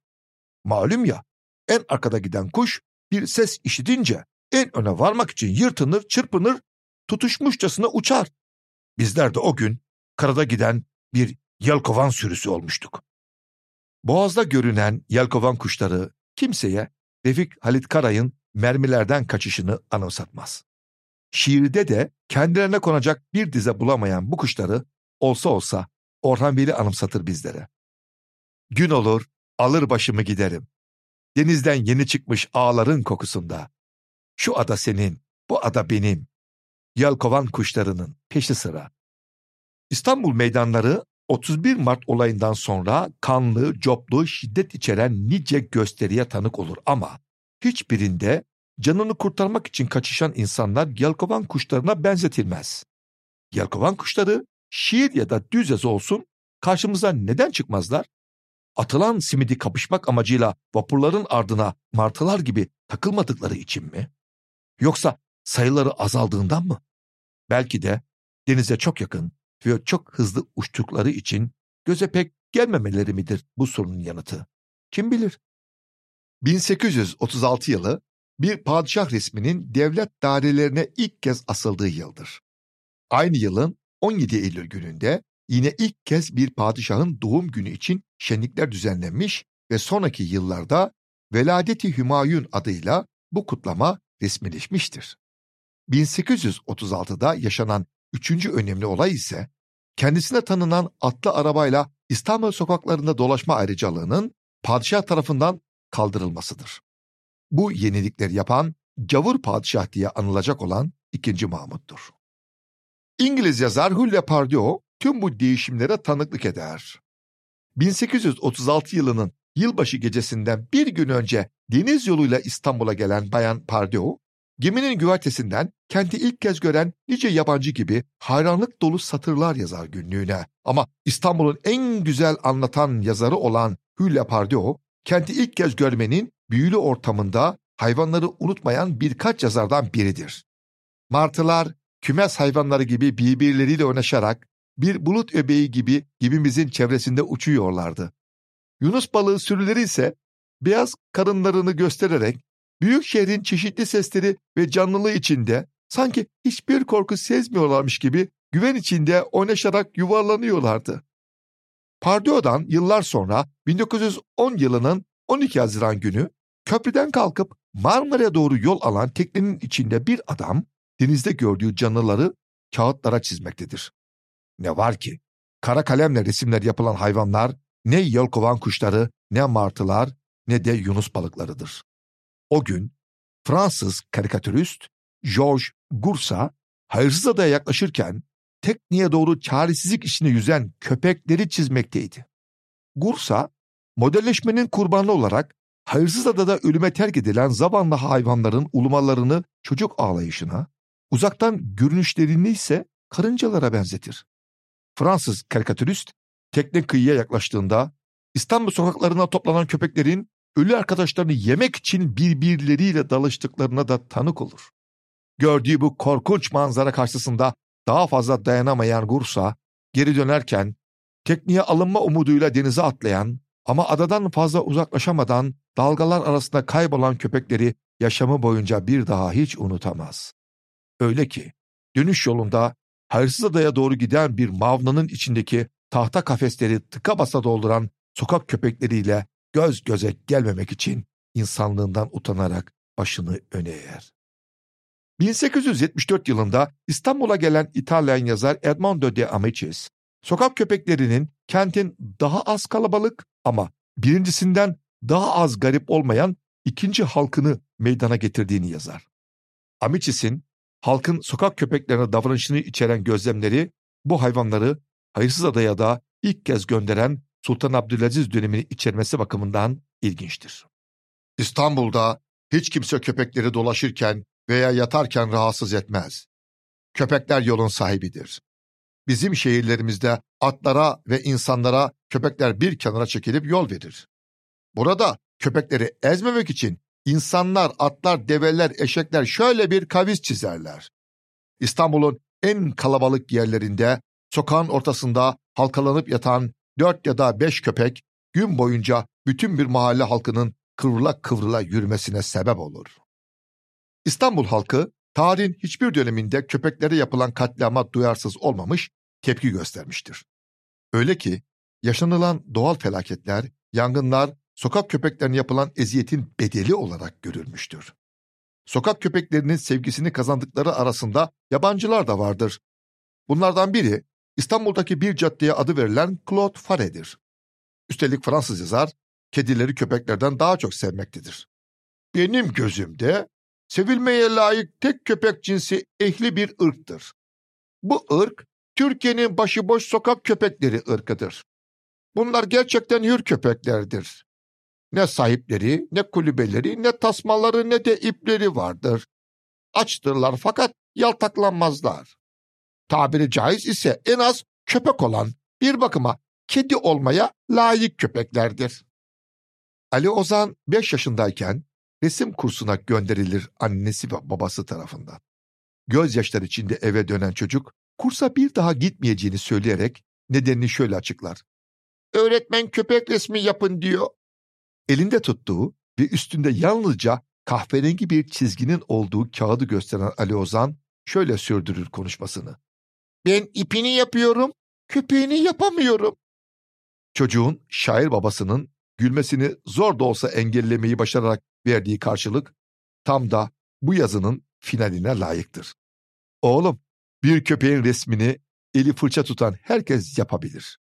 Malum ya en arkada giden kuş bir ses işitince en öne varmak için yırtınır çırpınır tutuşmuşçasına uçar. Bizler de o gün karada giden bir yelkovan sürüsü olmuştuk. Boğazda görünen yelkovan kuşları kimseye Refik Halit Karay'ın mermilerden kaçışını anımsatmaz. Şiirde de kendilerine konacak bir dize bulamayan bu kuşları olsa olsa Orhan Veli anımsatır bizlere. Gün olur, alır başımı giderim. Denizden yeni çıkmış ağların kokusunda. Şu ada senin, bu ada benim. Yelkovan kuşlarının peşi sıra. İstanbul meydanları 31 Mart olayından sonra kanlı, coplu, şiddet içeren nice gösteriye tanık olur ama hiçbirinde canını kurtarmak için kaçışan insanlar yelkovan kuşlarına benzetilmez. Yelkovan kuşları şiir ya da düz yazı olsun karşımıza neden çıkmazlar? Atılan simidi kapışmak amacıyla vapurların ardına martılar gibi takılmadıkları için mi? Yoksa sayıları azaldığından mı? Belki de denize çok yakın ve çok hızlı uçtukları için göze pek gelmemeleri midir bu sorunun yanıtı? Kim bilir? 1836 yılı bir padişah resminin devlet dairelerine ilk kez asıldığı yıldır. Aynı yılın 17 Eylül gününde yine ilk kez bir padişahın doğum günü için şenlikler düzenlenmiş ve sonraki yıllarda Veladeti Hümayun adıyla bu kutlama resmileşmiştir. 1836'da yaşanan üçüncü önemli olay ise kendisine tanınan atlı arabayla İstanbul sokaklarında dolaşma ayrıcalığının padişah tarafından kaldırılmasıdır. Bu yenilikleri yapan gavur padişah diye anılacak olan 2. Mahmut'tur. İngiliz yazar Hulle Pardieu tüm bu değişimlere tanıklık eder. 1836 yılının yılbaşı gecesinden bir gün önce deniz yoluyla İstanbul'a gelen Bayan Pardieu, geminin güvertesinden kenti ilk kez gören nice yabancı gibi hayranlık dolu satırlar yazar günlüğüne. Ama İstanbul'un en güzel anlatan yazarı olan Hulle Pardieu, kenti ilk kez görmenin büyülü ortamında hayvanları unutmayan birkaç yazardan biridir. Martılar, kümes hayvanları gibi birbirleriyle oynaşarak bir bulut öbeği gibi gibimizin çevresinde uçuyorlardı. Yunus balığı sürüleri ise beyaz karınlarını göstererek büyük şehrin çeşitli sesleri ve canlılığı içinde sanki hiçbir korku sezmiyorlarmış gibi güven içinde oynaşarak yuvarlanıyorlardı. Pardio'dan yıllar sonra 1910 yılının 12 Haziran günü köprüden kalkıp Marmara'ya doğru yol alan teknenin içinde bir adam denizde gördüğü canlıları kağıtlara çizmektedir. Ne var ki kara kalemle resimler yapılan hayvanlar ne yelkovan kuşları ne martılar ne de yunus balıklarıdır. O gün Fransız karikatürist Georges Gursa hayırsız adaya yaklaşırken tekniğe doğru çaresizlik içinde yüzen köpekleri çizmekteydi. Gursa, modelleşmenin kurbanı olarak hayırsız adada ölüme terk edilen zavallı hayvanların ulumalarını çocuk ağlayışına, uzaktan görünüşlerini ise karıncalara benzetir. Fransız karikatürist tekne kıyıya yaklaştığında İstanbul sokaklarına toplanan köpeklerin ölü arkadaşlarını yemek için birbirleriyle dalıştıklarına da tanık olur. Gördüğü bu korkunç manzara karşısında daha fazla dayanamayan Gursa geri dönerken tekniğe alınma umuduyla denize atlayan ama adadan fazla uzaklaşamadan dalgalar arasında kaybolan köpekleri yaşamı boyunca bir daha hiç unutamaz. Öyle ki dönüş yolunda hayırsız adaya doğru giden bir mavnanın içindeki tahta kafesleri tıka basa dolduran sokak köpekleriyle göz göze gelmemek için insanlığından utanarak başını öne eğer. 1874 yılında İstanbul'a gelen İtalyan yazar Edmondo de Amicis, sokak köpeklerinin kentin daha az kalabalık ama birincisinden daha az garip olmayan ikinci halkını meydana getirdiğini yazar. Amicis'in halkın sokak köpeklerine davranışını içeren gözlemleri bu hayvanları hayırsız adaya da ilk kez gönderen Sultan Abdülaziz dönemini içermesi bakımından ilginçtir. İstanbul'da hiç kimse köpekleri dolaşırken veya yatarken rahatsız etmez. Köpekler yolun sahibidir. Bizim şehirlerimizde atlara ve insanlara köpekler bir kenara çekilip yol verir. Burada köpekleri ezmemek için insanlar, atlar, develer, eşekler şöyle bir kavis çizerler. İstanbul'un en kalabalık yerlerinde, sokağın ortasında halkalanıp yatan dört ya da beş köpek gün boyunca bütün bir mahalle halkının kıvrıla kıvrıla yürümesine sebep olur. İstanbul halkı tarihin hiçbir döneminde köpeklere yapılan katliama duyarsız olmamış, tepki göstermiştir. Öyle ki yaşanılan doğal felaketler, yangınlar, sokak köpeklerine yapılan eziyetin bedeli olarak görülmüştür. Sokak köpeklerinin sevgisini kazandıkları arasında yabancılar da vardır. Bunlardan biri İstanbul'daki bir caddeye adı verilen Claude Fare'dir. Üstelik Fransız yazar, kedileri köpeklerden daha çok sevmektedir. Benim gözümde sevilmeye layık tek köpek cinsi ehli bir ırktır. Bu ırk, Türkiye'nin başıboş sokak köpekleri ırkıdır. Bunlar gerçekten hür köpeklerdir. Ne sahipleri, ne kulübeleri, ne tasmaları, ne de ipleri vardır. Açtırlar fakat yaltaklanmazlar. Tabiri caiz ise en az köpek olan bir bakıma kedi olmaya layık köpeklerdir. Ali Ozan 5 yaşındayken resim kursuna gönderilir annesi ve babası tarafından. Gözyaşlar içinde eve dönen çocuk kursa bir daha gitmeyeceğini söyleyerek nedenini şöyle açıklar. Öğretmen köpek resmi yapın diyor. Elinde tuttuğu ve üstünde yalnızca kahverengi bir çizginin olduğu kağıdı gösteren Ali Ozan şöyle sürdürür konuşmasını. Ben ipini yapıyorum, köpeğini yapamıyorum. Çocuğun şair babasının gülmesini zor da olsa engellemeyi başararak verdiği karşılık tam da bu yazının finaline layıktır. Oğlum, bir köpeğin resmini eli fırça tutan herkes yapabilir.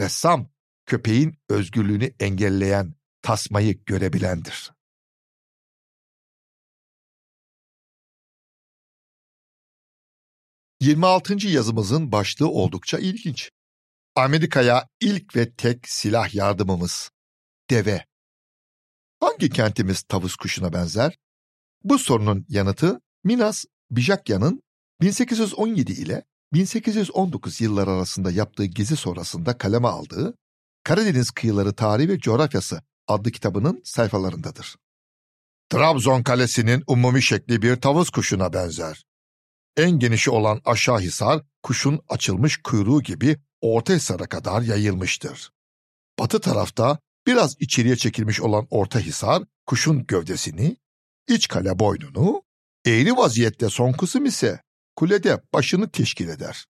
Ressam, köpeğin özgürlüğünü engelleyen tasmayı görebilendir. Yirmi altıncı yazımızın başlığı oldukça ilginç. Amerika'ya ilk ve tek silah yardımımız. Deve. Hangi kentimiz tavus kuşuna benzer? Bu sorunun yanıtı Minas Bijakya'nın 1817 ile 1819 yılları arasında yaptığı gezi sonrasında kaleme aldığı Karadeniz Kıyıları Tarihi ve Coğrafyası adlı kitabının sayfalarındadır. Trabzon Kalesi'nin umumi şekli bir tavus kuşuna benzer. En genişi olan aşağı hisar, kuşun açılmış kuyruğu gibi orta hisara kadar yayılmıştır. Batı tarafta biraz içeriye çekilmiş olan orta hisar, kuşun gövdesini, iç kale boynunu, eğri vaziyette son kısım ise kulede başını teşkil eder.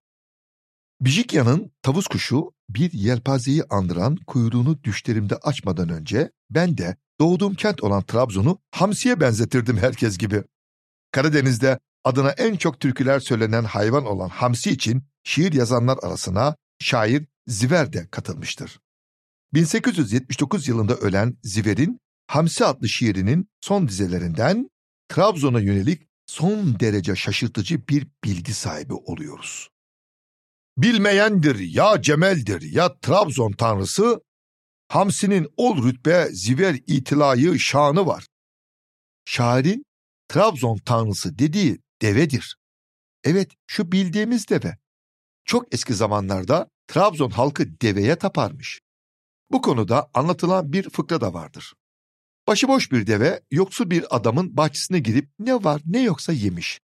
Bijikya'nın tavus kuşu bir yelpazeyi andıran kuyruğunu düşlerimde açmadan önce ben de doğduğum kent olan Trabzon'u hamsiye benzetirdim herkes gibi. Karadeniz'de adına en çok türküler söylenen hayvan olan hamsi için şiir yazanlar arasına şair Ziver de katılmıştır. 1879 yılında ölen Ziver'in Hamsi adlı şiirinin son dizelerinden Trabzon'a yönelik son derece şaşırtıcı bir bilgi sahibi oluyoruz. Bilmeyendir ya Cemel'dir ya Trabzon tanrısı, Hamsi'nin ol rütbe ziver itilayı şanı var. Şairin Trabzon tanrısı dediği devedir. Evet şu bildiğimiz deve. Çok eski zamanlarda Trabzon halkı deveye taparmış. Bu konuda anlatılan bir fıkra da vardır. Başıboş bir deve yoksul bir adamın bahçesine girip ne var ne yoksa yemiş.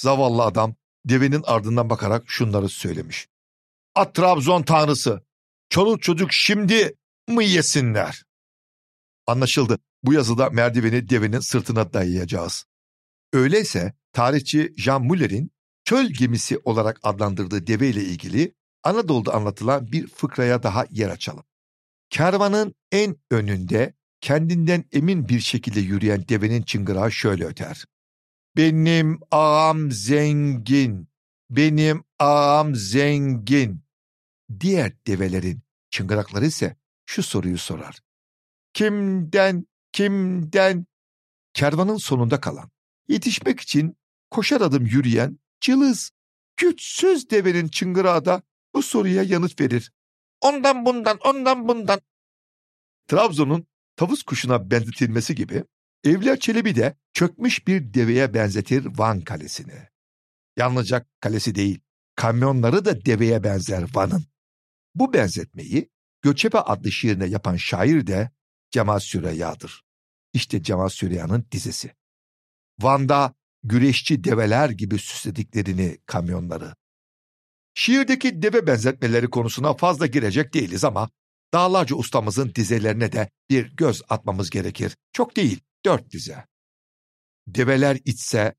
Zavallı adam devenin ardından bakarak şunları söylemiş. At Trabzon tanrısı, çoluk çocuk şimdi mı yesinler? Anlaşıldı. Bu yazıda merdiveni devenin sırtına dayayacağız. Öyleyse tarihçi Jean Müller'in çöl gemisi olarak adlandırdığı deve ile ilgili Anadolu'da anlatılan bir fıkraya daha yer açalım. Kervanın en önünde kendinden emin bir şekilde yürüyen devenin çıngırağı şöyle öter. Benim ağam zengin, benim ağam zengin. Diğer develerin çıngırakları ise şu soruyu sorar. Kimden, kimden? Kervanın sonunda kalan, yetişmek için koşar adım yürüyen, cılız, güçsüz devenin çıngırağı da bu soruya yanıt verir. Ondan bundan, ondan bundan. Trabzon'un tavus kuşuna benzetilmesi gibi Evliya Çelebi de çökmüş bir deveye benzetir Van Kalesi'ni. Yalnızca kalesi değil, kamyonları da deveye benzer Van'ın. Bu benzetmeyi Göçebe adlı şiirine yapan şair de Cemal Süreyya'dır. İşte Cemal Süreyya'nın dizesi. Van'da güreşçi develer gibi süslediklerini kamyonları. Şiirdeki deve benzetmeleri konusuna fazla girecek değiliz ama dağlarca ustamızın dizelerine de bir göz atmamız gerekir. Çok değil, dört dize. Develer içse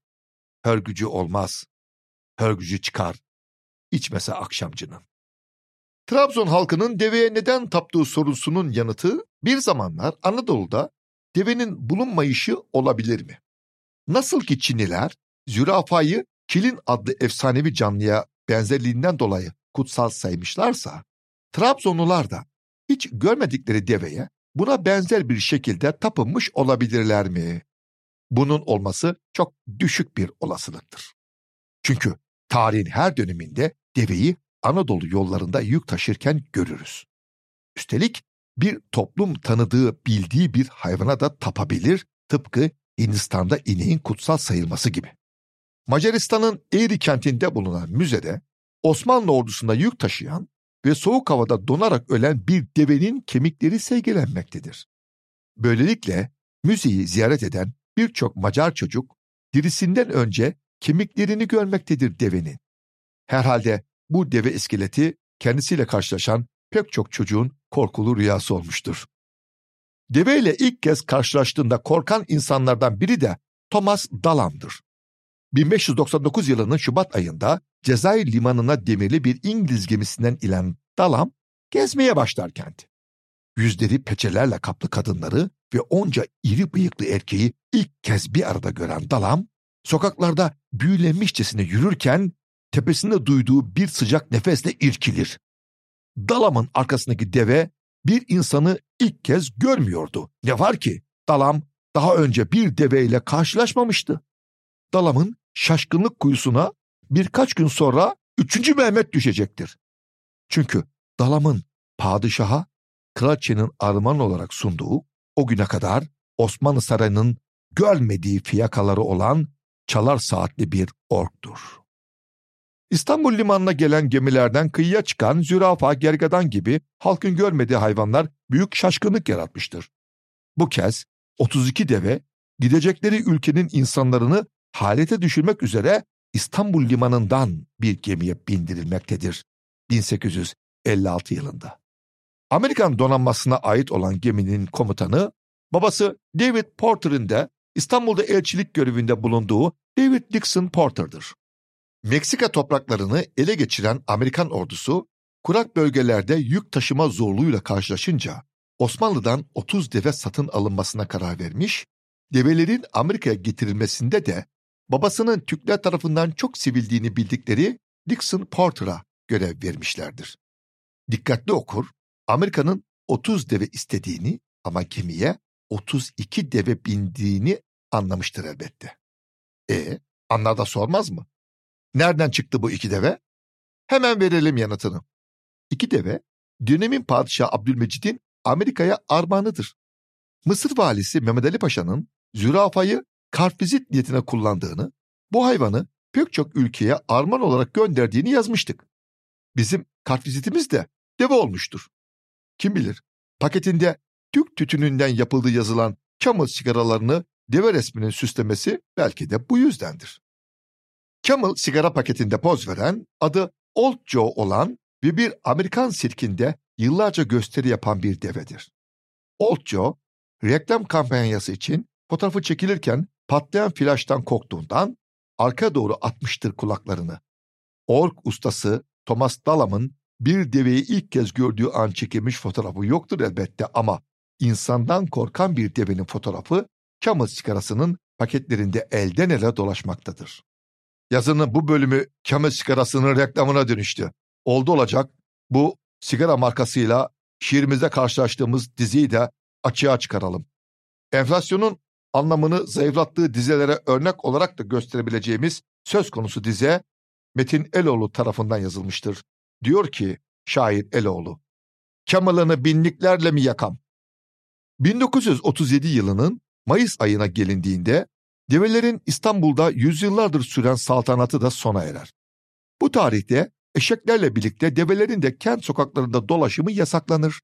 hörgücü olmaz, hörgücü çıkar, içmese akşamcının. Trabzon halkının deveye neden taptığı sorusunun yanıtı bir zamanlar Anadolu'da devenin bulunmayışı olabilir mi? Nasıl ki Çinliler zürafayı Kilin adlı efsanevi canlıya benzerliğinden dolayı kutsal saymışlarsa, Trabzonlular da hiç görmedikleri deveye buna benzer bir şekilde tapınmış olabilirler mi? Bunun olması çok düşük bir olasılıktır. Çünkü tarihin her döneminde deveyi Anadolu yollarında yük taşırken görürüz. Üstelik bir toplum tanıdığı, bildiği bir hayvana da tapabilir, tıpkı Hindistan'da ineğin kutsal sayılması gibi. Macaristan'ın Eğri kentinde bulunan müzede Osmanlı ordusunda yük taşıyan ve soğuk havada donarak ölen bir devenin kemikleri sergilenmektedir. Böylelikle müzeyi ziyaret eden birçok Macar çocuk dirisinden önce kemiklerini görmektedir devenin. Herhalde bu deve iskeleti kendisiyle karşılaşan pek çok çocuğun korkulu rüyası olmuştur. Deveyle ilk kez karşılaştığında korkan insanlardan biri de Thomas Dalam'dır. 1599 yılının Şubat ayında Cezayir limanına demirli bir İngiliz gemisinden inen Dalam gezmeye başlar kenti. Yüzleri peçelerle kaplı kadınları ve onca iri bıyıklı erkeği ilk kez bir arada gören Dalam, sokaklarda büyülenmişçesine yürürken tepesinde duyduğu bir sıcak nefesle irkilir. Dalam'ın arkasındaki deve bir insanı ilk kez görmüyordu. Ne var ki Dalam daha önce bir deveyle karşılaşmamıştı. Dalam'ın şaşkınlık kuyusuna birkaç gün sonra 3. Mehmet düşecektir. Çünkü Dalam'ın padişaha kraliçenin armağan olarak sunduğu o güne kadar Osmanlı Sarayı'nın görmediği fiyakaları olan çalar saatli bir orktur. İstanbul limanına gelen gemilerden kıyıya çıkan zürafa, gergadan gibi halkın görmediği hayvanlar büyük şaşkınlık yaratmıştır. Bu kez 32 deve gidecekleri ülkenin insanlarını halete düşürmek üzere İstanbul limanından bir gemiye bindirilmektedir 1856 yılında. Amerikan donanmasına ait olan geminin komutanı babası David Porter'ın da İstanbul'da elçilik görevinde bulunduğu David Dixon Porter'dır. Meksika topraklarını ele geçiren Amerikan ordusu kurak bölgelerde yük taşıma zorluğuyla karşılaşınca Osmanlı'dan 30 deve satın alınmasına karar vermiş, develerin Amerika'ya getirilmesinde de babasının Türkler tarafından çok sevildiğini bildikleri Dixon Porter'a görev vermişlerdir. Dikkatli okur, Amerika'nın 30 deve istediğini ama gemiye 32 deve bindiğini anlamıştır elbette. E, anlar da sormaz mı? Nereden çıktı bu iki deve? Hemen verelim yanıtını. İki deve, dönemin padişahı Abdülmecid'in Amerika'ya armağanıdır. Mısır valisi Mehmet Ali Paşa'nın zürafayı kartvizit niyetine kullandığını, bu hayvanı pek çok ülkeye armağan olarak gönderdiğini yazmıştık. Bizim kartvizitimiz de deve olmuştur. Kim bilir, paketinde Türk tütününden yapıldığı yazılan Camel sigaralarını deve resminin süslemesi belki de bu yüzdendir. Camel sigara paketinde poz veren, adı Old Joe olan ve bir Amerikan sirkinde yıllarca gösteri yapan bir devedir. Old Joe, reklam kampanyası için fotoğrafı çekilirken patlayan flaştan korktuğundan arka doğru atmıştır kulaklarını. Ork ustası Thomas Dalam'ın bir deveyi ilk kez gördüğü an çekilmiş fotoğrafı yoktur elbette ama insandan korkan bir devenin fotoğrafı Camel sigarasının paketlerinde elden ele dolaşmaktadır. Yazının bu bölümü Camel sigarasının reklamına dönüştü. Oldu olacak bu sigara markasıyla şiirimizde karşılaştığımız diziyi de açığa çıkaralım. Enflasyonun anlamını zayıflattığı dizelere örnek olarak da gösterebileceğimiz söz konusu dize Metin Eloğlu tarafından yazılmıştır. Diyor ki şair Eloğlu, Kemal'ını binliklerle mi yakam? 1937 yılının Mayıs ayına gelindiğinde develerin İstanbul'da yüzyıllardır süren saltanatı da sona erer. Bu tarihte eşeklerle birlikte develerin de kent sokaklarında dolaşımı yasaklanır.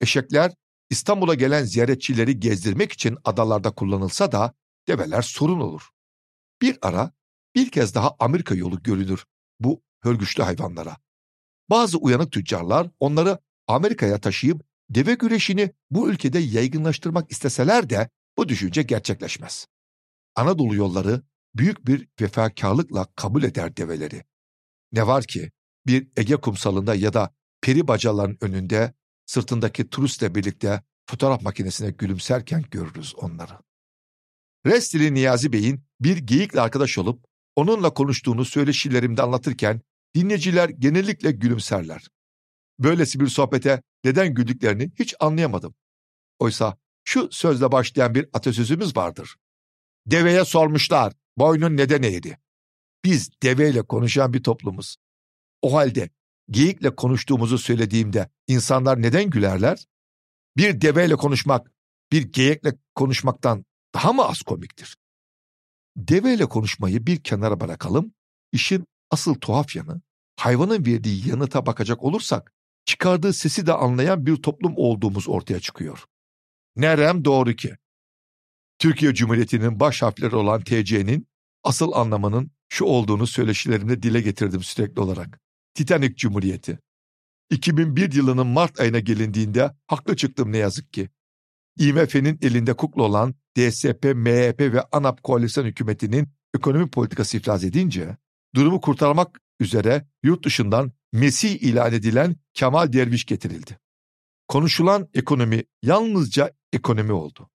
Eşekler İstanbul'a gelen ziyaretçileri gezdirmek için adalarda kullanılsa da develer sorun olur. Bir ara bir kez daha Amerika yolu görülür bu hörgüçlü hayvanlara. Bazı uyanık tüccarlar onları Amerika'ya taşıyıp deve güreşini bu ülkede yaygınlaştırmak isteseler de bu düşünce gerçekleşmez. Anadolu yolları büyük bir vefakarlıkla kabul eder develeri. Ne var ki bir Ege kumsalında ya da peri bacaların önünde sırtındaki turistle birlikte fotoğraf makinesine gülümserken görürüz onları. Restili Niyazi Bey'in bir geyikle arkadaş olup onunla konuştuğunu söyleşilerimde anlatırken dinleyiciler genellikle gülümserler. Böylesi bir sohbete neden güldüklerini hiç anlayamadım. Oysa şu sözle başlayan bir atasözümüz vardır. Deveye sormuşlar, boynun neden eğri? Biz deveyle konuşan bir toplumuz. O halde geyikle konuştuğumuzu söylediğimde insanlar neden gülerler? Bir deveyle konuşmak, bir geyikle konuşmaktan daha mı az komiktir? Deveyle konuşmayı bir kenara bırakalım, işin asıl tuhaf yanı, hayvanın verdiği yanıta bakacak olursak, çıkardığı sesi de anlayan bir toplum olduğumuz ortaya çıkıyor. Nerem doğru ki. Türkiye Cumhuriyeti'nin baş harfleri olan TC'nin asıl anlamının şu olduğunu söyleşilerimde dile getirdim sürekli olarak. Titanik Cumhuriyeti. 2001 yılının Mart ayına gelindiğinde haklı çıktım ne yazık ki. IMF'nin elinde kukla olan DSP, MHP ve ANAP koalisyon hükümetinin ekonomi politikası iflas edince, durumu kurtarmak üzere yurt dışından Mesih ilan edilen Kemal Derviş getirildi. Konuşulan ekonomi yalnızca ekonomi oldu.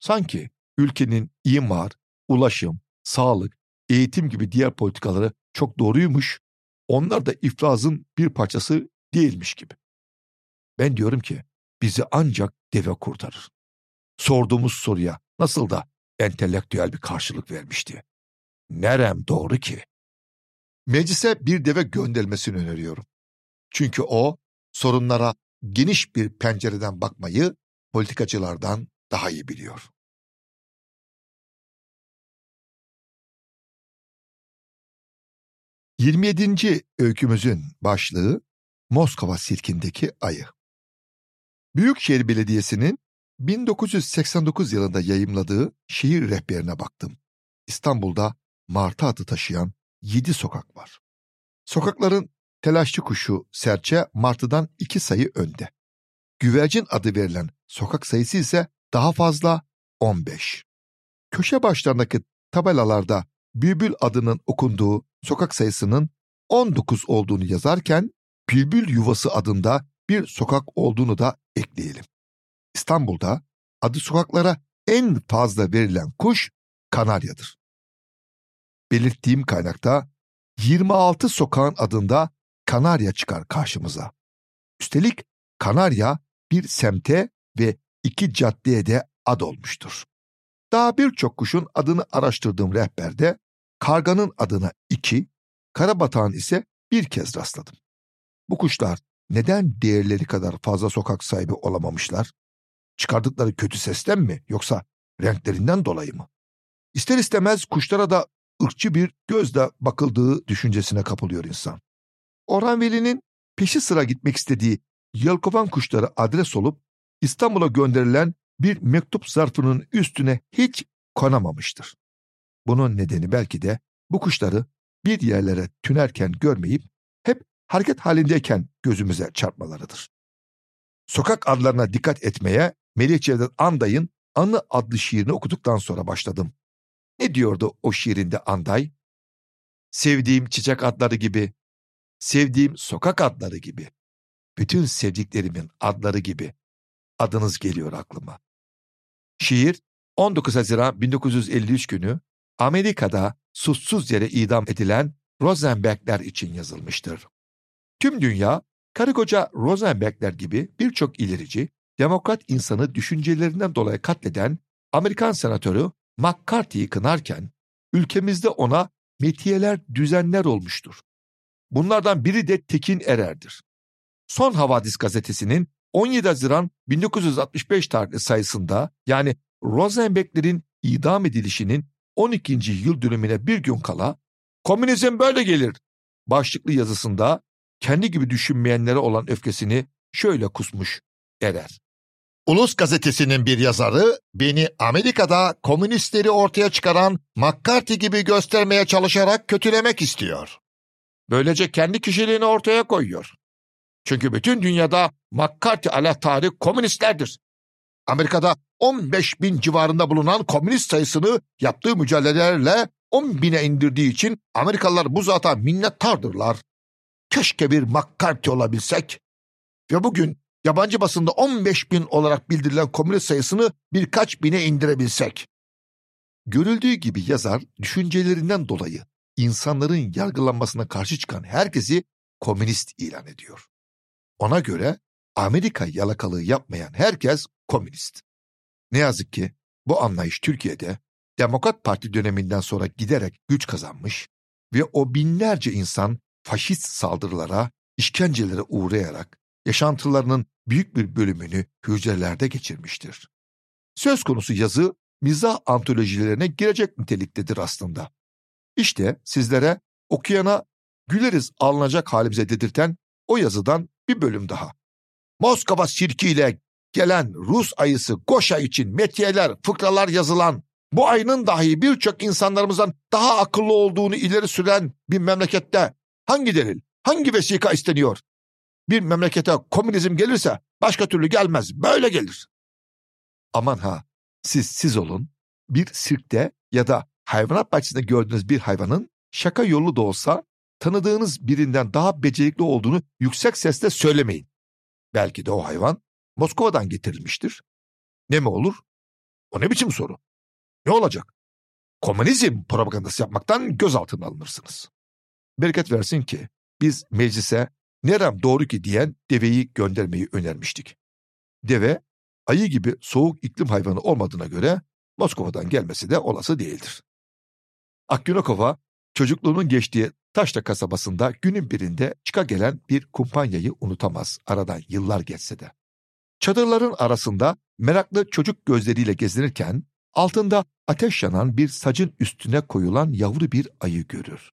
Sanki ülkenin imar, ulaşım, sağlık, eğitim gibi diğer politikaları çok doğruymuş, onlar da ifrazın bir parçası değilmiş gibi. Ben diyorum ki bizi ancak deve kurtarır. Sorduğumuz soruya nasıl da entelektüel bir karşılık vermişti. Nerem doğru ki? Meclise bir deve gönderilmesini öneriyorum. Çünkü o sorunlara geniş bir pencereden bakmayı politikacılardan daha iyi biliyor. Yirmi yedinci öykümüzün başlığı Moskova sirkindeki ayı. Büyükşehir Belediyesi'nin 1989 yılında yayımladığı şehir rehberine baktım. İstanbul'da martı adı taşıyan 7 sokak var. Sokakların telaşçı kuşu serçe martıdan iki sayı önde. Güvercin adı verilen sokak sayısı ise daha fazla 15. Köşe başlarındaki tabelalarda bülbül adının okunduğu sokak sayısının 19 olduğunu yazarken Bülbül Yuvası adında bir sokak olduğunu da ekleyelim. İstanbul'da adı sokaklara en fazla verilen kuş kanaryadır. Belirttiğim kaynakta 26 sokağın adında kanarya çıkar karşımıza. Üstelik kanarya bir semte ve iki caddeye de ad olmuştur. Daha birçok kuşun adını araştırdığım rehberde karganın adına iki, karabatağın ise bir kez rastladım. Bu kuşlar neden değerleri kadar fazla sokak sahibi olamamışlar? Çıkardıkları kötü sesten mi yoksa renklerinden dolayı mı? İster istemez kuşlara da ırkçı bir gözle bakıldığı düşüncesine kapılıyor insan. Orhan Veli'nin peşi sıra gitmek istediği yelkovan kuşları adres olup İstanbul'a gönderilen bir mektup zarfının üstüne hiç konamamıştır. Bunun nedeni belki de bu kuşları bir yerlere tünerken görmeyip hep hareket halindeyken gözümüze çarpmalarıdır. Sokak adlarına dikkat etmeye Melih Cevdet Anday'ın Anı adlı şiirini okuduktan sonra başladım. Ne diyordu o şiirinde Anday? Sevdiğim çiçek adları gibi, sevdiğim sokak adları gibi, bütün sevdiklerimin adları gibi adınız geliyor aklıma. Şiir 19 Haziran 1953 günü Amerika'da suçsuz yere idam edilen Rosenbergler için yazılmıştır. Tüm dünya karı koca Rosenbergler gibi birçok ilerici, demokrat insanı düşüncelerinden dolayı katleden Amerikan senatörü McCarthy'yi kınarken ülkemizde ona metiyeler düzenler olmuştur. Bunlardan biri de Tekin Erer'dir. Son Havadis gazetesinin 17 Haziran 1965 tarihli sayısında yani Rosenberglerin idam edilişinin 12. yıl dönümüne bir gün kala komünizm böyle gelir başlıklı yazısında kendi gibi düşünmeyenlere olan öfkesini şöyle kusmuş Erer. Ulus gazetesinin bir yazarı beni Amerika'da komünistleri ortaya çıkaran McCarthy gibi göstermeye çalışarak kötülemek istiyor. Böylece kendi kişiliğini ortaya koyuyor. Çünkü bütün dünyada McCarthy aleyhtarı komünistlerdir. Amerika'da 15 bin civarında bulunan komünist sayısını yaptığı mücadelelerle 10 bine indirdiği için Amerikalılar bu zata minnettardırlar. Keşke bir McCarthy olabilsek. Ve bugün yabancı basında 15 bin olarak bildirilen komünist sayısını birkaç bine indirebilsek. Görüldüğü gibi yazar düşüncelerinden dolayı insanların yargılanmasına karşı çıkan herkesi komünist ilan ediyor. Ona göre Amerika yalakalığı yapmayan herkes komünist. Ne yazık ki bu anlayış Türkiye'de Demokrat Parti döneminden sonra giderek güç kazanmış ve o binlerce insan faşist saldırılara, işkencelere uğrayarak yaşantılarının büyük bir bölümünü hücrelerde geçirmiştir. Söz konusu yazı mizah antolojilerine girecek niteliktedir aslında. İşte sizlere okuyana güleriz alınacak halimize dedirten o yazıdan bir bölüm daha. Moskova sirkiyle gelen Rus ayısı Goşa için metiyeler, fıkralar yazılan, bu ayının dahi birçok insanlarımızdan daha akıllı olduğunu ileri süren bir memlekette hangi delil, hangi vesika isteniyor? Bir memlekete komünizm gelirse başka türlü gelmez, böyle gelir. Aman ha, siz siz olun, bir sirkte ya da hayvanat bahçesinde gördüğünüz bir hayvanın şaka yolu da olsa tanıdığınız birinden daha becerikli olduğunu yüksek sesle söylemeyin. Belki de o hayvan Moskova'dan getirilmiştir. Ne mi olur? O ne biçim soru? Ne olacak? Komünizm propagandası yapmaktan gözaltına alınırsınız. Bereket versin ki biz meclise nerem doğru ki diyen deveyi göndermeyi önermiştik. Deve ayı gibi soğuk iklim hayvanı olmadığına göre Moskova'dan gelmesi de olası değildir. Akgünokova çocukluğunun geçtiği Taşla kasabasında günün birinde çıka gelen bir kumpanyayı unutamaz aradan yıllar geçse de. Çadırların arasında meraklı çocuk gözleriyle gezinirken altında ateş yanan bir sacın üstüne koyulan yavru bir ayı görür.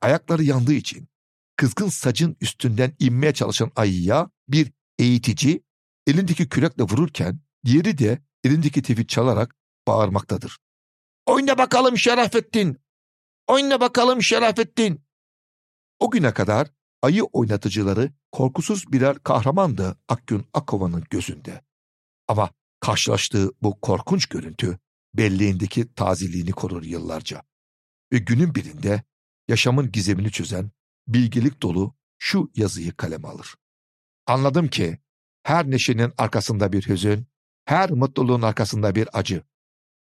Ayakları yandığı için kızgın sacın üstünden inmeye çalışan ayıya bir eğitici elindeki kürekle vururken diğeri de elindeki tifi çalarak bağırmaktadır. Oyna bakalım Şerafettin! Oyna bakalım Şerafettin! O güne kadar ayı oynatıcıları korkusuz birer kahramandı Akgün Akova'nın gözünde. Ama karşılaştığı bu korkunç görüntü belleğindeki tazeliğini korur yıllarca. Ve günün birinde yaşamın gizemini çözen, bilgelik dolu şu yazıyı kaleme alır. Anladım ki her neşenin arkasında bir hüzün, her mutluluğun arkasında bir acı.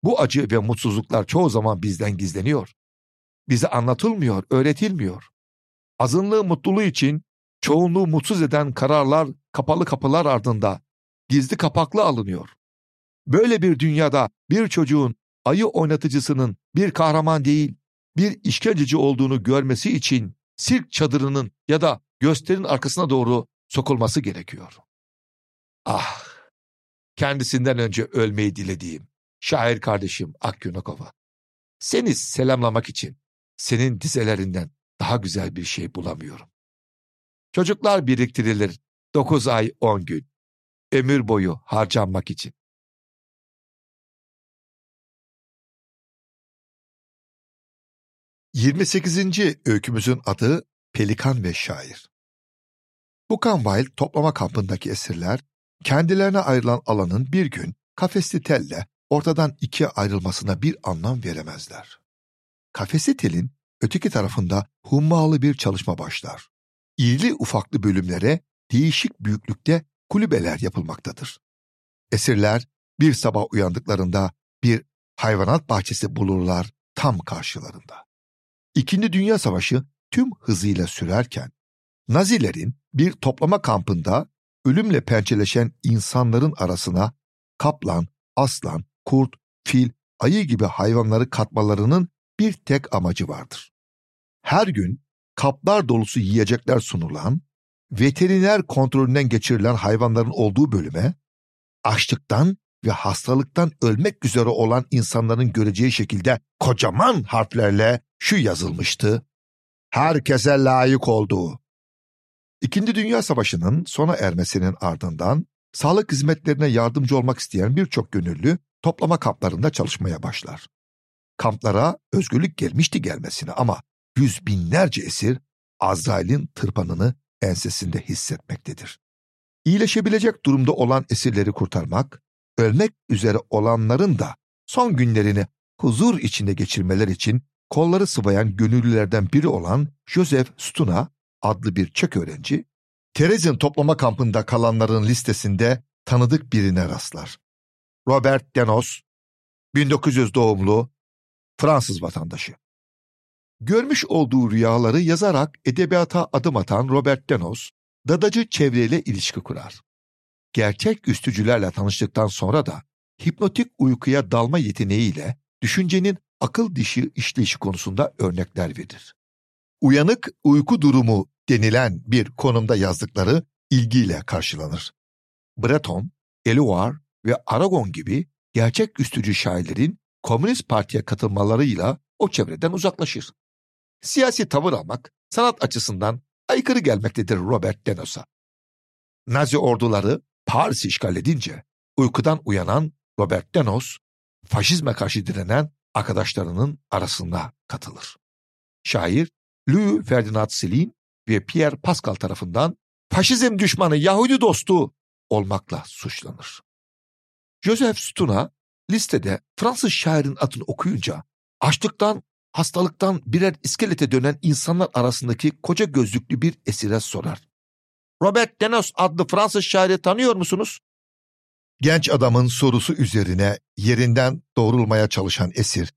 Bu acı ve mutsuzluklar çoğu zaman bizden gizleniyor. Bize anlatılmıyor, öğretilmiyor. Azınlığı mutluluğu için çoğunluğu mutsuz eden kararlar kapalı kapılar ardında gizli kapaklı alınıyor. Böyle bir dünyada bir çocuğun ayı oynatıcısının bir kahraman değil, bir işkenceci olduğunu görmesi için sirk çadırının ya da gösterin arkasına doğru sokulması gerekiyor. Ah, kendisinden önce ölmeyi dilediğim şair kardeşim Akgünokova. Seni selamlamak için senin dizelerinden daha güzel bir şey bulamıyorum. Çocuklar biriktirilir 9 ay 10 gün. Ömür boyu harcanmak için. Yirmi sekizinci öykümüzün adı Pelikan ve Şair. Buchenwald toplama kampındaki esirler kendilerine ayrılan alanın bir gün kafesli telle ortadan ikiye ayrılmasına bir anlam veremezler. Kafesli telin öteki tarafında hummalı bir çalışma başlar. İrili ufaklı bölümlere değişik büyüklükte kulübeler yapılmaktadır. Esirler bir sabah uyandıklarında bir hayvanat bahçesi bulurlar tam karşılarında. İkinci Dünya Savaşı tüm hızıyla sürerken Nazilerin bir toplama kampında ölümle pençeleşen insanların arasına kaplan, aslan, kurt, fil, ayı gibi hayvanları katmalarının bir tek amacı vardır. Her gün kaplar dolusu yiyecekler sunulan, veteriner kontrolünden geçirilen hayvanların olduğu bölüme, açlıktan ve hastalıktan ölmek üzere olan insanların göreceği şekilde kocaman harflerle şu yazılmıştı. Herkese layık olduğu. İkinci Dünya Savaşı'nın sona ermesinin ardından sağlık hizmetlerine yardımcı olmak isteyen birçok gönüllü toplama kamplarında çalışmaya başlar. Kamplara özgürlük gelmişti gelmesine ama yüz binlerce esir Azrail'in tırpanını ensesinde hissetmektedir. İyileşebilecek durumda olan esirleri kurtarmak, ölmek üzere olanların da son günlerini huzur içinde geçirmeler için kolları sıvayan gönüllülerden biri olan Joseph Stuna adlı bir Çek öğrenci, Terezin toplama kampında kalanların listesinde tanıdık birine rastlar. Robert Denos, 1900 doğumlu Fransız vatandaşı. Görmüş olduğu rüyaları yazarak edebiyata adım atan Robert Denos, dadacı çevreyle ilişki kurar. Gerçek üstücülerle tanıştıktan sonra da hipnotik uykuya dalma yeteneğiyle düşüncenin akıl dişi işleyişi konusunda örnekler verir. Uyanık uyku durumu denilen bir konumda yazdıkları ilgiyle karşılanır. Breton, Eluard ve Aragon gibi gerçek üstücü şairlerin Komünist Parti'ye katılmalarıyla o çevreden uzaklaşır. Siyasi tavır almak sanat açısından aykırı gelmektedir Robert Denos'a. Nazi orduları Paris işgal edince uykudan uyanan Robert Denos, faşizme karşı direnen arkadaşlarının arasında katılır. Şair Louis Ferdinand Céline ve Pierre Pascal tarafından faşizm düşmanı Yahudi dostu olmakla suçlanır. Joseph Stuna listede Fransız şairin adını okuyunca açlıktan, hastalıktan birer iskelete dönen insanlar arasındaki koca gözlüklü bir esire sorar. Robert Denos adlı Fransız şairi tanıyor musunuz? Genç adamın sorusu üzerine yerinden doğrulmaya çalışan esir,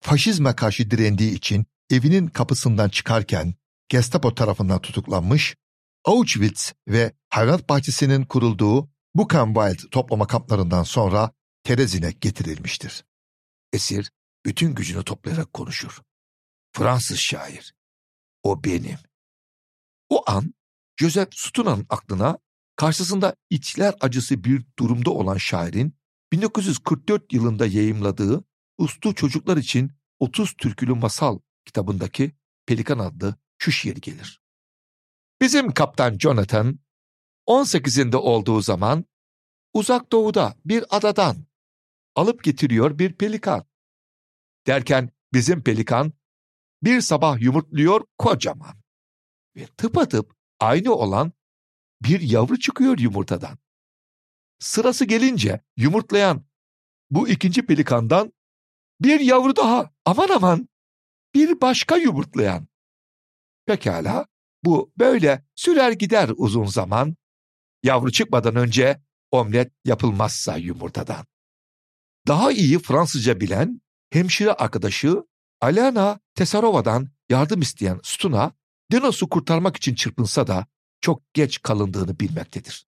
faşizme karşı direndiği için evinin kapısından çıkarken Gestapo tarafından tutuklanmış, Auschwitz ve hayvanat bahçesinin kurulduğu Buchenwald toplama kamplarından sonra Terezin'e getirilmiştir. Esir bütün gücünü toplayarak konuşur. Fransız şair. O benim. O an Joseph Stuna'nın aklına karşısında içler acısı bir durumda olan şairin 1944 yılında yayımladığı Uslu Çocuklar için 30 Türkülü Masal kitabındaki Pelikan adlı şu şiir gelir. Bizim kaptan Jonathan 18'inde olduğu zaman uzak doğuda bir adadan alıp getiriyor bir pelikan. Derken bizim pelikan bir sabah yumurtluyor kocaman. Ve tıpatıp aynı olan bir yavru çıkıyor yumurtadan. Sırası gelince yumurtlayan bu ikinci pelikandan bir yavru daha aman aman bir başka yumurtlayan. Pekala bu böyle sürer gider uzun zaman. Yavru çıkmadan önce omlet yapılmazsa yumurtadan. Daha iyi Fransızca bilen hemşire arkadaşı Alana Tesarova'dan yardım isteyen Stuna, Denos'u kurtarmak için çırpınsa da çok geç kalındığını bilmektedir.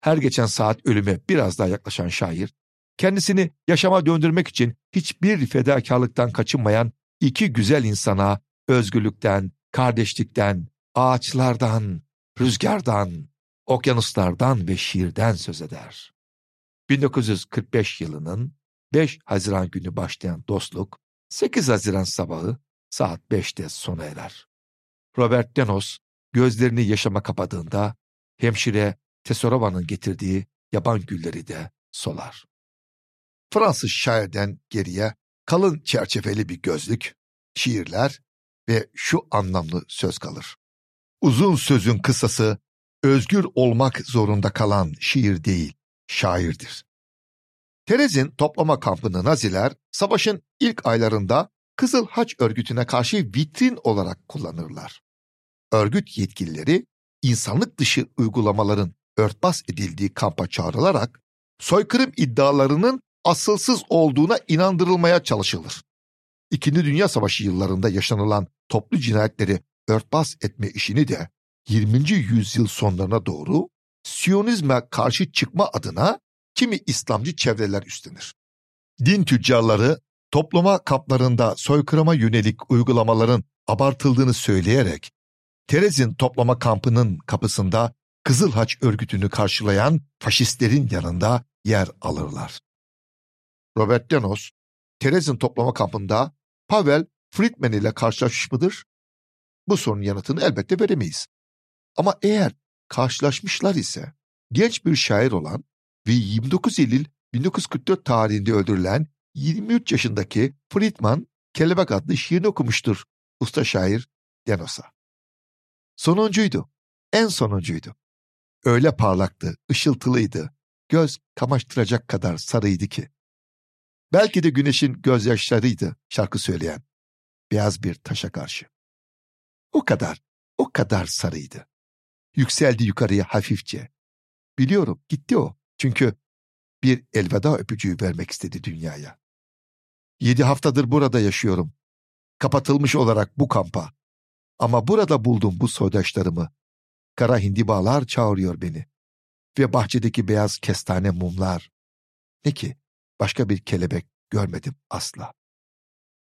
Her geçen saat ölüme biraz daha yaklaşan şair, kendisini yaşama döndürmek için hiçbir fedakarlıktan kaçınmayan iki güzel insana özgürlükten, kardeşlikten, ağaçlardan, rüzgardan, okyanuslardan ve şiirden söz eder. 1945 yılının 5 Haziran günü başlayan dostluk 8 Haziran sabahı saat 5'te sona erer. Robert Denos gözlerini yaşama kapadığında hemşire Tesorova'nın getirdiği yaban gülleri de solar. Fransız şairden geriye kalın çerçeveli bir gözlük, şiirler ve şu anlamlı söz kalır. Uzun sözün kısası özgür olmak zorunda kalan şiir değil, şairdir. Terezin toplama kampını Naziler savaşın ilk aylarında Kızıl Haç örgütüne karşı vitrin olarak kullanırlar. Örgüt yetkilileri insanlık dışı uygulamaların örtbas edildiği kampa çağrılarak soykırım iddialarının asılsız olduğuna inandırılmaya çalışılır. İkinci Dünya Savaşı yıllarında yaşanılan toplu cinayetleri örtbas etme işini de 20. yüzyıl sonlarına doğru Siyonizme karşı çıkma adına kimi İslamcı çevreler üstlenir. Din tüccarları toplama kamplarında soykırıma yönelik uygulamaların abartıldığını söyleyerek Terezin toplama kampının kapısında Kızıl Haç örgütünü karşılayan faşistlerin yanında yer alırlar. Robert Denos, Terezin toplama kampında Pavel Friedman ile karşılaşmış mıdır? Bu sorunun yanıtını elbette veremeyiz. Ama eğer karşılaşmışlar ise genç bir şair olan ve 29 Eylül 1944 tarihinde öldürülen 23 yaşındaki Friedman Kelebek adlı şiirini okumuştur usta şair Denos'a. Sonuncuydu, en sonuncuydu. Öyle parlaktı, ışıltılıydı, göz kamaştıracak kadar sarıydı ki. Belki de güneşin gözyaşlarıydı şarkı söyleyen, beyaz bir taşa karşı. O kadar, o kadar sarıydı. Yükseldi yukarıya hafifçe. Biliyorum gitti o. Çünkü bir elveda öpücüğü vermek istedi dünyaya. Yedi haftadır burada yaşıyorum. Kapatılmış olarak bu kampa. Ama burada buldum bu soydaşlarımı. Kara hindibalar çağırıyor beni. Ve bahçedeki beyaz kestane mumlar. Ne ki başka bir kelebek görmedim asla.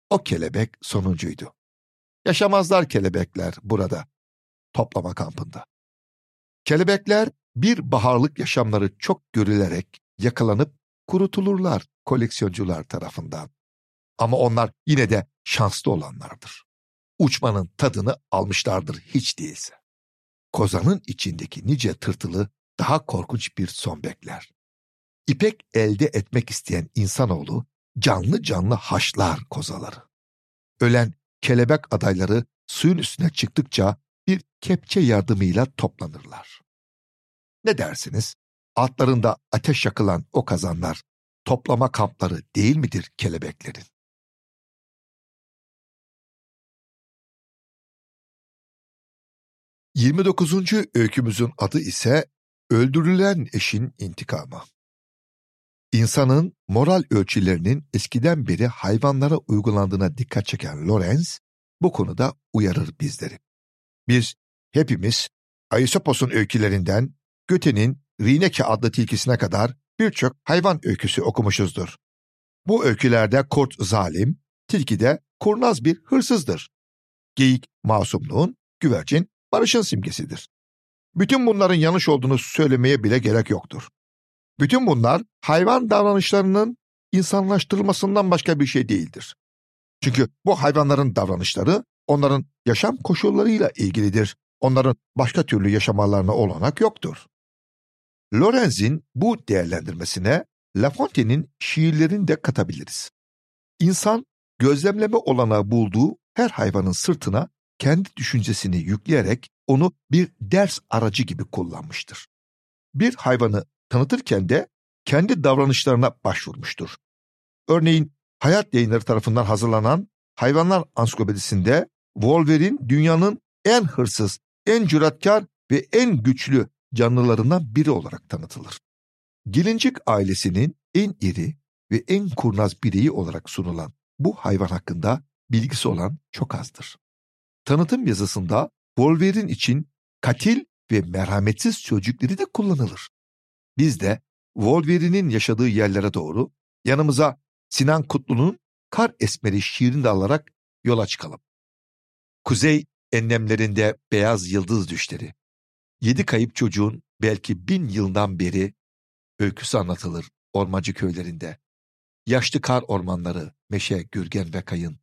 O kelebek sonuncuydu. Yaşamazlar kelebekler burada, toplama kampında. Kelebekler bir baharlık yaşamları çok görülerek yakalanıp kurutulurlar koleksiyoncular tarafından. Ama onlar yine de şanslı olanlardır. Uçmanın tadını almışlardır hiç değilse. Kozanın içindeki nice tırtılı daha korkunç bir son bekler. İpek elde etmek isteyen insanoğlu canlı canlı haşlar kozaları. Ölen kelebek adayları suyun üstüne çıktıkça bir kepçe yardımıyla toplanırlar. Ne dersiniz? Altlarında ateş yakılan o kazanlar toplama kampları değil midir kelebeklerin? Yirmi dokuzuncu öykümüzün adı ise Öldürülen Eşin İntikamı. İnsanın moral ölçülerinin eskiden beri hayvanlara uygulandığına dikkat çeken Lorenz, bu konuda uyarır bizleri. Biz hepimiz Aesopos'un öykülerinden Göte'nin Rineke adlı tilkisine kadar birçok hayvan öyküsü okumuşuzdur. Bu öykülerde kurt zalim, tilki de kurnaz bir hırsızdır. Geyik masumluğun, güvercin barışın simgesidir. Bütün bunların yanlış olduğunu söylemeye bile gerek yoktur. Bütün bunlar hayvan davranışlarının insanlaştırılmasından başka bir şey değildir. Çünkü bu hayvanların davranışları onların yaşam koşullarıyla ilgilidir. Onların başka türlü yaşamalarına olanak yoktur. Lorenz'in bu değerlendirmesine La Fontaine'in şiirlerini de katabiliriz. İnsan gözlemleme olanağı bulduğu her hayvanın sırtına kendi düşüncesini yükleyerek onu bir ders aracı gibi kullanmıştır. Bir hayvanı tanıtırken de kendi davranışlarına başvurmuştur. Örneğin Hayat Yayınları tarafından hazırlanan Hayvanlar Ansiklopedisinde Wolverine dünyanın en hırsız, en cüretkar ve en güçlü canlılarından biri olarak tanıtılır. Gelincik ailesinin en iri ve en kurnaz bireyi olarak sunulan bu hayvan hakkında bilgisi olan çok azdır. Tanıtım yazısında Wolverine için katil ve merhametsiz çocukları da kullanılır. Biz de Wolverine'in yaşadığı yerlere doğru yanımıza Sinan Kutlu'nun Kar Esmeri şiirini de alarak yola çıkalım. Kuzey enlemlerinde beyaz yıldız düşleri. Yedi kayıp çocuğun belki bin yıldan beri öyküsü anlatılır ormancı köylerinde. Yaşlı kar ormanları, meşe, gürgen ve kayın.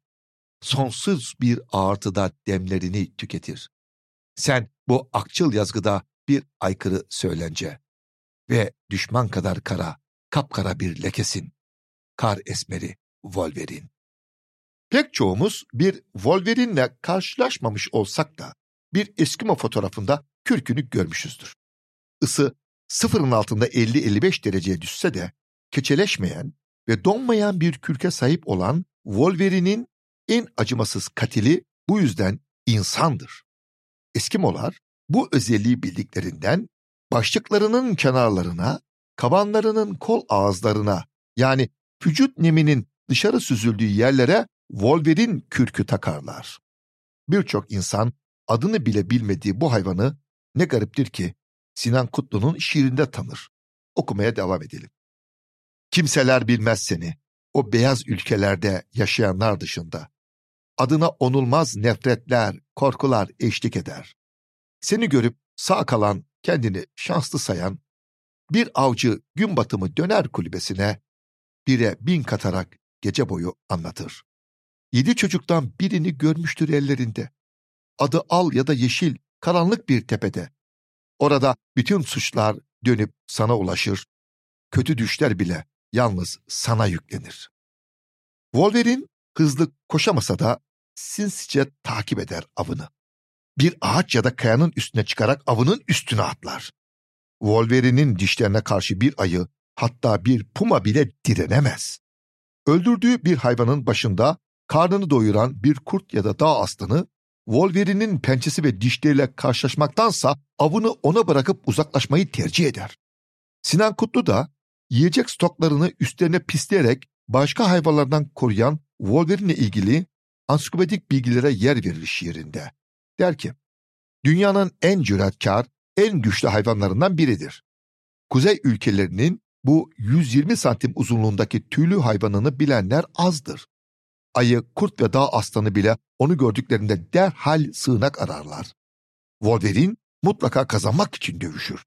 Sonsuz bir ağırtıda demlerini tüketir. Sen bu akçıl yazgıda bir aykırı söylence ve düşman kadar kara, kapkara bir lekesin. Kar esmeri Wolverine. Pek çoğumuz bir Wolverine'le karşılaşmamış olsak da bir Eskimo fotoğrafında kürkünü görmüşüzdür. Isı sıfırın altında 50-55 dereceye düşse de keçeleşmeyen ve donmayan bir kürke sahip olan Wolverine'in en acımasız katili bu yüzden insandır. Eskimolar bu özelliği bildiklerinden başlıklarının kenarlarına, kabanlarının kol ağızlarına yani vücut neminin dışarı süzüldüğü yerlere Wolverine kürkü takarlar. Birçok insan adını bile bilmediği bu hayvanı ne gariptir ki Sinan Kutlu'nun şiirinde tanır. Okumaya devam edelim. Kimseler bilmez seni, o beyaz ülkelerde yaşayanlar dışında. Adına onulmaz nefretler, korkular eşlik eder. Seni görüp sağ kalan, kendini şanslı sayan, bir avcı gün batımı döner kulübesine, bire bin katarak gece boyu anlatır. Yedi çocuktan birini görmüştür ellerinde. Adı al ya da yeşil, karanlık bir tepede. Orada bütün suçlar dönüp sana ulaşır. Kötü düşler bile yalnız sana yüklenir. Wolverine hızlı koşamasa da sinsice takip eder avını. Bir ağaç ya da kayanın üstüne çıkarak avının üstüne atlar. Wolverine'in dişlerine karşı bir ayı hatta bir puma bile direnemez. Öldürdüğü bir hayvanın başında karnını doyuran bir kurt ya da dağ aslanı Wolverine'in pençesi ve dişleriyle karşılaşmaktansa avını ona bırakıp uzaklaşmayı tercih eder. Sinan Kutlu da yiyecek stoklarını üstlerine pisleyerek başka hayvanlardan koruyan Wolverine ile ilgili ansiklopedik bilgilere yer verir şiirinde. Der ki, dünyanın en cüretkar, en güçlü hayvanlarından biridir. Kuzey ülkelerinin bu 120 santim uzunluğundaki tüylü hayvanını bilenler azdır. Ayı, kurt ve dağ aslanı bile onu gördüklerinde derhal sığınak ararlar. Wolverine mutlaka kazanmak için dövüşür.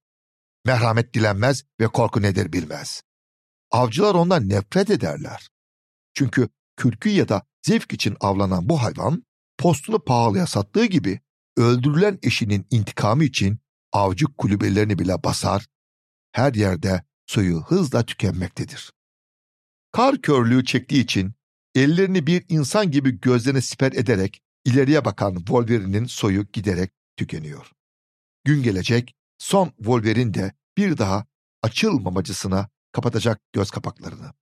Merhamet dilenmez ve korku nedir bilmez. Avcılar ondan nefret ederler. Çünkü kürkü ya da zevk için avlanan bu hayvan, postunu pahalıya sattığı gibi öldürülen eşinin intikamı için avcı kulübelerini bile basar, her yerde suyu hızla tükenmektedir. Kar körlüğü çektiği için ellerini bir insan gibi gözlerine siper ederek ileriye bakan Wolverine'in soyu giderek tükeniyor. Gün gelecek, son Wolverine de bir daha açılmamacısına kapatacak göz kapaklarını.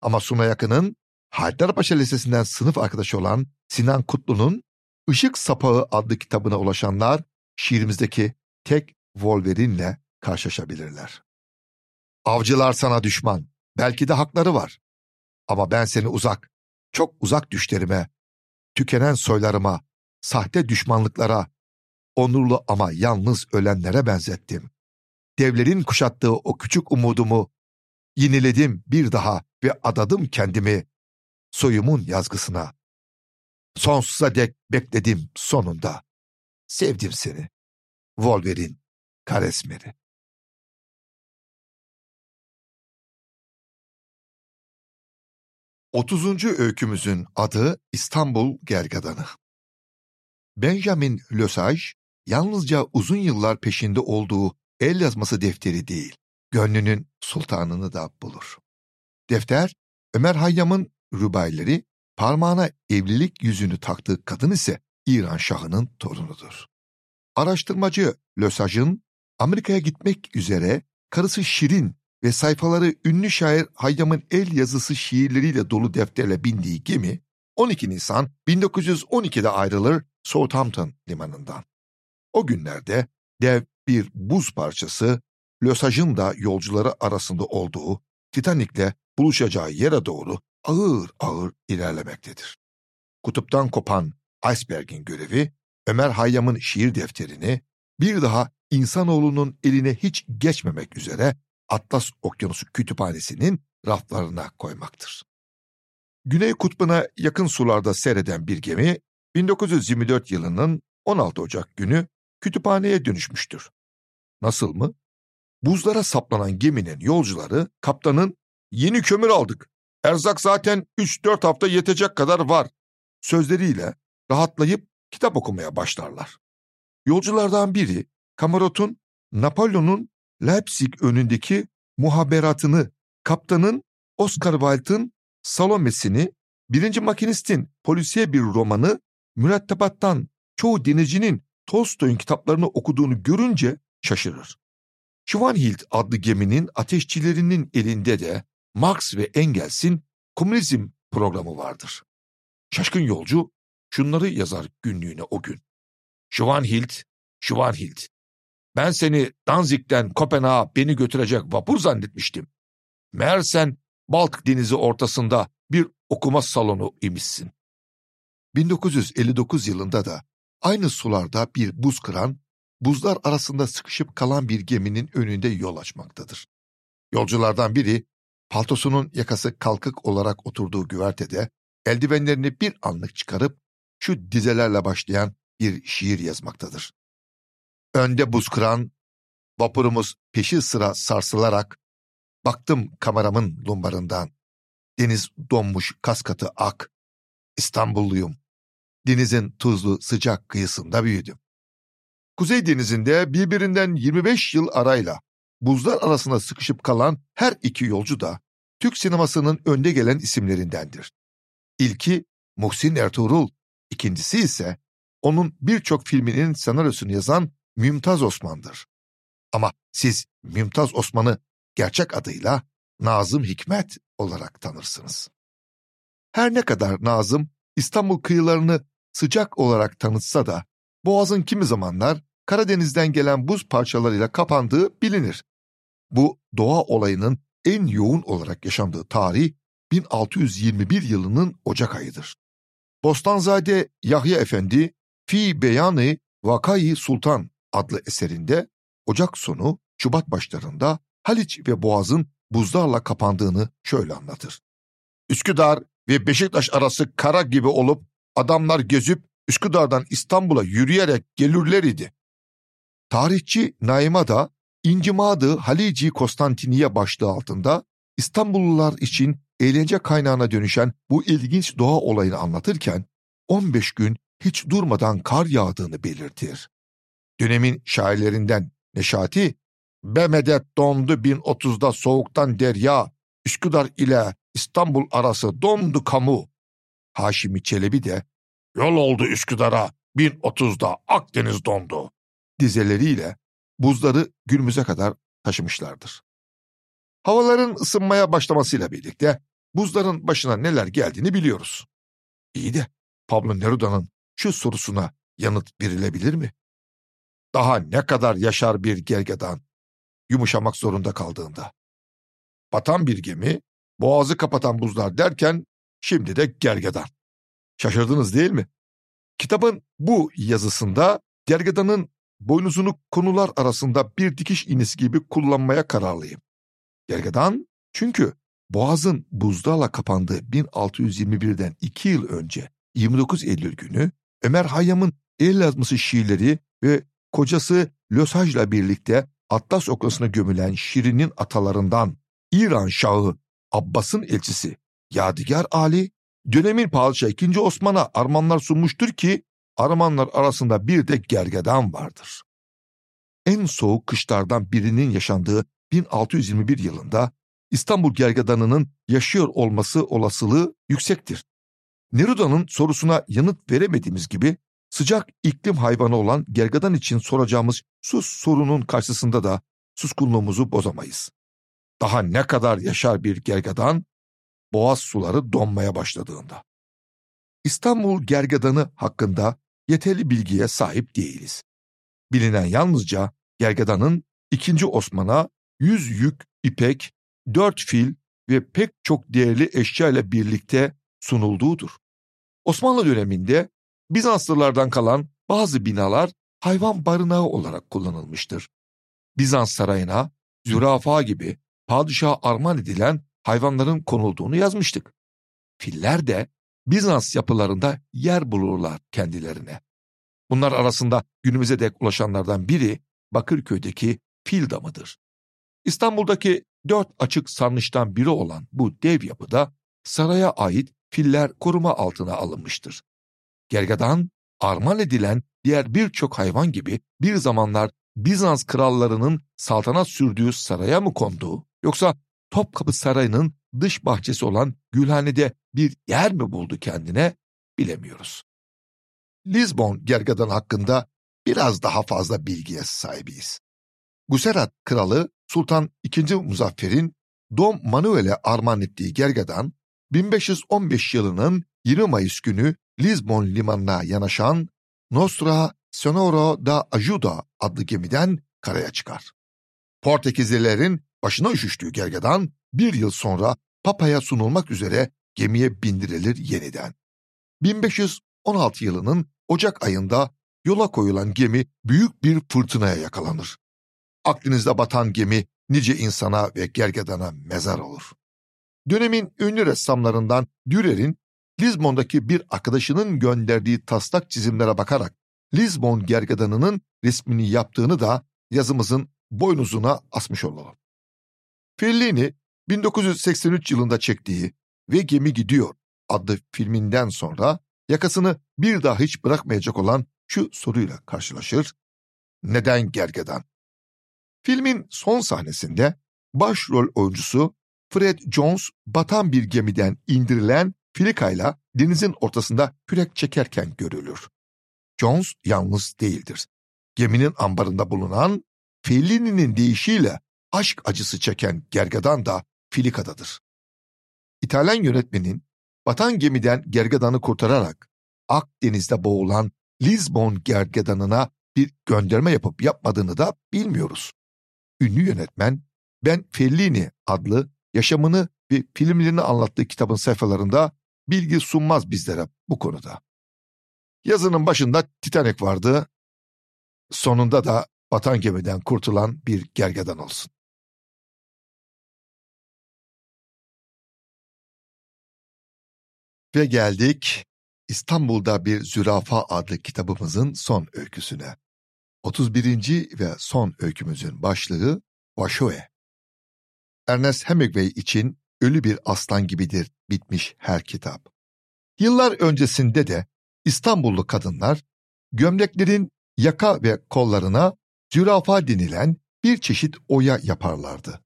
Ama Suna Yakın'ın Haydarpaşa Lisesi'nden sınıf arkadaşı olan Sinan Kutlu'nun Işık Sapağı adlı kitabına ulaşanlar şiirimizdeki tek Wolverine'le karşılaşabilirler. Avcılar sana düşman. Belki de hakları var. Ama ben seni uzak, çok uzak düşlerime, tükenen soylarıma, sahte düşmanlıklara, onurlu ama yalnız ölenlere benzettim. Devlerin kuşattığı o küçük umudumu yeniledim bir daha ve adadım kendimi soyumun yazgısına. Sonsuza dek bekledim sonunda. Sevdim seni. Wolverine Karesmeri. Otuzuncu öykümüzün adı İstanbul Gergadanı. Benjamin Lesage, yalnızca uzun yıllar peşinde olduğu el yazması defteri değil, gönlünün sultanını da bulur. Defter, Ömer Hayyam'ın rübayleri, parmağına evlilik yüzünü taktığı kadın ise İran Şahı'nın torunudur. Araştırmacı Lösage'ın Amerika'ya gitmek üzere karısı Şirin ve sayfaları ünlü şair Hayyam'ın el yazısı şiirleriyle dolu defterle bindiği gemi 12 Nisan 1912'de ayrılır Southampton limanından. O günlerde dev bir buz parçası Lösage'ın da yolcuları arasında olduğu Titanik'le buluşacağı yere doğru ağır ağır ilerlemektedir. Kutuptan kopan iceberg'in görevi Ömer Hayyam'ın şiir defterini bir daha insanoğlunun eline hiç geçmemek üzere Atlas Okyanusu Kütüphanesi'nin raflarına koymaktır. Güney kutbuna yakın sularda seyreden bir gemi 1924 yılının 16 Ocak günü kütüphaneye dönüşmüştür. Nasıl mı? Buzlara saplanan geminin yolcuları kaptanın yeni kömür aldık. Erzak zaten 3-4 hafta yetecek kadar var sözleriyle rahatlayıp kitap okumaya başlarlar. Yolculardan biri Kamarot'un Napolyon'un Leipzig önündeki muhaberatını, kaptanın Oscar Wilde'ın Salome'sini, birinci makinistin polisiye bir romanı, mürettebattan çoğu denizcinin Tolstoy'un kitaplarını okuduğunu görünce şaşırır. Schwanhild adlı geminin ateşçilerinin elinde de Marx ve Engels'in komünizm programı vardır. Şaşkın yolcu şunları yazar günlüğüne o gün. Schwanhild, Schwanhild, ben seni Danzig'den Kopenhag'a beni götürecek vapur zannetmiştim. Meğer sen Baltık denizi ortasında bir okuma salonu imişsin. 1959 yılında da aynı sularda bir buz kıran, buzlar arasında sıkışıp kalan bir geminin önünde yol açmaktadır. Yolculardan biri, paltosunun yakası kalkık olarak oturduğu güvertede eldivenlerini bir anlık çıkarıp şu dizelerle başlayan bir şiir yazmaktadır. Önde buz kıran, vapurumuz peşi sıra sarsılarak, baktım kameramın lumbarından. Deniz donmuş kaskatı ak. İstanbulluyum. Denizin tuzlu sıcak kıyısında büyüdüm. Kuzey denizinde birbirinden 25 yıl arayla buzlar arasında sıkışıp kalan her iki yolcu da Türk sinemasının önde gelen isimlerindendir. İlki Muhsin Ertuğrul, ikincisi ise onun birçok filminin senaryosunu yazan Mümtaz Osman'dır. Ama siz Mümtaz Osman'ı gerçek adıyla Nazım Hikmet olarak tanırsınız. Her ne kadar Nazım İstanbul kıyılarını sıcak olarak tanıtsa da Boğaz'ın kimi zamanlar Karadeniz'den gelen buz parçalarıyla kapandığı bilinir. Bu doğa olayının en yoğun olarak yaşandığı tarih 1621 yılının Ocak ayıdır. Bostanzade Yahya Efendi Fi Beyanı Vakayı Sultan adlı eserinde Ocak sonu Şubat başlarında Haliç ve Boğaz'ın buzlarla kapandığını şöyle anlatır. Üsküdar ve Beşiktaş arası kara gibi olup adamlar gezip Üsküdar'dan İstanbul'a yürüyerek gelirler idi. Tarihçi Naima da İncimadı Halici Konstantiniye başlığı altında İstanbullular için eğlence kaynağına dönüşen bu ilginç doğa olayını anlatırken 15 gün hiç durmadan kar yağdığını belirtir. Dönemin şairlerinden Neşati, Bemedet dondu 1030'da soğuktan derya, Üsküdar ile İstanbul arası dondu kamu. Haşimi Çelebi de, yol oldu Üsküdar'a 1030'da Akdeniz dondu dizeleriyle buzları günümüze kadar taşımışlardır. Havaların ısınmaya başlamasıyla birlikte buzların başına neler geldiğini biliyoruz. İyi de Pablo Neruda'nın şu sorusuna yanıt verilebilir mi? Daha ne kadar yaşar bir gergedan yumuşamak zorunda kaldığında? Batan bir gemi, boğazı kapatan buzlar derken şimdi de gergedan. Şaşırdınız değil mi? Kitabın bu yazısında gergedanın boynuzunu konular arasında bir dikiş iğnesi gibi kullanmaya kararlıyım. Gergedan çünkü Boğaz'ın buzlarla kapandığı 1621'den 2 yıl önce 29 Eylül günü Ömer Hayyam'ın el yazması şiirleri ve kocası Lösaj'la birlikte Atlas Okyanusu'na gömülen Şirin'in atalarından İran Şahı Abbas'ın elçisi Yadigar Ali, dönemin padişahı 2. Osman'a armağanlar sunmuştur ki Armanlar arasında bir de gergedan vardır. En soğuk kışlardan birinin yaşandığı 1621 yılında İstanbul gergedanının yaşıyor olması olasılığı yüksektir. Neruda'nın sorusuna yanıt veremediğimiz gibi sıcak iklim hayvanı olan gergedan için soracağımız sus sorunun karşısında da suskunluğumuzu bozamayız. Daha ne kadar yaşar bir gergedan boğaz suları donmaya başladığında. İstanbul gergedanı hakkında yeterli bilgiye sahip değiliz. Bilinen yalnızca gergedanın 2. Osman'a 100 yük ipek, 4 fil ve pek çok değerli eşya ile birlikte sunulduğudur. Osmanlı döneminde Bizanslılardan kalan bazı binalar hayvan barınağı olarak kullanılmıştır. Bizans sarayına zürafa gibi padişaha armağan edilen hayvanların konulduğunu yazmıştık. Filler de Bizans yapılarında yer bulurlar kendilerine. Bunlar arasında günümüze dek ulaşanlardan biri Bakırköy'deki fil damıdır. İstanbul'daki dört açık sarnıçtan biri olan bu dev yapıda saraya ait filler koruma altına alınmıştır. Gergadan, armağan edilen diğer birçok hayvan gibi bir zamanlar Bizans krallarının saltanat sürdüğü saraya mı kondu, yoksa Topkapı Sarayı'nın dış bahçesi olan Gülhane'de bir yer mi buldu kendine bilemiyoruz. Lisbon gergadan hakkında biraz daha fazla bilgiye sahibiyiz. Guserat kralı Sultan II. Muzaffer'in Dom Manuel'e armağan ettiği gergadan 1515 yılının 20 Mayıs günü Lisbon limanına yanaşan Nostra Sonoro da Ajuda adlı gemiden karaya çıkar. Portekizlilerin başına üşüştüğü gergedan bir yıl sonra Papa'ya sunulmak üzere gemiye bindirilir yeniden. 1516 yılının Ocak ayında yola koyulan gemi büyük bir fırtınaya yakalanır. Akdeniz'de batan gemi nice insana ve gergedana mezar olur. Dönemin ünlü ressamlarından Dürer'in Lizbon'daki bir arkadaşının gönderdiği taslak çizimlere bakarak Lizbon gergedanının resmini yaptığını da yazımızın boynuzuna asmış olalım. Fellini 1983 yılında çektiği Ve Gemi Gidiyor adlı filminden sonra yakasını bir daha hiç bırakmayacak olan şu soruyla karşılaşır. Neden gergedan? Filmin son sahnesinde başrol oyuncusu Fred Jones batan bir gemiden indirilen filikayla denizin ortasında kürek çekerken görülür. Jones yalnız değildir. Geminin ambarında bulunan Fellini'nin deyişiyle aşk acısı çeken Gergadan da Filika'dadır. İtalyan yönetmenin batan gemiden Gergadan'ı kurtararak Akdeniz'de boğulan Lisbon Gergadan'ına bir gönderme yapıp yapmadığını da bilmiyoruz. Ünlü yönetmen Ben Fellini adlı yaşamını ve filmlerini anlattığı kitabın sayfalarında bilgi sunmaz bizlere bu konuda. Yazının başında Titanic vardı, sonunda da batan gemiden kurtulan bir gergedan olsun. Ve geldik İstanbul'da bir Zürafa adlı kitabımızın son öyküsüne. 31. ve son öykümüzün başlığı Vashoe. Ernest Hemingway için ölü bir aslan gibidir bitmiş her kitap. Yıllar öncesinde de İstanbullu kadınlar gömleklerin yaka ve kollarına zürafa denilen bir çeşit oya yaparlardı.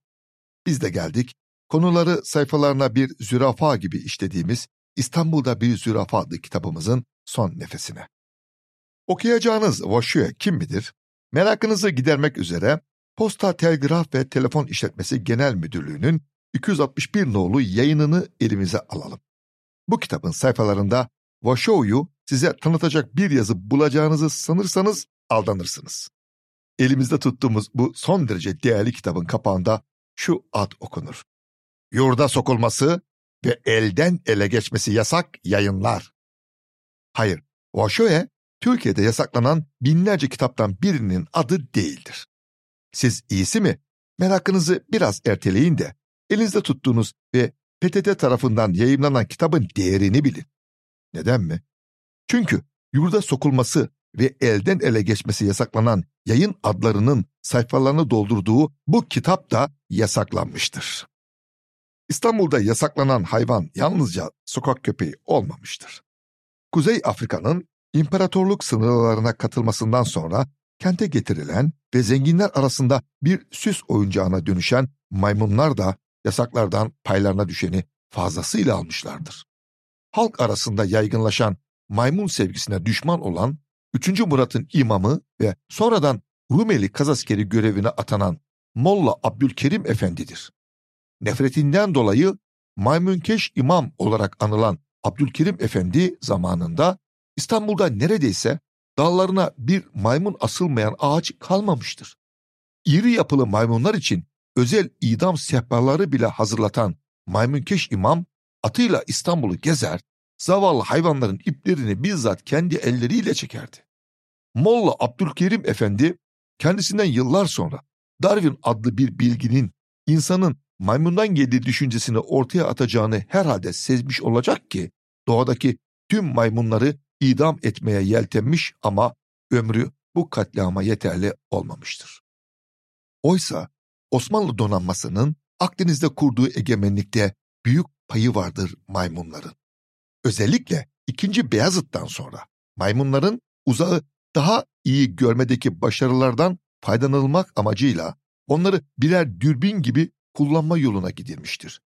Biz de geldik, konuları sayfalarına bir zürafa gibi işlediğimiz İstanbul'da bir zürafa adlı kitabımızın son nefesine. Okuyacağınız Voşue kim midir? Merakınızı gidermek üzere Posta Telgraf ve Telefon İşletmesi Genel Müdürlüğü'nün 261 nolu yayınını elimize alalım. Bu kitabın sayfalarında Vasho'yu size tanıtacak bir yazı bulacağınızı sanırsanız aldanırsınız. Elimizde tuttuğumuz bu son derece değerli kitabın kapağında şu ad okunur. Yurda sokulması ve elden ele geçmesi yasak yayınlar. Hayır, Vashoe Türkiye'de yasaklanan binlerce kitaptan birinin adı değildir. Siz iyisi mi? Merakınızı biraz erteleyin de elinizde tuttuğunuz ve PTT tarafından yayınlanan kitabın değerini bilin. Neden mi? Çünkü yurda sokulması ve elden ele geçmesi yasaklanan yayın adlarının sayfalarını doldurduğu bu kitap da yasaklanmıştır. İstanbul'da yasaklanan hayvan yalnızca sokak köpeği olmamıştır. Kuzey Afrika'nın imparatorluk sınırlarına katılmasından sonra kente getirilen ve zenginler arasında bir süs oyuncağına dönüşen maymunlar da yasaklardan paylarına düşeni fazlasıyla almışlardır. Halk arasında yaygınlaşan maymun sevgisine düşman olan 3. Murat'ın imamı ve sonradan Rumeli kazaskeri görevine atanan Molla Abdülkerim Efendi'dir. Nefretinden dolayı Maymunkeş imam olarak anılan Abdülkerim Efendi zamanında İstanbul'da neredeyse dallarına bir maymun asılmayan ağaç kalmamıştır. İri yapılı maymunlar için özel idam sehpaları bile hazırlatan Maymunkeş imam atıyla İstanbul'u gezer, zavallı hayvanların iplerini bizzat kendi elleriyle çekerdi. Molla Abdülkerim Efendi kendisinden yıllar sonra Darwin adlı bir bilginin insanın maymundan geldiği düşüncesini ortaya atacağını herhalde sezmiş olacak ki doğadaki tüm maymunları idam etmeye yeltenmiş ama ömrü bu katliama yeterli olmamıştır. Oysa Osmanlı donanmasının Akdeniz'de kurduğu egemenlikte büyük payı vardır maymunların. Özellikle 2. Beyazıt'tan sonra maymunların uzağı daha iyi görmedeki başarılardan faydalanılmak amacıyla onları birer dürbün gibi kullanma yoluna gidilmiştir.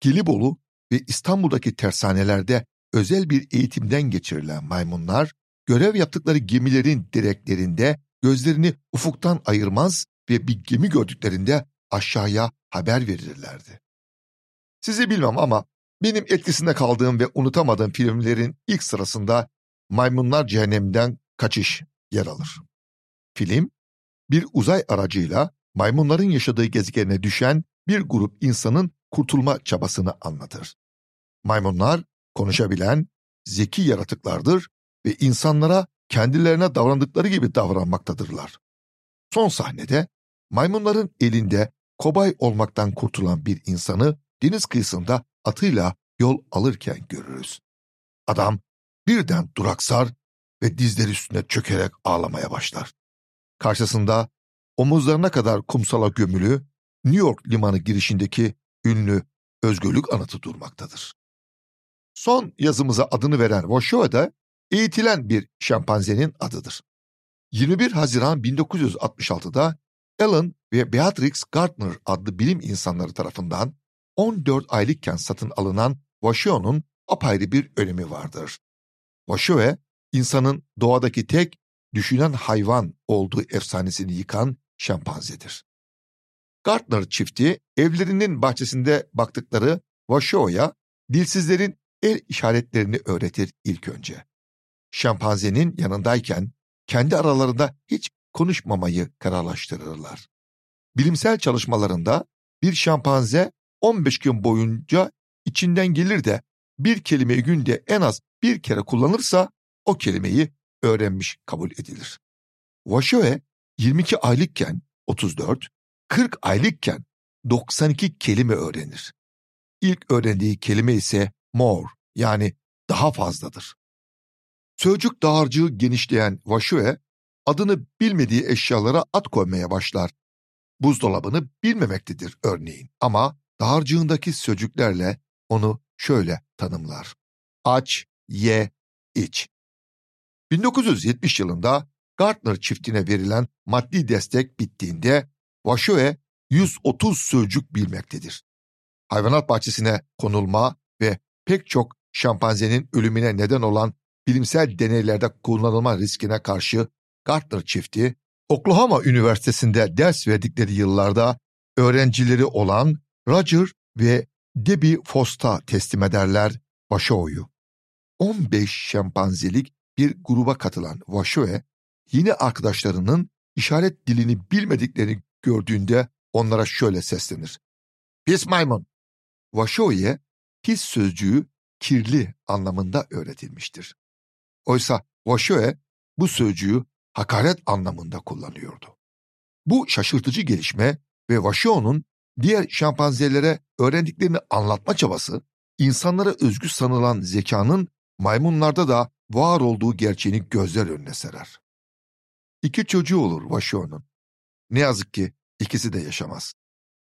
Gelibolu ve İstanbul'daki tersanelerde özel bir eğitimden geçirilen maymunlar, görev yaptıkları gemilerin direklerinde gözlerini ufuktan ayırmaz ve bir gemi gördüklerinde aşağıya haber verirlerdi. Sizi bilmem ama benim etkisinde kaldığım ve unutamadığım filmlerin ilk sırasında Maymunlar Cehenneminden Kaçış yer alır. Film, bir uzay aracıyla maymunların yaşadığı gezegene düşen bir grup insanın kurtulma çabasını anlatır. Maymunlar konuşabilen, zeki yaratıklardır ve insanlara kendilerine davrandıkları gibi davranmaktadırlar. Son sahnede maymunların elinde kobay olmaktan kurtulan bir insanı deniz kıyısında atıyla yol alırken görürüz. Adam birden duraksar ve dizleri üstüne çökerek ağlamaya başlar. Karşısında omuzlarına kadar kumsala gömülü New York limanı girişindeki ünlü özgürlük anıtı durmaktadır. Son yazımıza adını veren Washoe da eğitilen bir şempanzenin adıdır. 21 Haziran 1966'da Alan ve Beatrix Gardner adlı bilim insanları tarafından 14 aylıkken satın alınan Washoe'nun apayrı bir önemi vardır. Washoe, insanın doğadaki tek düşünen hayvan olduğu efsanesini yıkan şempanzedir. Gardner çifti evlerinin bahçesinde baktıkları Washoe'ya dilsizlerin el işaretlerini öğretir ilk önce. Şempanzenin yanındayken kendi aralarında hiç konuşmamayı kararlaştırırlar. Bilimsel çalışmalarında bir şempanze 15 gün boyunca içinden gelir de bir kelimeyi günde en az bir kere kullanırsa o kelimeyi öğrenmiş kabul edilir. Washoe 22 aylıkken 34, 40 aylıkken 92 kelime öğrenir. İlk öğrendiği kelime ise more yani daha fazladır. Sözcük dağarcığı genişleyen Washoe adını bilmediği eşyalara ad koymaya başlar. Buzdolabını bilmemektedir örneğin ama dağarcığındaki sözcüklerle onu şöyle tanımlar. Aç, ye, iç. 1970 yılında Gartner çiftine verilen maddi destek bittiğinde Washoe 130 sözcük bilmektedir. Hayvanat bahçesine konulma ve pek çok şempanzenin ölümüne neden olan bilimsel deneylerde kullanılma riskine karşı Gartner çifti, Oklahoma Üniversitesi'nde ders verdikleri yıllarda öğrencileri olan Roger ve Debbie Fosta teslim ederler Washoe'yu. 15 şempanzelik bir gruba katılan Washoe, yeni arkadaşlarının işaret dilini bilmediklerini gördüğünde onlara şöyle seslenir. Pis maymun. Washoe'ye pis sözcüğü kirli anlamında öğretilmiştir. Oysa Washoe bu sözcüğü hakaret anlamında kullanıyordu. Bu şaşırtıcı gelişme ve Washoe'nun diğer şempanzelere öğrendiklerini anlatma çabası, insanlara özgü sanılan zekanın maymunlarda da var olduğu gerçeğini gözler önüne serer. İki çocuğu olur Washoe'nun. Ne yazık ki ikisi de yaşamaz.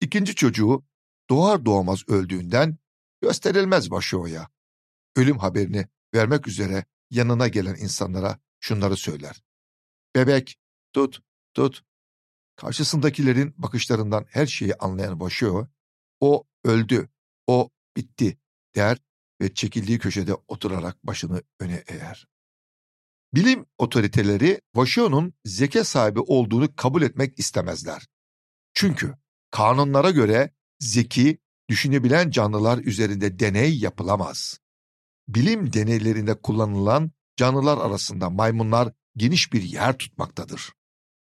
İkinci çocuğu doğar doğmaz öldüğünden gösterilmez Washoe'ya. Ölüm haberini vermek üzere yanına gelen insanlara şunları söyler. Bebek, tut, tut. Karşısındakilerin bakışlarından her şeyi anlayan Başıyor, o öldü, o bitti der ve çekildiği köşede oturarak başını öne eğer. Bilim otoriteleri Vaşio'nun zeka sahibi olduğunu kabul etmek istemezler. Çünkü kanunlara göre zeki, düşünebilen canlılar üzerinde deney yapılamaz. Bilim deneylerinde kullanılan canlılar arasında maymunlar geniş bir yer tutmaktadır.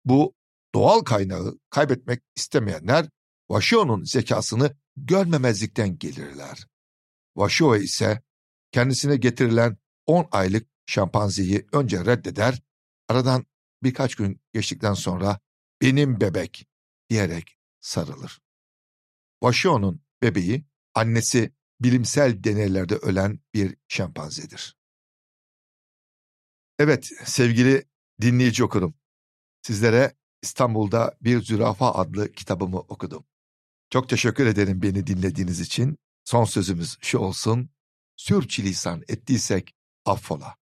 Bu doğal kaynağı kaybetmek istemeyenler Vaşio'nun zekasını görmemezlikten gelirler. Vaşio ise kendisine getirilen 10 aylık şempanzeyi önce reddeder, aradan birkaç gün geçtikten sonra benim bebek diyerek sarılır. Vaşio'nun bebeği annesi bilimsel deneylerde ölen bir şempanzedir. Evet sevgili dinleyici okurum. Sizlere İstanbul'da Bir Zürafa adlı kitabımı okudum. Çok teşekkür ederim beni dinlediğiniz için. Son sözümüz şu olsun. Sürçülisan ettiysek affola.